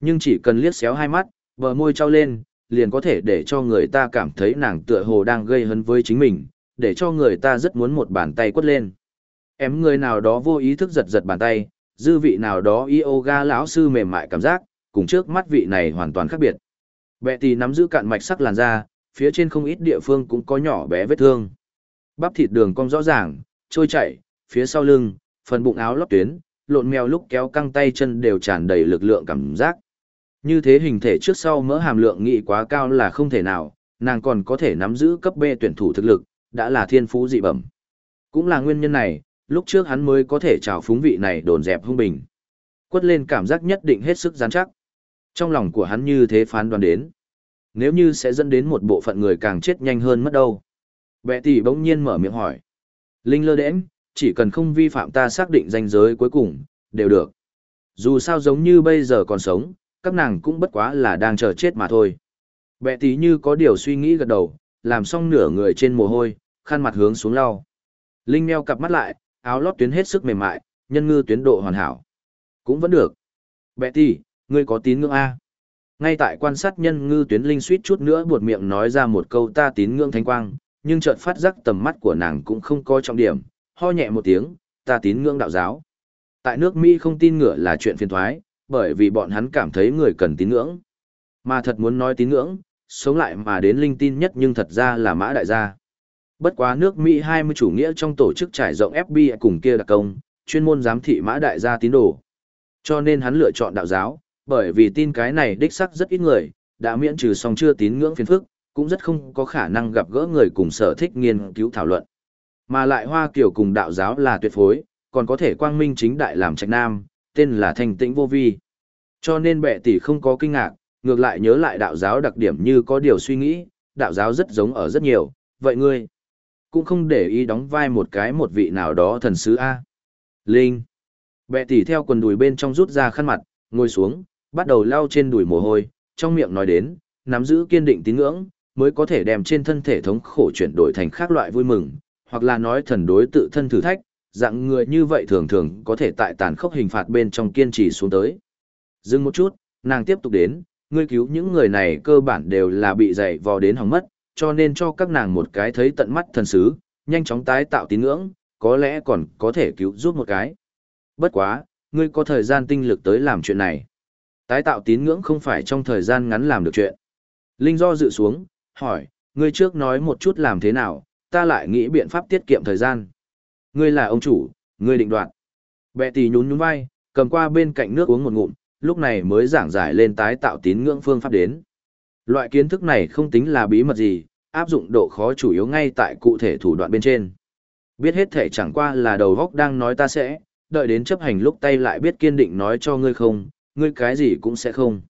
Nhưng chỉ cần liếc xéo hai mắt, bờ môi trao lên, liền có thể để cho người ta cảm thấy nàng tựa hồ đang gây hấn với chính mình, để cho người ta rất muốn một bàn tay quất lên. Em người nào đó vô ý thức giật giật bàn tay, dư vị nào đó yoga lão sư mềm mại cảm giác, cùng trước mắt vị này hoàn toàn khác biệt. Bẹ tì nắm giữ cạn mạch sắc làn da, phía trên không ít địa phương cũng có nhỏ bé vết thương. Bắp thịt đường cong rõ ràng, trôi chảy, phía sau lưng, phần bụng áo lót tuyến, lộn mèo lúc kéo căng tay chân đều tràn đầy lực lượng cảm giác. Như thế hình thể trước sau mỡ hàm lượng nghị quá cao là không thể nào, nàng còn có thể nắm giữ cấp B tuyển thủ thực lực, đã là thiên phú dị bẩm. Cũng là nguyên nhân này, lúc trước hắn mới có thể trào phúng vị này đồn dẹp hung bình. Quất lên cảm giác nhất định hết sức rắn chắc. Trong lòng của hắn như thế phán đoán đến. Nếu như sẽ dẫn đến một bộ phận người càng chết nhanh hơn mất đâu. Bệ tỷ bỗng nhiên mở miệng hỏi. Linh lơ đễnh, chỉ cần không vi phạm ta xác định danh giới cuối cùng, đều được. Dù sao giống như bây giờ còn sống, các nàng cũng bất quá là đang chờ chết mà thôi. Bệ tỷ như có điều suy nghĩ gật đầu, làm xong nửa người trên mồ hôi, khăn mặt hướng xuống lau. Linh meo cặp mắt lại, áo lót tuyến hết sức mềm mại, nhân ngư tuyến độ hoàn hảo. Cũng vẫn được. Bệ tỷ, ngươi có tín ngưỡng A. Ngay tại quan sát nhân ngư tuyến linh suýt chút nữa buột miệng nói ra một câu ta tín ngưỡng thánh quang, nhưng chợt phát giác tầm mắt của nàng cũng không có trọng điểm, ho nhẹ một tiếng, ta tín ngưỡng đạo giáo. Tại nước Mỹ không tin ngựa là chuyện phiền thoái, bởi vì bọn hắn cảm thấy người cần tín ngưỡng. Mà thật muốn nói tín ngưỡng, sống lại mà đến linh tin nhất nhưng thật ra là mã đại gia. Bất quá nước Mỹ 20 chủ nghĩa trong tổ chức trải rộng FBI cùng kia đặc công, chuyên môn giám thị mã đại gia tín đồ. Cho nên hắn lựa chọn đạo giáo, bởi vì tin cái này đích sắc rất ít người, đã miễn trừ xong chưa tín ngưỡng phiền phức, cũng rất không có khả năng gặp gỡ người cùng sở thích nghiên cứu thảo luận. Mà lại Hoa Kiều cùng đạo giáo là tuyệt phối, còn có thể quang minh chính đại làm trạch nam, tên là thanh tĩnh vô vi. Cho nên bệ tỷ không có kinh ngạc, ngược lại nhớ lại đạo giáo đặc điểm như có điều suy nghĩ, đạo giáo rất giống ở rất nhiều, vậy ngươi cũng không để ý đóng vai một cái một vị nào đó thần sứ A. Linh. Bệ tỷ theo quần đùi bên trong rút ra khăn mặt, ngồi xuống, bắt đầu lau trên đùi mồ hôi, trong miệng nói đến, nắm giữ kiên định tín ngưỡng, mới có thể đem trên thân thể thống khổ chuyển đổi thành khác loại vui mừng, hoặc là nói thần đối tự thân thử thách, dạng người như vậy thường thường có thể tại tàn khốc hình phạt bên trong kiên trì xuống tới. Dừng một chút, nàng tiếp tục đến, ngươi cứu những người này cơ bản đều là bị dày vò đến hỏng mất, cho nên cho các nàng một cái thấy tận mắt thần sứ, nhanh chóng tái tạo tín ngưỡng, có lẽ còn có thể cứu giúp một cái. Bất quá, ngươi có thời gian tinh lực tới làm chuyện này. Tái tạo tín ngưỡng không phải trong thời gian ngắn làm được chuyện. Linh do dự xuống, hỏi, ngươi trước nói một chút làm thế nào, ta lại nghĩ biện pháp tiết kiệm thời gian. Ngươi là ông chủ, ngươi định đoạt. Bệ tỷ nhún nhún vai, cầm qua bên cạnh nước uống một ngụm, lúc này mới giảng giải lên tái tạo tín ngưỡng phương pháp đến. Loại kiến thức này không tính là bí mật gì, áp dụng độ khó chủ yếu ngay tại cụ thể thủ đoạn bên trên. Biết hết thể chẳng qua là đầu góc đang nói ta sẽ, đợi đến chấp hành lúc tay lại biết kiên định nói cho ngươi không, ngươi cái gì cũng sẽ không.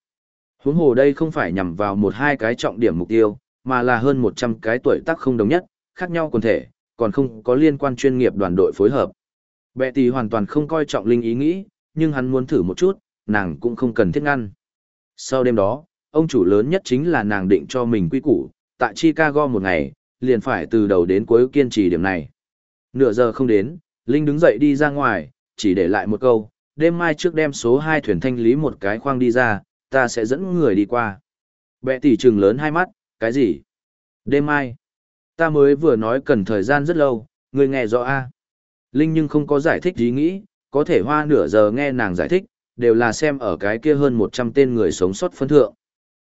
Huống hồ đây không phải nhằm vào một hai cái trọng điểm mục tiêu, mà là hơn 100 cái tuổi tác không đồng nhất, khác nhau quần thể, còn không có liên quan chuyên nghiệp đoàn đội phối hợp. Bệ tỷ hoàn toàn không coi trọng linh ý nghĩ, nhưng hắn muốn thử một chút, nàng cũng không cần thiết ngăn. Sau đêm đó, ông chủ lớn nhất chính là nàng định cho mình quy củ, tại Chicago một ngày, liền phải từ đầu đến cuối kiên trì điểm này. Nửa giờ không đến, Linh đứng dậy đi ra ngoài, chỉ để lại một câu, đêm mai trước đem số 2 thuyền thanh lý một cái khoang đi ra, ta sẽ dẫn người đi qua. Bệ tỷ trừng lớn hai mắt, cái gì? Đêm mai. Ta mới vừa nói cần thời gian rất lâu, người nghe rõ a Linh nhưng không có giải thích ý nghĩ, có thể hoa nửa giờ nghe nàng giải thích, đều là xem ở cái kia hơn 100 tên người sống sót phân thượng.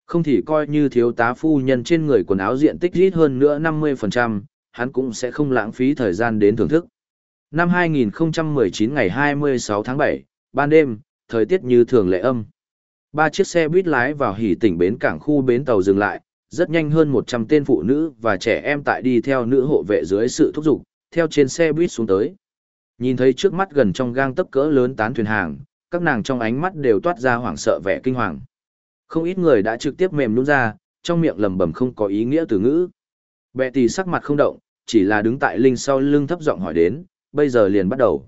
Không thì coi như thiếu tá phu nhân trên người quần áo diện tích ít hơn nữa 50%, hắn cũng sẽ không lãng phí thời gian đến thưởng thức. Năm 2019 ngày 26 tháng 7, ban đêm, thời tiết như thường lệ âm. Ba chiếc xe buýt lái vào hỉ tỉnh bến cảng khu bến tàu dừng lại, rất nhanh hơn 100 tên phụ nữ và trẻ em tại đi theo nữ hộ vệ dưới sự thúc giục, theo trên xe buýt xuống tới. Nhìn thấy trước mắt gần trong gang tấc cỡ lớn tán thuyền hàng, các nàng trong ánh mắt đều toát ra hoảng sợ vẻ kinh hoàng. Không ít người đã trực tiếp mềm nhũn ra, trong miệng lẩm bẩm không có ý nghĩa từ ngữ. Bệ tỷ sắc mặt không động, chỉ là đứng tại Linh sau lưng thấp giọng hỏi đến, bây giờ liền bắt đầu.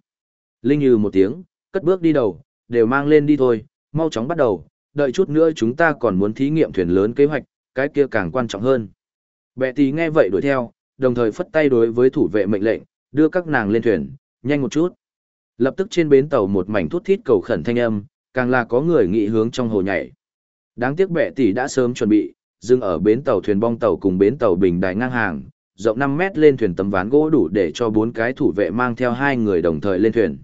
Linh như một tiếng, cất bước đi đầu, đều mang lên đi thôi, mau chóng bắt đầu, đợi chút nữa chúng ta còn muốn thí nghiệm thuyền lớn kế hoạch, cái kia càng quan trọng hơn. Bệ tỷ nghe vậy đuổi theo, đồng thời phất tay đối với thủ vệ mệnh lệnh, đưa các nàng lên thuyền, nhanh một chút. Lập tức trên bến tàu một mảnh thút thít cầu khẩn thanh âm, càng là có người nghị hướng trong hồ nhảy. Đáng tiếc bệ tỷ đã sớm chuẩn bị, dừng ở bến tàu thuyền bong tàu cùng bến tàu bình đài ngang hàng, rộng 5 mét lên thuyền tấm ván gỗ đủ để cho bốn cái thủ vệ mang theo hai người đồng thời lên thuyền.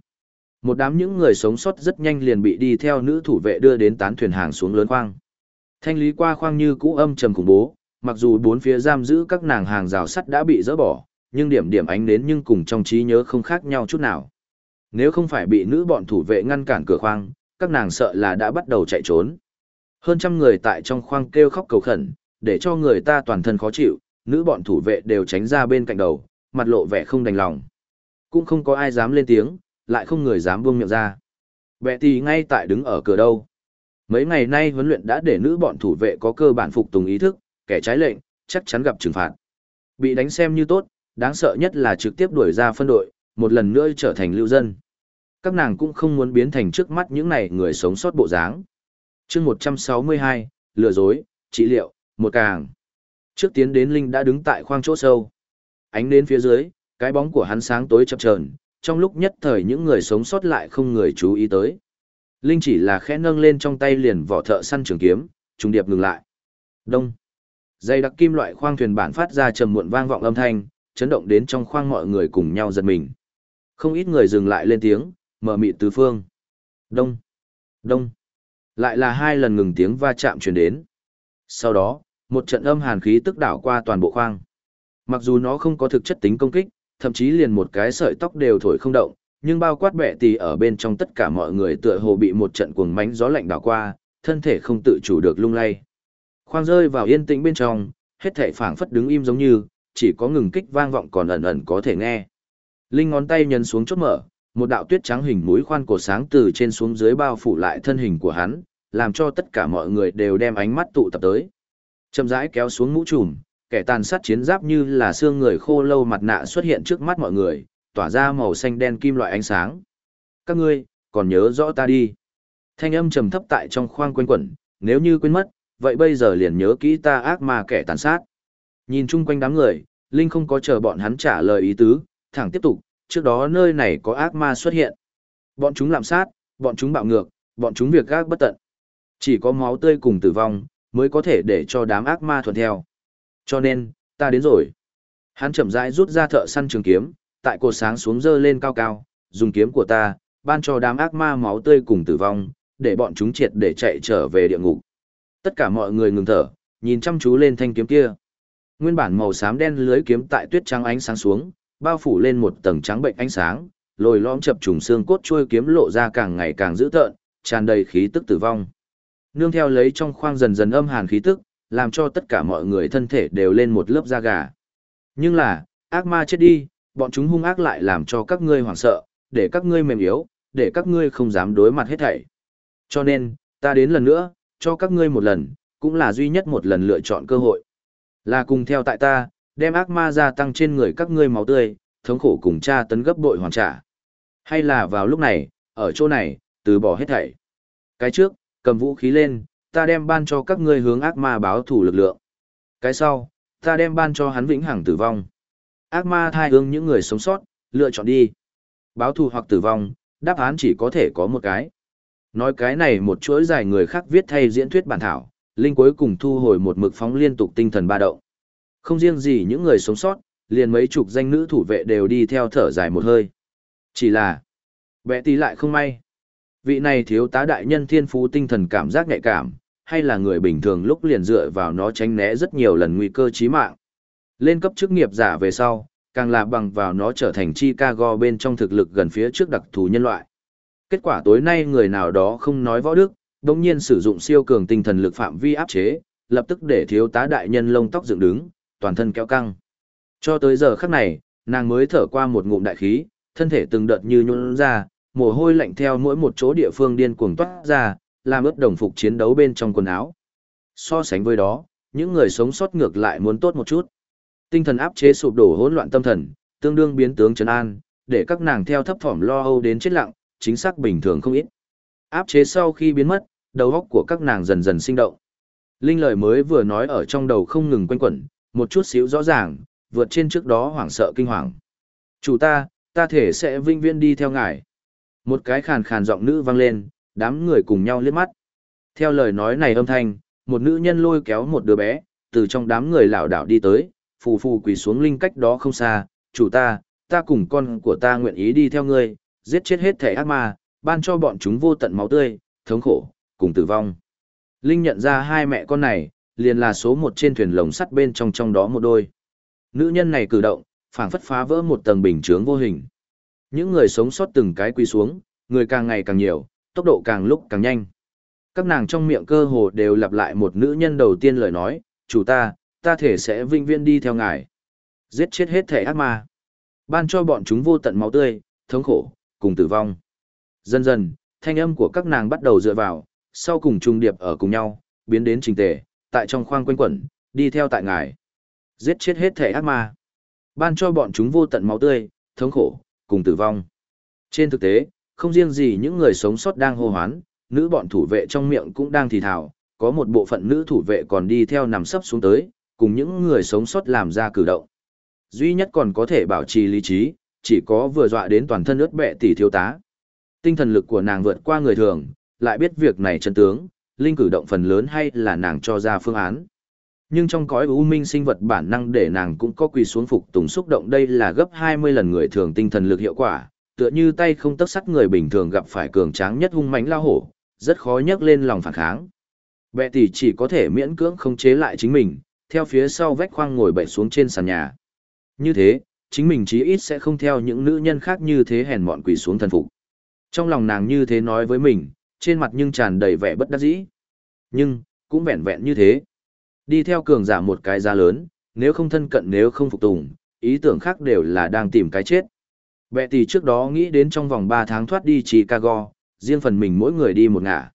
Một đám những người sống sót rất nhanh liền bị đi theo nữ thủ vệ đưa đến tán thuyền hàng xuống lớn khoang. Thanh lý qua khoang như cũ âm trầm khủng bố, mặc dù bốn phía giam giữ các nàng hàng rào sắt đã bị dỡ bỏ, nhưng điểm điểm ánh đến nhưng cùng trong trí nhớ không khác nhau chút nào. Nếu không phải bị nữ bọn thủ vệ ngăn cản cửa khoang, các nàng sợ là đã bắt đầu chạy trốn. Hơn trăm người tại trong khoang kêu khóc cầu khẩn, để cho người ta toàn thân khó chịu, nữ bọn thủ vệ đều tránh ra bên cạnh đầu, mặt lộ vẻ không đành lòng. Cũng không có ai dám lên tiếng, lại không người dám buông miệng ra. Bệ tì ngay tại đứng ở cửa đâu. Mấy ngày nay huấn luyện đã để nữ bọn thủ vệ có cơ bản phục tùng ý thức, kẻ trái lệnh, chắc chắn gặp trừng phạt. Bị đánh xem như tốt, đáng sợ nhất là trực tiếp đuổi ra phân đội, một lần nữa trở thành lưu dân. Các nàng cũng không muốn biến thành trước mắt những này người sống sót bộ dáng. chương 162, lừa dối, trị liệu, một càng. Trước tiến đến Linh đã đứng tại khoang chỗ sâu. Ánh đến phía dưới, cái bóng của hắn sáng tối chập chờn trong lúc nhất thời những người sống sót lại không người chú ý tới. Linh chỉ là khẽ nâng lên trong tay liền vỏ thợ săn trường kiếm, trùng điệp ngừng lại. Đông. Dây đặc kim loại khoang thuyền bản phát ra trầm muộn vang vọng âm thanh, chấn động đến trong khoang mọi người cùng nhau giật mình. Không ít người dừng lại lên tiếng, mở mịt tứ phương. Đông. Đông. Lại là hai lần ngừng tiếng va chạm truyền đến. Sau đó, một trận âm hàn khí tức đảo qua toàn bộ khoang. Mặc dù nó không có thực chất tính công kích, thậm chí liền một cái sợi tóc đều thổi không động, nhưng bao quát bệ tì ở bên trong tất cả mọi người tựa hồ bị một trận cuồng mánh gió lạnh đảo qua, thân thể không tự chủ được lung lay. Khoang rơi vào yên tĩnh bên trong, hết thể phảng phất đứng im giống như, chỉ có ngừng kích vang vọng còn ẩn ẩn có thể nghe. Linh ngón tay nhấn xuống chốt mở, một đạo tuyết trắng hình mũi khoan cổ sáng từ trên xuống dưới bao phủ lại thân hình của hắn, làm cho tất cả mọi người đều đem ánh mắt tụ tập tới. Chậm rãi kéo xuống mũ trùm, kẻ tàn sát chiến giáp như là xương người khô lâu mặt nạ xuất hiện trước mắt mọi người, tỏa ra màu xanh đen kim loại ánh sáng. Các ngươi, còn nhớ rõ ta đi. Thanh âm trầm thấp tại trong khoang quanh quẩn, nếu như quên mất, vậy bây giờ liền nhớ kỹ ta ác ma kẻ tàn sát. Nhìn chung quanh đám người, Linh không có chờ bọn hắn trả lời ý tứ, thẳng tiếp tục, trước đó nơi này có ác ma xuất hiện. Bọn chúng làm sát, bọn chúng bạo ngược, bọn chúng việc gác bất tận. Chỉ có máu tươi cùng tử vong, mới có thể để cho đám ác ma thuận theo. Cho nên, ta đến rồi. Hắn chậm rãi rút ra thợ săn trường kiếm, tại cột sáng xuống dơ lên cao cao, dùng kiếm của ta, ban cho đám ác ma máu tươi cùng tử vong, để bọn chúng triệt để chạy trở về địa ngục. Tất cả mọi người ngừng thở, nhìn chăm chú lên thanh kiếm kia. Nguyên bản màu xám đen lưới kiếm tại tuyết trắng ánh sáng xuống, bao phủ lên một tầng trắng bệnh ánh sáng, lồi lõm chập trùng xương cốt trôi kiếm lộ ra càng ngày càng dữ tợn, tràn đầy khí tức tử vong. Nương theo lấy trong khoang dần dần âm hàn khí tức, làm cho tất cả mọi người thân thể đều lên một lớp da gà. Nhưng là, ác ma chết đi, bọn chúng hung ác lại làm cho các ngươi hoảng sợ, để các ngươi mềm yếu, để các ngươi không dám đối mặt hết thảy. Cho nên, ta đến lần nữa, cho các ngươi một lần, cũng là duy nhất một lần lựa chọn cơ hội. Là cùng theo tại ta, đem ác ma gia tăng trên người các ngươi máu tươi, thống khổ cùng cha tấn gấp bội hoàn trả. Hay là vào lúc này, ở chỗ này, từ bỏ hết thảy. Cái trước, cầm vũ khí lên, ta đem ban cho các ngươi hướng ác ma báo thủ lực lượng. Cái sau, ta đem ban cho hắn vĩnh hằng tử vong. Ác ma thai hương những người sống sót, lựa chọn đi. Báo thù hoặc tử vong, đáp án chỉ có thể có một cái. Nói cái này một chuỗi dài người khác viết thay diễn thuyết bản thảo, Linh cuối cùng thu hồi một mực phóng liên tục tinh thần ba động. Không riêng gì những người sống sót, liền mấy chục danh nữ thủ vệ đều đi theo thở dài một hơi. Chỉ là, bẽ tí lại không may. Vị này thiếu tá đại nhân thiên phú tinh thần cảm giác nhạy cảm, hay là người bình thường lúc liền dựa vào nó tránh né rất nhiều lần nguy cơ chí mạng. Lên cấp chức nghiệp giả về sau, càng là bằng vào nó trở thành Chicago bên trong thực lực gần phía trước đặc thù nhân loại. Kết quả tối nay người nào đó không nói võ đức, đồng nhiên sử dụng siêu cường tinh thần lực phạm vi áp chế, lập tức để thiếu tá đại nhân lông tóc dựng đứng, toàn thân kéo căng. Cho tới giờ khắc này, nàng mới thở qua một ngụm đại khí, thân thể từng đợt như nhún ra, mồ hôi lạnh theo mỗi một chỗ địa phương điên cuồng toát ra, làm ướt đồng phục chiến đấu bên trong quần áo. So sánh với đó, những người sống sót ngược lại muốn tốt một chút. Tinh thần áp chế sụp đổ hỗn loạn tâm thần, tương đương biến tướng trấn an, để các nàng theo thấp thỏm lo âu đến chết lặng, chính xác bình thường không ít. Áp chế sau khi biến mất, đầu óc của các nàng dần dần sinh động. Linh lời mới vừa nói ở trong đầu không ngừng quanh quẩn, một chút xíu rõ ràng, vượt trên trước đó hoảng sợ kinh hoàng. Chủ ta, ta thể sẽ vinh viên đi theo ngài. Một cái khàn khàn giọng nữ vang lên, đám người cùng nhau liếc mắt. Theo lời nói này âm thanh, một nữ nhân lôi kéo một đứa bé, từ trong đám người lảo đảo đi tới, phù phù quỳ xuống linh cách đó không xa, chủ ta, ta cùng con của ta nguyện ý đi theo ngươi, giết chết hết thể ác ma, ban cho bọn chúng vô tận máu tươi, thống khổ, cùng tử vong. Linh nhận ra hai mẹ con này, liền là số một trên thuyền lồng sắt bên trong trong đó một đôi. Nữ nhân này cử động, phảng phất phá vỡ một tầng bình chướng vô hình. Những người sống sót từng cái quỳ xuống, người càng ngày càng nhiều, tốc độ càng lúc càng nhanh. Các nàng trong miệng cơ hồ đều lặp lại một nữ nhân đầu tiên lời nói, chủ ta, ta thể sẽ vinh viên đi theo ngài. Giết chết hết thể ác ma. Ban cho bọn chúng vô tận máu tươi, thống khổ, cùng tử vong. Dần dần, thanh âm của các nàng bắt đầu dựa vào, sau cùng trùng điệp ở cùng nhau, biến đến trình tề, tại trong khoang quanh quẩn, đi theo tại ngài. Giết chết hết thể ác ma. Ban cho bọn chúng vô tận máu tươi, thống khổ, cùng tử vong. Trên thực tế, không riêng gì những người sống sót đang hô hoán, nữ bọn thủ vệ trong miệng cũng đang thì thào, có một bộ phận nữ thủ vệ còn đi theo nằm sấp xuống tới, cùng những người sống sót làm ra cử động. Duy nhất còn có thể bảo trì lý trí, chỉ có vừa dọa đến toàn thân ướt bẹ tỷ thiếu tá. Tinh thần lực của nàng vượt qua người thường, lại biết việc này chân tướng, linh cử động phần lớn hay là nàng cho ra phương án. Nhưng trong cõi u minh sinh vật bản năng để nàng cũng có quỳ xuống phục tùng xúc động đây là gấp 20 lần người thường tinh thần lực hiệu quả, tựa như tay không tấc sắt người bình thường gặp phải cường tráng nhất hung mãnh lao hổ, rất khó nhấc lên lòng phản kháng. Bệ tỷ chỉ có thể miễn cưỡng không chế lại chính mình, theo phía sau vách khoang ngồi bậy xuống trên sàn nhà. Như thế, chính mình chí ít sẽ không theo những nữ nhân khác như thế hèn mọn quỳ xuống thần phục. Trong lòng nàng như thế nói với mình, trên mặt nhưng tràn đầy vẻ bất đắc dĩ. Nhưng, cũng vẹn vẹn như thế. Đi theo cường giả một cái giá lớn, nếu không thân cận nếu không phục tùng, ý tưởng khác đều là đang tìm cái chết. Bệ tỷ trước đó nghĩ đến trong vòng 3 tháng thoát đi Chicago, riêng phần mình mỗi người đi một ngả.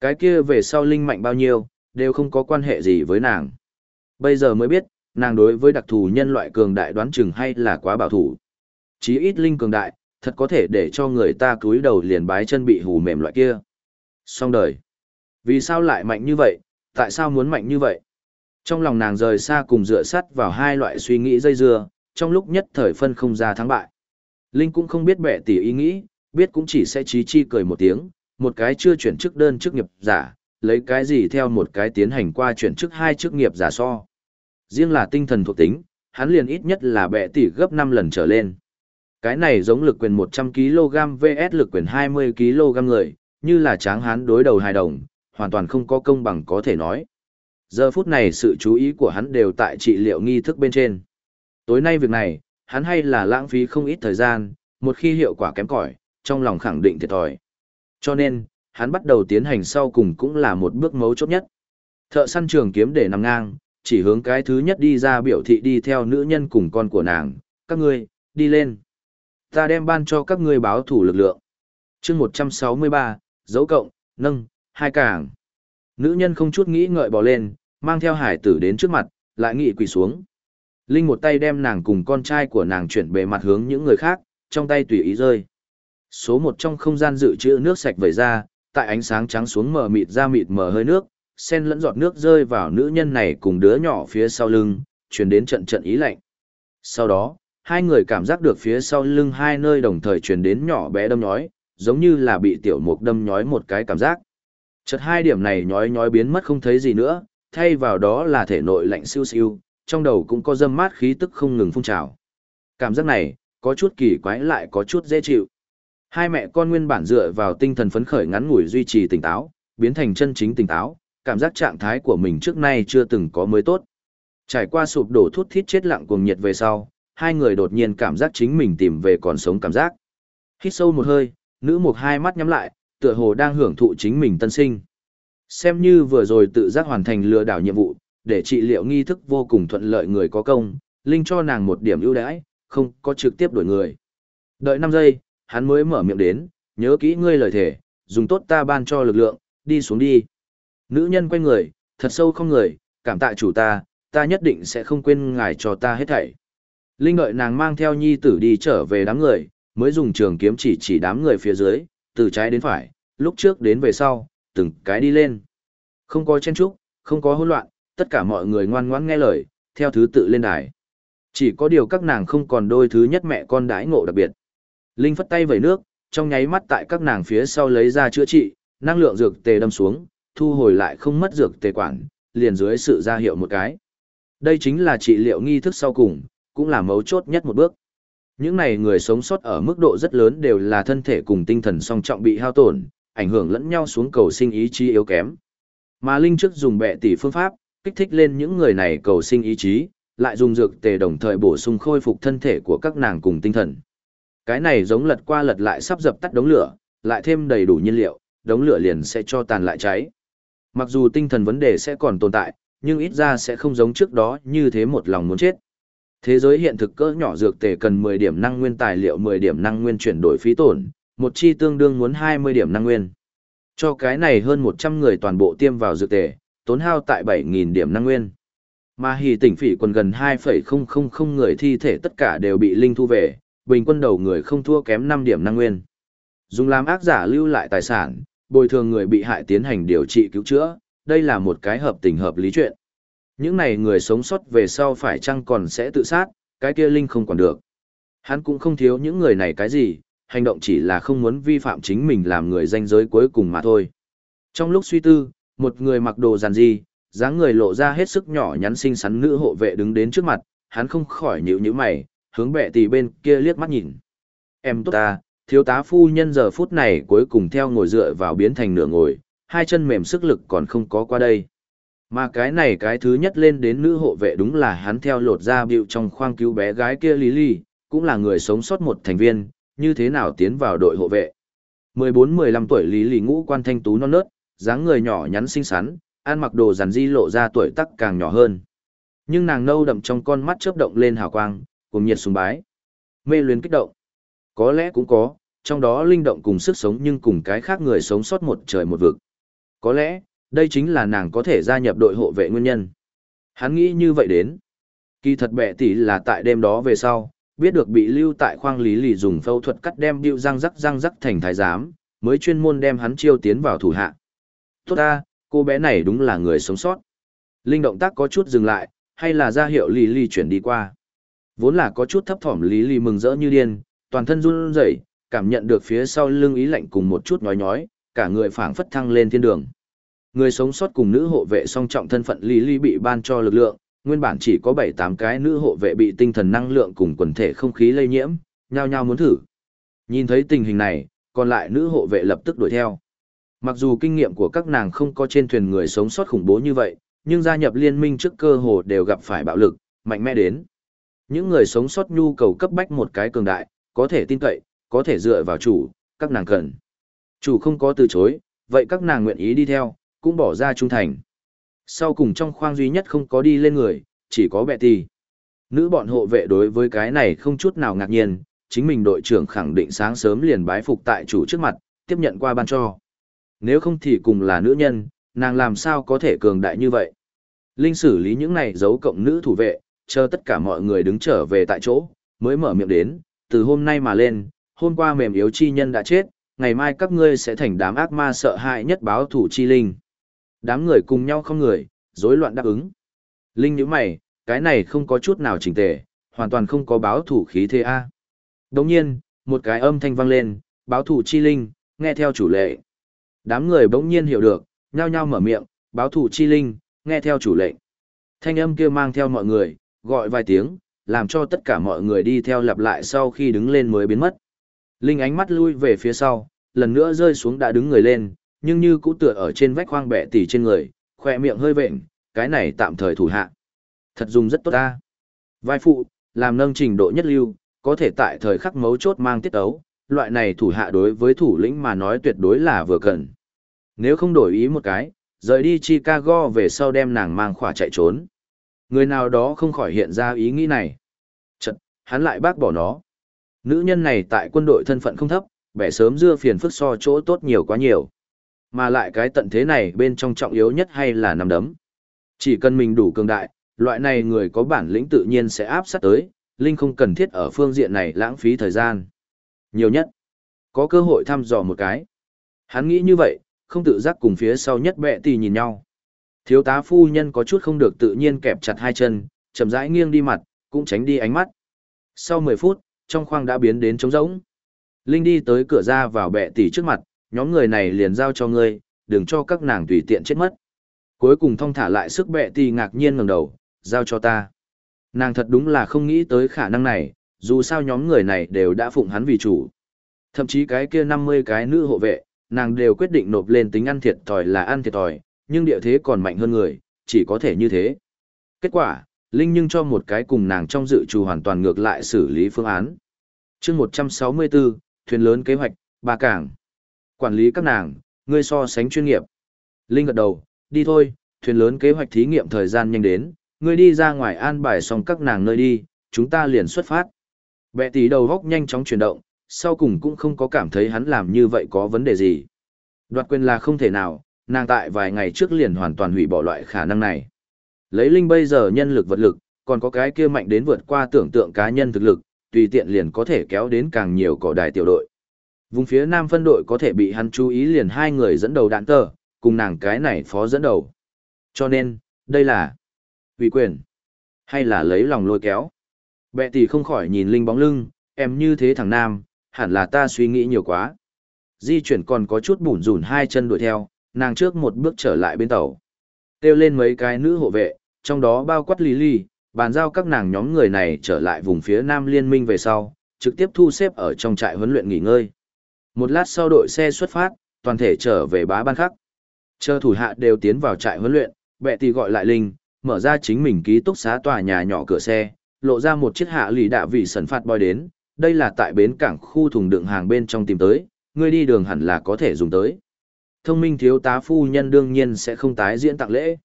Cái kia về sau linh mạnh bao nhiêu, đều không có quan hệ gì với nàng. Bây giờ mới biết, nàng đối với đặc thù nhân loại cường đại đoán chừng hay là quá bảo thủ. Chí ít linh cường đại, thật có thể để cho người ta cúi đầu liền bái chân bị hù mềm loại kia. Xong đời. Vì sao lại mạnh như vậy, tại sao muốn mạnh như vậy? Trong lòng nàng rời xa cùng dựa sắt vào hai loại suy nghĩ dây dưa, trong lúc nhất thời phân không ra thắng bại. Linh cũng không biết bẻ tỉ ý nghĩ, biết cũng chỉ sẽ trí chi cười một tiếng, một cái chưa chuyển chức đơn chức nghiệp giả, lấy cái gì theo một cái tiến hành qua chuyển chức hai chức nghiệp giả so. Riêng là tinh thần thuộc tính, hắn liền ít nhất là bẻ tỷ gấp 5 lần trở lên. Cái này giống lực quyền 100kg vs lực quyền 20kg người, như là tráng hán đối đầu hài đồng, hoàn toàn không có công bằng có thể nói. Giờ phút này sự chú ý của hắn đều tại trị liệu nghi thức bên trên. Tối nay việc này, hắn hay là lãng phí không ít thời gian, một khi hiệu quả kém cỏi, trong lòng khẳng định thiệt thòi. Cho nên, hắn bắt đầu tiến hành sau cùng cũng là một bước mấu chốt nhất. Thợ săn trường kiếm để nằm ngang, chỉ hướng cái thứ nhất đi ra biểu thị đi theo nữ nhân cùng con của nàng, các ngươi, đi lên. Ta đem ban cho các ngươi báo thủ lực lượng. chương 163, dấu cộng, nâng, hai càng. Nữ nhân không chút nghĩ ngợi bỏ lên, mang theo hải tử đến trước mặt, lại nghị quỳ xuống. Linh một tay đem nàng cùng con trai của nàng chuyển bề mặt hướng những người khác, trong tay tùy ý rơi. Số một trong không gian dự trữ nước sạch vẩy ra, tại ánh sáng trắng xuống mờ mịt ra mịt mờ hơi nước, sen lẫn giọt nước rơi vào nữ nhân này cùng đứa nhỏ phía sau lưng, truyền đến trận trận ý lạnh. Sau đó, hai người cảm giác được phía sau lưng hai nơi đồng thời truyền đến nhỏ bé đâm nhói, giống như là bị tiểu mục đâm nhói một cái cảm giác. Chợt hai điểm này nhói nhói biến mất không thấy gì nữa, thay vào đó là thể nội lạnh siêu siêu, trong đầu cũng có dâm mát khí tức không ngừng phun trào. Cảm giác này, có chút kỳ quái lại có chút dễ chịu. Hai mẹ con nguyên bản dựa vào tinh thần phấn khởi ngắn ngủi duy trì tỉnh táo, biến thành chân chính tỉnh táo, cảm giác trạng thái của mình trước nay chưa từng có mới tốt. Trải qua sụp đổ thuốc thít chết lặng cuồng nhiệt về sau, hai người đột nhiên cảm giác chính mình tìm về còn sống cảm giác. Hít sâu một hơi, nữ mục hai mắt nhắm lại, tựa hồ đang hưởng thụ chính mình tân sinh. Xem như vừa rồi tự giác hoàn thành lừa đảo nhiệm vụ, để trị liệu nghi thức vô cùng thuận lợi người có công, Linh cho nàng một điểm ưu đãi, không có trực tiếp đổi người. Đợi 5 giây, hắn mới mở miệng đến, nhớ kỹ ngươi lời thể, dùng tốt ta ban cho lực lượng, đi xuống đi. Nữ nhân quay người, thật sâu không người, cảm tạ chủ ta, ta nhất định sẽ không quên ngài cho ta hết thảy. Linh đợi nàng mang theo nhi tử đi trở về đám người, mới dùng trường kiếm chỉ chỉ đám người phía dưới, từ trái đến phải, lúc trước đến về sau, từng cái đi lên. Không có chen trúc, không có hỗn loạn, tất cả mọi người ngoan ngoãn nghe lời, theo thứ tự lên đài. Chỉ có điều các nàng không còn đôi thứ nhất mẹ con đãi ngộ đặc biệt. Linh phất tay vẩy nước, trong nháy mắt tại các nàng phía sau lấy ra chữa trị, năng lượng dược tề đâm xuống, thu hồi lại không mất dược tề quản, liền dưới sự ra hiệu một cái. Đây chính là trị liệu nghi thức sau cùng, cũng là mấu chốt nhất một bước. Những này người sống sót ở mức độ rất lớn đều là thân thể cùng tinh thần song trọng bị hao tổn, ảnh hưởng lẫn nhau xuống cầu sinh ý chí yếu kém. Mà Linh trước dùng bệ tỷ phương pháp, kích thích lên những người này cầu sinh ý chí, lại dùng dược tề đồng thời bổ sung khôi phục thân thể của các nàng cùng tinh thần. Cái này giống lật qua lật lại sắp dập tắt đống lửa, lại thêm đầy đủ nhiên liệu, đống lửa liền sẽ cho tàn lại cháy. Mặc dù tinh thần vấn đề sẽ còn tồn tại, nhưng ít ra sẽ không giống trước đó như thế một lòng muốn chết. Thế giới hiện thực cỡ nhỏ dược tề cần 10 điểm năng nguyên tài liệu 10 điểm năng nguyên chuyển đổi phí tổn, một chi tương đương muốn 20 điểm năng nguyên. Cho cái này hơn 100 người toàn bộ tiêm vào dược tề, tốn hao tại 7.000 điểm năng nguyên. Mà hì tỉnh phỉ còn gần 2,000 người thi thể tất cả đều bị linh thu về, bình quân đầu người không thua kém 5 điểm năng nguyên. Dùng làm ác giả lưu lại tài sản, bồi thường người bị hại tiến hành điều trị cứu chữa, đây là một cái hợp tình hợp lý chuyện. Những này người sống sót về sau phải chăng còn sẽ tự sát, cái kia Linh không còn được. Hắn cũng không thiếu những người này cái gì, hành động chỉ là không muốn vi phạm chính mình làm người danh giới cuối cùng mà thôi. Trong lúc suy tư, một người mặc đồ giàn di, dáng người lộ ra hết sức nhỏ nhắn xinh xắn nữ hộ vệ đứng đến trước mặt, hắn không khỏi nhíu nhíu mày, hướng bệ tỷ bên kia liếc mắt nhìn. Em tốt ta, thiếu tá phu nhân giờ phút này cuối cùng theo ngồi dựa vào biến thành nửa ngồi, hai chân mềm sức lực còn không có qua đây. Mà cái này cái thứ nhất lên đến nữ hộ vệ đúng là hắn theo lột ra bịu trong khoang cứu bé gái kia Lý Ly, cũng là người sống sót một thành viên, như thế nào tiến vào đội hộ vệ. 14-15 tuổi Lý Ly ngũ quan thanh tú non nớt, dáng người nhỏ nhắn xinh xắn, ăn mặc đồ giản di lộ ra tuổi tắc càng nhỏ hơn. Nhưng nàng nâu đậm trong con mắt chớp động lên hào quang, cùng nhiệt sùng bái. Mê luyến kích động. Có lẽ cũng có, trong đó linh động cùng sức sống nhưng cùng cái khác người sống sót một trời một vực. Có lẽ, đây chính là nàng có thể gia nhập đội hộ vệ nguyên nhân. Hắn nghĩ như vậy đến. Kỳ thật bệ tỷ là tại đêm đó về sau, biết được bị lưu tại khoang lý lì dùng phẫu thuật cắt đem điệu răng rắc răng rắc thành thái giám, mới chuyên môn đem hắn chiêu tiến vào thủ hạ. Tốt ta, cô bé này đúng là người sống sót. Linh động tác có chút dừng lại, hay là ra hiệu lì lì chuyển đi qua. Vốn là có chút thấp thỏm lý lì mừng rỡ như điên, toàn thân run rẩy, cảm nhận được phía sau lưng ý lạnh cùng một chút nhói nhói, cả người phảng phất thăng lên thiên đường. Người sống sót cùng nữ hộ vệ song trọng thân phận Lý Lý bị ban cho lực lượng, nguyên bản chỉ có 7-8 cái nữ hộ vệ bị tinh thần năng lượng cùng quần thể không khí lây nhiễm, nhao nhao muốn thử. Nhìn thấy tình hình này, còn lại nữ hộ vệ lập tức đuổi theo. Mặc dù kinh nghiệm của các nàng không có trên thuyền người sống sót khủng bố như vậy, nhưng gia nhập liên minh trước cơ hồ đều gặp phải bạo lực, mạnh mẽ đến. Những người sống sót nhu cầu cấp bách một cái cường đại, có thể tin cậy, có thể dựa vào chủ, các nàng cần. Chủ không có từ chối, vậy các nàng nguyện ý đi theo, cũng bỏ ra trung thành. Sau cùng trong khoang duy nhất không có đi lên người, chỉ có bệ tì. Nữ bọn hộ vệ đối với cái này không chút nào ngạc nhiên, chính mình đội trưởng khẳng định sáng sớm liền bái phục tại chủ trước mặt, tiếp nhận qua ban cho. Nếu không thì cùng là nữ nhân, nàng làm sao có thể cường đại như vậy. Linh xử lý những này giấu cộng nữ thủ vệ, chờ tất cả mọi người đứng trở về tại chỗ, mới mở miệng đến, từ hôm nay mà lên, hôm qua mềm yếu chi nhân đã chết, ngày mai các ngươi sẽ thành đám ác ma sợ hãi nhất báo thủ chi linh. Đám người cùng nhau không người, rối loạn đáp ứng. Linh nhíu mày, cái này không có chút nào chỉnh tề, hoàn toàn không có báo thủ khí thế a. Đồng nhiên, một cái âm thanh vang lên, báo thủ chi linh, nghe theo chủ lệ. Đám người bỗng nhiên hiểu được, nhao nhao mở miệng, báo thủ chi linh, nghe theo chủ lệnh. Thanh âm kia mang theo mọi người, gọi vài tiếng, làm cho tất cả mọi người đi theo lặp lại sau khi đứng lên mới biến mất. Linh ánh mắt lui về phía sau, lần nữa rơi xuống đã đứng người lên, nhưng như cũ tựa ở trên vách khoang bẻ tỉ trên người, khỏe miệng hơi vệnh, cái này tạm thời thủ hạ. Thật dùng rất tốt ta. Vai phụ, làm nâng trình độ nhất lưu, có thể tại thời khắc mấu chốt mang tiết ấu, loại này thủ hạ đối với thủ lĩnh mà nói tuyệt đối là vừa cần. Nếu không đổi ý một cái, rời đi Chicago về sau đem nàng mang khỏa chạy trốn. Người nào đó không khỏi hiện ra ý nghĩ này. Chật, hắn lại bác bỏ nó. Nữ nhân này tại quân đội thân phận không thấp, bẻ sớm dưa phiền phức so chỗ tốt nhiều quá nhiều. Mà lại cái tận thế này bên trong trọng yếu nhất hay là nằm đấm. Chỉ cần mình đủ cường đại, loại này người có bản lĩnh tự nhiên sẽ áp sát tới, Linh không cần thiết ở phương diện này lãng phí thời gian. Nhiều nhất, có cơ hội thăm dò một cái. Hắn nghĩ như vậy, không tự giác cùng phía sau nhất bẹ tì nhìn nhau. Thiếu tá phu nhân có chút không được tự nhiên kẹp chặt hai chân, chậm rãi nghiêng đi mặt, cũng tránh đi ánh mắt. Sau 10 phút, trong khoang đã biến đến trống rỗng. Linh đi tới cửa ra vào bệ tỷ trước mặt, nhóm người này liền giao cho ngươi, đừng cho các nàng tùy tiện chết mất. Cuối cùng thong thả lại sức bệ tỷ ngạc nhiên ngẩng đầu, giao cho ta. Nàng thật đúng là không nghĩ tới khả năng này, dù sao nhóm người này đều đã phụng hắn vì chủ. Thậm chí cái kia 50 cái nữ hộ vệ, nàng đều quyết định nộp lên tính ăn thiệt thòi là ăn thiệt thòi, nhưng địa thế còn mạnh hơn người, chỉ có thể như thế. Kết quả, Linh nhưng cho một cái cùng nàng trong dự trù hoàn toàn ngược lại xử lý phương án. chương 164, thuyền lớn kế hoạch, ba cảng. Quản lý các nàng, ngươi so sánh chuyên nghiệp. Linh gật đầu, đi thôi, thuyền lớn kế hoạch thí nghiệm thời gian nhanh đến, ngươi đi ra ngoài an bài xong các nàng nơi đi, chúng ta liền xuất phát. Bẹ tí đầu góc nhanh chóng chuyển động, sau cùng cũng không có cảm thấy hắn làm như vậy có vấn đề gì. Đoạt quyền là không thể nào, nàng tại vài ngày trước liền hoàn toàn hủy bỏ loại khả năng này. Lấy Linh bây giờ nhân lực vật lực, còn có cái kia mạnh đến vượt qua tưởng tượng cá nhân thực lực, tùy tiện liền có thể kéo đến càng nhiều cỏ đài tiểu đội. Vùng phía nam phân đội có thể bị hắn chú ý liền hai người dẫn đầu đạn tờ, cùng nàng cái này phó dẫn đầu. Cho nên, đây là ủy quyền, hay là lấy lòng lôi kéo. Bệ tỷ không khỏi nhìn Linh bóng lưng, em như thế thằng nam, hẳn là ta suy nghĩ nhiều quá. Di chuyển còn có chút bủn rủn hai chân đuổi theo, nàng trước một bước trở lại bên tàu. Kêu lên mấy cái nữ hộ vệ, trong đó bao quát lý ly, bàn giao các nàng nhóm người này trở lại vùng phía nam liên minh về sau, trực tiếp thu xếp ở trong trại huấn luyện nghỉ ngơi. Một lát sau đội xe xuất phát, toàn thể trở về bá ban khắc. Chờ thủ hạ đều tiến vào trại huấn luyện, bệ tỷ gọi lại Linh, mở ra chính mình ký túc xá tòa nhà nhỏ cửa xe, lộ ra một chiếc hạ lì đạ vị sần phạt boy đến, đây là tại bến cảng khu thùng đựng hàng bên trong tìm tới, ngươi đi đường hẳn là có thể dùng tới. Thông minh thiếu tá phu nhân đương nhiên sẽ không tái diễn tặng lễ.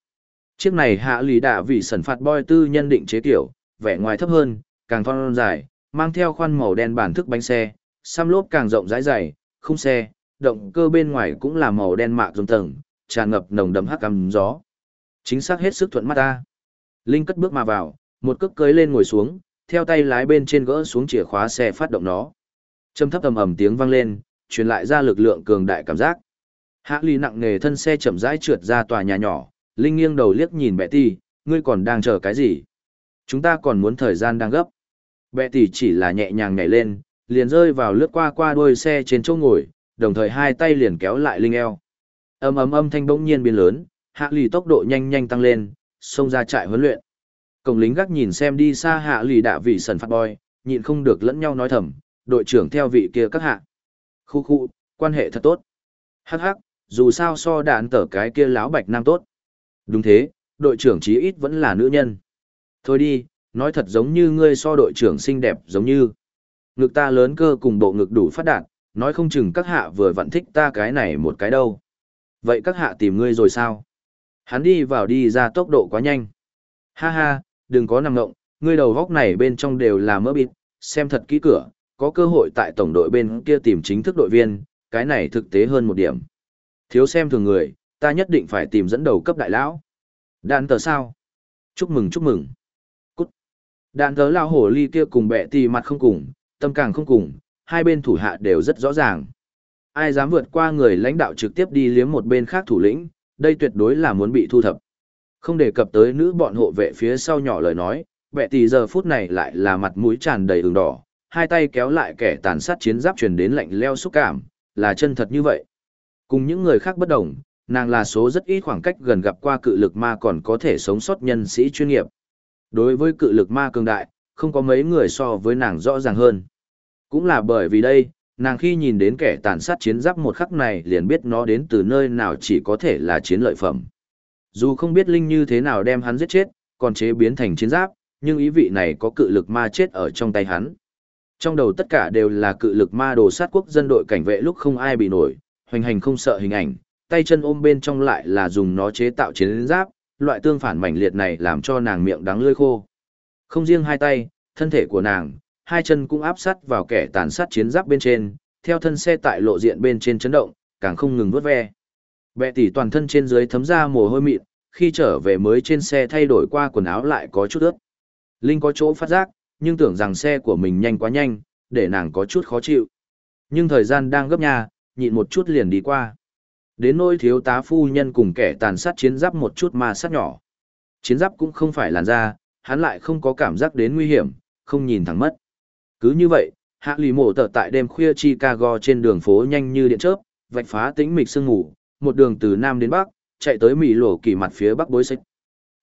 Chiếc này hạ lì đạ vì sần phạt boy tư nhân định chế kiểu, vẻ ngoài thấp hơn, càng thon dài, mang theo khoan màu đen bản thức bánh xe, xăm lốp càng rộng rãi dày, khung xe, động cơ bên ngoài cũng là màu đen mạ dùng tầng, tràn ngập nồng đậm hắc cằm gió. Chính xác hết sức thuận mắt ta. Linh cất bước mà vào, một cước cưới lên ngồi xuống, theo tay lái bên trên gỡ xuống chìa khóa xe phát động nó. Châm thấp ầm ầm tiếng vang lên, truyền lại ra lực lượng cường đại cảm giác. Hạ Lì nặng nề thân xe chậm rãi trượt ra tòa nhà nhỏ, Linh nghiêng đầu liếc nhìn bẹ tỷ, ngươi còn đang chờ cái gì? Chúng ta còn muốn thời gian đang gấp. Bẹ tỷ chỉ là nhẹ nhàng nhảy lên, liền rơi vào lướt qua qua đuôi xe trên chỗ ngồi, đồng thời hai tay liền kéo lại Linh eo. Âm ầm âm thanh bỗng nhiên biến lớn, Hạ Lì tốc độ nhanh nhanh tăng lên, xông ra trại huấn luyện. Cổng lính gác nhìn xem đi xa Hạ Lì đạ vị sần phát boy, nhịn không được lẫn nhau nói thầm, đội trưởng theo vị kia các hạ. Khu khu, quan hệ thật tốt. Hắc hắc, dù sao so đạn tở cái kia láo bạch nam tốt. Đúng thế, đội trưởng chí ít vẫn là nữ nhân. Thôi đi, nói thật giống như ngươi so đội trưởng xinh đẹp giống như. Ngực ta lớn cơ cùng bộ ngực đủ phát đạt, nói không chừng các hạ vừa vặn thích ta cái này một cái đâu. Vậy các hạ tìm ngươi rồi sao? Hắn đi vào đi ra tốc độ quá nhanh. Ha ha, đừng có nằm ngộng, ngươi đầu góc này bên trong đều là mỡ bịt, xem thật kỹ cửa, có cơ hội tại tổng đội bên kia tìm chính thức đội viên, cái này thực tế hơn một điểm. Thiếu xem thường người, ta nhất định phải tìm dẫn đầu cấp đại lão. Đạn tờ sao? Chúc mừng chúc mừng. Cút. Đạn tờ lao hổ ly kia cùng bẹ tì mặt không cùng, tâm càng không cùng, hai bên thủ hạ đều rất rõ ràng. ai dám vượt qua người lãnh đạo trực tiếp đi liếm một bên khác thủ lĩnh, đây tuyệt đối là muốn bị thu thập. Không đề cập tới nữ bọn hộ vệ phía sau nhỏ lời nói, bệ tỷ giờ phút này lại là mặt mũi tràn đầy ửng đỏ, hai tay kéo lại kẻ tàn sát chiến giáp truyền đến lạnh leo xúc cảm, là chân thật như vậy. Cùng những người khác bất đồng, nàng là số rất ít khoảng cách gần gặp qua cự lực ma còn có thể sống sót nhân sĩ chuyên nghiệp. Đối với cự lực ma cường đại, không có mấy người so với nàng rõ ràng hơn. Cũng là bởi vì đây, nàng khi nhìn đến kẻ tàn sát chiến giáp một khắc này liền biết nó đến từ nơi nào chỉ có thể là chiến lợi phẩm. Dù không biết Linh như thế nào đem hắn giết chết, còn chế biến thành chiến giáp, nhưng ý vị này có cự lực ma chết ở trong tay hắn. Trong đầu tất cả đều là cự lực ma đồ sát quốc dân đội cảnh vệ lúc không ai bị nổi, hoành hành không sợ hình ảnh, tay chân ôm bên trong lại là dùng nó chế tạo chiến giáp, loại tương phản mảnh liệt này làm cho nàng miệng đắng lưỡi khô. Không riêng hai tay, thân thể của nàng, hai chân cũng áp sát vào kẻ tàn sát chiến giáp bên trên, theo thân xe tại lộ diện bên trên chấn động, càng không ngừng vớt ve. Bệ tỷ toàn thân trên dưới thấm ra mồ hôi mịn, khi trở về mới trên xe thay đổi qua quần áo lại có chút ướt. Linh có chỗ phát giác, nhưng tưởng rằng xe của mình nhanh quá nhanh, để nàng có chút khó chịu. Nhưng thời gian đang gấp nhà, nhịn một chút liền đi qua. Đến nỗi thiếu tá phu nhân cùng kẻ tàn sát chiến giáp một chút ma sát nhỏ. Chiến giáp cũng không phải làn da, hắn lại không có cảm giác đến nguy hiểm, không nhìn thẳng mất. Cứ như vậy, hạ lì mổ tờ tại đêm khuya Chicago trên đường phố nhanh như điện chớp, vạch phá tĩnh mịch sương ngủ, một đường từ Nam đến Bắc, chạy tới Mỹ lộ kỳ mặt phía Bắc bối xích.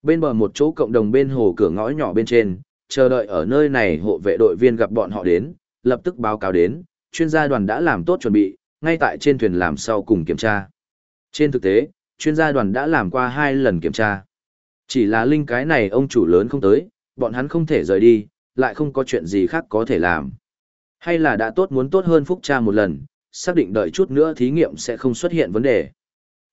Bên bờ một chỗ cộng đồng bên hồ cửa ngõ nhỏ bên trên, chờ đợi ở nơi này hộ vệ đội viên gặp bọn họ đến, lập tức báo cáo đến, chuyên gia đoàn đã làm tốt chuẩn bị, ngay tại trên thuyền làm sau cùng kiểm tra. Trên thực tế, chuyên gia đoàn đã làm qua hai lần kiểm tra. Chỉ là linh cái này ông chủ lớn không tới, bọn hắn không thể rời đi, lại không có chuyện gì khác có thể làm. Hay là đã tốt muốn tốt hơn phúc tra một lần, xác định đợi chút nữa thí nghiệm sẽ không xuất hiện vấn đề.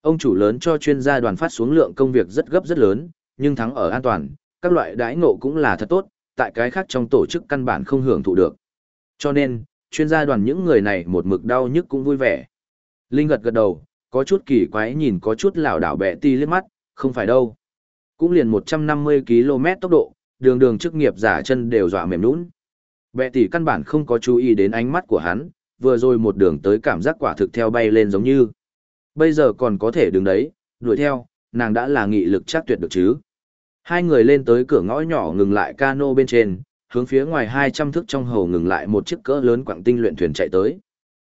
Ông chủ lớn cho chuyên gia đoàn phát xuống lượng công việc rất gấp rất lớn, nhưng thắng ở an toàn, các loại đãi ngộ cũng là thật tốt, tại cái khác trong tổ chức căn bản không hưởng thụ được. Cho nên, chuyên gia đoàn những người này một mực đau nhức cũng vui vẻ. Linh gật gật đầu, có chút kỳ quái nhìn có chút lảo đảo bẹ ti liếc mắt, không phải đâu. Cũng liền 150 km tốc độ, đường đường chức nghiệp giả chân đều dọa mềm nũng. Bẹ tỷ căn bản không có chú ý đến ánh mắt của hắn, vừa rồi một đường tới cảm giác quả thực theo bay lên giống như. Bây giờ còn có thể đứng đấy, đuổi theo, nàng đã là nghị lực chắc tuyệt được chứ. Hai người lên tới cửa ngõ nhỏ ngừng lại cano bên trên, hướng phía ngoài 200 thước trong hồ ngừng lại một chiếc cỡ lớn quảng tinh luyện thuyền chạy tới.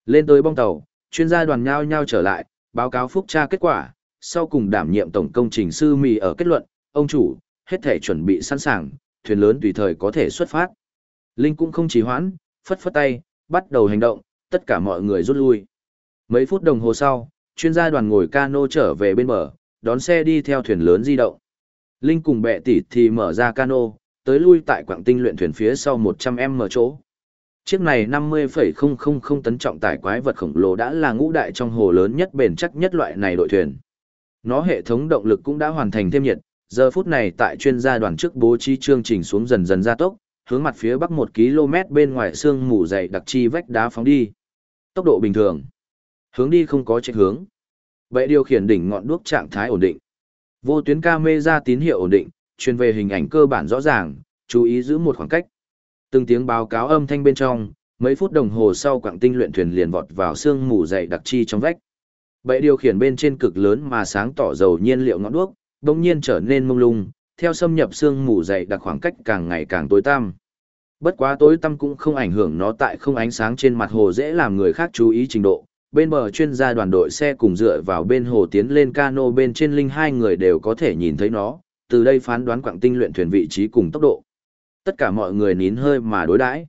Lên tới bong tàu, chuyên gia đoàn nhau nhau trở lại, báo cáo phúc tra kết quả, sau cùng đảm nhiệm tổng công trình sư mì ở kết luận, ông chủ, hết thể chuẩn bị sẵn sàng, thuyền lớn tùy thời có thể xuất phát. Linh cũng không trì hoãn, phất phất tay, bắt đầu hành động, tất cả mọi người rút lui. Mấy phút đồng hồ sau, chuyên gia đoàn ngồi cano trở về bên bờ, đón xe đi theo thuyền lớn di động. Linh cùng bệ tỷ thì mở ra cano, tới lui tại quảng tinh luyện thuyền phía sau 100m chỗ. Chiếc này 50,000 tấn trọng tải quái vật khổng lồ đã là ngũ đại trong hồ lớn nhất bền chắc nhất loại này đội thuyền. Nó hệ thống động lực cũng đã hoàn thành thêm nhiệt, giờ phút này tại chuyên gia đoàn trước bố trí chương trình xuống dần dần gia tốc, hướng mặt phía bắc 1 km bên ngoài xương mù dày đặc chi vách đá phóng đi. Tốc độ bình thường. Hướng đi không có chạy hướng. Vậy điều khiển đỉnh ngọn đuốc trạng thái ổn định. Vô tuyến camera tín hiệu ổn định, truyền về hình ảnh cơ bản rõ ràng, chú ý giữ một khoảng cách. Từng tiếng báo cáo âm thanh bên trong, mấy phút đồng hồ sau quảng tinh luyện thuyền liền vọt vào xương mù dày đặc chi trong vách. Bệ điều khiển bên trên cực lớn mà sáng tỏ dầu nhiên liệu ngọn đuốc, đồng nhiên trở nên mông lung, theo xâm nhập xương mù dày đặc khoảng cách càng ngày càng tối tăm. Bất quá tối tăm cũng không ảnh hưởng nó tại không ánh sáng trên mặt hồ dễ làm người khác chú ý trình độ. Bên bờ chuyên gia đoàn đội xe cùng dựa vào bên hồ tiến lên cano bên trên linh hai người đều có thể nhìn thấy nó, từ đây phán đoán quặng tinh luyện thuyền vị trí cùng tốc độ. Tất cả mọi người nín hơi mà đối đãi.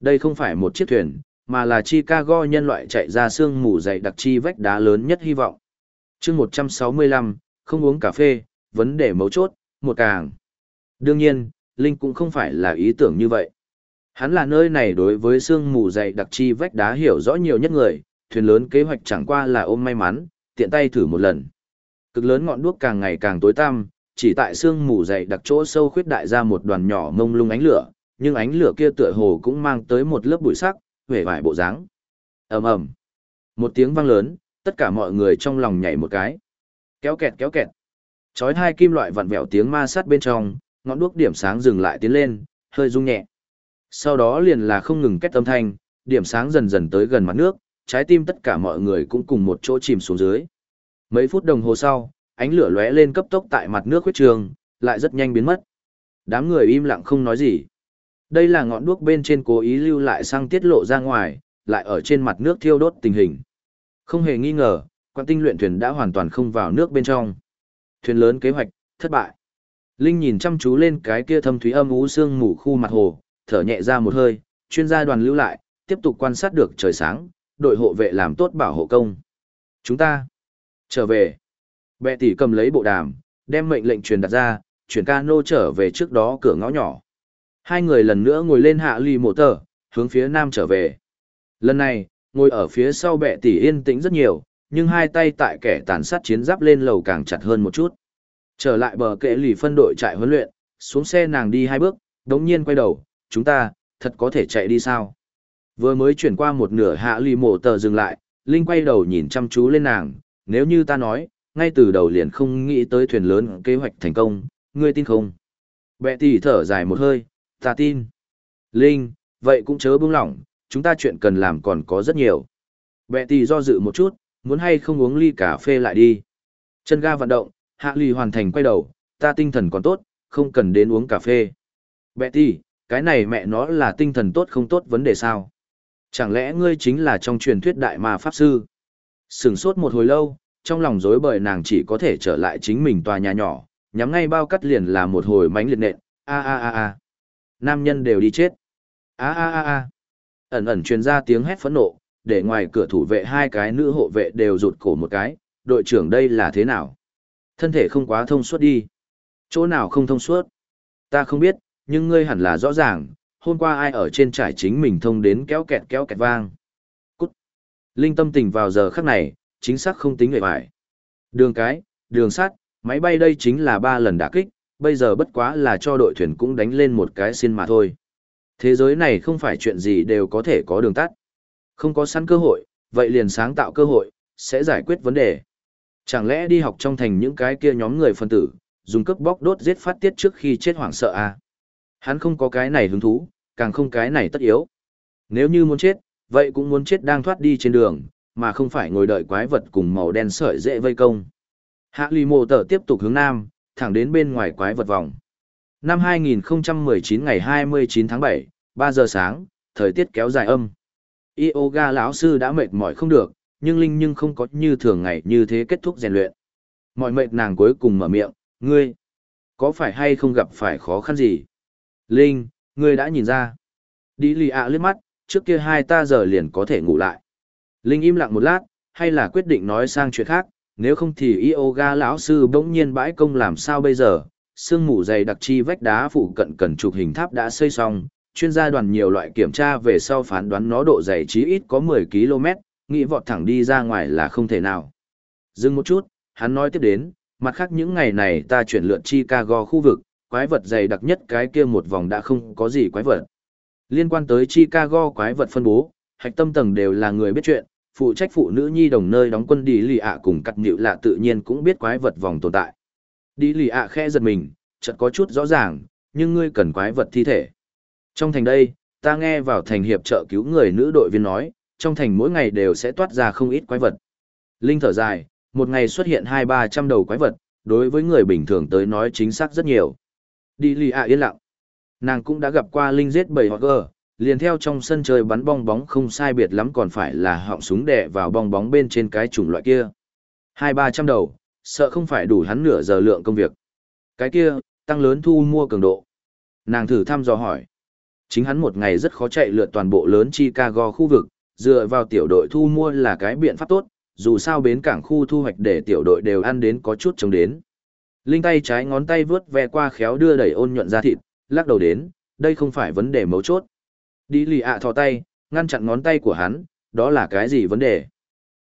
Đây không phải một chiếc thuyền, mà là Chicago nhân loại chạy ra xương mù dày đặc chi vách đá lớn nhất hy vọng. chương 165, không uống cà phê, vấn đề mấu chốt, một càng. Đương nhiên, Linh cũng không phải là ý tưởng như vậy. Hắn là nơi này đối với xương mù dày đặc chi vách đá hiểu rõ nhiều nhất người, thuyền lớn kế hoạch chẳng qua là ôm may mắn, tiện tay thử một lần. Cực lớn ngọn đuốc càng ngày càng tối tăm, chỉ tại xương mù dày đặc chỗ sâu khuyết đại ra một đoàn nhỏ mông lung ánh lửa, nhưng ánh lửa kia tựa hồ cũng mang tới một lớp bụi sắc, vẻ vải bộ dáng. Ầm ầm. Một tiếng vang lớn, tất cả mọi người trong lòng nhảy một cái. Kéo kẹt kéo kẹt. Chói hai kim loại vặn vẹo tiếng ma sát bên trong, ngọn đuốc điểm sáng dừng lại tiến lên, hơi rung nhẹ. Sau đó liền là không ngừng kết âm thanh, điểm sáng dần dần tới gần mặt nước, trái tim tất cả mọi người cũng cùng một chỗ chìm xuống dưới. Mấy phút đồng hồ sau, ánh lửa lóe lên cấp tốc tại mặt nước huyết trường, lại rất nhanh biến mất. Đám người im lặng không nói gì. Đây là ngọn đuốc bên trên cố ý lưu lại sang tiết lộ ra ngoài, lại ở trên mặt nước thiêu đốt tình hình. Không hề nghi ngờ, quan tinh luyện thuyền đã hoàn toàn không vào nước bên trong. Thuyền lớn kế hoạch, thất bại. Linh nhìn chăm chú lên cái kia thâm thúy âm ú sương mù khu mặt hồ, thở nhẹ ra một hơi, chuyên gia đoàn lưu lại, tiếp tục quan sát được trời sáng, đội hộ vệ làm tốt bảo hộ công. Chúng ta trở về. Bệ tỷ cầm lấy bộ đàm, đem mệnh lệnh truyền đặt ra, chuyển cano trở về trước đó cửa ngõ nhỏ. Hai người lần nữa ngồi lên hạ lì mộ tờ, hướng phía nam trở về. Lần này, ngồi ở phía sau bệ tỷ yên tĩnh rất nhiều, nhưng hai tay tại kẻ tàn sát chiến giáp lên lầu càng chặt hơn một chút. Trở lại bờ kệ lì phân đội trại huấn luyện, xuống xe nàng đi hai bước, đống nhiên quay đầu, chúng ta, thật có thể chạy đi sao? Vừa mới chuyển qua một nửa hạ lì mộ tờ dừng lại, Linh quay đầu nhìn chăm chú lên nàng, nếu như ta nói, ngay từ đầu liền không nghĩ tới thuyền lớn kế hoạch thành công, ngươi tin không? Bệ tỷ thở dài một hơi, ta tin. Linh, vậy cũng chớ buông lỏng, chúng ta chuyện cần làm còn có rất nhiều. Bệ tỷ do dự một chút, muốn hay không uống ly cà phê lại đi. Chân ga vận động, hạ lì hoàn thành quay đầu, ta tinh thần còn tốt, không cần đến uống cà phê. Bệ tỷ, cái này mẹ nó là tinh thần tốt không tốt vấn đề sao? Chẳng lẽ ngươi chính là trong truyền thuyết đại ma pháp sư? Sừng sốt một hồi lâu, trong lòng rối bời nàng chỉ có thể trở lại chính mình tòa nhà nhỏ, nhắm ngay bao cắt liền là một hồi mánh liệt nện, a a a a. Nam nhân đều đi chết. A a a a. Ẩn ẩn truyền ra tiếng hét phẫn nộ, để ngoài cửa thủ vệ hai cái nữ hộ vệ đều rụt cổ một cái, đội trưởng đây là thế nào? Thân thể không quá thông suốt đi. Chỗ nào không thông suốt? Ta không biết, nhưng ngươi hẳn là rõ ràng, hôm qua ai ở trên trải chính mình thông đến kéo kẹt kéo kẹt vang. Cút. Linh tâm tình vào giờ khắc này, chính xác không tính người phải. Đường cái, đường sắt, máy bay đây chính là ba lần đả kích, bây giờ bất quá là cho đội thuyền cũng đánh lên một cái xin mà thôi. Thế giới này không phải chuyện gì đều có thể có đường tắt. Không có sẵn cơ hội, vậy liền sáng tạo cơ hội, sẽ giải quyết vấn đề. Chẳng lẽ đi học trong thành những cái kia nhóm người phân tử, dùng cướp bóc đốt giết phát tiết trước khi chết hoảng sợ à? Hắn không có cái này hứng thú, càng không cái này tất yếu. Nếu như muốn chết, vậy cũng muốn chết đang thoát đi trên đường, mà không phải ngồi đợi quái vật cùng màu đen sợi dễ vây công. Hạ lì mộ tờ tiếp tục hướng nam, thẳng đến bên ngoài quái vật vòng. Năm 2019 ngày 29 tháng 7, 3 giờ sáng, thời tiết kéo dài âm. Yoga lão sư đã mệt mỏi không được, nhưng Linh nhưng không có như thường ngày như thế kết thúc rèn luyện. Mọi mệt nàng cuối cùng mở miệng, ngươi, có phải hay không gặp phải khó khăn gì? Linh, ngươi đã nhìn ra. Đi lì ạ liếc mắt, trước kia hai ta giờ liền có thể ngủ lại. Linh im lặng một lát, hay là quyết định nói sang chuyện khác, nếu không thì yoga lão sư bỗng nhiên bãi công làm sao bây giờ, sương mù dày đặc chi vách đá phụ cận cần chụp hình tháp đã xây xong, chuyên gia đoàn nhiều loại kiểm tra về sau phán đoán nó độ dày chí ít có 10 km, nghĩ vọt thẳng đi ra ngoài là không thể nào. Dừng một chút, hắn nói tiếp đến, mặt khác những ngày này ta chuyển lượn Chicago khu vực, quái vật dày đặc nhất cái kia một vòng đã không có gì quái vật. Liên quan tới Chicago quái vật phân bố, hạch tâm tầng đều là người biết chuyện, phụ trách phụ nữ nhi đồng nơi đóng quân đi lì ạ cùng cắt nhịu lạ tự nhiên cũng biết quái vật vòng tồn tại. Đi lì ạ khẽ giật mình, chợt có chút rõ ràng, nhưng ngươi cần quái vật thi thể. Trong thành đây, ta nghe vào thành hiệp trợ cứu người nữ đội viên nói, trong thành mỗi ngày đều sẽ toát ra không ít quái vật. Linh thở dài, một ngày xuất hiện hai ba trăm đầu quái vật, đối với người bình thường tới nói chính xác rất nhiều. Đi lì ạ yên lặng. Nàng cũng đã gặp qua Linh giết bầy hoặc gờ, liền theo trong sân chơi bắn bong bóng không sai biệt lắm còn phải là họng súng đè vào bong bóng bên trên cái chủng loại kia. Hai ba trăm đầu, sợ không phải đủ hắn nửa giờ lượng công việc. Cái kia, tăng lớn thu mua cường độ. Nàng thử thăm dò hỏi. Chính hắn một ngày rất khó chạy lượt toàn bộ lớn Chicago khu vực, dựa vào tiểu đội thu mua là cái biện pháp tốt, dù sao bến cảng khu thu hoạch để tiểu đội đều ăn đến có chút chống đến. Linh tay trái ngón tay vướt ve qua khéo đưa đẩy ôn nhuận ra thịt, lắc đầu đến, đây không phải vấn đề mấu chốt. Đi lì ạ thò tay, ngăn chặn ngón tay của hắn, đó là cái gì vấn đề?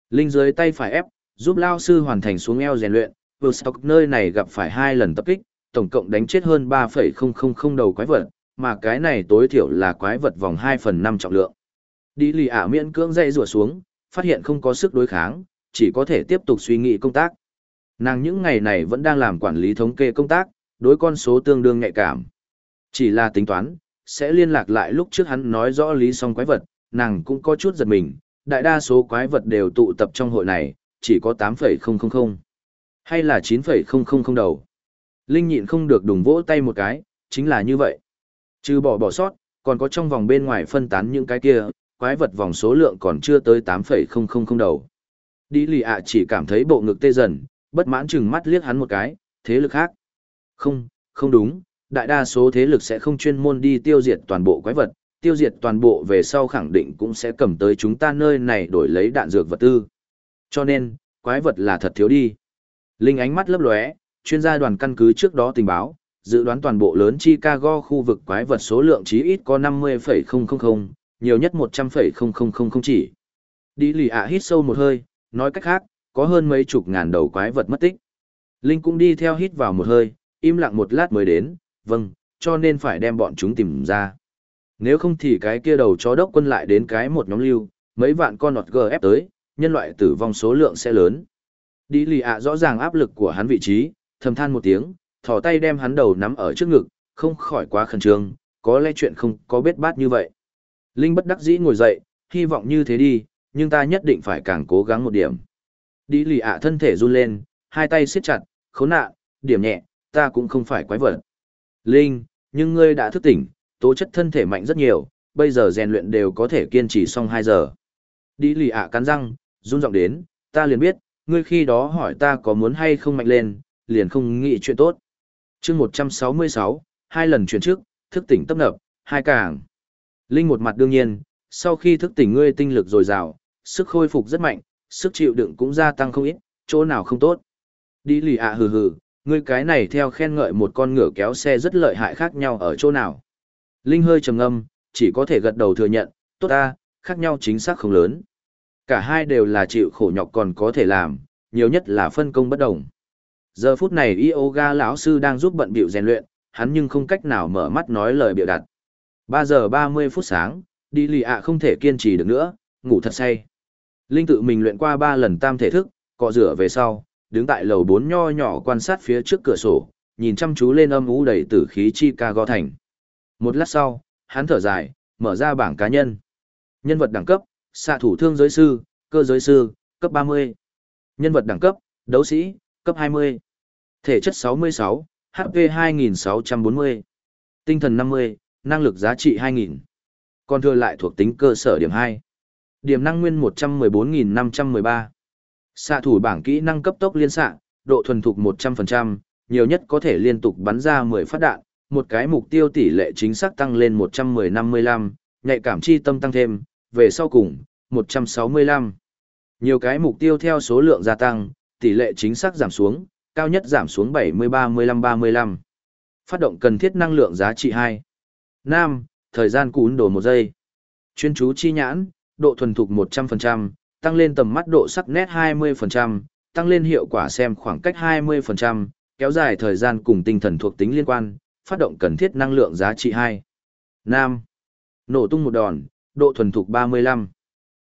Linh dưới tay phải ép, giúp lao sư hoàn thành xuống eo rèn luyện, vừa stock nơi này gặp phải hai lần tập kích, tổng cộng đánh chết hơn 3,000 đầu quái vật, mà cái này tối thiểu là quái vật vòng 2 phần 5 trọng lượng. Đi lì ạ miễn cưỡng dây rùa xuống, phát hiện không có sức đối kháng, chỉ có thể tiếp tục suy nghĩ công tác. Nàng những ngày này vẫn đang làm quản lý thống kê công tác, đối con số tương đương nhạy cảm. Chỉ là tính toán, sẽ liên lạc lại lúc trước hắn nói rõ lý song quái vật, nàng cũng có chút giật mình, đại đa số quái vật đều tụ tập trong hội này, chỉ có 8,000 hay là 9,000 đầu. Linh nhịn không được đùng vỗ tay một cái, chính là như vậy. Trừ bỏ bỏ sót, còn có trong vòng bên ngoài phân tán những cái kia, quái vật vòng số lượng còn chưa tới 8,000 đầu. Đi lì ạ chỉ cảm thấy bộ ngực tê dần, bất mãn chừng mắt liếc hắn một cái, thế lực khác. Không, không đúng, đại đa số thế lực sẽ không chuyên môn đi tiêu diệt toàn bộ quái vật, tiêu diệt toàn bộ về sau khẳng định cũng sẽ cầm tới chúng ta nơi này đổi lấy đạn dược vật tư. Cho nên, quái vật là thật thiếu đi. Linh ánh mắt lấp lóe, chuyên gia đoàn căn cứ trước đó tình báo, dự đoán toàn bộ lớn Chicago khu vực quái vật số lượng chí ít có 50,000, nhiều nhất 100,000 chỉ. Đi lì ạ hít sâu một hơi, nói cách khác, có hơn mấy chục ngàn đầu quái vật mất tích. Linh cũng đi theo hít vào một hơi, im lặng một lát mới đến, vâng, cho nên phải đem bọn chúng tìm ra. Nếu không thì cái kia đầu chó đốc quân lại đến cái một nhóm lưu, mấy vạn con nọt gf tới, nhân loại tử vong số lượng sẽ lớn. Đi lì ạ rõ ràng áp lực của hắn vị trí, thầm than một tiếng, thò tay đem hắn đầu nắm ở trước ngực, không khỏi quá khẩn trương, có lẽ chuyện không có bết bát như vậy. Linh bất đắc dĩ ngồi dậy, hy vọng như thế đi, nhưng ta nhất định phải càng cố gắng một điểm. Đi lì ạ thân thể run lên, hai tay siết chặt, khốn nạn, điểm nhẹ, ta cũng không phải quái vật. Linh, nhưng ngươi đã thức tỉnh, tố chất thân thể mạnh rất nhiều, bây giờ rèn luyện đều có thể kiên trì xong 2 giờ. Đi lì ạ cắn răng, run giọng đến, ta liền biết, ngươi khi đó hỏi ta có muốn hay không mạnh lên, liền không nghĩ chuyện tốt. chương 166, hai lần chuyển trước, thức tỉnh tấp nập, hai càng. Linh một mặt đương nhiên, sau khi thức tỉnh ngươi tinh lực dồi dào, sức khôi phục rất mạnh, sức chịu đựng cũng gia tăng không ít, chỗ nào không tốt. Đi lì ạ hừ hừ, ngươi cái này theo khen ngợi một con ngựa kéo xe rất lợi hại khác nhau ở chỗ nào. Linh hơi trầm ngâm, chỉ có thể gật đầu thừa nhận, tốt ta, khác nhau chính xác không lớn. Cả hai đều là chịu khổ nhọc còn có thể làm, nhiều nhất là phân công bất đồng. Giờ phút này yoga lão sư đang giúp bận biểu rèn luyện, hắn nhưng không cách nào mở mắt nói lời biểu đặt. 3 giờ 30 phút sáng, đi lì ạ không thể kiên trì được nữa, ngủ thật say. Linh tự mình luyện qua 3 lần tam thể thức, cọ rửa về sau, đứng tại lầu bốn nho nhỏ quan sát phía trước cửa sổ, nhìn chăm chú lên âm u đầy tử khí Chicago thành. Một lát sau, hắn thở dài, mở ra bảng cá nhân. Nhân vật đẳng cấp, xạ thủ thương giới sư, cơ giới sư, cấp 30. Nhân vật đẳng cấp, đấu sĩ, cấp 20. Thể chất 66, HP 2640. Tinh thần 50, năng lực giá trị 2000. Còn thừa lại thuộc tính cơ sở điểm 2. Điểm năng nguyên 114.513. Xạ thủ bảng kỹ năng cấp tốc liên xạ, độ thuần thục 100%, nhiều nhất có thể liên tục bắn ra 10 phát đạn, một cái mục tiêu tỷ lệ chính xác tăng lên 110-55, nhạy cảm chi tâm tăng thêm, về sau cùng, 165. Nhiều cái mục tiêu theo số lượng gia tăng, tỷ lệ chính xác giảm xuống, cao nhất giảm xuống 70-35-35. Phát động cần thiết năng lượng giá trị 2. Nam, thời gian cún đồ 1 giây. Chuyên chú chi nhãn, độ thuần thục 100%, tăng lên tầm mắt độ sắc nét 20%, tăng lên hiệu quả xem khoảng cách 20%, kéo dài thời gian cùng tinh thần thuộc tính liên quan, phát động cần thiết năng lượng giá trị 2. Nam. Nổ tung một đòn, độ thuần thục 35.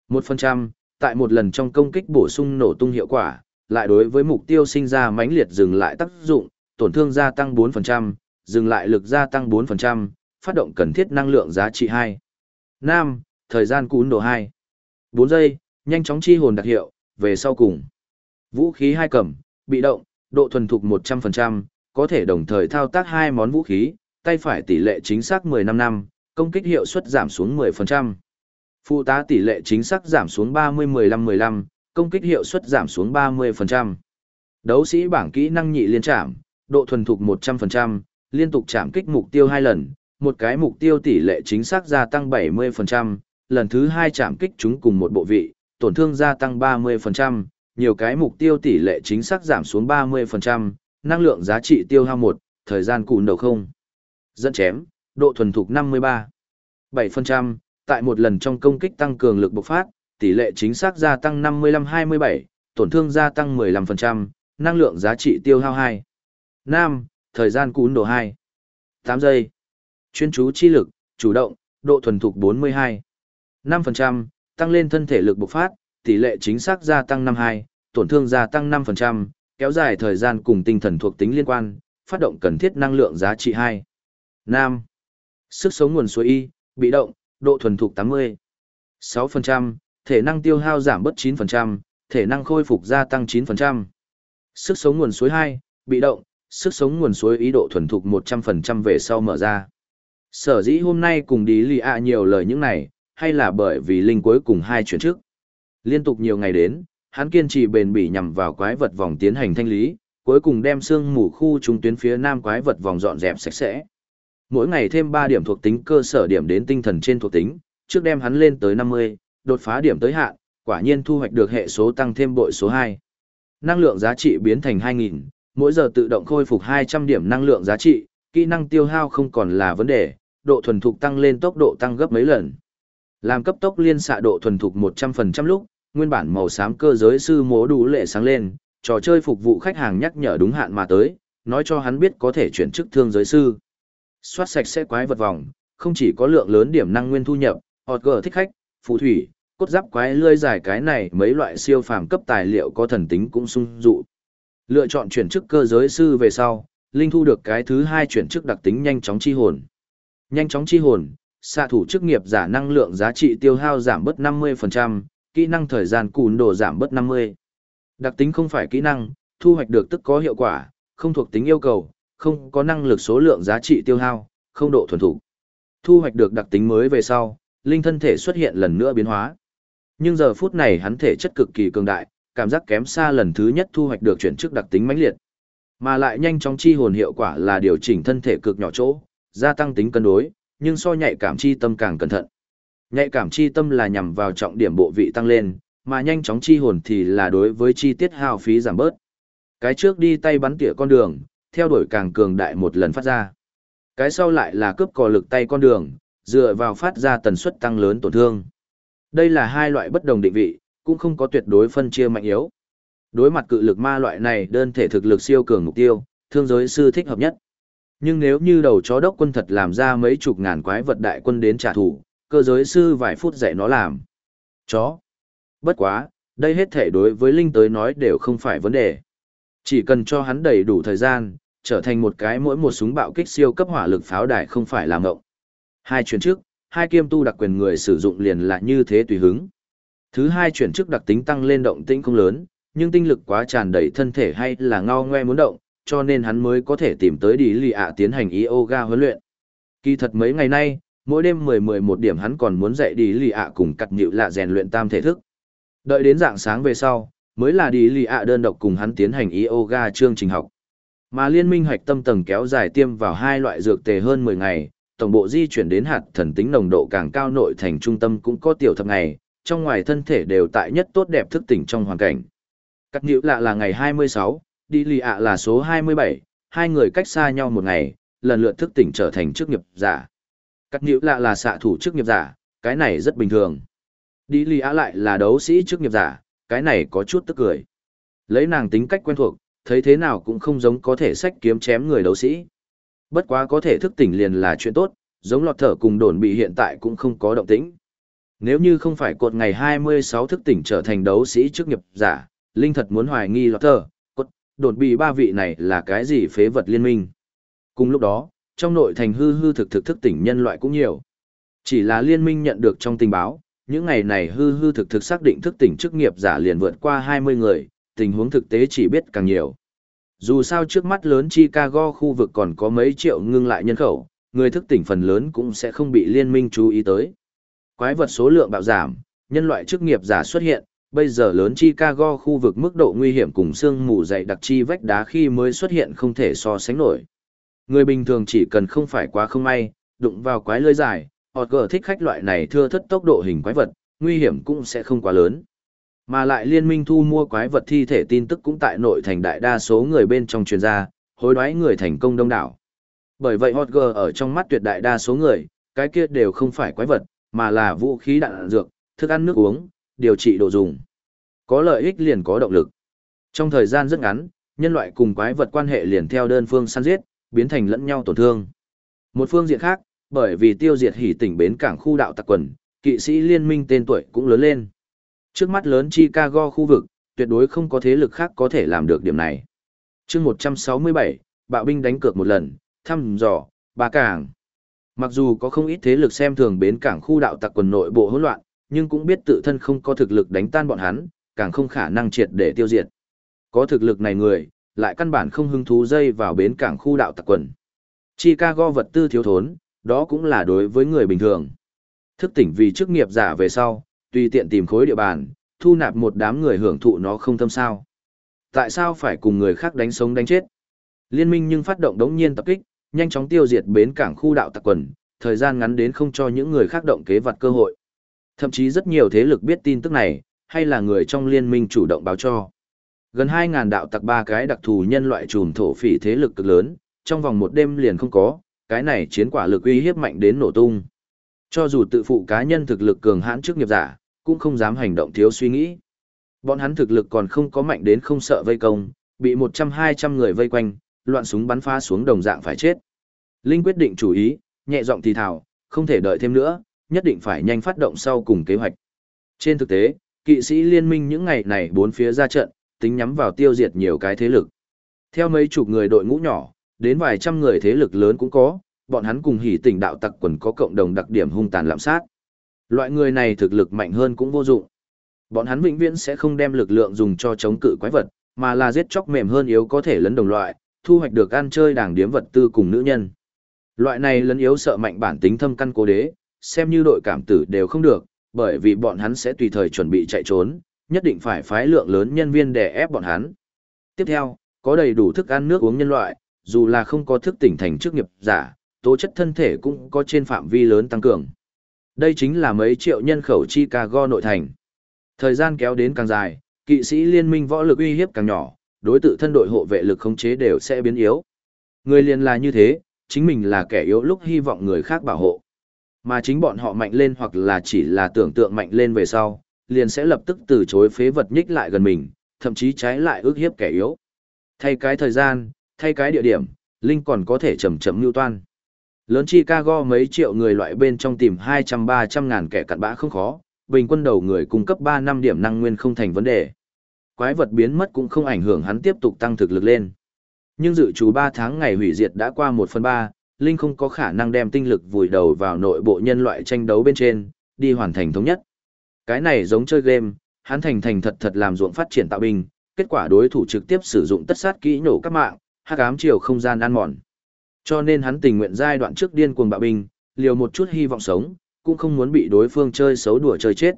1%, tại một lần trong công kích bổ sung nổ tung hiệu quả, lại đối với mục tiêu sinh ra mãnh liệt dừng lại tác dụng, tổn thương gia tăng 4%, dừng lại lực gia tăng 4%, phát động cần thiết năng lượng giá trị 2. Nam, thời gian cún độ 2. 4 giây, nhanh chóng chi hồn đặc hiệu, về sau cùng. Vũ khí hai cầm, bị động, độ thuần thục 100%, có thể đồng thời thao tác hai món vũ khí, tay phải tỷ lệ chính xác 15 năm, công kích hiệu suất giảm xuống 10%. Phụ tá tỷ lệ chính xác giảm xuống 30-15-15, công kích hiệu suất giảm xuống 30%. Đấu sĩ bảng kỹ năng nhị liên chạm, độ thuần thục 100%, liên tục chạm kích mục tiêu hai lần, một cái mục tiêu tỷ lệ chính xác gia tăng 70%, lần thứ hai chạm kích chúng cùng một bộ vị, tổn thương gia tăng 30%, nhiều cái mục tiêu tỷ lệ chính xác giảm xuống 30%, năng lượng giá trị tiêu hao 1, thời gian cùn đầu không. Dẫn chém, độ thuần thục 53. 7%, tại một lần trong công kích tăng cường lực bộc phát, tỷ lệ chính xác gia tăng 55-27, tổn thương gia tăng 15%, năng lượng giá trị tiêu hao 2. Nam, thời gian cún độ 2. 8 giây. Chuyên chú chi lực, chủ động, độ thuần thục 42. 5%, tăng lên thân thể lực bộc phát, tỷ lệ chính xác gia tăng 52, tổn thương gia tăng 5%, kéo dài thời gian cùng tinh thần thuộc tính liên quan, phát động cần thiết năng lượng giá trị 2. Nam. Sức sống nguồn suối y, bị động, độ thuần thục 80. 6%, thể năng tiêu hao giảm bớt 9%, thể năng khôi phục gia tăng 9%. Sức sống nguồn suối 2, bị động, sức sống nguồn suối ý độ thuần thục 100% về sau mở ra. Sở dĩ hôm nay cùng đi lì ạ nhiều lời những này, hay là bởi vì linh cuối cùng hai chuyển trước. Liên tục nhiều ngày đến, hắn kiên trì bền bỉ nhằm vào quái vật vòng tiến hành thanh lý, cuối cùng đem xương mù khu trung tuyến phía nam quái vật vòng dọn dẹp sạch sẽ. Mỗi ngày thêm 3 điểm thuộc tính cơ sở điểm đến tinh thần trên thuộc tính, trước đem hắn lên tới 50, đột phá điểm tới hạn, quả nhiên thu hoạch được hệ số tăng thêm bội số 2. Năng lượng giá trị biến thành 2000, mỗi giờ tự động khôi phục 200 điểm năng lượng giá trị, kỹ năng tiêu hao không còn là vấn đề, độ thuần thục tăng lên tốc độ tăng gấp mấy lần. Làm cấp tốc liên xạ độ thuần thục 100% lúc, nguyên bản màu xám cơ giới sư mố đủ lệ sáng lên, trò chơi phục vụ khách hàng nhắc nhở đúng hạn mà tới, nói cho hắn biết có thể chuyển chức thương giới sư. soát sạch sẽ quái vật vòng, không chỉ có lượng lớn điểm năng nguyên thu nhập, hot gờ thích khách, phù thủy, cốt giáp quái lươi dài cái này mấy loại siêu phàm cấp tài liệu có thần tính cũng sung dụ. Lựa chọn chuyển chức cơ giới sư về sau, Linh thu được cái thứ hai chuyển chức đặc tính nhanh chóng chi hồn. Nhanh chóng chi hồn, xạ thủ chức nghiệp giả năng lượng giá trị tiêu hao giảm bớt 50%, kỹ năng thời gian cùn đồ giảm bớt 50. Đặc tính không phải kỹ năng, thu hoạch được tức có hiệu quả, không thuộc tính yêu cầu, không có năng lực số lượng giá trị tiêu hao, không độ thuần thủ. Thu hoạch được đặc tính mới về sau, linh thân thể xuất hiện lần nữa biến hóa. Nhưng giờ phút này hắn thể chất cực kỳ cường đại, cảm giác kém xa lần thứ nhất thu hoạch được chuyển chức đặc tính mãnh liệt. Mà lại nhanh chóng chi hồn hiệu quả là điều chỉnh thân thể cực nhỏ chỗ, gia tăng tính cân đối, nhưng so nhạy cảm chi tâm càng cẩn thận. Nhạy cảm chi tâm là nhằm vào trọng điểm bộ vị tăng lên, mà nhanh chóng chi hồn thì là đối với chi tiết hao phí giảm bớt. Cái trước đi tay bắn tỉa con đường, theo đuổi càng cường đại một lần phát ra. Cái sau lại là cướp cò lực tay con đường, dựa vào phát ra tần suất tăng lớn tổn thương. Đây là hai loại bất đồng định vị, cũng không có tuyệt đối phân chia mạnh yếu. Đối mặt cự lực ma loại này đơn thể thực lực siêu cường mục tiêu, thương giới sư thích hợp nhất. Nhưng nếu như đầu chó đốc quân thật làm ra mấy chục ngàn quái vật đại quân đến trả thù, cơ giới sư vài phút dạy nó làm. Chó. Bất quá, đây hết thể đối với Linh tới nói đều không phải vấn đề. Chỉ cần cho hắn đầy đủ thời gian, trở thành một cái mỗi một súng bạo kích siêu cấp hỏa lực pháo đài không phải là ngộng. Hai chuyển trước, hai kiêm tu đặc quyền người sử dụng liền là như thế tùy hứng. Thứ hai chuyển trước đặc tính tăng lên động tĩnh không lớn, nhưng tinh lực quá tràn đầy thân thể hay là ngao ngoe muốn động, cho nên hắn mới có thể tìm tới đi lì ạ tiến hành yoga huấn luyện. Kỳ thật mấy ngày nay, mỗi đêm 10-11 điểm hắn còn muốn dạy đi lì ạ cùng cặt nhịu lạ rèn luyện tam thể thức. Đợi đến dạng sáng về sau, mới là đi lì ạ đơn độc cùng hắn tiến hành yoga chương trình học. Mà liên minh hoạch tâm tầng kéo dài tiêm vào hai loại dược tề hơn 10 ngày, tổng bộ di chuyển đến hạt thần tính nồng độ càng cao nội thành trung tâm cũng có tiểu thập ngày, trong ngoài thân thể đều tại nhất tốt đẹp thức tỉnh trong hoàn cảnh. Cắt nhịu lạ là ngày 26, đi lì ạ là số 27, hai người cách xa nhau một ngày, lần lượt thức tỉnh trở thành chức nghiệp giả. Cắt nhịu lạ là xạ thủ chức nghiệp giả, cái này rất bình thường. Đi lì ạ lại là đấu sĩ chức nghiệp giả, cái này có chút tức cười. Lấy nàng tính cách quen thuộc, thấy thế nào cũng không giống có thể sách kiếm chém người đấu sĩ. Bất quá có thể thức tỉnh liền là chuyện tốt, giống lọt thở cùng đồn bị hiện tại cũng không có động tĩnh. Nếu như không phải cột ngày 26 thức tỉnh trở thành đấu sĩ chức nghiệp giả, Linh thật muốn hoài nghi lọt thở, đột bị ba vị này là cái gì phế vật liên minh. Cùng lúc đó, trong nội thành hư hư thực thực thức tỉnh nhân loại cũng nhiều. Chỉ là liên minh nhận được trong tình báo, những ngày này hư hư thực thực xác định thức tỉnh chức nghiệp giả liền vượt qua 20 người, tình huống thực tế chỉ biết càng nhiều. Dù sao trước mắt lớn Chicago khu vực còn có mấy triệu ngưng lại nhân khẩu, người thức tỉnh phần lớn cũng sẽ không bị liên minh chú ý tới. Quái vật số lượng bạo giảm, nhân loại chức nghiệp giả xuất hiện, bây giờ lớn Chicago khu vực mức độ nguy hiểm cùng xương mù dày đặc chi vách đá khi mới xuất hiện không thể so sánh nổi. Người bình thường chỉ cần không phải quá không may, đụng vào quái lưới dài, hoặc gờ thích khách loại này thưa thất tốc độ hình quái vật, nguy hiểm cũng sẽ không quá lớn. Mà lại liên minh thu mua quái vật thi thể tin tức cũng tại nội thành đại đa số người bên trong chuyên gia hối đoái người thành công đông đảo. Bởi vậy Hot G ở trong mắt tuyệt đại đa số người, cái kia đều không phải quái vật, mà là vũ khí đạn dược, thức ăn nước uống, điều trị đồ dùng. Có lợi ích liền có động lực. Trong thời gian rất ngắn, nhân loại cùng quái vật quan hệ liền theo đơn phương săn giết, biến thành lẫn nhau tổn thương. Một phương diện khác, bởi vì tiêu diệt hỉ tỉnh bến cảng khu đạo tặc quần, kỵ sĩ liên minh tên tuổi cũng lớn lên. Trước mắt lớn Chicago khu vực, tuyệt đối không có thế lực khác có thể làm được điểm này. chương 167, bạo binh đánh cược một lần, thăm dò, ba cảng. Mặc dù có không ít thế lực xem thường bến cảng khu đạo tặc quần nội bộ hỗn loạn, nhưng cũng biết tự thân không có thực lực đánh tan bọn hắn, càng không khả năng triệt để tiêu diệt. Có thực lực này người, lại căn bản không hứng thú dây vào bến cảng khu đạo tặc quần. Chicago vật tư thiếu thốn, đó cũng là đối với người bình thường. Thức tỉnh vì chức nghiệp giả về sau, tùy tiện tìm khối địa bàn, thu nạp một đám người hưởng thụ nó không tâm sao. Tại sao phải cùng người khác đánh sống đánh chết? Liên minh nhưng phát động đống nhiên tập kích, nhanh chóng tiêu diệt bến cảng khu đạo tặc quần, thời gian ngắn đến không cho những người khác động kế vật cơ hội. Thậm chí rất nhiều thế lực biết tin tức này, hay là người trong liên minh chủ động báo cho. Gần 2.000 đạo tặc ba cái đặc thù nhân loại trùm thổ phỉ thế lực cực lớn, trong vòng một đêm liền không có, cái này chiến quả lực uy hiếp mạnh đến nổ tung. Cho dù tự phụ cá nhân thực lực cường hãn trước nghiệp giả, cũng không dám hành động thiếu suy nghĩ. Bọn hắn thực lực còn không có mạnh đến không sợ vây công, bị 100-200 người vây quanh, loạn súng bắn phá xuống đồng dạng phải chết. Linh quyết định chủ ý, nhẹ giọng thì thảo, không thể đợi thêm nữa, nhất định phải nhanh phát động sau cùng kế hoạch. Trên thực tế, kỵ sĩ liên minh những ngày này bốn phía ra trận, tính nhắm vào tiêu diệt nhiều cái thế lực. Theo mấy chục người đội ngũ nhỏ, đến vài trăm người thế lực lớn cũng có, bọn hắn cùng hỉ tỉnh đạo tặc quần có cộng đồng đặc điểm hung tàn lạm sát. Loại người này thực lực mạnh hơn cũng vô dụng. Bọn hắn vĩnh viễn sẽ không đem lực lượng dùng cho chống cự quái vật, mà là giết chóc mềm hơn yếu có thể lấn đồng loại, thu hoạch được ăn chơi đảng điếm vật tư cùng nữ nhân. Loại này lấn yếu sợ mạnh bản tính thâm căn cố đế, xem như đội cảm tử đều không được, bởi vì bọn hắn sẽ tùy thời chuẩn bị chạy trốn, nhất định phải phái lượng lớn nhân viên để ép bọn hắn. Tiếp theo, có đầy đủ thức ăn nước uống nhân loại, dù là không có thức tỉnh thành chức nghiệp giả, tố chất thân thể cũng có trên phạm vi lớn tăng cường. Đây chính là mấy triệu nhân khẩu Chicago nội thành. Thời gian kéo đến càng dài, kỵ sĩ liên minh võ lực uy hiếp càng nhỏ, đối tự thân đội hộ vệ lực khống chế đều sẽ biến yếu. Người liền là như thế, chính mình là kẻ yếu lúc hy vọng người khác bảo hộ. Mà chính bọn họ mạnh lên hoặc là chỉ là tưởng tượng mạnh lên về sau, liền sẽ lập tức từ chối phế vật nhích lại gần mình, thậm chí trái lại ước hiếp kẻ yếu. Thay cái thời gian, thay cái địa điểm, Linh còn có thể chậm chậm lưu toan. Lớn Chicago mấy triệu người loại bên trong tìm 200-300 ngàn kẻ cặn bã không khó, bình quân đầu người cung cấp 3 năm điểm năng nguyên không thành vấn đề. Quái vật biến mất cũng không ảnh hưởng hắn tiếp tục tăng thực lực lên. Nhưng dự trù 3 tháng ngày hủy diệt đã qua 1 phần 3, Linh không có khả năng đem tinh lực vùi đầu vào nội bộ nhân loại tranh đấu bên trên, đi hoàn thành thống nhất. Cái này giống chơi game, hắn thành thành thật thật làm ruộng phát triển tạo binh, kết quả đối thủ trực tiếp sử dụng tất sát kỹ nổ các mạng, hắc ám chiều không gian ăn mòn. Cho nên hắn tình nguyện giai đoạn trước điên cuồng bạo binh, liều một chút hy vọng sống, cũng không muốn bị đối phương chơi xấu đùa chơi chết.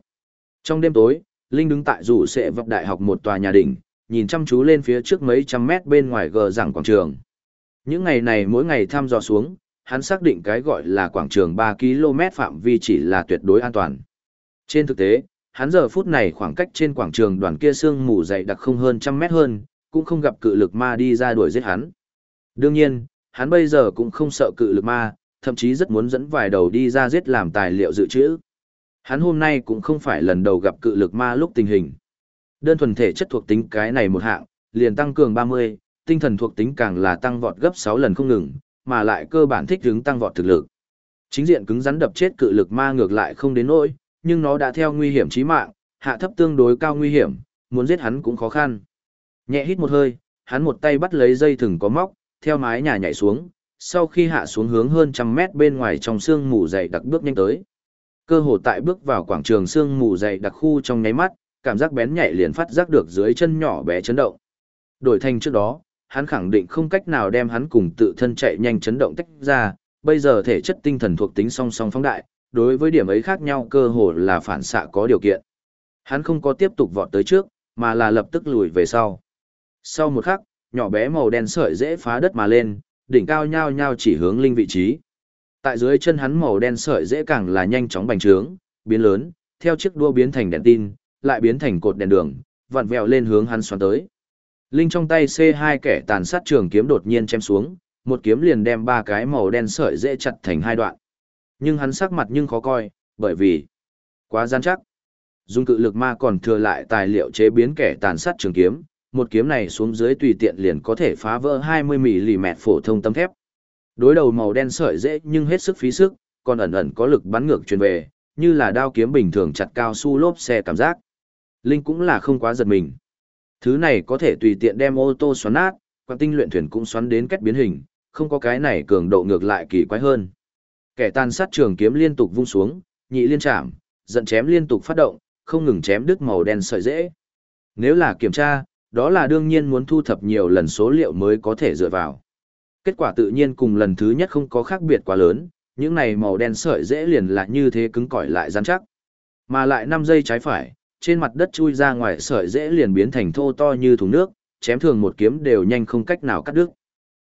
Trong đêm tối, Linh đứng tại rủ sẽ vập đại học một tòa nhà đỉnh, nhìn chăm chú lên phía trước mấy trăm mét bên ngoài gờ rằng quảng trường. Những ngày này mỗi ngày thăm dò xuống, hắn xác định cái gọi là quảng trường 3 km phạm vi chỉ là tuyệt đối an toàn. Trên thực tế, hắn giờ phút này khoảng cách trên quảng trường đoàn kia sương mù dày đặc không hơn trăm mét hơn, cũng không gặp cự lực ma đi ra đuổi giết hắn. Đương nhiên, hắn bây giờ cũng không sợ cự lực ma, thậm chí rất muốn dẫn vài đầu đi ra giết làm tài liệu dự trữ. Hắn hôm nay cũng không phải lần đầu gặp cự lực ma lúc tình hình. Đơn thuần thể chất thuộc tính cái này một hạng, liền tăng cường 30, tinh thần thuộc tính càng là tăng vọt gấp 6 lần không ngừng, mà lại cơ bản thích ứng tăng vọt thực lực. Chính diện cứng rắn đập chết cự lực ma ngược lại không đến nỗi, nhưng nó đã theo nguy hiểm chí mạng, hạ thấp tương đối cao nguy hiểm, muốn giết hắn cũng khó khăn. Nhẹ hít một hơi, hắn một tay bắt lấy dây thừng có móc, theo mái nhà nhảy xuống, sau khi hạ xuống hướng hơn trăm mét bên ngoài trong sương mù dày đặc bước nhanh tới. Cơ hồ tại bước vào quảng trường sương mù dày đặc khu trong nháy mắt, cảm giác bén nhạy liền phát giác được dưới chân nhỏ bé chấn động. Đổi thành trước đó, hắn khẳng định không cách nào đem hắn cùng tự thân chạy nhanh chấn động tách ra, bây giờ thể chất tinh thần thuộc tính song song phóng đại, đối với điểm ấy khác nhau cơ hồ là phản xạ có điều kiện. Hắn không có tiếp tục vọt tới trước, mà là lập tức lùi về sau. Sau một khắc, nhỏ bé màu đen sợi dễ phá đất mà lên, đỉnh cao nhau nhau chỉ hướng linh vị trí. Tại dưới chân hắn màu đen sợi dễ càng là nhanh chóng bành trướng, biến lớn, theo chiếc đua biến thành đèn tin, lại biến thành cột đèn đường, vặn vẹo lên hướng hắn xoắn tới. Linh trong tay C2 kẻ tàn sát trường kiếm đột nhiên chém xuống, một kiếm liền đem ba cái màu đen sợi dễ chặt thành hai đoạn. Nhưng hắn sắc mặt nhưng khó coi, bởi vì quá gian chắc. Dùng cự lực ma còn thừa lại tài liệu chế biến kẻ tàn sát trường kiếm, một kiếm này xuống dưới tùy tiện liền có thể phá vỡ 20mm phổ thông tấm thép. Đối đầu màu đen sợi dễ nhưng hết sức phí sức, còn ẩn ẩn có lực bắn ngược truyền về, như là đao kiếm bình thường chặt cao su lốp xe cảm giác. Linh cũng là không quá giật mình. Thứ này có thể tùy tiện đem ô tô xoắn nát, quan tinh luyện thuyền cũng xoắn đến cách biến hình, không có cái này cường độ ngược lại kỳ quái hơn. Kẻ tàn sát trường kiếm liên tục vung xuống, nhị liên chạm, giận chém liên tục phát động, không ngừng chém đứt màu đen sợi dễ. Nếu là kiểm tra, đó là đương nhiên muốn thu thập nhiều lần số liệu mới có thể dựa vào. Kết quả tự nhiên cùng lần thứ nhất không có khác biệt quá lớn, những này màu đen sợi dễ liền là như thế cứng cỏi lại rắn chắc. Mà lại 5 giây trái phải, trên mặt đất chui ra ngoài sợi dễ liền biến thành thô to như thùng nước, chém thường một kiếm đều nhanh không cách nào cắt đứt.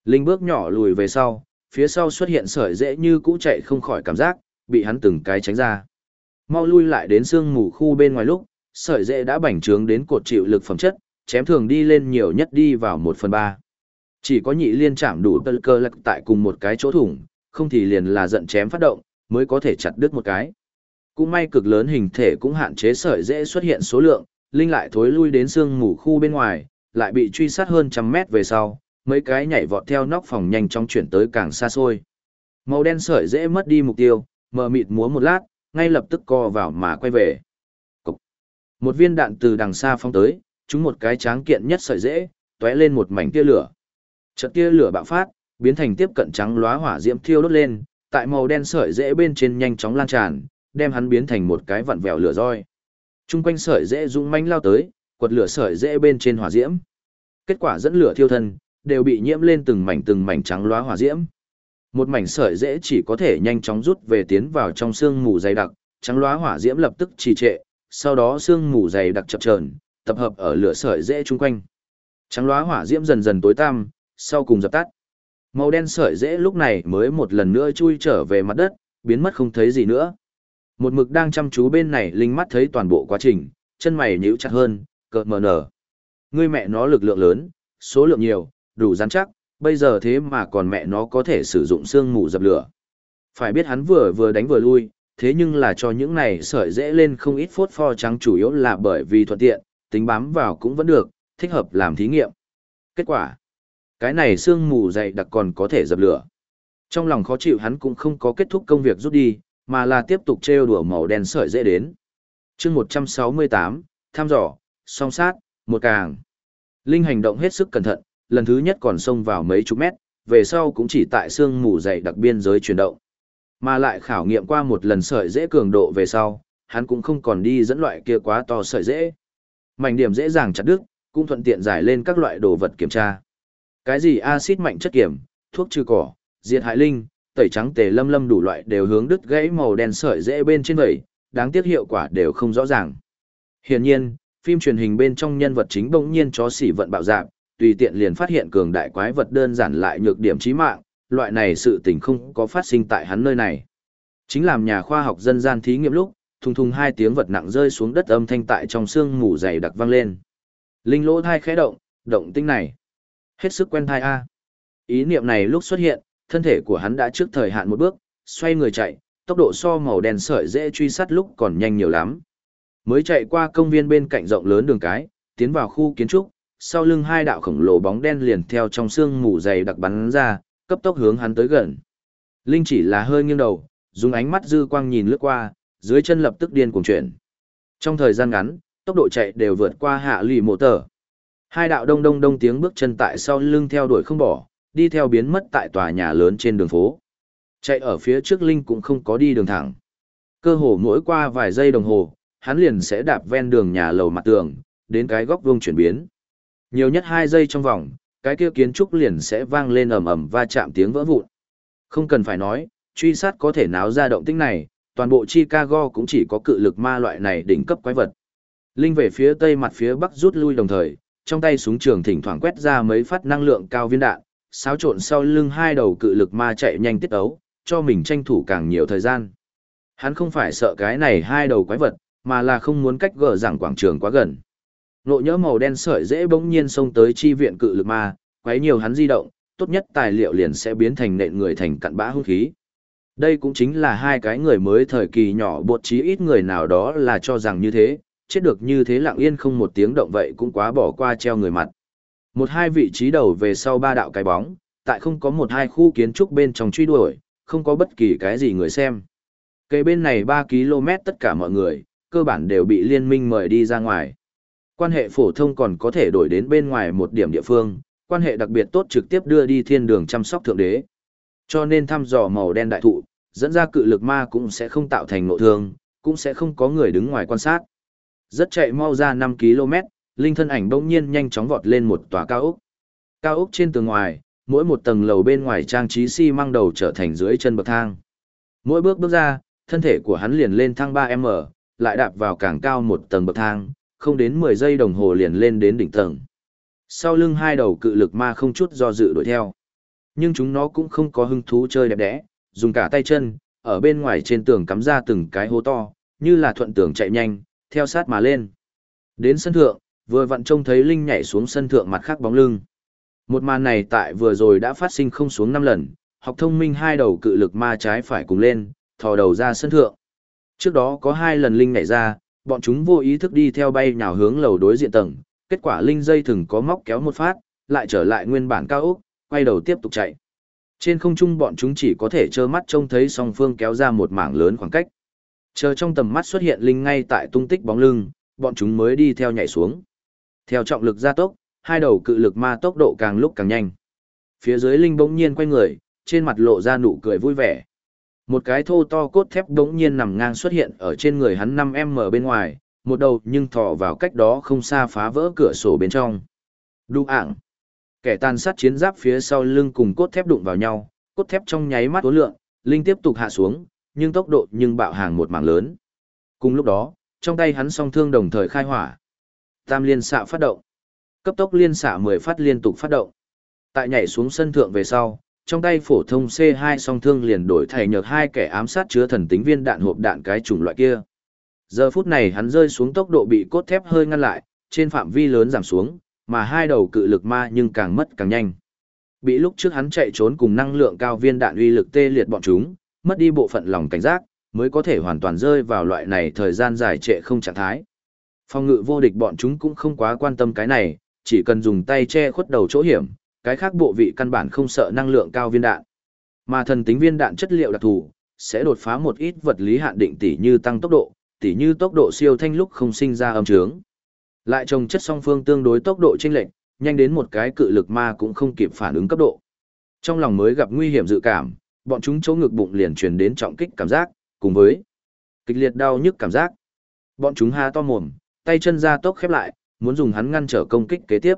Linh bước nhỏ lùi về sau, phía sau xuất hiện sợi dễ như cũ chạy không khỏi cảm giác, bị hắn từng cái tránh ra. Mau lui lại đến xương mù khu bên ngoài lúc, sợi dễ đã bành trướng đến cột chịu lực phẩm chất, chém thường đi lên nhiều nhất đi vào 1 phần 3. Chỉ có nhị liên chạm đủ tơ cơ lạc tại cùng một cái chỗ thủng, không thì liền là giận chém phát động, mới có thể chặt đứt một cái. Cũng may cực lớn hình thể cũng hạn chế sợi dễ xuất hiện số lượng, Linh lại thối lui đến sương mù khu bên ngoài, lại bị truy sát hơn trăm mét về sau, mấy cái nhảy vọt theo nóc phòng nhanh chóng chuyển tới càng xa xôi. Màu đen sợi dễ mất đi mục tiêu, mờ mịt múa một lát, ngay lập tức co vào mà quay về. Cục. Một viên đạn từ đằng xa phong tới, chúng một cái tráng kiện nhất sợi dễ, tóe lên một mảnh tia lửa. Chợt tia lửa bạo phát, biến thành tiếp cận trắng lóa hỏa diễm thiêu đốt lên, tại màu đen sợi dễ bên trên nhanh chóng lan tràn, đem hắn biến thành một cái vặn vẹo lửa roi. Trung quanh sợi dễ rung manh lao tới, quật lửa sợi dễ bên trên hỏa diễm. Kết quả dẫn lửa thiêu thân, đều bị nhiễm lên từng mảnh từng mảnh trắng loá hỏa diễm. Một mảnh sợi dễ chỉ có thể nhanh chóng rút về tiến vào trong xương mù dày đặc, trắng loá hỏa diễm lập tức trì trệ, sau đó xương mù dày đặc chập chờn, tập hợp ở lửa sợi dễ chung quanh. Trắng loá hỏa diễm dần dần tối tăm, sau cùng dập tắt. Màu đen sợi dễ lúc này mới một lần nữa chui trở về mặt đất, biến mất không thấy gì nữa. Một mực đang chăm chú bên này linh mắt thấy toàn bộ quá trình, chân mày nhíu chặt hơn, cợt mờ nở. Ngươi mẹ nó lực lượng lớn, số lượng nhiều, đủ rắn chắc, bây giờ thế mà còn mẹ nó có thể sử dụng xương mù dập lửa. Phải biết hắn vừa vừa đánh vừa lui, thế nhưng là cho những này sợi dễ lên không ít phốt pho trắng chủ yếu là bởi vì thuận tiện, tính bám vào cũng vẫn được, thích hợp làm thí nghiệm. Kết quả, cái này xương mù dày đặc còn có thể dập lửa. Trong lòng khó chịu hắn cũng không có kết thúc công việc rút đi, mà là tiếp tục trêu đùa màu đen sợi dễ đến. chương 168, tham dò, song sát, một càng. Linh hành động hết sức cẩn thận, lần thứ nhất còn xông vào mấy chục mét, về sau cũng chỉ tại xương mù dày đặc biên giới chuyển động. Mà lại khảo nghiệm qua một lần sợi dễ cường độ về sau, hắn cũng không còn đi dẫn loại kia quá to sợi dễ. Mảnh điểm dễ dàng chặt đứt, cũng thuận tiện giải lên các loại đồ vật kiểm tra. Cái gì axit mạnh chất kiểm, thuốc trừ cỏ, diệt hại linh, tẩy trắng tề lâm lâm đủ loại đều hướng đứt gãy màu đen sợi dễ bên trên vẩy, đáng tiếc hiệu quả đều không rõ ràng. Hiển nhiên, phim truyền hình bên trong nhân vật chính bỗng nhiên chó xỉ vận bạo dạng, tùy tiện liền phát hiện cường đại quái vật đơn giản lại nhược điểm chí mạng, loại này sự tình không có phát sinh tại hắn nơi này. Chính làm nhà khoa học dân gian thí nghiệm lúc, thùng thùng hai tiếng vật nặng rơi xuống đất âm thanh tại trong xương mù dày đặc vang lên. Linh lỗ thai khẽ động, động tinh này. Hết sức quen thai A. Ý niệm này lúc xuất hiện, thân thể của hắn đã trước thời hạn một bước, xoay người chạy, tốc độ so màu đen sợi dễ truy sát lúc còn nhanh nhiều lắm. Mới chạy qua công viên bên cạnh rộng lớn đường cái, tiến vào khu kiến trúc, sau lưng hai đạo khổng lồ bóng đen liền theo trong xương mù dày đặc bắn ra, cấp tốc hướng hắn tới gần. Linh chỉ là hơi nghiêng đầu, dùng ánh mắt dư quang nhìn lướt qua, dưới chân lập tức điên cuồng chuyển. Trong thời gian ngắn, tốc độ chạy đều vượt qua hạ lì mộ tờ. Hai đạo đông đông đông tiếng bước chân tại sau lưng theo đuổi không bỏ, đi theo biến mất tại tòa nhà lớn trên đường phố. Chạy ở phía trước Linh cũng không có đi đường thẳng. Cơ hồ mỗi qua vài giây đồng hồ, hắn liền sẽ đạp ven đường nhà lầu mặt tường, đến cái góc vuông chuyển biến. Nhiều nhất 2 giây trong vòng, cái kia kiến trúc liền sẽ vang lên ầm ầm va chạm tiếng vỡ vụn. Không cần phải nói, truy sát có thể náo ra động tĩnh này, toàn bộ Chicago cũng chỉ có cự lực ma loại này đỉnh cấp quái vật. Linh về phía tây mặt phía bắc rút lui đồng thời, trong tay súng trường thỉnh thoảng quét ra mấy phát năng lượng cao viên đạn, xáo trộn sau lưng hai đầu cự lực ma chạy nhanh tiết ấu, cho mình tranh thủ càng nhiều thời gian. Hắn không phải sợ cái này hai đầu quái vật, mà là không muốn cách gỡ rằng quảng trường quá gần. Nộ nhỡ màu đen sợi dễ bỗng nhiên xông tới chi viện cự lực ma, quấy nhiều hắn di động, tốt nhất tài liệu liền sẽ biến thành nện người thành cặn bã hung khí. Đây cũng chính là hai cái người mới thời kỳ nhỏ bột chí ít người nào đó là cho rằng như thế, chết được như thế lặng yên không một tiếng động vậy cũng quá bỏ qua treo người mặt. Một hai vị trí đầu về sau ba đạo cái bóng, tại không có một hai khu kiến trúc bên trong truy đuổi, không có bất kỳ cái gì người xem. Cây bên này 3 km tất cả mọi người, cơ bản đều bị liên minh mời đi ra ngoài. Quan hệ phổ thông còn có thể đổi đến bên ngoài một điểm địa phương, quan hệ đặc biệt tốt trực tiếp đưa đi thiên đường chăm sóc thượng đế. Cho nên thăm dò màu đen đại thụ, dẫn ra cự lực ma cũng sẽ không tạo thành nội thương, cũng sẽ không có người đứng ngoài quan sát. Rất chạy mau ra 5 km, Linh thân ảnh bỗng nhiên nhanh chóng vọt lên một tòa cao ốc. Cao ốc trên tường ngoài, mỗi một tầng lầu bên ngoài trang trí xi măng đầu trở thành dưới chân bậc thang. Mỗi bước bước ra, thân thể của hắn liền lên thang 3m, lại đạp vào càng cao một tầng bậc thang, không đến 10 giây đồng hồ liền lên đến đỉnh tầng. Sau lưng hai đầu cự lực ma không chút do dự đuổi theo. Nhưng chúng nó cũng không có hứng thú chơi đẹp đẽ, dùng cả tay chân, ở bên ngoài trên tường cắm ra từng cái hố to, như là thuận tường chạy nhanh, theo sát mà lên. Đến sân thượng, vừa vặn trông thấy Linh nhảy xuống sân thượng mặt khác bóng lưng. Một màn này tại vừa rồi đã phát sinh không xuống năm lần, học thông minh hai đầu cự lực ma trái phải cùng lên, thò đầu ra sân thượng. Trước đó có hai lần Linh nhảy ra, bọn chúng vô ý thức đi theo bay nhào hướng lầu đối diện tầng, kết quả Linh dây thừng có móc kéo một phát, lại trở lại nguyên bản cao ốc, quay đầu tiếp tục chạy. Trên không trung bọn chúng chỉ có thể trơ mắt trông thấy song phương kéo ra một mảng lớn khoảng cách. Chờ trong tầm mắt xuất hiện Linh ngay tại tung tích bóng lưng, bọn chúng mới đi theo nhảy xuống. Theo trọng lực gia tốc, hai đầu cự lực ma tốc độ càng lúc càng nhanh. Phía dưới Linh bỗng nhiên quay người, trên mặt lộ ra nụ cười vui vẻ. Một cái thô to cốt thép bỗng nhiên nằm ngang xuất hiện ở trên người hắn 5m bên ngoài, một đầu nhưng thò vào cách đó không xa phá vỡ cửa sổ bên trong. Đu ảng. Kẻ tàn sát chiến giáp phía sau lưng cùng cốt thép đụng vào nhau, cốt thép trong nháy mắt Tố lượng, Linh tiếp tục hạ xuống, nhưng tốc độ nhưng bạo hàng một mảng lớn. Cùng lúc đó, trong tay hắn song thương đồng thời khai hỏa. Tam liên xạ phát động. Cấp tốc liên xạ 10 phát liên tục phát động. Tại nhảy xuống sân thượng về sau, trong tay phổ thông C2 song thương liền đổi thầy nhược hai kẻ ám sát chứa thần tính viên đạn hộp đạn cái chủng loại kia. Giờ phút này hắn rơi xuống tốc độ bị cốt thép hơi ngăn lại, trên phạm vi lớn giảm xuống, mà hai đầu cự lực ma nhưng càng mất càng nhanh. Bị lúc trước hắn chạy trốn cùng năng lượng cao viên đạn uy lực tê liệt bọn chúng, mất đi bộ phận lòng cảnh giác, mới có thể hoàn toàn rơi vào loại này thời gian dài trệ không trạng thái. Phòng ngự vô địch bọn chúng cũng không quá quan tâm cái này, chỉ cần dùng tay che khuất đầu chỗ hiểm, cái khác bộ vị căn bản không sợ năng lượng cao viên đạn. Mà thần tính viên đạn chất liệu đặc thù, sẽ đột phá một ít vật lý hạn định tỉ như tăng tốc độ, tỉ như tốc độ siêu thanh lúc không sinh ra âm trướng. Lại trồng chất song phương tương đối tốc độ chênh lệch, nhanh đến một cái cự lực ma cũng không kịp phản ứng cấp độ. Trong lòng mới gặp nguy hiểm dự cảm, bọn chúng chỗ ngực bụng liền truyền đến trọng kích cảm giác, cùng với kịch liệt đau nhức cảm giác. Bọn chúng há to mồm, tay chân ra tốc khép lại, muốn dùng hắn ngăn trở công kích kế tiếp.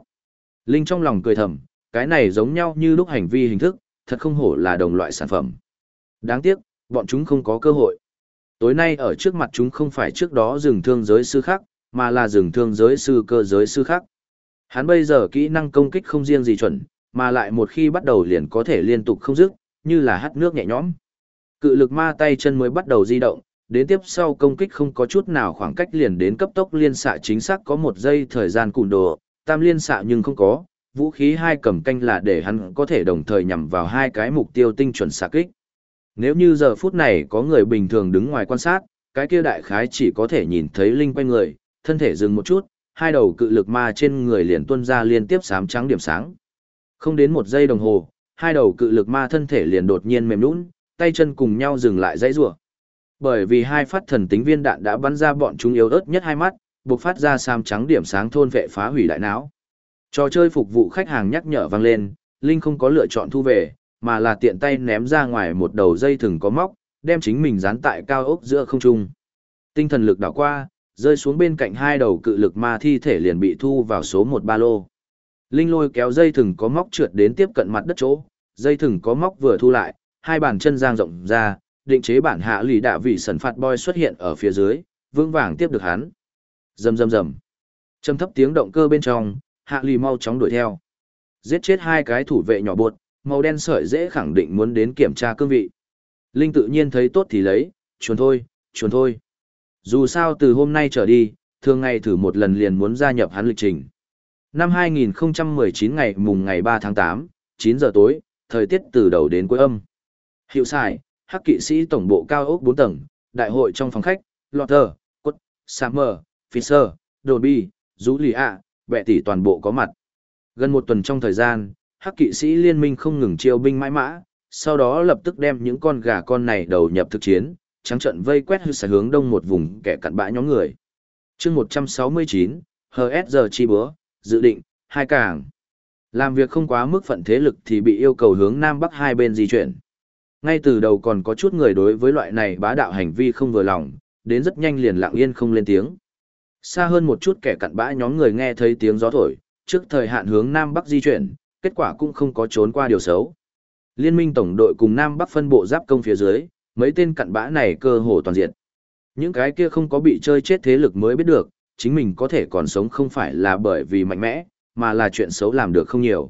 Linh trong lòng cười thầm, cái này giống nhau như lúc hành vi hình thức, thật không hổ là đồng loại sản phẩm. Đáng tiếc, bọn chúng không có cơ hội. Tối nay ở trước mặt chúng không phải trước đó rừng thương giới sư khác, mà là rừng thương giới sư cơ giới sư khác. Hắn bây giờ kỹ năng công kích không riêng gì chuẩn, mà lại một khi bắt đầu liền có thể liên tục không dứt, như là hắt nước nhẹ nhõm. Cự lực ma tay chân mới bắt đầu di động, đến tiếp sau công kích không có chút nào khoảng cách liền đến cấp tốc liên xạ chính xác có một giây thời gian cùn đồ, tam liên xạ nhưng không có, vũ khí hai cầm canh là để hắn có thể đồng thời nhằm vào hai cái mục tiêu tinh chuẩn xạ kích. Nếu như giờ phút này có người bình thường đứng ngoài quan sát, cái kia đại khái chỉ có thể nhìn thấy linh quanh người, thân thể dừng một chút, hai đầu cự lực ma trên người liền tuôn ra liên tiếp sám trắng điểm sáng. Không đến một giây đồng hồ, hai đầu cự lực ma thân thể liền đột nhiên mềm nhũn, tay chân cùng nhau dừng lại dãy rủa. Bởi vì hai phát thần tính viên đạn đã bắn ra bọn chúng yếu ớt nhất hai mắt, buộc phát ra sam trắng điểm sáng thôn vệ phá hủy đại não. Trò chơi phục vụ khách hàng nhắc nhở vang lên, Linh không có lựa chọn thu về, mà là tiện tay ném ra ngoài một đầu dây thừng có móc, đem chính mình dán tại cao ốc giữa không trung. Tinh thần lực đảo qua, rơi xuống bên cạnh hai đầu cự lực ma thi thể liền bị thu vào số một ba lô. Linh lôi kéo dây thừng có móc trượt đến tiếp cận mặt đất chỗ, dây thừng có móc vừa thu lại, hai bàn chân giang rộng ra, định chế bản hạ lì đạ vị sần phạt boy xuất hiện ở phía dưới, vững vàng tiếp được hắn. Rầm rầm rầm. Trầm thấp tiếng động cơ bên trong, hạ lì mau chóng đuổi theo. Giết chết hai cái thủ vệ nhỏ bột, màu đen sợi dễ khẳng định muốn đến kiểm tra cương vị. Linh tự nhiên thấy tốt thì lấy, chuồn thôi, chuồn thôi. Dù sao từ hôm nay trở đi, thường ngày thử một lần liền muốn gia nhập hắn lịch trình. Năm 2019 ngày mùng ngày 3 tháng 8, 9 giờ tối, thời tiết từ đầu đến cuối âm. Hiệu xài, hắc kỵ sĩ tổng bộ cao ốc 4 tầng, đại hội trong phòng khách, Lotter, Quất, Summer, Fisher, Dolby, Julia, bệ tỷ toàn bộ có mặt. Gần một tuần trong thời gian, hắc kỵ sĩ liên minh không ngừng chiêu binh mãi mã, sau đó lập tức đem những con gà con này đầu nhập thực chiến, trắng trận vây quét hư xài hướng đông một vùng kẻ cặn bã nhóm người. chương 169, HSG chi bữa, dự định, hai cảng. Làm việc không quá mức phận thế lực thì bị yêu cầu hướng Nam Bắc hai bên di chuyển. Ngay từ đầu còn có chút người đối với loại này bá đạo hành vi không vừa lòng, đến rất nhanh liền lặng yên không lên tiếng. Xa hơn một chút kẻ cặn bã nhóm người nghe thấy tiếng gió thổi, trước thời hạn hướng Nam Bắc di chuyển, kết quả cũng không có trốn qua điều xấu. Liên minh tổng đội cùng Nam Bắc phân bộ giáp công phía dưới, mấy tên cặn bã này cơ hồ toàn diện. Những cái kia không có bị chơi chết thế lực mới biết được, chính mình có thể còn sống không phải là bởi vì mạnh mẽ, mà là chuyện xấu làm được không nhiều.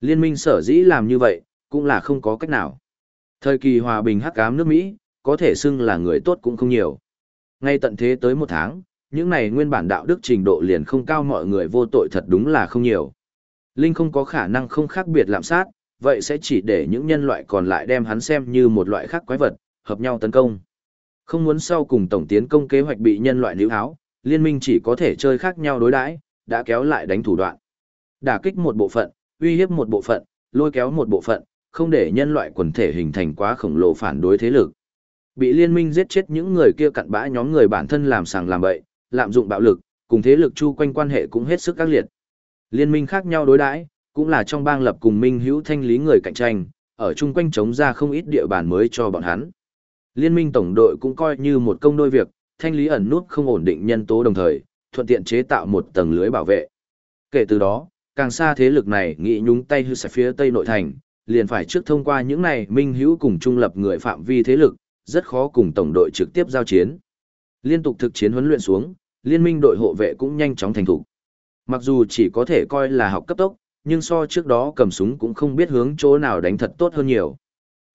Liên minh sở dĩ làm như vậy, cũng là không có cách nào. Thời kỳ hòa bình hắc ám nước Mỹ, có thể xưng là người tốt cũng không nhiều. Ngay tận thế tới một tháng, những này nguyên bản đạo đức trình độ liền không cao mọi người vô tội thật đúng là không nhiều. Linh không có khả năng không khác biệt lạm sát, vậy sẽ chỉ để những nhân loại còn lại đem hắn xem như một loại khác quái vật, hợp nhau tấn công. Không muốn sau cùng tổng tiến công kế hoạch bị nhân loại níu áo, liên minh chỉ có thể chơi khác nhau đối đãi, đã kéo lại đánh thủ đoạn. Đả kích một bộ phận, uy hiếp một bộ phận, lôi kéo một bộ phận, không để nhân loại quần thể hình thành quá khổng lồ phản đối thế lực. Bị liên minh giết chết những người kia cặn bã nhóm người bản thân làm sàng làm bậy, lạm dụng bạo lực, cùng thế lực chu quanh quan hệ cũng hết sức các liệt. Liên minh khác nhau đối đãi, cũng là trong bang lập cùng minh hữu thanh lý người cạnh tranh, ở chung quanh chống ra không ít địa bàn mới cho bọn hắn. Liên minh tổng đội cũng coi như một công đôi việc, thanh lý ẩn nút không ổn định nhân tố đồng thời, thuận tiện chế tạo một tầng lưới bảo vệ. Kể từ đó, càng xa thế lực này nghĩ nhúng tay hư sạch phía tây nội thành, liền phải trước thông qua những này minh hữu cùng trung lập người phạm vi thế lực, rất khó cùng tổng đội trực tiếp giao chiến. Liên tục thực chiến huấn luyện xuống, liên minh đội hộ vệ cũng nhanh chóng thành thủ. Mặc dù chỉ có thể coi là học cấp tốc, nhưng so trước đó cầm súng cũng không biết hướng chỗ nào đánh thật tốt hơn nhiều.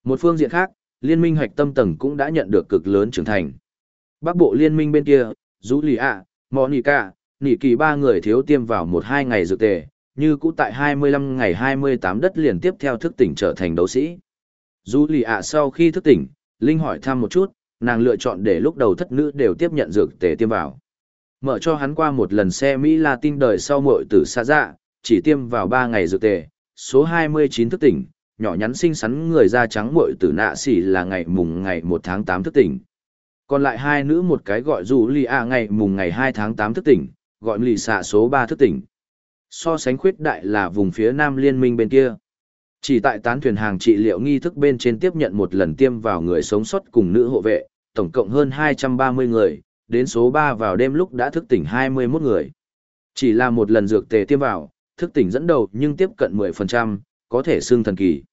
Một phương diện khác, liên minh hoạch tâm tầng cũng đã nhận được cực lớn trưởng thành. Bắc bộ liên minh bên kia, Dũ Lì ạ, Monica, Nỉ Kỳ ba người thiếu tiêm vào một hai ngày dự tề, như cũ tại 25 ngày 28 đất liền tiếp theo thức tỉnh trở thành đấu sĩ. Dù Lì ạ sau khi thức tỉnh, Linh hỏi thăm một chút, nàng lựa chọn để lúc đầu thất nữ đều tiếp nhận dược tề tiêm vào. Mở cho hắn qua một lần xe Mỹ Latin đời sau muội tử xa dạ, chỉ tiêm vào 3 ngày dược tề, số 29 thức tỉnh, nhỏ nhắn xinh xắn người da trắng muội tử nạ xỉ là ngày mùng ngày 1 tháng 8 thức tỉnh. Còn lại hai nữ một cái gọi dù lì ạ ngày mùng ngày 2 tháng 8 thức tỉnh, gọi lì xạ số 3 thức tỉnh. So sánh khuyết đại là vùng phía nam liên minh bên kia. Chỉ tại tán thuyền hàng trị liệu nghi thức bên trên tiếp nhận một lần tiêm vào người sống sót cùng nữ hộ vệ, tổng cộng hơn 230 người, đến số 3 vào đêm lúc đã thức tỉnh 21 người. Chỉ là một lần dược tề tiêm vào, thức tỉnh dẫn đầu nhưng tiếp cận 10%, có thể xưng thần kỳ.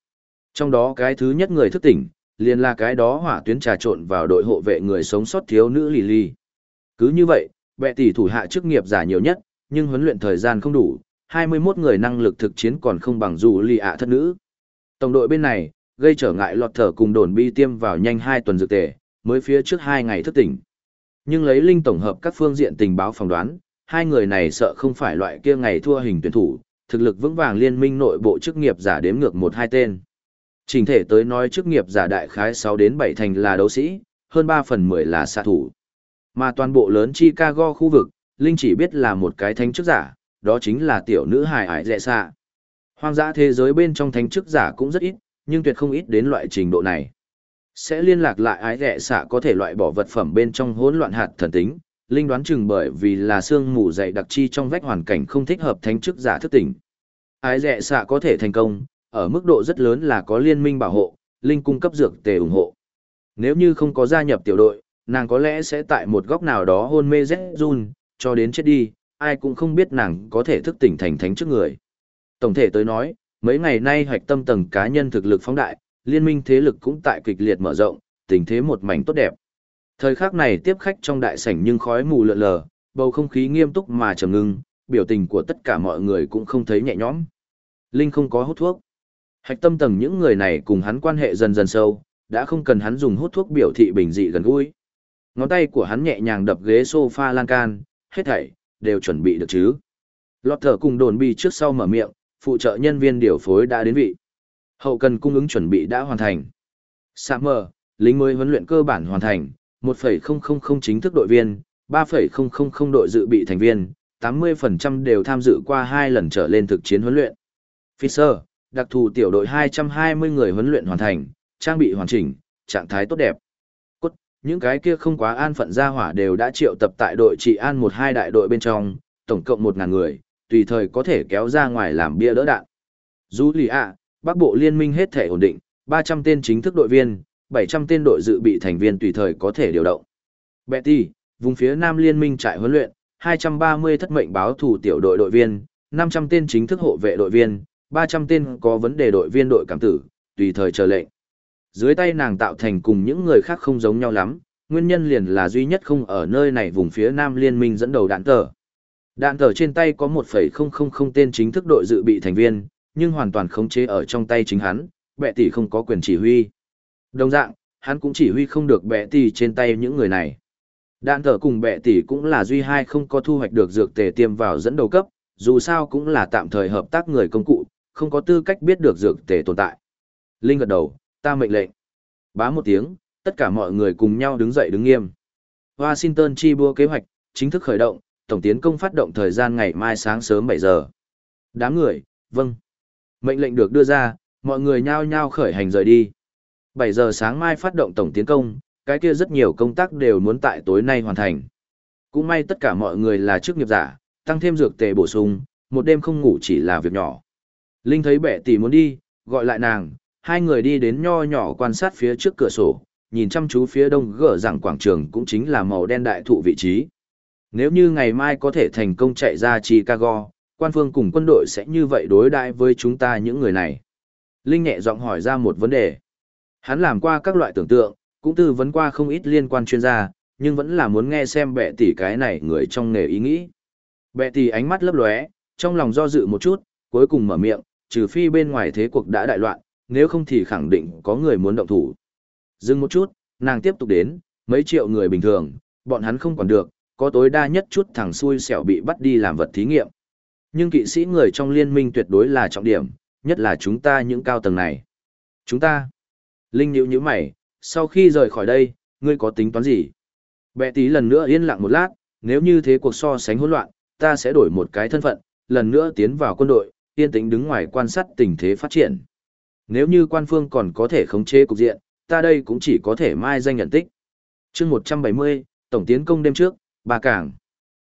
Trong đó cái thứ nhất người thức tỉnh, liền là cái đó hỏa tuyến trà trộn vào đội hộ vệ người sống sót thiếu nữ lì lì. Cứ như vậy, bệ tỷ thủ hạ chức nghiệp giả nhiều nhất, nhưng huấn luyện thời gian không đủ, 21 người năng lực thực chiến còn không bằng dù lì ạ thất nữ. Tổng đội bên này, gây trở ngại lọt thở cùng đồn bi tiêm vào nhanh 2 tuần dược tề, mới phía trước 2 ngày thức tỉnh. Nhưng lấy linh tổng hợp các phương diện tình báo phỏng đoán, hai người này sợ không phải loại kia ngày thua hình tuyển thủ, thực lực vững vàng liên minh nội bộ chức nghiệp giả đếm ngược một hai tên. Trình thể tới nói chức nghiệp giả đại khái 6 đến 7 thành là đấu sĩ, hơn 3 phần 10 là xạ thủ. Mà toàn bộ lớn Chicago khu vực, Linh chỉ biết là một cái thánh chức giả, đó chính là tiểu nữ hài ải dẹ xạ. Hoang dã thế giới bên trong thánh chức giả cũng rất ít, nhưng tuyệt không ít đến loại trình độ này. Sẽ liên lạc lại ái rẻ xạ có thể loại bỏ vật phẩm bên trong hỗn loạn hạt thần tính, linh đoán chừng bởi vì là xương mù dày đặc chi trong vách hoàn cảnh không thích hợp thánh chức giả thức tỉnh. Ái rẻ xạ có thể thành công, ở mức độ rất lớn là có liên minh bảo hộ, linh cung cấp dược tề ủng hộ. Nếu như không có gia nhập tiểu đội, nàng có lẽ sẽ tại một góc nào đó hôn mê rét run, cho đến chết đi, ai cũng không biết nàng có thể thức tỉnh thành thánh trước người. Tổng thể tới nói, mấy ngày nay hoạch tâm tầng cá nhân thực lực phóng đại, liên minh thế lực cũng tại kịch liệt mở rộng, tình thế một mảnh tốt đẹp. Thời khắc này tiếp khách trong đại sảnh nhưng khói mù lượn lờ, bầu không khí nghiêm túc mà trầm ngưng, biểu tình của tất cả mọi người cũng không thấy nhẹ nhõm. Linh không có hút thuốc. Hạch tâm tầng những người này cùng hắn quan hệ dần dần sâu, đã không cần hắn dùng hút thuốc biểu thị bình dị gần gũi. Ngón tay của hắn nhẹ nhàng đập ghế sofa lan can, hết thảy, đều chuẩn bị được chứ. Lọt thở cùng đồn bi trước sau mở miệng, phụ trợ nhân viên điều phối đã đến vị. Hậu cần cung ứng chuẩn bị đã hoàn thành. Summer, lính mới huấn luyện cơ bản hoàn thành, 1,000 chính thức đội viên, 3,000 đội dự bị thành viên, 80% đều tham dự qua hai lần trở lên thực chiến huấn luyện. Fisher, đặc thù tiểu đội 220 người huấn luyện hoàn thành, trang bị hoàn chỉnh, trạng thái tốt đẹp. Những cái kia không quá an phận gia hỏa đều đã triệu tập tại đội trị an một hai đại đội bên trong, tổng cộng một ngàn người, tùy thời có thể kéo ra ngoài làm bia đỡ đạn. Dù lì ạ, Bắc Bộ Liên minh hết thể ổn định, 300 tên chính thức đội viên, 700 tên đội dự bị thành viên tùy thời có thể điều động. Betty, vùng phía Nam Liên minh trại huấn luyện, 230 thất mệnh báo thủ tiểu đội đội viên, 500 tên chính thức hộ vệ đội viên, 300 tên có vấn đề đội viên đội cảm tử, tùy thời chờ lệnh. Dưới tay nàng tạo thành cùng những người khác không giống nhau lắm, nguyên nhân liền là duy nhất không ở nơi này vùng phía Nam Liên minh dẫn đầu đạn tờ. Đạn tờ trên tay có 1,000 tên chính thức đội dự bị thành viên, nhưng hoàn toàn khống chế ở trong tay chính hắn, bệ tỷ không có quyền chỉ huy. Đồng dạng, hắn cũng chỉ huy không được bệ tỷ trên tay những người này. Đạn tờ cùng bệ tỷ cũng là duy hai không có thu hoạch được dược tề tiêm vào dẫn đầu cấp, dù sao cũng là tạm thời hợp tác người công cụ, không có tư cách biết được dược tề tồn tại. Linh gật đầu, ta mệnh lệnh. Bá một tiếng, tất cả mọi người cùng nhau đứng dậy đứng nghiêm. Washington chi bua kế hoạch, chính thức khởi động, tổng tiến công phát động thời gian ngày mai sáng sớm 7 giờ. Đám người, vâng. Mệnh lệnh được đưa ra, mọi người nhao nhao khởi hành rời đi. 7 giờ sáng mai phát động tổng tiến công, cái kia rất nhiều công tác đều muốn tại tối nay hoàn thành. Cũng may tất cả mọi người là chức nghiệp giả, tăng thêm dược tề bổ sung, một đêm không ngủ chỉ là việc nhỏ. Linh thấy bệ tỷ muốn đi, gọi lại nàng, hai người đi đến nho nhỏ quan sát phía trước cửa sổ, nhìn chăm chú phía đông gỡ rằng quảng trường cũng chính là màu đen đại thụ vị trí. Nếu như ngày mai có thể thành công chạy ra Chicago, quan phương cùng quân đội sẽ như vậy đối đãi với chúng ta những người này. Linh nhẹ giọng hỏi ra một vấn đề. Hắn làm qua các loại tưởng tượng, cũng tư vấn qua không ít liên quan chuyên gia, nhưng vẫn là muốn nghe xem bệ tỷ cái này người trong nghề ý nghĩ. Bệ tỷ ánh mắt lấp lóe, trong lòng do dự một chút, cuối cùng mở miệng, trừ phi bên ngoài thế cuộc đã đại loạn, nếu không thì khẳng định có người muốn động thủ. Dừng một chút, nàng tiếp tục đến, mấy triệu người bình thường, bọn hắn không còn được, có tối đa nhất chút thằng xui xẻo bị bắt đi làm vật thí nghiệm. Nhưng kỵ sĩ người trong liên minh tuyệt đối là trọng điểm, nhất là chúng ta những cao tầng này. Chúng ta. Linh nhíu nhíu mày, sau khi rời khỏi đây, ngươi có tính toán gì? Bệ tí lần nữa yên lặng một lát, nếu như thế cuộc so sánh hỗn loạn, ta sẽ đổi một cái thân phận, lần nữa tiến vào quân đội, yên tĩnh đứng ngoài quan sát tình thế phát triển. Nếu như quan phương còn có thể khống chế cục diện, ta đây cũng chỉ có thể mai danh nhận tích. chương 170, Tổng tiến công đêm trước, bà cảng.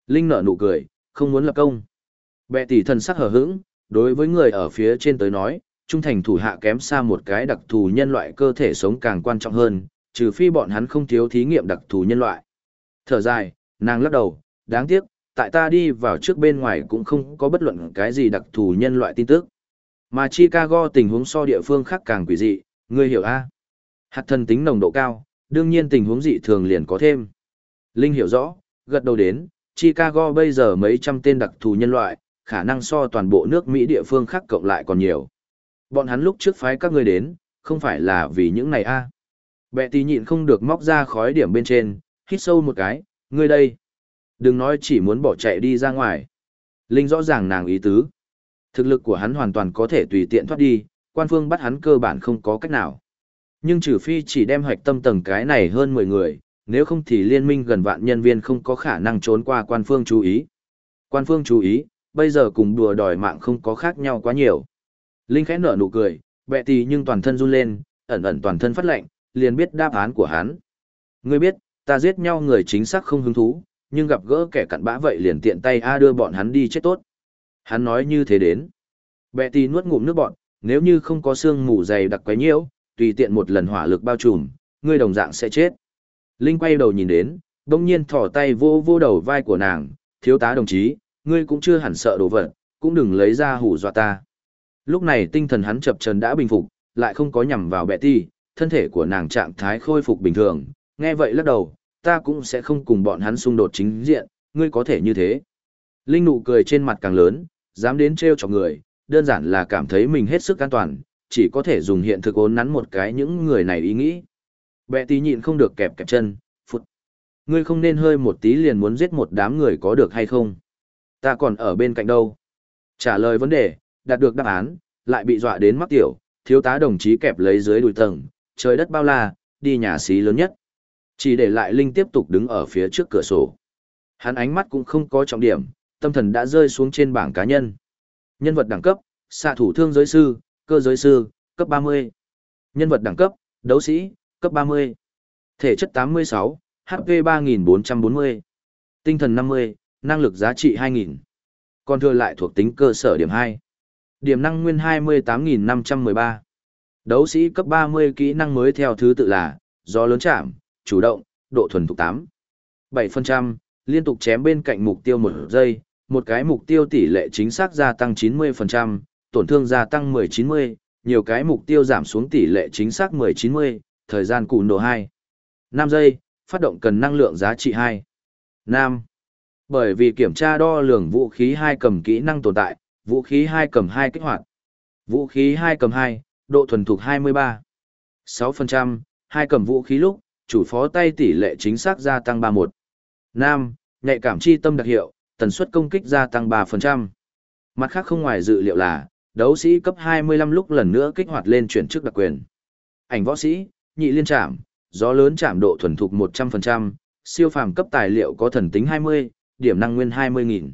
Linh nở nụ cười, không muốn lập công. Bệ tỷ thần sắc hờ hững, đối với người ở phía trên tới nói, trung thành thủ hạ kém xa một cái đặc thù nhân loại cơ thể sống càng quan trọng hơn, trừ phi bọn hắn không thiếu thí nghiệm đặc thù nhân loại. Thở dài, nàng lắc đầu, đáng tiếc, tại ta đi vào trước bên ngoài cũng không có bất luận cái gì đặc thù nhân loại tin tức. Mà Chicago tình huống so địa phương khác càng quỷ dị, ngươi hiểu a? Hạt thần tính nồng độ cao, đương nhiên tình huống dị thường liền có thêm. Linh hiểu rõ, gật đầu đến, Chicago bây giờ mấy trăm tên đặc thù nhân loại, khả năng so toàn bộ nước Mỹ địa phương khác cộng lại còn nhiều. Bọn hắn lúc trước phái các ngươi đến, không phải là vì những này a? À. Bệ tí nhịn không được móc ra khói điểm bên trên, hít sâu một cái, ngươi đây. Đừng nói chỉ muốn bỏ chạy đi ra ngoài. Linh rõ ràng nàng ý tứ. Thực lực của hắn hoàn toàn có thể tùy tiện thoát đi, quan phương bắt hắn cơ bản không có cách nào. Nhưng trừ phi chỉ đem hoạch tâm tầng cái này hơn 10 người, nếu không thì liên minh gần vạn nhân viên không có khả năng trốn qua quan phương chú ý. Quan phương chú ý, bây giờ cùng đùa đòi mạng không có khác nhau quá nhiều. Linh khẽ nở nụ cười, bẹ tì nhưng toàn thân run lên, ẩn ẩn toàn thân phát lệnh, liền biết đáp án của hắn. Ngươi biết, ta giết nhau người chính xác không hứng thú, nhưng gặp gỡ kẻ cặn bã vậy liền tiện tay A đưa bọn hắn đi chết tốt. Hắn nói như thế đến. Bẹ tì nuốt ngụm nước bọn, nếu như không có xương mù dày đặc quấy nhiễu, tùy tiện một lần hỏa lực bao trùm, ngươi đồng dạng sẽ chết. Linh quay đầu nhìn đến, đông nhiên thỏ tay vô vô đầu vai của nàng, thiếu tá đồng chí, ngươi cũng chưa hẳn sợ đồ vật, cũng đừng lấy ra hủ dọa ta. Lúc này tinh thần hắn chập chờn đã bình phục, lại không có nhằm vào bệ ti, thân thể của nàng trạng thái khôi phục bình thường, nghe vậy lắc đầu, ta cũng sẽ không cùng bọn hắn xung đột chính diện, ngươi có thể như thế. Linh nụ cười trên mặt càng lớn, dám đến trêu chọc người, đơn giản là cảm thấy mình hết sức an toàn, chỉ có thể dùng hiện thực ốn nắn một cái những người này ý nghĩ. Bệ tí nhịn không được kẹp kẹp chân, phút. Ngươi không nên hơi một tí liền muốn giết một đám người có được hay không? Ta còn ở bên cạnh đâu? Trả lời vấn đề, đạt được đáp án, lại bị dọa đến mắc tiểu, thiếu tá đồng chí kẹp lấy dưới đùi tầng, trời đất bao la, đi nhà xí lớn nhất. Chỉ để lại Linh tiếp tục đứng ở phía trước cửa sổ. Hắn ánh mắt cũng không có trọng điểm, tâm thần đã rơi xuống trên bảng cá nhân. Nhân vật đẳng cấp, xạ thủ thương giới sư, cơ giới sư, cấp 30. Nhân vật đẳng cấp, đấu sĩ, cấp 30. Thể chất 86, HP 3440. Tinh thần 50, năng lực giá trị 2000. Còn thừa lại thuộc tính cơ sở điểm 2. Điểm năng nguyên 28513. Đấu sĩ cấp 30 kỹ năng mới theo thứ tự là, do lớn chạm, chủ động, độ thuần thục 8. 7%, liên tục chém bên cạnh mục tiêu 1 giây, một cái mục tiêu tỷ lệ chính xác gia tăng 90%, tổn thương gia tăng 10-90, nhiều cái mục tiêu giảm xuống tỷ lệ chính xác 10-90, thời gian cụ nổ 2. 5 giây, phát động cần năng lượng giá trị 2. Nam. Bởi vì kiểm tra đo lường vũ khí 2 cầm kỹ năng tồn tại, vũ khí 2 cầm 2 kích hoạt. Vũ khí 2 cầm 2, độ thuần thục 23. 6%, 2 cầm vũ khí lúc, chủ phó tay tỷ lệ chính xác gia tăng 31. Nam, nhạy cảm chi tâm đặc hiệu, tần suất công kích gia tăng 3%. Mặt khác không ngoài dự liệu là, đấu sĩ cấp 25 lúc lần nữa kích hoạt lên chuyển chức đặc quyền. Ảnh võ sĩ, nhị liên trạm, gió lớn chạm độ thuần thục 100%, siêu phàm cấp tài liệu có thần tính 20, điểm năng nguyên 20.000.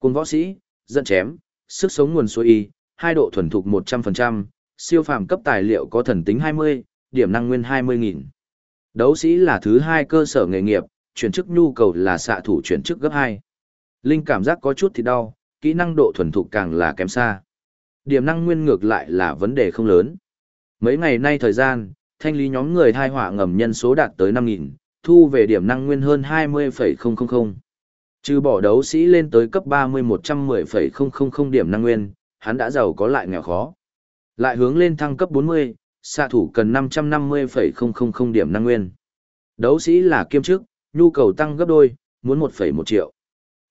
Cùng võ sĩ, dẫn chém, sức sống nguồn suối y, hai độ thuần thục 100%, siêu phàm cấp tài liệu có thần tính 20, điểm năng nguyên 20.000. Đấu sĩ là thứ hai cơ sở nghề nghiệp, chuyển chức nhu cầu là xạ thủ chuyển chức gấp 2. Linh cảm giác có chút thì đau, kỹ năng độ thuần thục càng là kém xa. Điểm năng nguyên ngược lại là vấn đề không lớn. Mấy ngày nay thời gian, thanh lý nhóm người thai họa ngầm nhân số đạt tới 5.000, thu về điểm năng nguyên hơn 20,000. Trừ bỏ đấu sĩ lên tới cấp 30-110,000 điểm năng nguyên, hắn đã giàu có lại nghèo khó. Lại hướng lên thăng cấp 40, xạ thủ cần 550,000 điểm năng nguyên. Đấu sĩ là kiêm chức, nhu cầu tăng gấp đôi, muốn 1,1 triệu.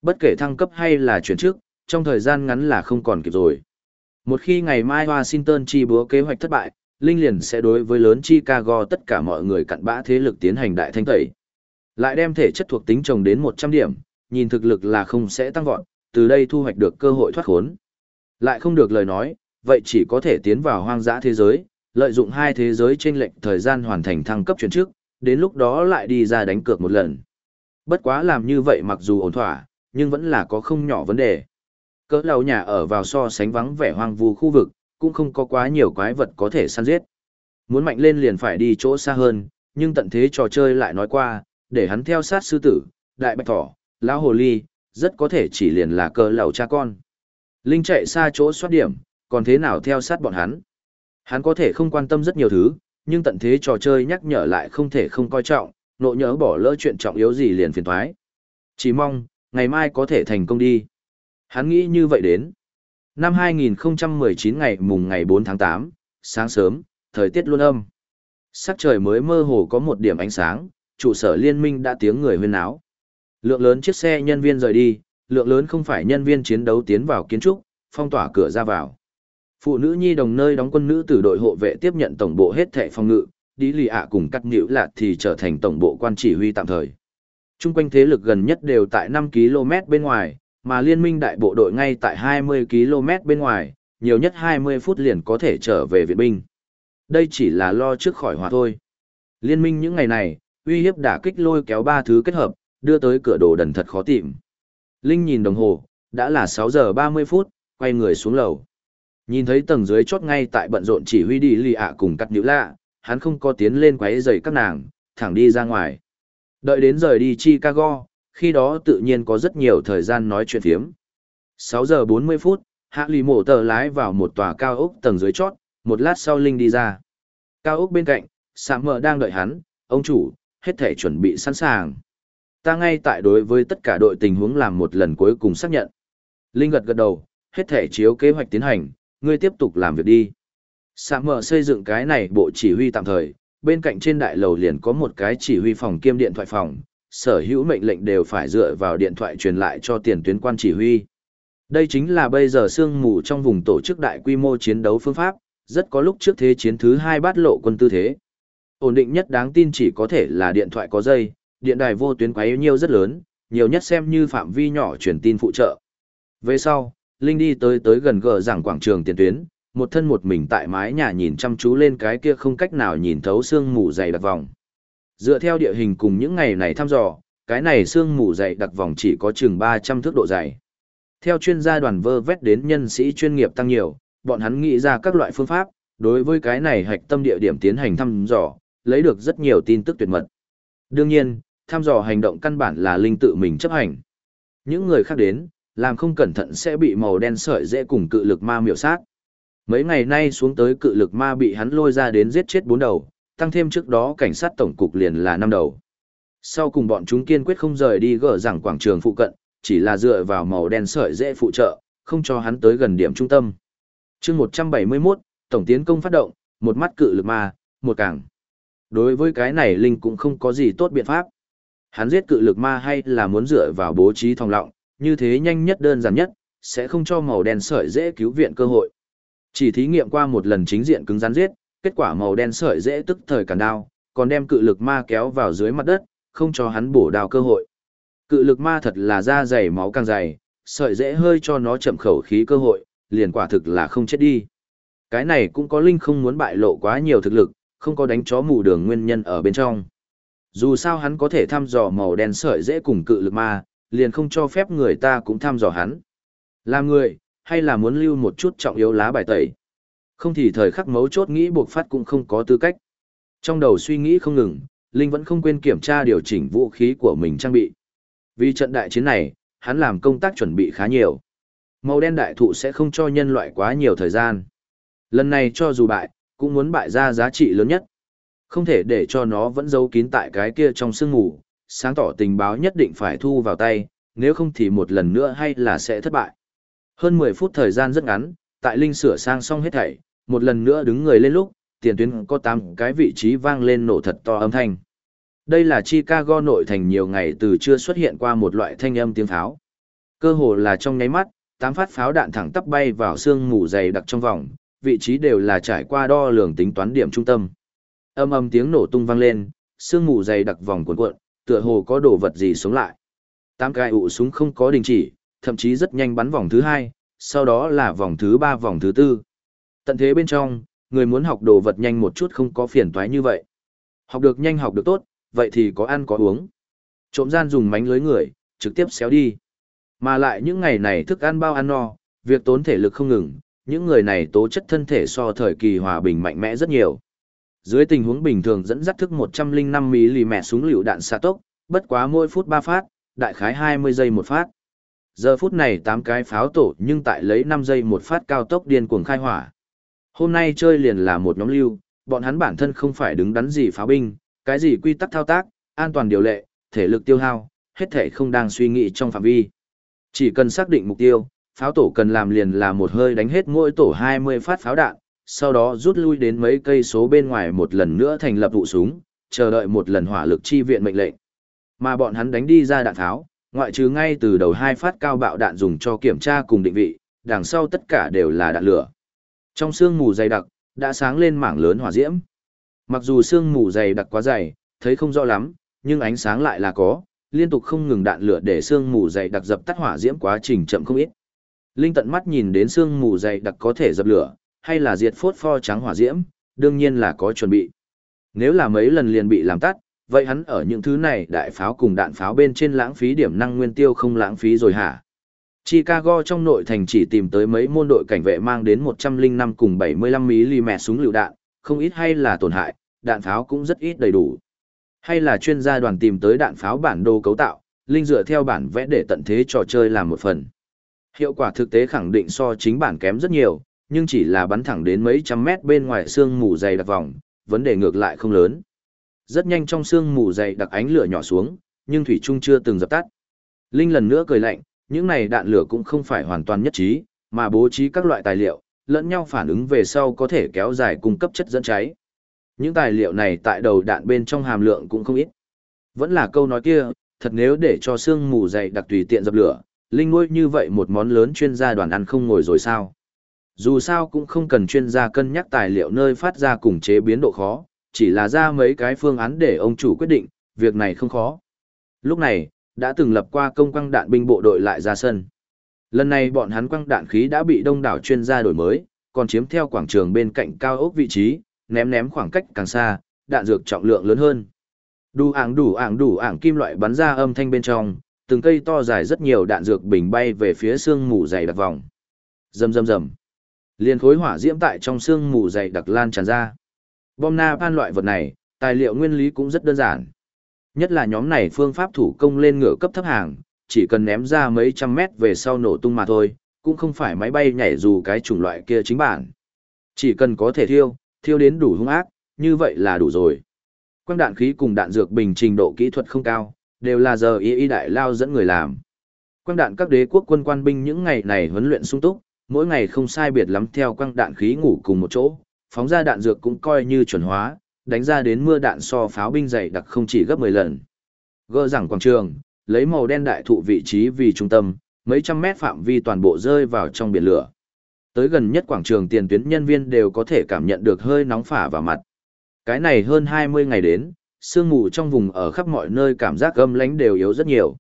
Bất kể thăng cấp hay là chuyển chức, trong thời gian ngắn là không còn kịp rồi. Một khi ngày mai Washington chi búa kế hoạch thất bại, Linh liền sẽ đối với lớn Chicago tất cả mọi người cặn bã thế lực tiến hành đại thanh tẩy. Lại đem thể chất thuộc tính trồng đến 100 điểm, nhìn thực lực là không sẽ tăng vọt, từ đây thu hoạch được cơ hội thoát khốn. Lại không được lời nói, vậy chỉ có thể tiến vào hoang dã thế giới, lợi dụng hai thế giới trên lệnh thời gian hoàn thành thăng cấp chuyển trước, đến lúc đó lại đi ra đánh cược một lần. Bất quá làm như vậy mặc dù ổn thỏa, nhưng vẫn là có không nhỏ vấn đề. Cỡ lầu nhà ở vào so sánh vắng vẻ hoang vu khu vực, cũng không có quá nhiều quái vật có thể săn giết. Muốn mạnh lên liền phải đi chỗ xa hơn, nhưng tận thế trò chơi lại nói qua, để hắn theo sát sư tử, đại bạch thỏ, lão hồ ly, rất có thể chỉ liền là cỡ lầu cha con. Linh chạy xa chỗ soát điểm, còn thế nào theo sát bọn hắn? Hắn có thể không quan tâm rất nhiều thứ, nhưng tận thế trò chơi nhắc nhở lại không thể không coi trọng, nộ nhớ bỏ lỡ chuyện trọng yếu gì liền phiền thoái. Chỉ mong, ngày mai có thể thành công đi. Hắn nghĩ như vậy đến. Năm 2019 ngày mùng ngày 4 tháng 8, sáng sớm, thời tiết luôn âm. Sắc trời mới mơ hồ có một điểm ánh sáng, trụ sở liên minh đã tiếng người huyên áo. Lượng lớn chiếc xe nhân viên rời đi, lượng lớn không phải nhân viên chiến đấu tiến vào kiến trúc, phong tỏa cửa ra vào. Phụ nữ nhi đồng nơi đóng quân nữ từ đội hộ vệ tiếp nhận tổng bộ hết thẻ phòng ngự, đi lì ạ cùng cắt nhữ lạt thì trở thành tổng bộ quan chỉ huy tạm thời. Trung quanh thế lực gần nhất đều tại 5 km bên ngoài, mà liên minh đại bộ đội ngay tại 20 km bên ngoài, nhiều nhất 20 phút liền có thể trở về viện binh. Đây chỉ là lo trước khỏi hòa thôi. Liên minh những ngày này, uy hiếp đả kích lôi kéo ba thứ kết hợp, đưa tới cửa đồ đần thật khó tìm. Linh nhìn đồng hồ, đã là 6 giờ 30 phút, quay người xuống lầu. Nhìn thấy tầng dưới chốt ngay tại bận rộn chỉ huy đi lì ạ cùng cắt nhữ lạ, hắn không có tiến lên quấy giày các nàng, thẳng đi ra ngoài. Đợi đến rời đi Chicago, khi đó tự nhiên có rất nhiều thời gian nói chuyện phiếm. 6 giờ 40 phút, hạ lì mổ tờ lái vào một tòa cao ốc tầng dưới chót, một lát sau Linh đi ra. Cao ốc bên cạnh, Sạm mờ đang đợi hắn, ông chủ, hết thể chuẩn bị sẵn sàng. Ta ngay tại đối với tất cả đội tình huống làm một lần cuối cùng xác nhận. Linh gật gật đầu, hết thể chiếu kế hoạch tiến hành, ngươi tiếp tục làm việc đi. Sạm mờ xây dựng cái này bộ chỉ huy tạm thời, bên cạnh trên đại lầu liền có một cái chỉ huy phòng kiêm điện thoại phòng, sở hữu mệnh lệnh đều phải dựa vào điện thoại truyền lại cho tiền tuyến quan chỉ huy. Đây chính là bây giờ sương mù trong vùng tổ chức đại quy mô chiến đấu phương pháp, rất có lúc trước thế chiến thứ hai bát lộ quân tư thế. Ổn định nhất đáng tin chỉ có thể là điện thoại có dây, điện đài vô tuyến quấy nhiều rất lớn, nhiều nhất xem như phạm vi nhỏ truyền tin phụ trợ. Về sau, Linh đi tới tới gần gờ giảng quảng trường tiền tuyến, một thân một mình tại mái nhà nhìn chăm chú lên cái kia không cách nào nhìn thấu sương mù dày đặc vòng. Dựa theo địa hình cùng những ngày này thăm dò, cái này sương mù dày đặc vòng chỉ có chừng 300 thước độ dày. Theo chuyên gia đoàn vơ vét đến nhân sĩ chuyên nghiệp tăng nhiều, bọn hắn nghĩ ra các loại phương pháp, đối với cái này hạch tâm địa điểm tiến hành thăm dò, lấy được rất nhiều tin tức tuyệt mật. Đương nhiên, thăm dò hành động căn bản là linh tự mình chấp hành. Những người khác đến, làm không cẩn thận sẽ bị màu đen sợi dễ cùng cự lực ma miểu sát. Mấy ngày nay xuống tới cự lực ma bị hắn lôi ra đến giết chết bốn đầu, tăng thêm trước đó cảnh sát tổng cục liền là năm đầu. Sau cùng bọn chúng kiên quyết không rời đi gỡ rằng quảng trường phụ cận, chỉ là dựa vào màu đen sợi dễ phụ trợ, không cho hắn tới gần điểm trung tâm. chương 171, tổng tiến công phát động, một mắt cự lực ma, một càng. Đối với cái này Linh cũng không có gì tốt biện pháp. Hắn giết cự lực ma hay là muốn dựa vào bố trí thòng lọng, như thế nhanh nhất đơn giản nhất, sẽ không cho màu đen sợi dễ cứu viện cơ hội. Chỉ thí nghiệm qua một lần chính diện cứng rắn giết, kết quả màu đen sợi dễ tức thời cản đao, còn đem cự lực ma kéo vào dưới mặt đất, không cho hắn bổ đao cơ hội. Cự lực ma thật là da dày máu càng dày, sợi dễ hơi cho nó chậm khẩu khí cơ hội, liền quả thực là không chết đi. Cái này cũng có Linh không muốn bại lộ quá nhiều thực lực, không có đánh chó mù đường nguyên nhân ở bên trong. Dù sao hắn có thể thăm dò màu đen sợi dễ cùng cự lực ma, liền không cho phép người ta cũng thăm dò hắn. Làm người, hay là muốn lưu một chút trọng yếu lá bài tẩy. Không thì thời khắc mấu chốt nghĩ buộc phát cũng không có tư cách. Trong đầu suy nghĩ không ngừng, Linh vẫn không quên kiểm tra điều chỉnh vũ khí của mình trang bị. Vì trận đại chiến này, hắn làm công tác chuẩn bị khá nhiều. Màu đen đại thụ sẽ không cho nhân loại quá nhiều thời gian. Lần này cho dù bại, cũng muốn bại ra giá trị lớn nhất. Không thể để cho nó vẫn giấu kín tại cái kia trong sương ngủ, sáng tỏ tình báo nhất định phải thu vào tay, nếu không thì một lần nữa hay là sẽ thất bại. Hơn 10 phút thời gian rất ngắn, tại Linh sửa sang xong hết thảy, một lần nữa đứng người lên lúc, tiền tuyến có 8 cái vị trí vang lên nổ thật to âm thanh. Đây là Chicago nội thành nhiều ngày từ chưa xuất hiện qua một loại thanh âm tiếng pháo. Cơ hồ là trong nháy mắt, tám phát pháo đạn thẳng tắp bay vào xương mù dày đặc trong vòng, vị trí đều là trải qua đo lường tính toán điểm trung tâm. Âm âm tiếng nổ tung vang lên, xương mù dày đặc vòng cuộn cuộn, tựa hồ có đồ vật gì sống lại. Tám cái ụ súng không có đình chỉ, thậm chí rất nhanh bắn vòng thứ hai, sau đó là vòng thứ ba vòng thứ tư. Tận thế bên trong, người muốn học đồ vật nhanh một chút không có phiền toái như vậy. Học được nhanh học được tốt, vậy thì có ăn có uống. Trộm gian dùng mánh lưới người, trực tiếp xéo đi. Mà lại những ngày này thức ăn bao ăn no, việc tốn thể lực không ngừng, những người này tố chất thân thể so thời kỳ hòa bình mạnh mẽ rất nhiều. Dưới tình huống bình thường dẫn dắt thức 105mm súng lựu đạn xạ tốc, bất quá mỗi phút 3 phát, đại khái 20 giây một phát. Giờ phút này tám cái pháo tổ nhưng tại lấy năm giây một phát cao tốc điên cuồng khai hỏa. Hôm nay chơi liền là một nhóm lưu, bọn hắn bản thân không phải đứng đắn gì pháo binh, cái gì quy tắc thao tác, an toàn điều lệ, thể lực tiêu hao, hết thể không đang suy nghĩ trong phạm vi. Chỉ cần xác định mục tiêu, pháo tổ cần làm liền là một hơi đánh hết mỗi tổ 20 phát pháo đạn, sau đó rút lui đến mấy cây số bên ngoài một lần nữa thành lập vụ súng, chờ đợi một lần hỏa lực chi viện mệnh lệnh. Mà bọn hắn đánh đi ra đạn tháo, ngoại trừ ngay từ đầu hai phát cao bạo đạn dùng cho kiểm tra cùng định vị, đằng sau tất cả đều là đạn lửa. Trong sương mù dày đặc, đã sáng lên mảng lớn hỏa diễm. Mặc dù sương mù dày đặc quá dày, thấy không rõ lắm, nhưng ánh sáng lại là có, liên tục không ngừng đạn lửa để sương mù dày đặc dập tắt hỏa diễm quá trình chậm không ít. Linh tận mắt nhìn đến sương mù dày đặc có thể dập lửa, hay là diệt phốt pho trắng hỏa diễm, đương nhiên là có chuẩn bị. Nếu là mấy lần liền bị làm tắt, vậy hắn ở những thứ này đại pháo cùng đạn pháo bên trên lãng phí điểm năng nguyên tiêu không lãng phí rồi hả? Chicago trong nội thành chỉ tìm tới mấy môn đội cảnh vệ mang đến 105 cùng 75mm súng lựu đạn, không ít hay là tổn hại, đạn pháo cũng rất ít đầy đủ. Hay là chuyên gia đoàn tìm tới đạn pháo bản đồ cấu tạo, linh dựa theo bản vẽ để tận thế trò chơi làm một phần. Hiệu quả thực tế khẳng định so chính bản kém rất nhiều, nhưng chỉ là bắn thẳng đến mấy trăm mét bên ngoài xương mù dày đặc vòng, vấn đề ngược lại không lớn. Rất nhanh trong xương mù dày đặc ánh lửa nhỏ xuống, nhưng thủy trung chưa từng dập tắt. Linh lần nữa cười lạnh, những này đạn lửa cũng không phải hoàn toàn nhất trí, mà bố trí các loại tài liệu, lẫn nhau phản ứng về sau có thể kéo dài cung cấp chất dẫn cháy. Những tài liệu này tại đầu đạn bên trong hàm lượng cũng không ít. Vẫn là câu nói kia, thật nếu để cho xương mù dày đặc tùy tiện dập lửa, linh nuôi như vậy một món lớn chuyên gia đoàn ăn không ngồi rồi sao. Dù sao cũng không cần chuyên gia cân nhắc tài liệu nơi phát ra cùng chế biến độ khó, chỉ là ra mấy cái phương án để ông chủ quyết định, việc này không khó. Lúc này, đã từng lập qua công quăng đạn binh bộ đội lại ra sân. Lần này bọn hắn quăng đạn khí đã bị đông đảo chuyên gia đổi mới, còn chiếm theo quảng trường bên cạnh cao ốc vị trí, ném ném khoảng cách càng xa, đạn dược trọng lượng lớn hơn. Đủ ảng đủ ảng đủ ảng kim loại bắn ra âm thanh bên trong, từng cây to dài rất nhiều đạn dược bình bay về phía xương mù dày đặc vòng. Rầm rầm rầm. Liên khối hỏa diễm tại trong xương mù dày đặc lan tràn ra. Bom napalm loại vật này, tài liệu nguyên lý cũng rất đơn giản. Nhất là nhóm này phương pháp thủ công lên ngựa cấp thấp hàng, chỉ cần ném ra mấy trăm mét về sau nổ tung mà thôi, cũng không phải máy bay nhảy dù cái chủng loại kia chính bản. Chỉ cần có thể thiêu, thiêu đến đủ hung ác, như vậy là đủ rồi. Quang đạn khí cùng đạn dược bình trình độ kỹ thuật không cao, đều là giờ y y đại lao dẫn người làm. Quang đạn các đế quốc quân quan binh những ngày này huấn luyện sung túc, mỗi ngày không sai biệt lắm theo quang đạn khí ngủ cùng một chỗ, phóng ra đạn dược cũng coi như chuẩn hóa, đánh ra đến mưa đạn so pháo binh dày đặc không chỉ gấp 10 lần. Gơ rằng quảng trường, lấy màu đen đại thụ vị trí vì trung tâm, mấy trăm mét phạm vi toàn bộ rơi vào trong biển lửa. Tới gần nhất quảng trường tiền tuyến nhân viên đều có thể cảm nhận được hơi nóng phả vào mặt. Cái này hơn 20 ngày đến, sương mù trong vùng ở khắp mọi nơi cảm giác gâm lánh đều yếu rất nhiều.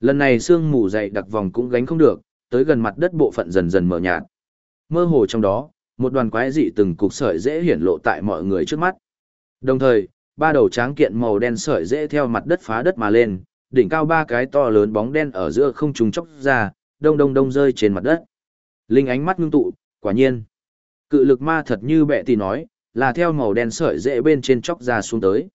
Lần này sương mù dày đặc vòng cũng gánh không được, tới gần mặt đất bộ phận dần dần mở nhạt. Mơ hồ trong đó, một đoàn quái dị từng cục sợi dễ hiển lộ tại mọi người trước mắt. Đồng thời, ba đầu tráng kiện màu đen sợi dễ theo mặt đất phá đất mà lên, đỉnh cao ba cái to lớn bóng đen ở giữa không trùng chốc ra, đông đông đông rơi trên mặt đất. Linh ánh mắt ngưng tụ, quả nhiên. Cự lực ma thật như bệ tỷ nói, là theo màu đen sợi dễ bên trên chóc ra xuống tới.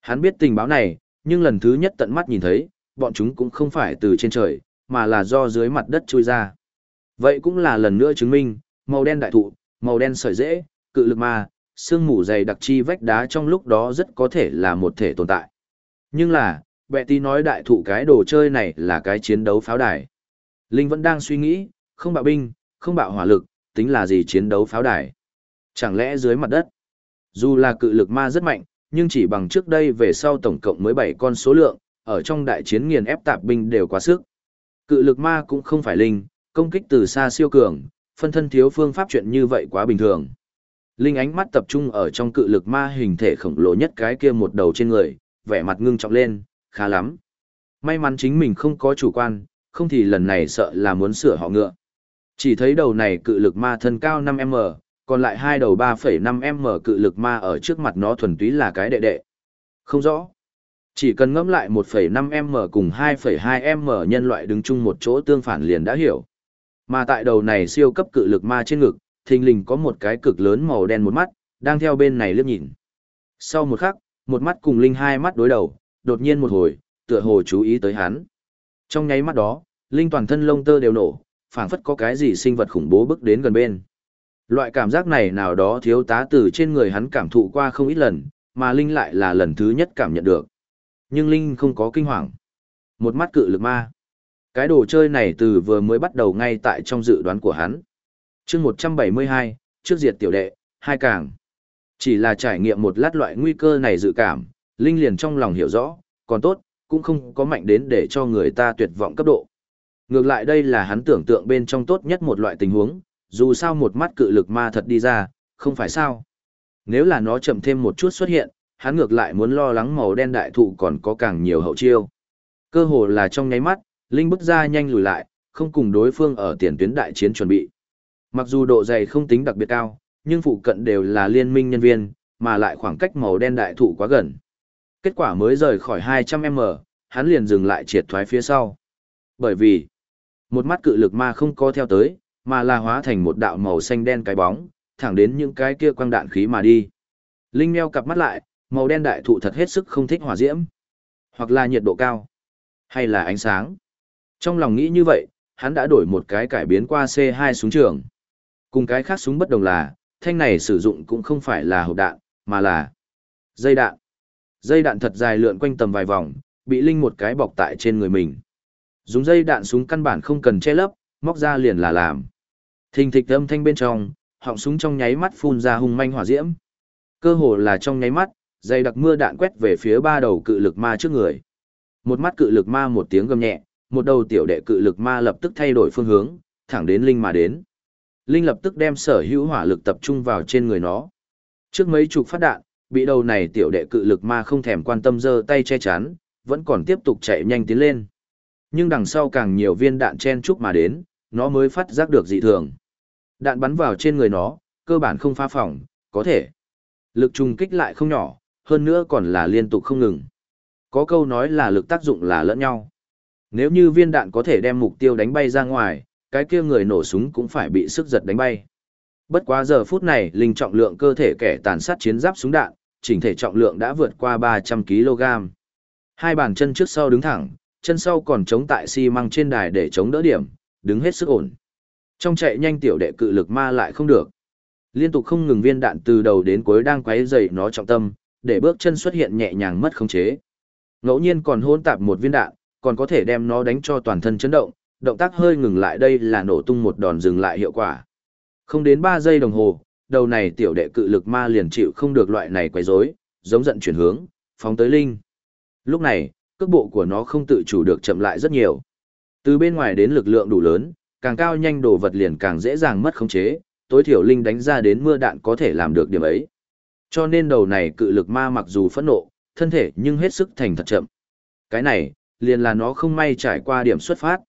Hắn biết tình báo này, nhưng lần thứ nhất tận mắt nhìn thấy, bọn chúng cũng không phải từ trên trời, mà là do dưới mặt đất trôi ra. Vậy cũng là lần nữa chứng minh, màu đen đại thụ, màu đen sợi dễ, cự lực ma, xương mù dày đặc chi vách đá trong lúc đó rất có thể là một thể tồn tại. Nhưng là, bệ tí nói đại thụ cái đồ chơi này là cái chiến đấu pháo đài. Linh vẫn đang suy nghĩ, không bạo binh, không bạo hỏa lực, tính là gì chiến đấu pháo đài. Chẳng lẽ dưới mặt đất, dù là cự lực ma rất mạnh, nhưng chỉ bằng trước đây về sau tổng cộng mới 7 con số lượng, ở trong đại chiến nghiền ép tạp binh đều quá sức. Cự lực ma cũng không phải linh, công kích từ xa siêu cường, phân thân thiếu phương pháp chuyện như vậy quá bình thường. Linh ánh mắt tập trung ở trong cự lực ma hình thể khổng lồ nhất cái kia một đầu trên người, vẻ mặt ngưng trọng lên, khá lắm. May mắn chính mình không có chủ quan, không thì lần này sợ là muốn sửa họ ngựa. Chỉ thấy đầu này cự lực ma thân cao 5m, còn lại hai đầu 3,5m cự lực ma ở trước mặt nó thuần túy là cái đệ đệ. Không rõ. Chỉ cần ngẫm lại 1,5m cùng 2,2m nhân loại đứng chung một chỗ tương phản liền đã hiểu. Mà tại đầu này siêu cấp cự lực ma trên ngực, thình lình có một cái cực lớn màu đen một mắt, đang theo bên này liếc nhìn. Sau một khắc, một mắt cùng Linh hai mắt đối đầu, đột nhiên một hồi, tựa hồ chú ý tới hắn. Trong nháy mắt đó, Linh toàn thân lông tơ đều nổ, phảng phất có cái gì sinh vật khủng bố bước đến gần bên. Loại cảm giác này nào đó thiếu tá từ trên người hắn cảm thụ qua không ít lần, mà Linh lại là lần thứ nhất cảm nhận được. Nhưng Linh không có kinh hoàng. Một mắt cự lực ma. Cái đồ chơi này từ vừa mới bắt đầu ngay tại trong dự đoán của hắn. chương 172, trước diệt tiểu đệ, hai càng. Chỉ là trải nghiệm một lát loại nguy cơ này dự cảm, Linh liền trong lòng hiểu rõ, còn tốt, cũng không có mạnh đến để cho người ta tuyệt vọng cấp độ. Ngược lại đây là hắn tưởng tượng bên trong tốt nhất một loại tình huống, dù sao một mắt cự lực ma thật đi ra, không phải sao. Nếu là nó chậm thêm một chút xuất hiện, hắn ngược lại muốn lo lắng màu đen đại thụ còn có càng nhiều hậu chiêu. Cơ hồ là trong nháy mắt, Linh bước ra nhanh lùi lại, không cùng đối phương ở tiền tuyến đại chiến chuẩn bị. Mặc dù độ dày không tính đặc biệt cao, nhưng phụ cận đều là liên minh nhân viên, mà lại khoảng cách màu đen đại thụ quá gần. Kết quả mới rời khỏi 200m, hắn liền dừng lại triệt thoái phía sau. Bởi vì, một mắt cự lực ma không có theo tới, mà là hóa thành một đạo màu xanh đen cái bóng, thẳng đến những cái kia quang đạn khí mà đi. Linh meo cặp mắt lại, màu đen đại thụ thật hết sức không thích hỏa diễm, hoặc là nhiệt độ cao, hay là ánh sáng. Trong lòng nghĩ như vậy, hắn đã đổi một cái cải biến qua C2 súng trường. Cùng cái khác súng bất đồng là, thanh này sử dụng cũng không phải là hộp đạn, mà là dây đạn. Dây đạn thật dài lượn quanh tầm vài vòng, bị Linh một cái bọc tại trên người mình. Dùng dây đạn súng căn bản không cần che lấp, móc ra liền là làm. Thình thịch âm thanh bên trong, họng súng trong nháy mắt phun ra hung manh hỏa diễm. Cơ hồ là trong nháy mắt, dây đặc mưa đạn quét về phía ba đầu cự lực ma trước người. Một mắt cự lực ma một tiếng gầm nhẹ, một đầu tiểu đệ cự lực ma lập tức thay đổi phương hướng, thẳng đến Linh mà đến. Linh lập tức đem sở hữu hỏa lực tập trung vào trên người nó. Trước mấy chục phát đạn, bị đầu này tiểu đệ cự lực ma không thèm quan tâm giơ tay che chắn, vẫn còn tiếp tục chạy nhanh tiến lên. Nhưng đằng sau càng nhiều viên đạn chen chúc mà đến, nó mới phát giác được dị thường. Đạn bắn vào trên người nó, cơ bản không phá phòng, có thể. Lực trùng kích lại không nhỏ, hơn nữa còn là liên tục không ngừng. Có câu nói là lực tác dụng là lẫn nhau. Nếu như viên đạn có thể đem mục tiêu đánh bay ra ngoài, cái kia người nổ súng cũng phải bị sức giật đánh bay. Bất quá giờ phút này, linh trọng lượng cơ thể kẻ tàn sát chiến giáp súng đạn, chỉnh thể trọng lượng đã vượt qua 300 kg. Hai bàn chân trước sau đứng thẳng, chân sau còn chống tại xi măng trên đài để chống đỡ điểm, đứng hết sức ổn. Trong chạy nhanh tiểu đệ cự lực ma lại không được. Liên tục không ngừng viên đạn từ đầu đến cuối đang quấy rầy nó trọng tâm, để bước chân xuất hiện nhẹ nhàng mất khống chế. Ngẫu nhiên còn hôn tạp một viên đạn, còn có thể đem nó đánh cho toàn thân chấn động, động tác hơi ngừng lại đây là nổ tung một đòn dừng lại hiệu quả. Không đến 3 giây đồng hồ, đầu này tiểu đệ cự lực ma liền chịu không được loại này quấy rối, giống giận chuyển hướng, phóng tới linh. Lúc này, cước bộ của nó không tự chủ được chậm lại rất nhiều. Từ bên ngoài đến lực lượng đủ lớn, càng cao nhanh đồ vật liền càng dễ dàng mất khống chế, tối thiểu linh đánh ra đến mưa đạn có thể làm được điểm ấy. Cho nên đầu này cự lực ma mặc dù phẫn nộ, thân thể nhưng hết sức thành thật chậm. Cái này, liền là nó không may trải qua điểm xuất phát.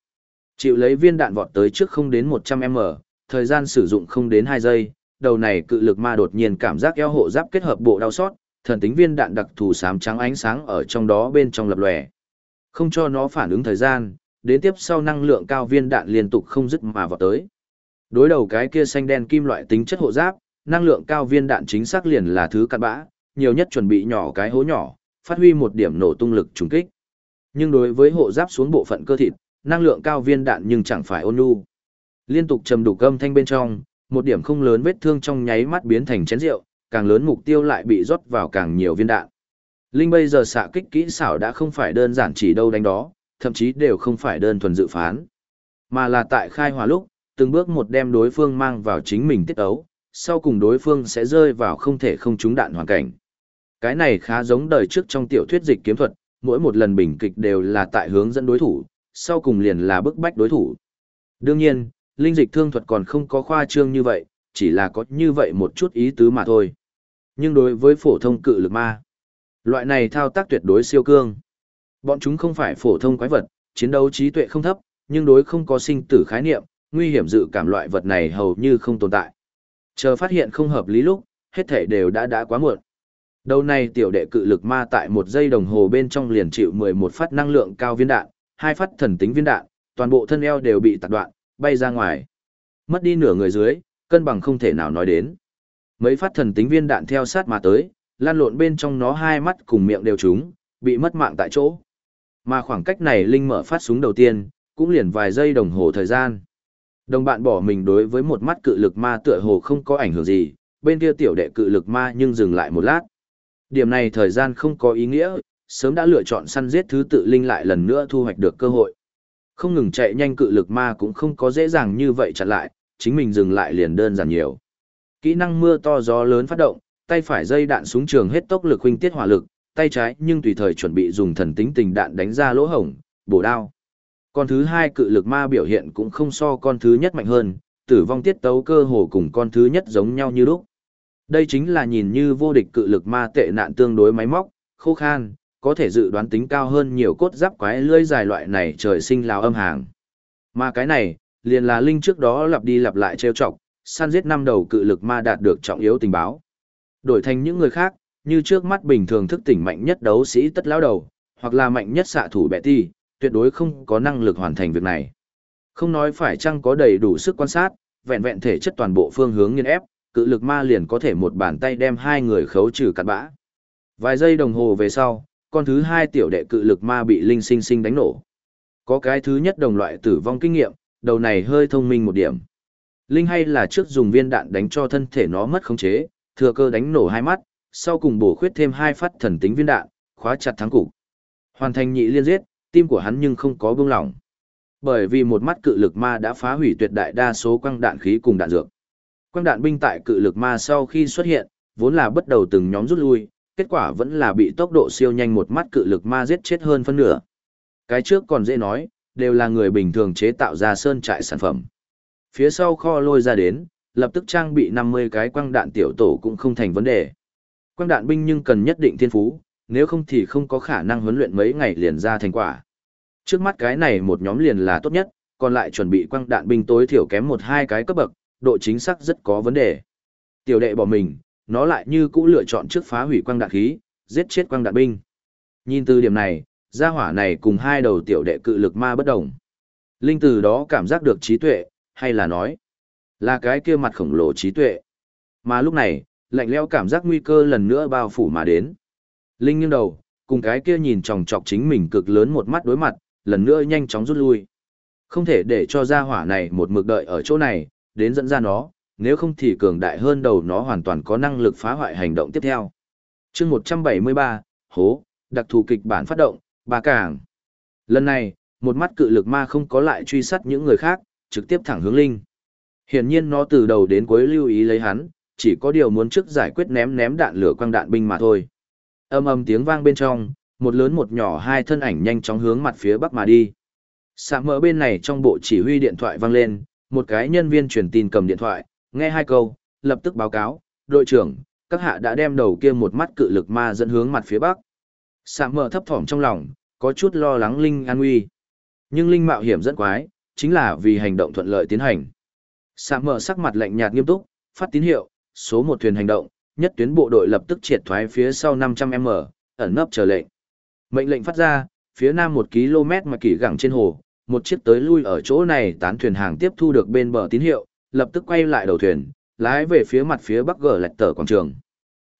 Chịu lấy viên đạn vọt tới trước không đến 100m, thời gian sử dụng không đến 2 giây, đầu này cự lực ma đột nhiên cảm giác eo hộ giáp kết hợp bộ đau xót, thần tính viên đạn đặc thù xám trắng ánh sáng ở trong đó bên trong lập lòe. Không cho nó phản ứng thời gian, đến tiếp sau năng lượng cao viên đạn liên tục không dứt mà vọt tới. Đối đầu cái kia xanh đen kim loại tính chất hộ giáp, năng lượng cao viên đạn chính xác liền là thứ cặn bã, nhiều nhất chuẩn bị nhỏ cái hố nhỏ, phát huy một điểm nổ tung lực trùng kích. Nhưng đối với hộ giáp xuống bộ phận cơ thịt, năng lượng cao viên đạn nhưng chẳng phải ôn nhu. Liên tục trầm đủ âm thanh bên trong, một điểm không lớn vết thương trong nháy mắt biến thành chén rượu, càng lớn mục tiêu lại bị rót vào càng nhiều viên đạn. Linh bây giờ xạ kích kỹ xảo đã không phải đơn giản chỉ đâu đánh đó, thậm chí đều không phải đơn thuần dự phán, mà là tại khai hỏa lúc, từng bước một đem đối phương mang vào chính mình tiết ấu, sau cùng đối phương sẽ rơi vào không thể không trúng đạn hoàn cảnh. Cái này khá giống đời trước trong tiểu thuyết dịch kiếm thuật, mỗi một lần bình kịch đều là tại hướng dẫn đối thủ, sau cùng liền là bức bách đối thủ. Đương nhiên, linh dịch thương thuật còn không có khoa trương như vậy, chỉ là có như vậy một chút ý tứ mà thôi. Nhưng đối với phổ thông cự lực ma, loại này thao tác tuyệt đối siêu cương. Bọn chúng không phải phổ thông quái vật, chiến đấu trí tuệ không thấp, nhưng đối không có sinh tử khái niệm, nguy hiểm dự cảm loại vật này hầu như không tồn tại. Chờ phát hiện không hợp lý lúc, hết thể đều đã đã quá muộn. Đầu này tiểu đệ cự lực ma tại một giây đồng hồ bên trong liền chịu 11 phát năng lượng cao viên đạn, hai phát thần tính viên đạn, toàn bộ thân eo đều bị tạc đoạn, bay ra ngoài. Mất đi nửa người dưới, cân bằng không thể nào nói đến. Mấy phát thần tính viên đạn theo sát mà tới, lan lộn bên trong nó hai mắt cùng miệng đều trúng, bị mất mạng tại chỗ. Mà khoảng cách này Linh mở phát súng đầu tiên, cũng liền vài giây đồng hồ thời gian. Đồng bạn bỏ mình đối với một mắt cự lực ma tựa hồ không có ảnh hưởng gì, bên kia tiểu đệ cự lực ma nhưng dừng lại một lát. Điểm này thời gian không có ý nghĩa, sớm đã lựa chọn săn giết thứ tự linh lại lần nữa thu hoạch được cơ hội. Không ngừng chạy nhanh cự lực ma cũng không có dễ dàng như vậy chặn lại, chính mình dừng lại liền đơn giản nhiều. Kỹ năng mưa to gió lớn phát động, tay phải dây đạn súng trường hết tốc lực huynh tiết hỏa lực, tay trái nhưng tùy thời chuẩn bị dùng thần tính tình đạn đánh ra lỗ hổng, bổ đao. Con thứ hai cự lực ma biểu hiện cũng không so con thứ nhất mạnh hơn, tử vong tiết tấu cơ hồ cùng con thứ nhất giống nhau như lúc. Đây chính là nhìn như vô địch cự lực ma tệ nạn tương đối máy móc, khô khan, có thể dự đoán tính cao hơn nhiều cốt giáp quái lưỡi dài loại này trời sinh lào âm hàng. Mà cái này, liền là linh trước đó lặp đi lặp lại trêu chọc, săn giết năm đầu cự lực ma đạt được trọng yếu tình báo. Đổi thành những người khác, như trước mắt bình thường thức tỉnh mạnh nhất đấu sĩ tất lão đầu, hoặc là mạnh nhất xạ thủ bệ ti, tuyệt đối không có năng lực hoàn thành việc này. Không nói phải chăng có đầy đủ sức quan sát, vẹn vẹn thể chất toàn bộ phương hướng nghiên ép, cự lực ma liền có thể một bàn tay đem hai người khấu trừ cặn bã. Vài giây đồng hồ về sau, con thứ hai tiểu đệ cự lực ma bị linh sinh sinh đánh nổ. Có cái thứ nhất đồng loại tử vong kinh nghiệm, đầu này hơi thông minh một điểm. Linh hay là trước dùng viên đạn đánh cho thân thể nó mất khống chế, thừa cơ đánh nổ hai mắt, sau cùng bổ khuyết thêm hai phát thần tính viên đạn, khóa chặt thắng cục. Hoàn thành nhị liên giết, tim của hắn nhưng không có bông lỏng. Bởi vì một mắt cự lực ma đã phá hủy tuyệt đại đa số quăng đạn khí cùng đạn dược. Quang đạn binh tại cự lực ma sau khi xuất hiện, vốn là bắt đầu từng nhóm rút lui, kết quả vẫn là bị tốc độ siêu nhanh một mắt cự lực ma giết chết hơn phân nửa. Cái trước còn dễ nói, đều là người bình thường chế tạo ra sơn trại sản phẩm. Phía sau kho lôi ra đến, lập tức trang bị 50 cái quang đạn tiểu tổ cũng không thành vấn đề. Quang đạn binh nhưng cần nhất định thiên phú, nếu không thì không có khả năng huấn luyện mấy ngày liền ra thành quả. Trước mắt cái này một nhóm liền là tốt nhất, còn lại chuẩn bị quang đạn binh tối thiểu kém một hai cái cấp bậc, độ chính xác rất có vấn đề. Tiểu đệ bỏ mình, nó lại như cũ lựa chọn trước phá hủy quang đạn khí, giết chết quang đạn binh. Nhìn từ điểm này, gia hỏa này cùng hai đầu tiểu đệ cự lực ma bất đồng. Linh từ đó cảm giác được trí tuệ, hay là nói, là cái kia mặt khổng lồ trí tuệ. Mà lúc này, lạnh lẽo cảm giác nguy cơ lần nữa bao phủ mà đến. Linh nghiêng đầu, cùng cái kia nhìn chòng chọc chính mình cực lớn một mắt đối mặt, lần nữa nhanh chóng rút lui. Không thể để cho gia hỏa này một mực đợi ở chỗ này, đến dẫn ra nó, nếu không thì cường đại hơn đầu nó hoàn toàn có năng lực phá hoại hành động tiếp theo. chương 173, hố, đặc thù kịch bản phát động, bà càng. Lần này, một mắt cự lực ma không có lại truy sát những người khác, trực tiếp thẳng hướng Linh. Hiển nhiên nó từ đầu đến cuối lưu ý lấy hắn, chỉ có điều muốn trước giải quyết ném ném đạn lửa quang đạn binh mà thôi. Âm âm tiếng vang bên trong, một lớn một nhỏ hai thân ảnh nhanh chóng hướng mặt phía bắc mà đi. Sạ mỡ bên này trong bộ chỉ huy điện thoại vang lên, một cái nhân viên truyền tin cầm điện thoại, nghe hai câu, lập tức báo cáo, đội trưởng, các hạ đã đem đầu kia một mắt cự lực ma dẫn hướng mặt phía bắc. Sạm mở thấp thỏm trong lòng, có chút lo lắng Linh an nguy. Nhưng Linh mạo hiểm dẫn quái, chính là vì hành động thuận lợi tiến hành. Sạm mở sắc mặt lạnh nhạt nghiêm túc, phát tín hiệu, số một thuyền hành động, nhất tuyến bộ đội lập tức triệt thoái phía sau 500m, ẩn nấp chờ lệnh. Mệnh lệnh phát ra, phía nam 1 km mà kỷ gẳng trên hồ, một chiếc tới lui ở chỗ này tán thuyền hàng tiếp thu được bên bờ tín hiệu, lập tức quay lại đầu thuyền, lái về phía mặt phía bắc gờ lạch tờ quảng trường.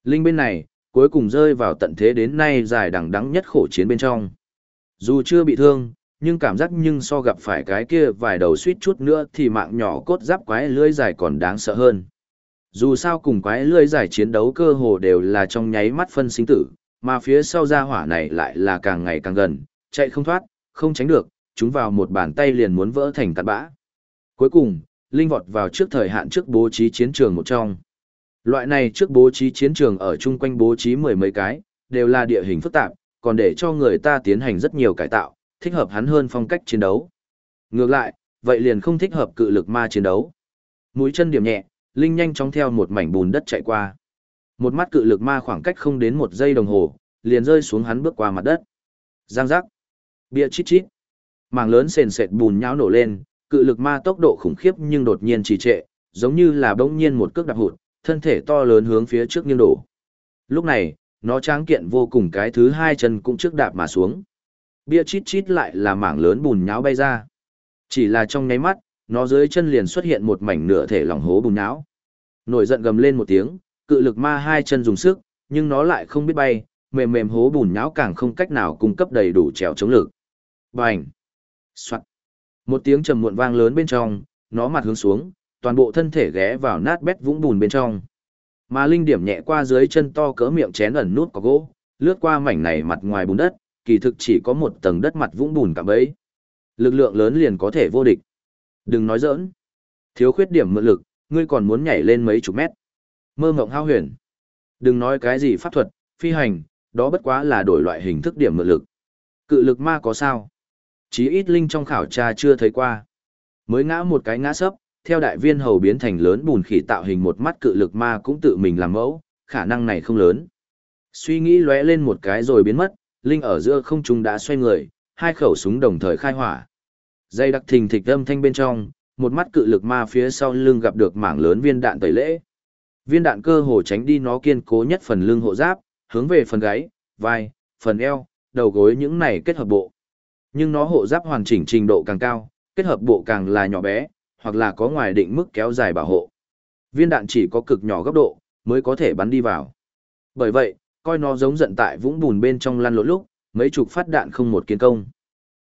Linh bên này, cuối cùng rơi vào tận thế đến nay dài đằng đắng nhất khổ chiến bên trong. Dù chưa bị thương, nhưng cảm giác nhưng so gặp phải cái kia vài đầu suýt chút nữa thì mạng nhỏ cốt giáp quái lưỡi dài còn đáng sợ hơn. Dù sao cùng quái lưỡi dài chiến đấu cơ hồ đều là trong nháy mắt phân sinh tử, mà phía sau ra hỏa này lại là càng ngày càng gần, chạy không thoát, không tránh được, chúng vào một bàn tay liền muốn vỡ thành cát bã. Cuối cùng, Linh vọt vào trước thời hạn trước bố trí chiến trường một trong. Loại này trước bố trí chiến trường ở chung quanh bố trí mười mấy cái, đều là địa hình phức tạp, còn để cho người ta tiến hành rất nhiều cải tạo, thích hợp hắn hơn phong cách chiến đấu. Ngược lại, vậy liền không thích hợp cự lực ma chiến đấu. Mũi chân điểm nhẹ, Linh nhanh chóng theo một mảnh bùn đất chạy qua. Một mắt cự lực ma khoảng cách không đến một giây đồng hồ, liền rơi xuống hắn bước qua mặt đất. Giang giác. Bia chít chít. Mảng lớn sền sệt bùn nhão nổ lên, cự lực ma tốc độ khủng khiếp nhưng đột nhiên trì trệ, giống như là bỗng nhiên một cước đạp hụt, thân thể to lớn hướng phía trước nghiêng đổ. Lúc này, nó tráng kiện vô cùng cái thứ hai chân cũng trước đạp mà xuống. Bia chít chít lại là mảng lớn bùn nhão bay ra. Chỉ là trong nháy mắt, nó dưới chân liền xuất hiện một mảnh nửa thể lỏng hố bùn nhão. Nổi giận gầm lên một tiếng, cự lực ma hai chân dùng sức, nhưng nó lại không biết bay, mềm mềm hố bùn nhão càng không cách nào cung cấp đầy đủ trèo chống lực. Bành! Soạn! Một tiếng trầm muộn vang lớn bên trong, nó mặt hướng xuống, toàn bộ thân thể ghé vào nát bét vũng bùn bên trong. Mà linh điểm nhẹ qua dưới chân to cỡ miệng chén ẩn nút có gỗ, lướt qua mảnh này mặt ngoài bùn đất, kỳ thực chỉ có một tầng đất mặt vũng bùn cả bấy. Lực lượng lớn liền có thể vô địch. Đừng nói giỡn. Thiếu khuyết điểm mượn lực, ngươi còn muốn nhảy lên mấy chục mét. Mơ mộng hao huyền. Đừng nói cái gì pháp thuật, phi hành, đó bất quá là đổi loại hình thức điểm mượn lực. Cự lực ma có sao? Chí ít linh trong khảo tra chưa thấy qua. Mới ngã một cái ngã sấp, theo đại viên hầu biến thành lớn bùn khỉ tạo hình một mắt cự lực ma cũng tự mình làm mẫu, khả năng này không lớn. Suy nghĩ lóe lên một cái rồi biến mất, linh ở giữa không trung đã xoay người, hai khẩu súng đồng thời khai hỏa. Dây đặc thình thịch âm thanh bên trong, một mắt cự lực ma phía sau lưng gặp được mảng lớn viên đạn tẩy lễ. Viên đạn cơ hồ tránh đi nó kiên cố nhất phần lưng hộ giáp, hướng về phần gáy, vai, phần eo, đầu gối những này kết hợp bộ. Nhưng nó hộ giáp hoàn chỉnh trình độ càng cao, kết hợp bộ càng là nhỏ bé, hoặc là có ngoài định mức kéo dài bảo hộ. Viên đạn chỉ có cực nhỏ góc độ, mới có thể bắn đi vào. Bởi vậy, coi nó giống giận tại vũng bùn bên trong lăn lộn lúc, mấy chục phát đạn không một kiến công.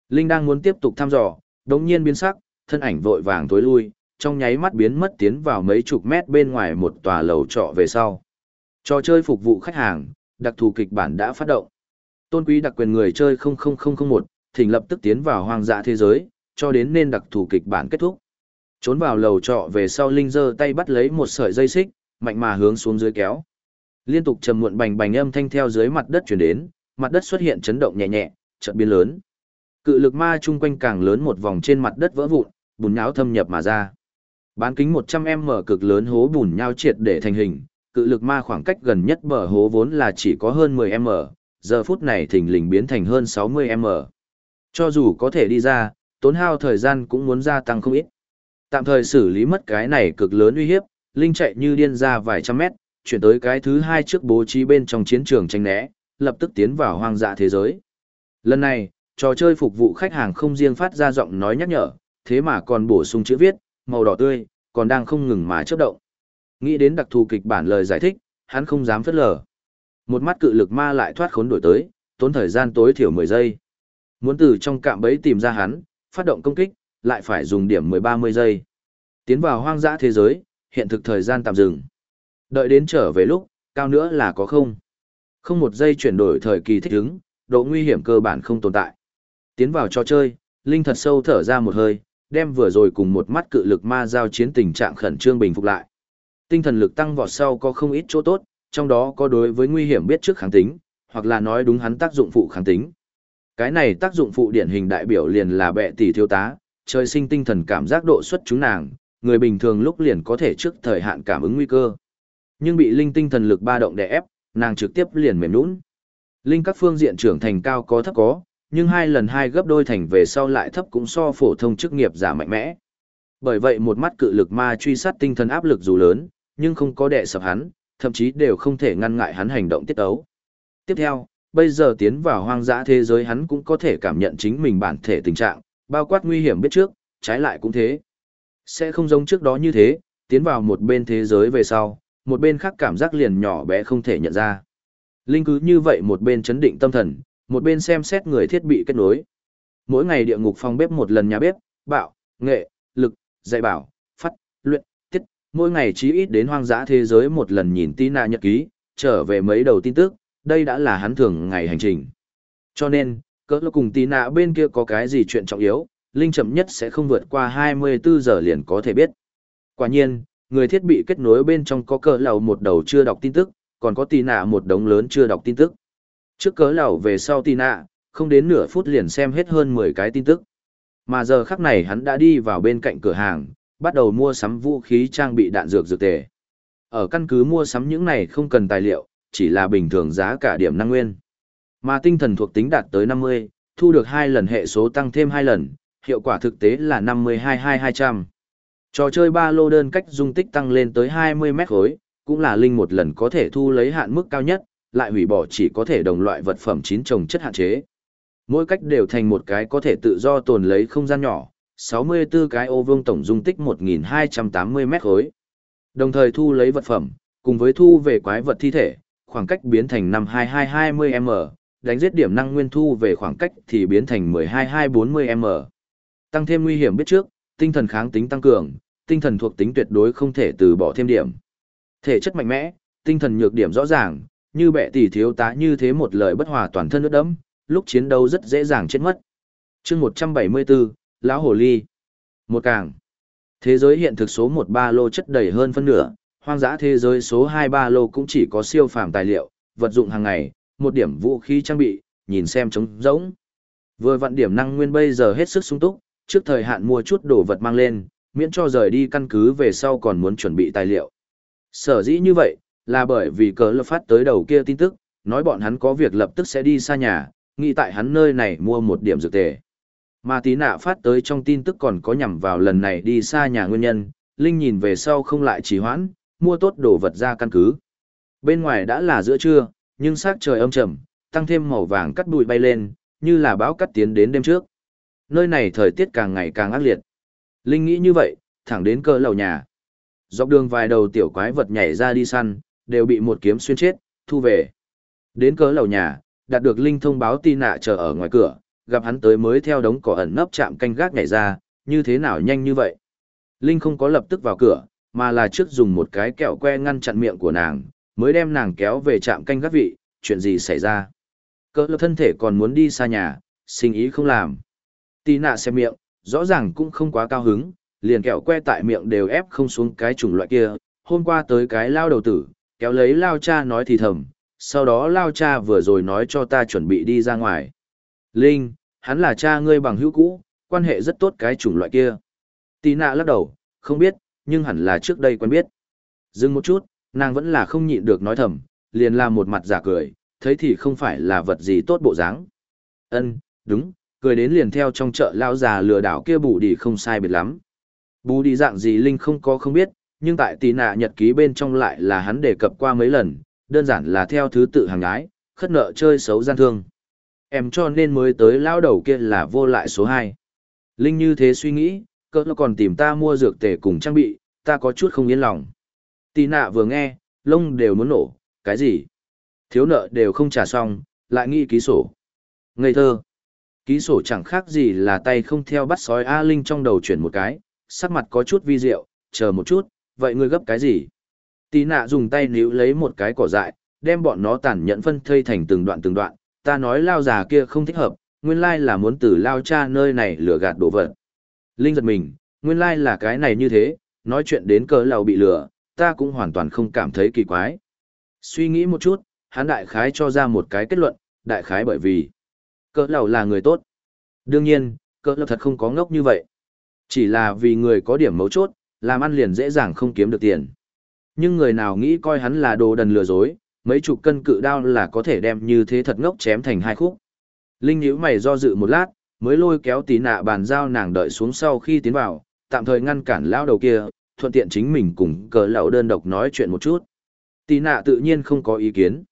Linh đang muốn tiếp tục thăm dò, đống nhiên biến sắc, thân ảnh vội vàng tối lui, trong nháy mắt biến mất tiến vào mấy chục mét bên ngoài một tòa lầu trọ về sau. Trò chơi phục vụ khách hàng, đặc thù kịch bản đã phát động. Tôn quý đặc quyền người chơi 00001, thỉnh lập tức tiến vào hoang dã thế giới, cho đến nên đặc thù kịch bản kết thúc. Trốn vào lầu trọ về sau Linh giơ tay bắt lấy một sợi dây xích, mạnh mà hướng xuống dưới kéo. Liên tục trầm muộn bành bành âm thanh theo dưới mặt đất truyền đến, mặt đất xuất hiện chấn động nhẹ nhẹ, chợt biến lớn. Cự lực ma chung quanh càng lớn một vòng trên mặt đất vỡ vụn, bùn nhão thâm nhập mà ra. Bán kính 100m cực lớn hố bùn nhão triệt để thành hình, cự lực ma khoảng cách gần nhất bờ hố vốn là chỉ có hơn 10m, giờ phút này thình lình biến thành hơn 60m. Cho dù có thể đi ra, tốn hao thời gian cũng muốn gia tăng không ít. Tạm thời xử lý mất cái này cực lớn uy hiếp, Linh chạy như điên ra vài trăm mét, chuyển tới cái thứ hai trước bố trí bên trong chiến trường tranh né, lập tức tiến vào hoang dã thế giới. Lần này, trò chơi phục vụ khách hàng không riêng phát ra giọng nói nhắc nhở, thế mà còn bổ sung chữ viết, màu đỏ tươi, còn đang không ngừng mà chớp động. Nghĩ đến đặc thù kịch bản lời giải thích, hắn không dám phất lờ. Một mắt cự lực ma lại thoát khốn đổi tới, tốn thời gian tối thiểu 10 giây. Muốn từ trong cạm bẫy tìm ra hắn, phát động công kích, lại phải dùng điểm 10-30 giây. Tiến vào hoang dã thế giới, hiện thực thời gian tạm dừng. Đợi đến trở về lúc, cao nữa là có không. Không một giây chuyển đổi thời kỳ thích ứng, độ nguy hiểm cơ bản không tồn tại. Tiến vào trò chơi, Linh thật sâu thở ra một hơi, đem vừa rồi cùng một mắt cự lực ma giao chiến tình trạng khẩn trương bình phục lại. Tinh thần lực tăng vọt sau có không ít chỗ tốt, trong đó có đối với nguy hiểm biết trước kháng tính, hoặc là nói đúng hắn tác dụng phụ kháng tính. Cái này tác dụng phụ điển hình đại biểu liền là bệ tỷ thiếu tá, trời sinh tinh thần cảm giác độ xuất chúng nàng, người bình thường lúc liền có thể trước thời hạn cảm ứng nguy cơ. Nhưng bị linh tinh thần lực ba động đè ép, nàng trực tiếp liền mềm nhũn. Linh các phương diện trưởng thành cao có thấp có, nhưng hai lần hai gấp đôi thành về sau lại thấp cũng so phổ thông chức nghiệp giả mạnh mẽ. Bởi vậy một mắt cự lực ma truy sát tinh thần áp lực dù lớn, nhưng không có đè sập hắn, thậm chí đều không thể ngăn ngại hắn hành động tiết ấu. Tiếp theo, bây giờ tiến vào hoang dã thế giới hắn cũng có thể cảm nhận chính mình bản thể tình trạng, bao quát nguy hiểm biết trước, trái lại cũng thế. Sẽ không giống trước đó như thế, tiến vào một bên thế giới về sau, một bên khác cảm giác liền nhỏ bé không thể nhận ra. Linh cứ như vậy một bên chấn định tâm thần, một bên xem xét người thiết bị kết nối. Mỗi ngày địa ngục phòng bếp một lần nhà bếp, bạo, nghệ, lực, dạy bảo, phát, luyện, tiết, mỗi ngày chí ít đến hoang dã thế giới một lần nhìn tí nạ nhật ký, trở về mấy đầu tin tức, đây đã là hắn thường ngày hành trình. Cho nên, cỡ cùng tí nạ bên kia có cái gì chuyện trọng yếu, Linh chậm nhất sẽ không vượt qua 24 giờ liền có thể biết. Quả nhiên, người thiết bị kết nối bên trong có cỡ lầu một đầu chưa đọc tin tức, còn có tí nạ một đống lớn chưa đọc tin tức. Trước cỡ lầu về sau tí nạ, không đến nửa phút liền xem hết hơn 10 cái tin tức. Mà giờ khắc này hắn đã đi vào bên cạnh cửa hàng, bắt đầu mua sắm vũ khí trang bị đạn dược dược tề. Ở căn cứ mua sắm những này không cần tài liệu, chỉ là bình thường giá cả điểm năng nguyên. Mà tinh thần thuộc tính đạt tới 50, thu được 2 lần hệ số tăng thêm 2 lần, hiệu quả thực tế là 52-200. Trò chơi ba lô đơn cách dung tích tăng lên tới 20 mét khối, cũng là linh một lần có thể thu lấy hạn mức cao nhất, lại hủy bỏ chỉ có thể đồng loại vật phẩm chín trồng chất hạn chế. Mỗi cách đều thành một cái có thể tự do tồn lấy không gian nhỏ, 64 cái ô vương tổng dung tích 1280 mét khối. Đồng thời thu lấy vật phẩm, cùng với thu về quái vật thi thể, khoảng cách biến thành 52220m, đánh giết điểm năng nguyên thu về khoảng cách thì biến thành 12240m. Tăng thêm nguy hiểm biết trước, tinh thần kháng tính tăng cường, tinh thần thuộc tính tuyệt đối không thể từ bỏ thêm điểm. Thể chất mạnh mẽ, tinh thần nhược điểm rõ ràng, như bệ tỷ thiếu tá như thế một lời bất hòa toàn thân nước đẫm, lúc chiến đấu rất dễ dàng chết mất. Chương 174, lão hồ ly. Một càng. Thế giới hiện thực số 13 lô chất đầy hơn phân nửa, hoang dã thế giới số 23 lô cũng chỉ có siêu phàm tài liệu, vật dụng hàng ngày, một điểm vũ khí trang bị, nhìn xem trống rỗng. Vừa vận điểm năng nguyên bây giờ hết sức sung túc, trước thời hạn mua chút đồ vật mang lên, miễn cho rời đi căn cứ về sau còn muốn chuẩn bị tài liệu. Sở dĩ như vậy, là bởi vì cờ lập phát tới đầu kia tin tức, nói bọn hắn có việc lập tức sẽ đi xa nhà, nghĩ tại hắn nơi này mua một điểm dược tề. Mà tí nạ phát tới trong tin tức còn có nhằm vào lần này đi xa nhà nguyên nhân, Linh nhìn về sau không lại trì hoãn, mua tốt đồ vật ra căn cứ. Bên ngoài đã là giữa trưa, nhưng sắc trời âm trầm, tăng thêm màu vàng cắt bụi bay lên, như là bão cắt tiến đến đêm trước. Nơi này thời tiết càng ngày càng ác liệt. Linh nghĩ như vậy, thẳng đến cơ lầu nhà. Dọc đường vài đầu tiểu quái vật nhảy ra đi săn, đều bị một kiếm xuyên chết, thu về. Đến cớ lầu nhà, đạt được Linh thông báo tin nạ chờ ở ngoài cửa, gặp hắn tới mới theo đống cỏ ẩn nấp chạm canh gác nhảy ra, như thế nào nhanh như vậy. Linh không có lập tức vào cửa, mà là trước dùng một cái kẹo que ngăn chặn miệng của nàng, mới đem nàng kéo về trạm canh gác vị, chuyện gì xảy ra. Cỡ lập thân thể còn muốn đi xa nhà, sinh ý không làm. Tì nạ xem miệng, rõ ràng cũng không quá cao hứng, liền kẹo que tại miệng đều ép không xuống cái chủng loại kia. Hôm qua tới cái lao đầu tử, kéo lấy lao cha nói thì thầm, sau đó lao cha vừa rồi nói cho ta chuẩn bị đi ra ngoài. Linh, hắn là cha ngươi bằng hữu cũ, quan hệ rất tốt cái chủng loại kia. Tì nạ lắc đầu, không biết, nhưng hẳn là trước đây quen biết. Dừng một chút, nàng vẫn là không nhịn được nói thầm, liền làm một mặt giả cười, thấy thì không phải là vật gì tốt bộ dáng. Ân, đúng, cười đến liền theo trong chợ lão già lừa đảo kia bù đi không sai biệt lắm. Bù đi dạng gì Linh không có không biết, nhưng tại tì nạ nhật ký bên trong lại là hắn đề cập qua mấy lần, đơn giản là theo thứ tự hàng ái, khất nợ chơi xấu gian thương. Em cho nên mới tới lão đầu kia là vô lại số 2. Linh như thế suy nghĩ, cỡ nó còn tìm ta mua dược tề cùng trang bị, ta có chút không yên lòng. Tì nạ vừa nghe, lông đều muốn nổ, cái gì? Thiếu nợ đều không trả xong, lại nghi ký sổ. Ngây thơ. Ký sổ chẳng khác gì là tay không theo bắt sói A Linh trong đầu chuyển một cái, sắc mặt có chút vi diệu, chờ một chút, vậy ngươi gấp cái gì? Tí nạ dùng tay níu lấy một cái cỏ dại, đem bọn nó tàn nhẫn phân thây thành từng đoạn từng đoạn, ta nói lao già kia không thích hợp, nguyên lai là muốn từ lao cha nơi này lừa gạt đồ vật. Linh giật mình, nguyên lai là cái này như thế, nói chuyện đến cỡ lầu bị lừa, ta cũng hoàn toàn không cảm thấy kỳ quái. Suy nghĩ một chút, hắn đại khái cho ra một cái kết luận, đại khái bởi vì cỡ lầu là người tốt. Đương nhiên, cỡ lầu thật không có ngốc như vậy. Chỉ là vì người có điểm mấu chốt, làm ăn liền dễ dàng không kiếm được tiền. Nhưng người nào nghĩ coi hắn là đồ đần lừa dối, mấy chục cân cự đao là có thể đem như thế thật ngốc chém thành hai khúc. Linh nhíu mày do dự một lát, mới lôi kéo tí nạ bàn giao nàng đợi xuống sau khi tiến vào, tạm thời ngăn cản lao đầu kia, thuận tiện chính mình cùng cờ lão đơn độc nói chuyện một chút. Tí nạ tự nhiên không có ý kiến.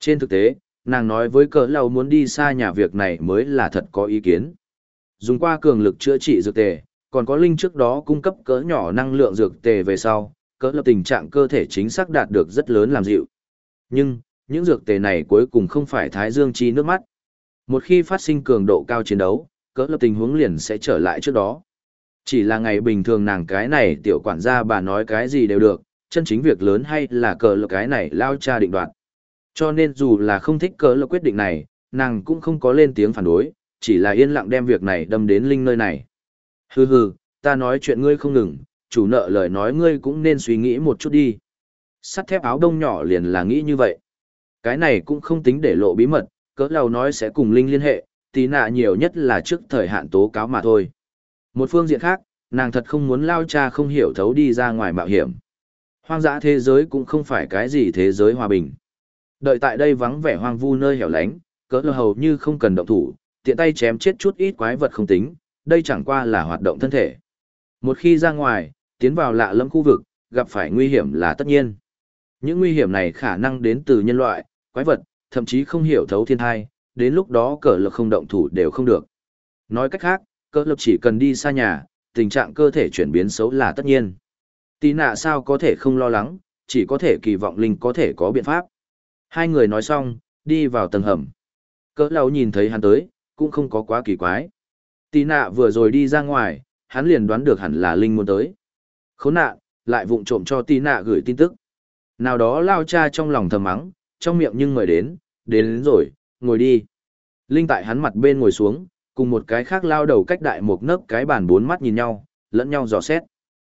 Trên thực tế, nàng nói với cờ lão muốn đi xa nhà việc này mới là thật có ý kiến. Dùng qua cường lực chữa trị dược tề, còn có linh trước đó cung cấp cỡ nhỏ năng lượng dược tề về sau, cỡ lập tình trạng cơ thể chính xác đạt được rất lớn làm dịu. Nhưng, những dược tề này cuối cùng không phải thái dương chi nước mắt. Một khi phát sinh cường độ cao chiến đấu, cỡ lập tình huống liền sẽ trở lại trước đó. Chỉ là ngày bình thường nàng cái này tiểu quản gia bà nói cái gì đều được, chân chính việc lớn hay là cỡ lập cái này lao cha định đoạt. Cho nên dù là không thích cỡ lập quyết định này, nàng cũng không có lên tiếng phản đối, chỉ là yên lặng đem việc này đâm đến linh nơi này. Hừ hừ, ta nói chuyện ngươi không ngừng, chủ nợ lời nói ngươi cũng nên suy nghĩ một chút đi. Sắt thép áo đông nhỏ liền là nghĩ như vậy. Cái này cũng không tính để lộ bí mật, cỡ lầu nói sẽ cùng Linh liên hệ, tí nạ nhiều nhất là trước thời hạn tố cáo mà thôi. Một phương diện khác, nàng thật không muốn lao cha không hiểu thấu đi ra ngoài mạo hiểm. Hoang dã thế giới cũng không phải cái gì thế giới hòa bình. Đợi tại đây vắng vẻ hoang vu nơi hẻo lánh, cỡ lầu hầu như không cần động thủ, tiện tay chém chết chút ít quái vật không tính, đây chẳng qua là hoạt động thân thể. Một khi ra ngoài, tiến vào lạ lẫm khu vực, gặp phải nguy hiểm là tất nhiên. Những nguy hiểm này khả năng đến từ nhân loại, quái vật, thậm chí không hiểu thấu thiên thai, đến lúc đó cờ lực không động thủ đều không được. Nói cách khác, cờ lực chỉ cần đi xa nhà, tình trạng cơ thể chuyển biến xấu là tất nhiên. Tí nạ sao có thể không lo lắng, chỉ có thể kỳ vọng Linh có thể có biện pháp. Hai người nói xong, đi vào tầng hầm. Cỡ lâu nhìn thấy hắn tới, cũng không có quá kỳ quái. Tí nạ vừa rồi đi ra ngoài, hắn liền đoán được hẳn là Linh muốn tới. Khốn nạn, lại vụng trộm cho tí nạ gửi tin tức. Nào đó lao cha trong lòng thầm mắng, trong miệng nhưng mời đến, đến, đến rồi, ngồi đi. Linh tại hắn mặt bên ngồi xuống, cùng một cái khác lao đầu cách đại một nấc cái bàn bốn mắt nhìn nhau, lẫn nhau dò xét.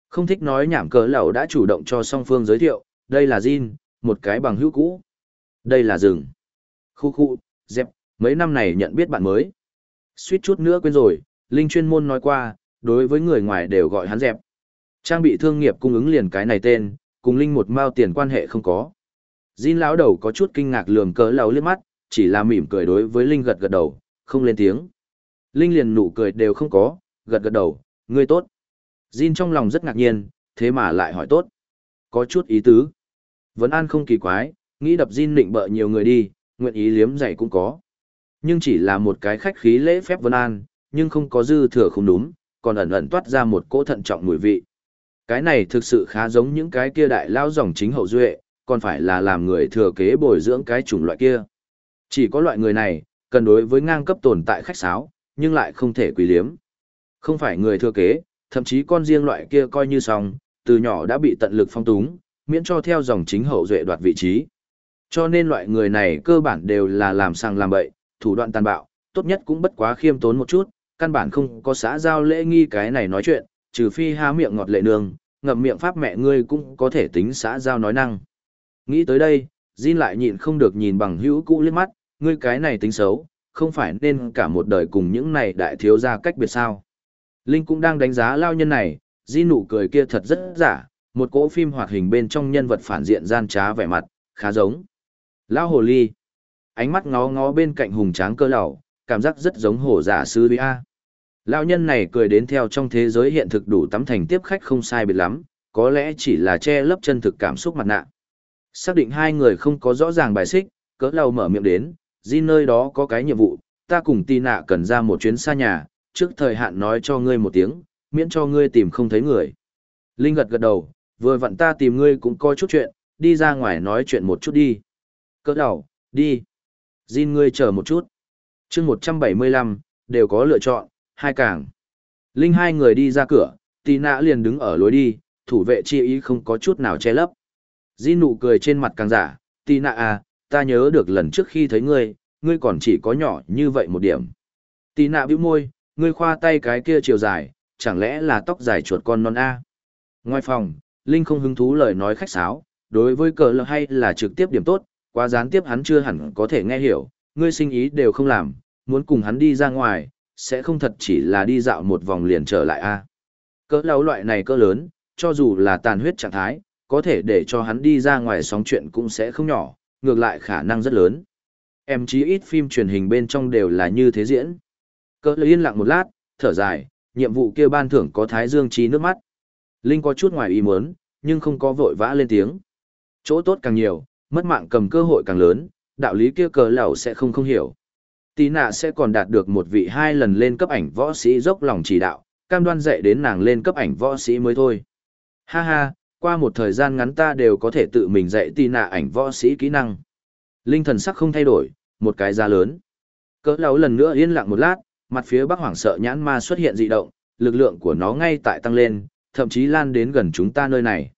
Không thích nói nhảm cỡ lẩu đã chủ động cho song phương giới thiệu, đây là Jin, một cái bằng hữu cũ. Đây là rừng. Khu khu, dẹp, mấy năm này nhận biết bạn mới. Suýt chút nữa quên rồi, Linh chuyên môn nói qua, đối với người ngoài đều gọi hắn dẹp. Trang bị thương nghiệp cung ứng liền cái này tên, cùng Linh một mao tiền quan hệ không có. Jin lão đầu có chút kinh ngạc lườm cỡ lầu liếc mắt, chỉ là mỉm cười đối với Linh gật gật đầu, không lên tiếng. Linh liền nụ cười đều không có, gật gật đầu, ngươi tốt. Jin trong lòng rất ngạc nhiên, thế mà lại hỏi tốt. Có chút ý tứ. Vẫn an không kỳ quái, nghĩ đập Jin định bợ nhiều người đi, nguyện ý liếm dạy cũng có. Nhưng chỉ là một cái khách khí lễ phép Vân An, nhưng không có dư thừa không đúng, còn ẩn ẩn toát ra một cỗ thận trọng mùi vị. Cái này thực sự khá giống những cái kia đại lao dòng chính hậu duệ, còn phải là làm người thừa kế bồi dưỡng cái chủng loại kia. Chỉ có loại người này, cần đối với ngang cấp tồn tại khách sáo, nhưng lại không thể quý liếm. Không phải người thừa kế, thậm chí con riêng loại kia coi như xong, từ nhỏ đã bị tận lực phong túng, miễn cho theo dòng chính hậu duệ đoạt vị trí. Cho nên loại người này cơ bản đều là làm sang làm bậy, thủ đoạn tàn bạo, tốt nhất cũng bất quá khiêm tốn một chút, căn bản không có xã giao lễ nghi cái này nói chuyện, trừ phi há miệng ngọt lệ nương, ngậm miệng pháp mẹ ngươi cũng có thể tính xã giao nói năng. Nghĩ tới đây, Jin lại nhịn không được nhìn bằng hữu cũ liếc mắt, ngươi cái này tính xấu, không phải nên cả một đời cùng những này đại thiếu gia cách biệt sao. Linh cũng đang đánh giá lao nhân này, Jin nụ cười kia thật rất giả, một cỗ phim hoạt hình bên trong nhân vật phản diện gian trá vẻ mặt, khá giống. Lao hồ ly, ánh mắt ngó ngó bên cạnh hùng tráng cơ lẩu, cảm giác rất giống hổ giả sư bí A. Lão nhân này cười đến theo trong thế giới hiện thực đủ tắm thành tiếp khách không sai biệt lắm, có lẽ chỉ là che lấp chân thực cảm xúc mặt nạ. Xác định hai người không có rõ ràng bài xích, cỡ lâu mở miệng đến, Di nơi đó có cái nhiệm vụ, ta cùng tì nạ cần ra một chuyến xa nhà, trước thời hạn nói cho ngươi một tiếng, miễn cho ngươi tìm không thấy người. Linh gật gật đầu, vừa vặn ta tìm ngươi cũng coi chút chuyện, đi ra ngoài nói chuyện một chút đi. Cỡ đầu, đi. Jin ngươi chờ một chút. chương 175, đều có lựa chọn, hai càng. Linh hai người đi ra cửa, tì nạ liền đứng ở lối đi, thủ vệ chi ý không có chút nào che lấp. Di nụ cười trên mặt càng giả, Tì nạ à, ta nhớ được lần trước khi thấy ngươi, ngươi còn chỉ có nhỏ như vậy một điểm. Tì nạ bĩu môi, ngươi khoa tay cái kia chiều dài, chẳng lẽ là tóc dài chuột con non A. Ngoài phòng, Linh không hứng thú lời nói khách sáo, đối với cờ lờ hay là trực tiếp điểm tốt, quá gián tiếp hắn chưa hẳn có thể nghe hiểu, ngươi sinh ý đều không làm, muốn cùng hắn đi ra ngoài, sẽ không thật chỉ là đi dạo một vòng liền trở lại a. Cỡ lâu loại này cỡ lớn, cho dù là tàn huyết trạng thái, có thể để cho hắn đi ra ngoài sóng chuyện cũng sẽ không nhỏ, ngược lại khả năng rất lớn. Em chí ít phim truyền hình bên trong đều là như thế diễn. Cỡ yên lặng một lát, thở dài, nhiệm vụ kia ban thưởng có thái dương trí nước mắt. Linh có chút ngoài ý muốn, nhưng không có vội vã lên tiếng. Chỗ tốt càng nhiều, mất mạng cầm cơ hội càng lớn, đạo lý kia cờ lẩu sẽ không không hiểu. Tí nạ sẽ còn đạt được một vị hai lần lên cấp ảnh võ sĩ dốc lòng chỉ đạo, cam đoan dạy đến nàng lên cấp ảnh võ sĩ mới thôi. Ha ha, qua một thời gian ngắn ta đều có thể tự mình dạy tì nạ ảnh võ sĩ kỹ năng. Linh thần sắc không thay đổi, một cái giá lớn. Cỡ lão lần nữa yên lặng một lát, mặt phía bắc hoảng sợ nhãn ma xuất hiện dị động, lực lượng của nó ngay tại tăng lên, thậm chí lan đến gần chúng ta nơi này.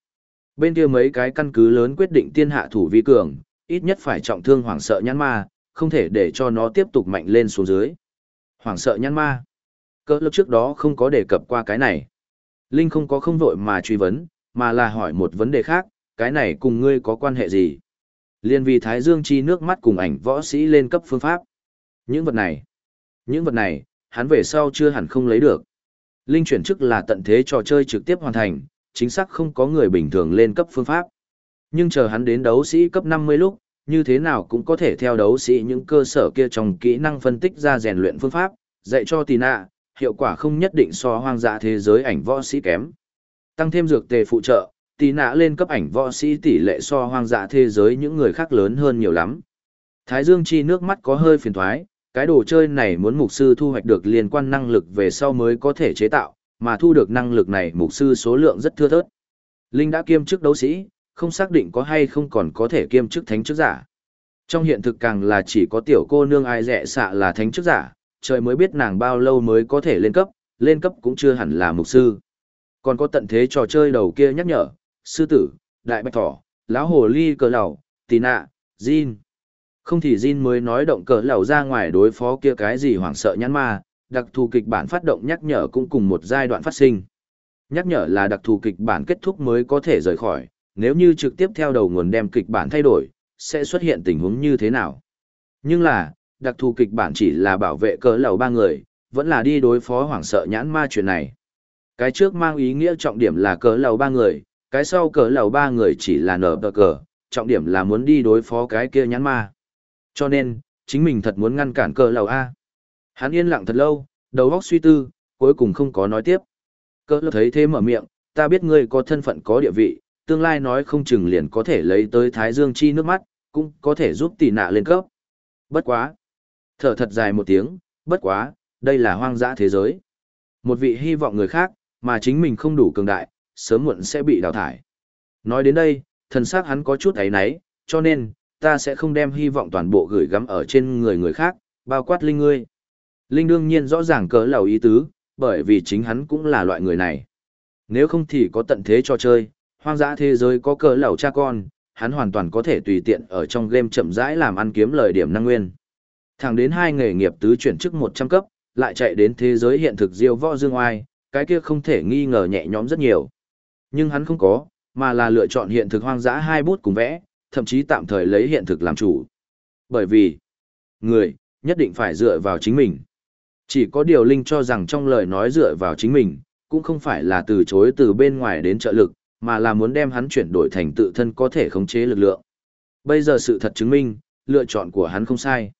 Bên kia mấy cái căn cứ lớn quyết định tiên hạ thủ vi cường, ít nhất phải trọng thương hoảng sợ nhãn ma, không thể để cho nó tiếp tục mạnh lên xuống dưới. Hoảng sợ nhãn ma. Cỡ lúc trước đó không có đề cập qua cái này. Linh không có không vội mà truy vấn, mà là hỏi một vấn đề khác, cái này cùng ngươi có quan hệ gì? Liên vì Thái Dương chi nước mắt cùng ảnh võ sĩ lên cấp phương pháp. Những vật này, những vật này, hắn về sau chưa hẳn không lấy được. Linh chuyển chức là tận thế trò chơi trực tiếp hoàn thành, chính xác không có người bình thường lên cấp phương pháp. Nhưng chờ hắn đến đấu sĩ cấp 50 lúc, như thế nào cũng có thể theo đấu sĩ những cơ sở kia trong kỹ năng phân tích ra rèn luyện phương pháp, dạy cho tì nạ, hiệu quả không nhất định so hoang dã thế giới ảnh võ sĩ kém. Tăng thêm dược tề phụ trợ, tì nạ lên cấp ảnh võ sĩ tỷ lệ so hoang dã thế giới những người khác lớn hơn nhiều lắm. Thái Dương chi nước mắt có hơi phiền thoái, cái đồ chơi này muốn mục sư thu hoạch được liên quan năng lực về sau mới có thể chế tạo, mà thu được năng lực này mục sư số lượng rất thưa thớt. Linh đã kiêm chức đấu sĩ, không xác định có hay không còn có thể kiêm chức thánh chức giả. Trong hiện thực càng là chỉ có tiểu cô nương ai rẻ xạ là thánh chức giả, trời mới biết nàng bao lâu mới có thể lên cấp, lên cấp cũng chưa hẳn là mục sư. Còn có tận thế trò chơi đầu kia nhắc nhở, sư tử, đại bạch thỏ, lão hồ ly cờ lầu, tì nạ, Jin. Không thì Jin mới nói động cờ lầu ra ngoài đối phó kia cái gì hoảng sợ nhãn ma, đặc thù kịch bản phát động nhắc nhở cũng cùng một giai đoạn phát sinh. Nhắc nhở là đặc thù kịch bản kết thúc mới có thể rời khỏi, nếu như trực tiếp theo đầu nguồn đem kịch bản thay đổi, sẽ xuất hiện tình huống như thế nào. Nhưng là, đặc thù kịch bản chỉ là bảo vệ cỡ lầu ba người, vẫn là đi đối phó hoảng sợ nhãn ma chuyện này. Cái trước mang ý nghĩa trọng điểm là cỡ lầu ba người, cái sau cỡ lầu ba người chỉ là nở tờ cờ, trọng điểm là muốn đi đối phó cái kia nhãn ma. Cho nên, chính mình thật muốn ngăn cản cỡ lầu A. Hắn yên lặng thật lâu, đầu óc suy tư, cuối cùng không có nói tiếp. Cỡ lầu thấy thế mở miệng, ta biết ngươi có thân phận có địa vị, tương lai nói không chừng liền có thể lấy tới Thái Dương chi nước mắt, cũng có thể giúp tỷ nạ lên cấp. Bất quá. Thở thật dài một tiếng, bất quá, đây là hoang dã thế giới. Một vị hy vọng người khác, mà chính mình không đủ cường đại, sớm muộn sẽ bị đào thải. Nói đến đây, thần xác hắn có chút ấy náy, cho nên, ta sẽ không đem hy vọng toàn bộ gửi gắm ở trên người người khác, bao quát linh ngươi. Linh đương nhiên rõ ràng cỡ lầu ý tứ, bởi vì chính hắn cũng là loại người này. Nếu không thì có tận thế cho chơi, hoang dã thế giới có cỡ lầu cha con, hắn hoàn toàn có thể tùy tiện ở trong game chậm rãi làm ăn kiếm lời điểm năng nguyên. Thẳng đến hai nghề nghiệp tứ chuyển chức 100 cấp, lại chạy đến thế giới hiện thực diêu võ dương oai, cái kia không thể nghi ngờ nhẹ nhõm rất nhiều. Nhưng hắn không có, mà là lựa chọn hiện thực hoang dã hai bút cùng vẽ, thậm chí tạm thời lấy hiện thực làm chủ. Bởi vì, người, nhất định phải dựa vào chính mình. Chỉ có điều Linh cho rằng trong lời nói dựa vào chính mình, cũng không phải là từ chối từ bên ngoài đến trợ lực, mà là muốn đem hắn chuyển đổi thành tự thân có thể khống chế lực lượng. Bây giờ sự thật chứng minh, lựa chọn của hắn không sai.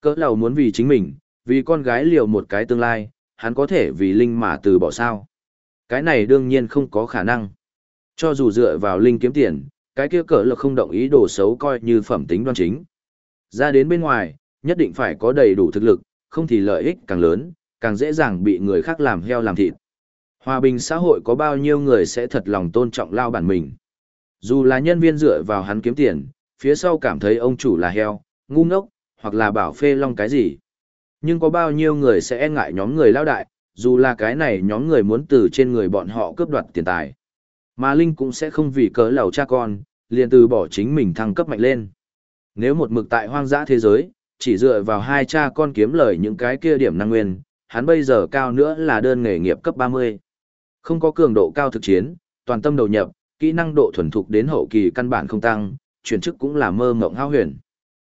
Cỡ lầu muốn vì chính mình, vì con gái liều một cái tương lai, hắn có thể vì Linh mà từ bỏ sao. Cái này đương nhiên không có khả năng. Cho dù dựa vào Linh kiếm tiền, cái kia cỡ là không động ý đồ xấu coi như phẩm tính đoan chính. Ra đến bên ngoài, nhất định phải có đầy đủ thực lực, không thì lợi ích càng lớn, càng dễ dàng bị người khác làm heo làm thịt. Hòa bình xã hội có bao nhiêu người sẽ thật lòng tôn trọng lao bản mình. Dù là nhân viên dựa vào hắn kiếm tiền, phía sau cảm thấy ông chủ là heo, ngu ngốc, hoặc là bảo phê long cái gì. Nhưng có bao nhiêu người sẽ e ngại nhóm người lao đại, dù là cái này nhóm người muốn từ trên người bọn họ cướp đoạt tiền tài. Mà Linh cũng sẽ không vì cớ lầu cha con, liền từ bỏ chính mình thăng cấp mạnh lên. Nếu một mực tại hoang dã thế giới, chỉ dựa vào hai cha con kiếm lời những cái kia điểm năng nguyên, hắn bây giờ cao nữa là đơn nghề nghiệp cấp 30. Không có cường độ cao thực chiến, toàn tâm đầu nhập, kỹ năng độ thuần thục đến hậu kỳ căn bản không tăng, chuyển chức cũng là mơ mộng hao huyền.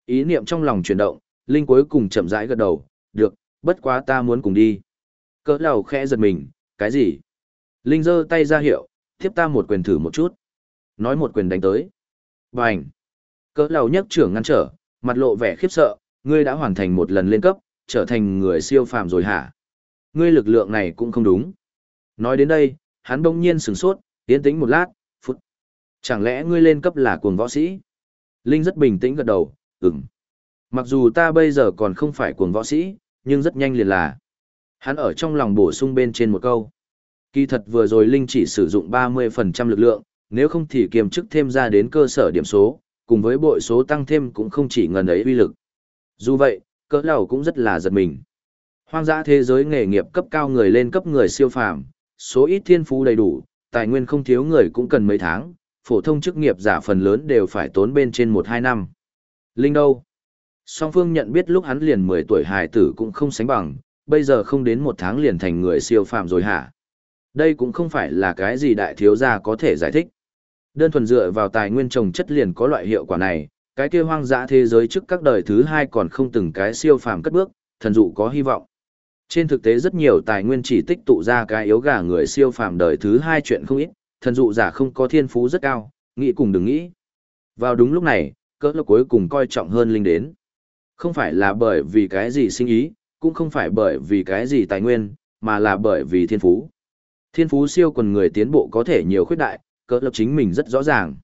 Ý niệm trong lòng chuyển động, Linh cuối cùng chậm rãi gật đầu, được, bất quá ta muốn cùng đi. Cỡ lầu khẽ giật mình, cái gì? Linh giơ tay ra hiệu, tiếp ta một quyền thử một chút. Nói một quyền đánh tới. Bành! Cỡ lầu nhấc trưởng ngăn trở, mặt lộ vẻ khiếp sợ, ngươi đã hoàn thành một lần lên cấp, trở thành người siêu phàm rồi hả? Ngươi lực lượng này cũng không đúng. Nói đến đây, hắn bỗng nhiên sửng sốt, tiến tĩnh một lát, phút. Chẳng lẽ ngươi lên cấp là cuồng võ sĩ? Linh rất bình tĩnh gật đầu, ừm. Mặc dù ta bây giờ còn không phải cuồng võ sĩ, nhưng rất nhanh liền là. Hắn ở trong lòng bổ sung bên trên một câu. Kỳ thật vừa rồi Linh chỉ sử dụng 30% lực lượng, nếu không thì kiềm chức thêm ra đến cơ sở điểm số, cùng với bội số tăng thêm cũng không chỉ ngần ấy uy lực. Dù vậy, cỡ lầu cũng rất là giật mình. Hoang dã thế giới nghề nghiệp cấp cao người lên cấp người siêu phàm, số ít thiên phú đầy đủ, tài nguyên không thiếu người cũng cần mấy tháng, phổ thông chức nghiệp giả phần lớn đều phải tốn bên trên 1-2 năm. Linh đâu? Song phương nhận biết lúc hắn liền 10 tuổi hài tử cũng không sánh bằng, bây giờ không đến một tháng liền thành người siêu phàm rồi hả? Đây cũng không phải là cái gì đại thiếu gia có thể giải thích. Đơn thuần dựa vào tài nguyên trồng chất liền có loại hiệu quả này, cái kia hoang dã thế giới trước các đời thứ hai còn không từng cái siêu phàm cất bước, thần dụ có hy vọng. Trên thực tế rất nhiều tài nguyên chỉ tích tụ ra cái yếu gà người siêu phàm đời thứ hai chuyện không ít, thần dụ giả không có thiên phú rất cao, nghĩ cùng đừng nghĩ. Vào đúng lúc này, cỡ lực cuối cùng coi trọng hơn linh đến. Không phải là bởi vì cái gì sinh ý, cũng không phải bởi vì cái gì tài nguyên, mà là bởi vì thiên phú. Thiên phú siêu quần người tiến bộ có thể nhiều khuyết đại, cỡ lập chính mình rất rõ ràng.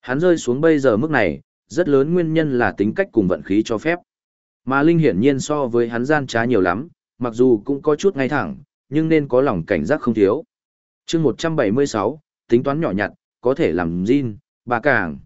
Hắn rơi xuống bây giờ mức này, rất lớn nguyên nhân là tính cách cùng vận khí cho phép. Mà Linh hiển nhiên so với hắn gian trá nhiều lắm, mặc dù cũng có chút ngay thẳng, nhưng nên có lòng cảnh giác không thiếu. chương 176, tính toán nhỏ nhặt, có thể làm Jin, bà càng.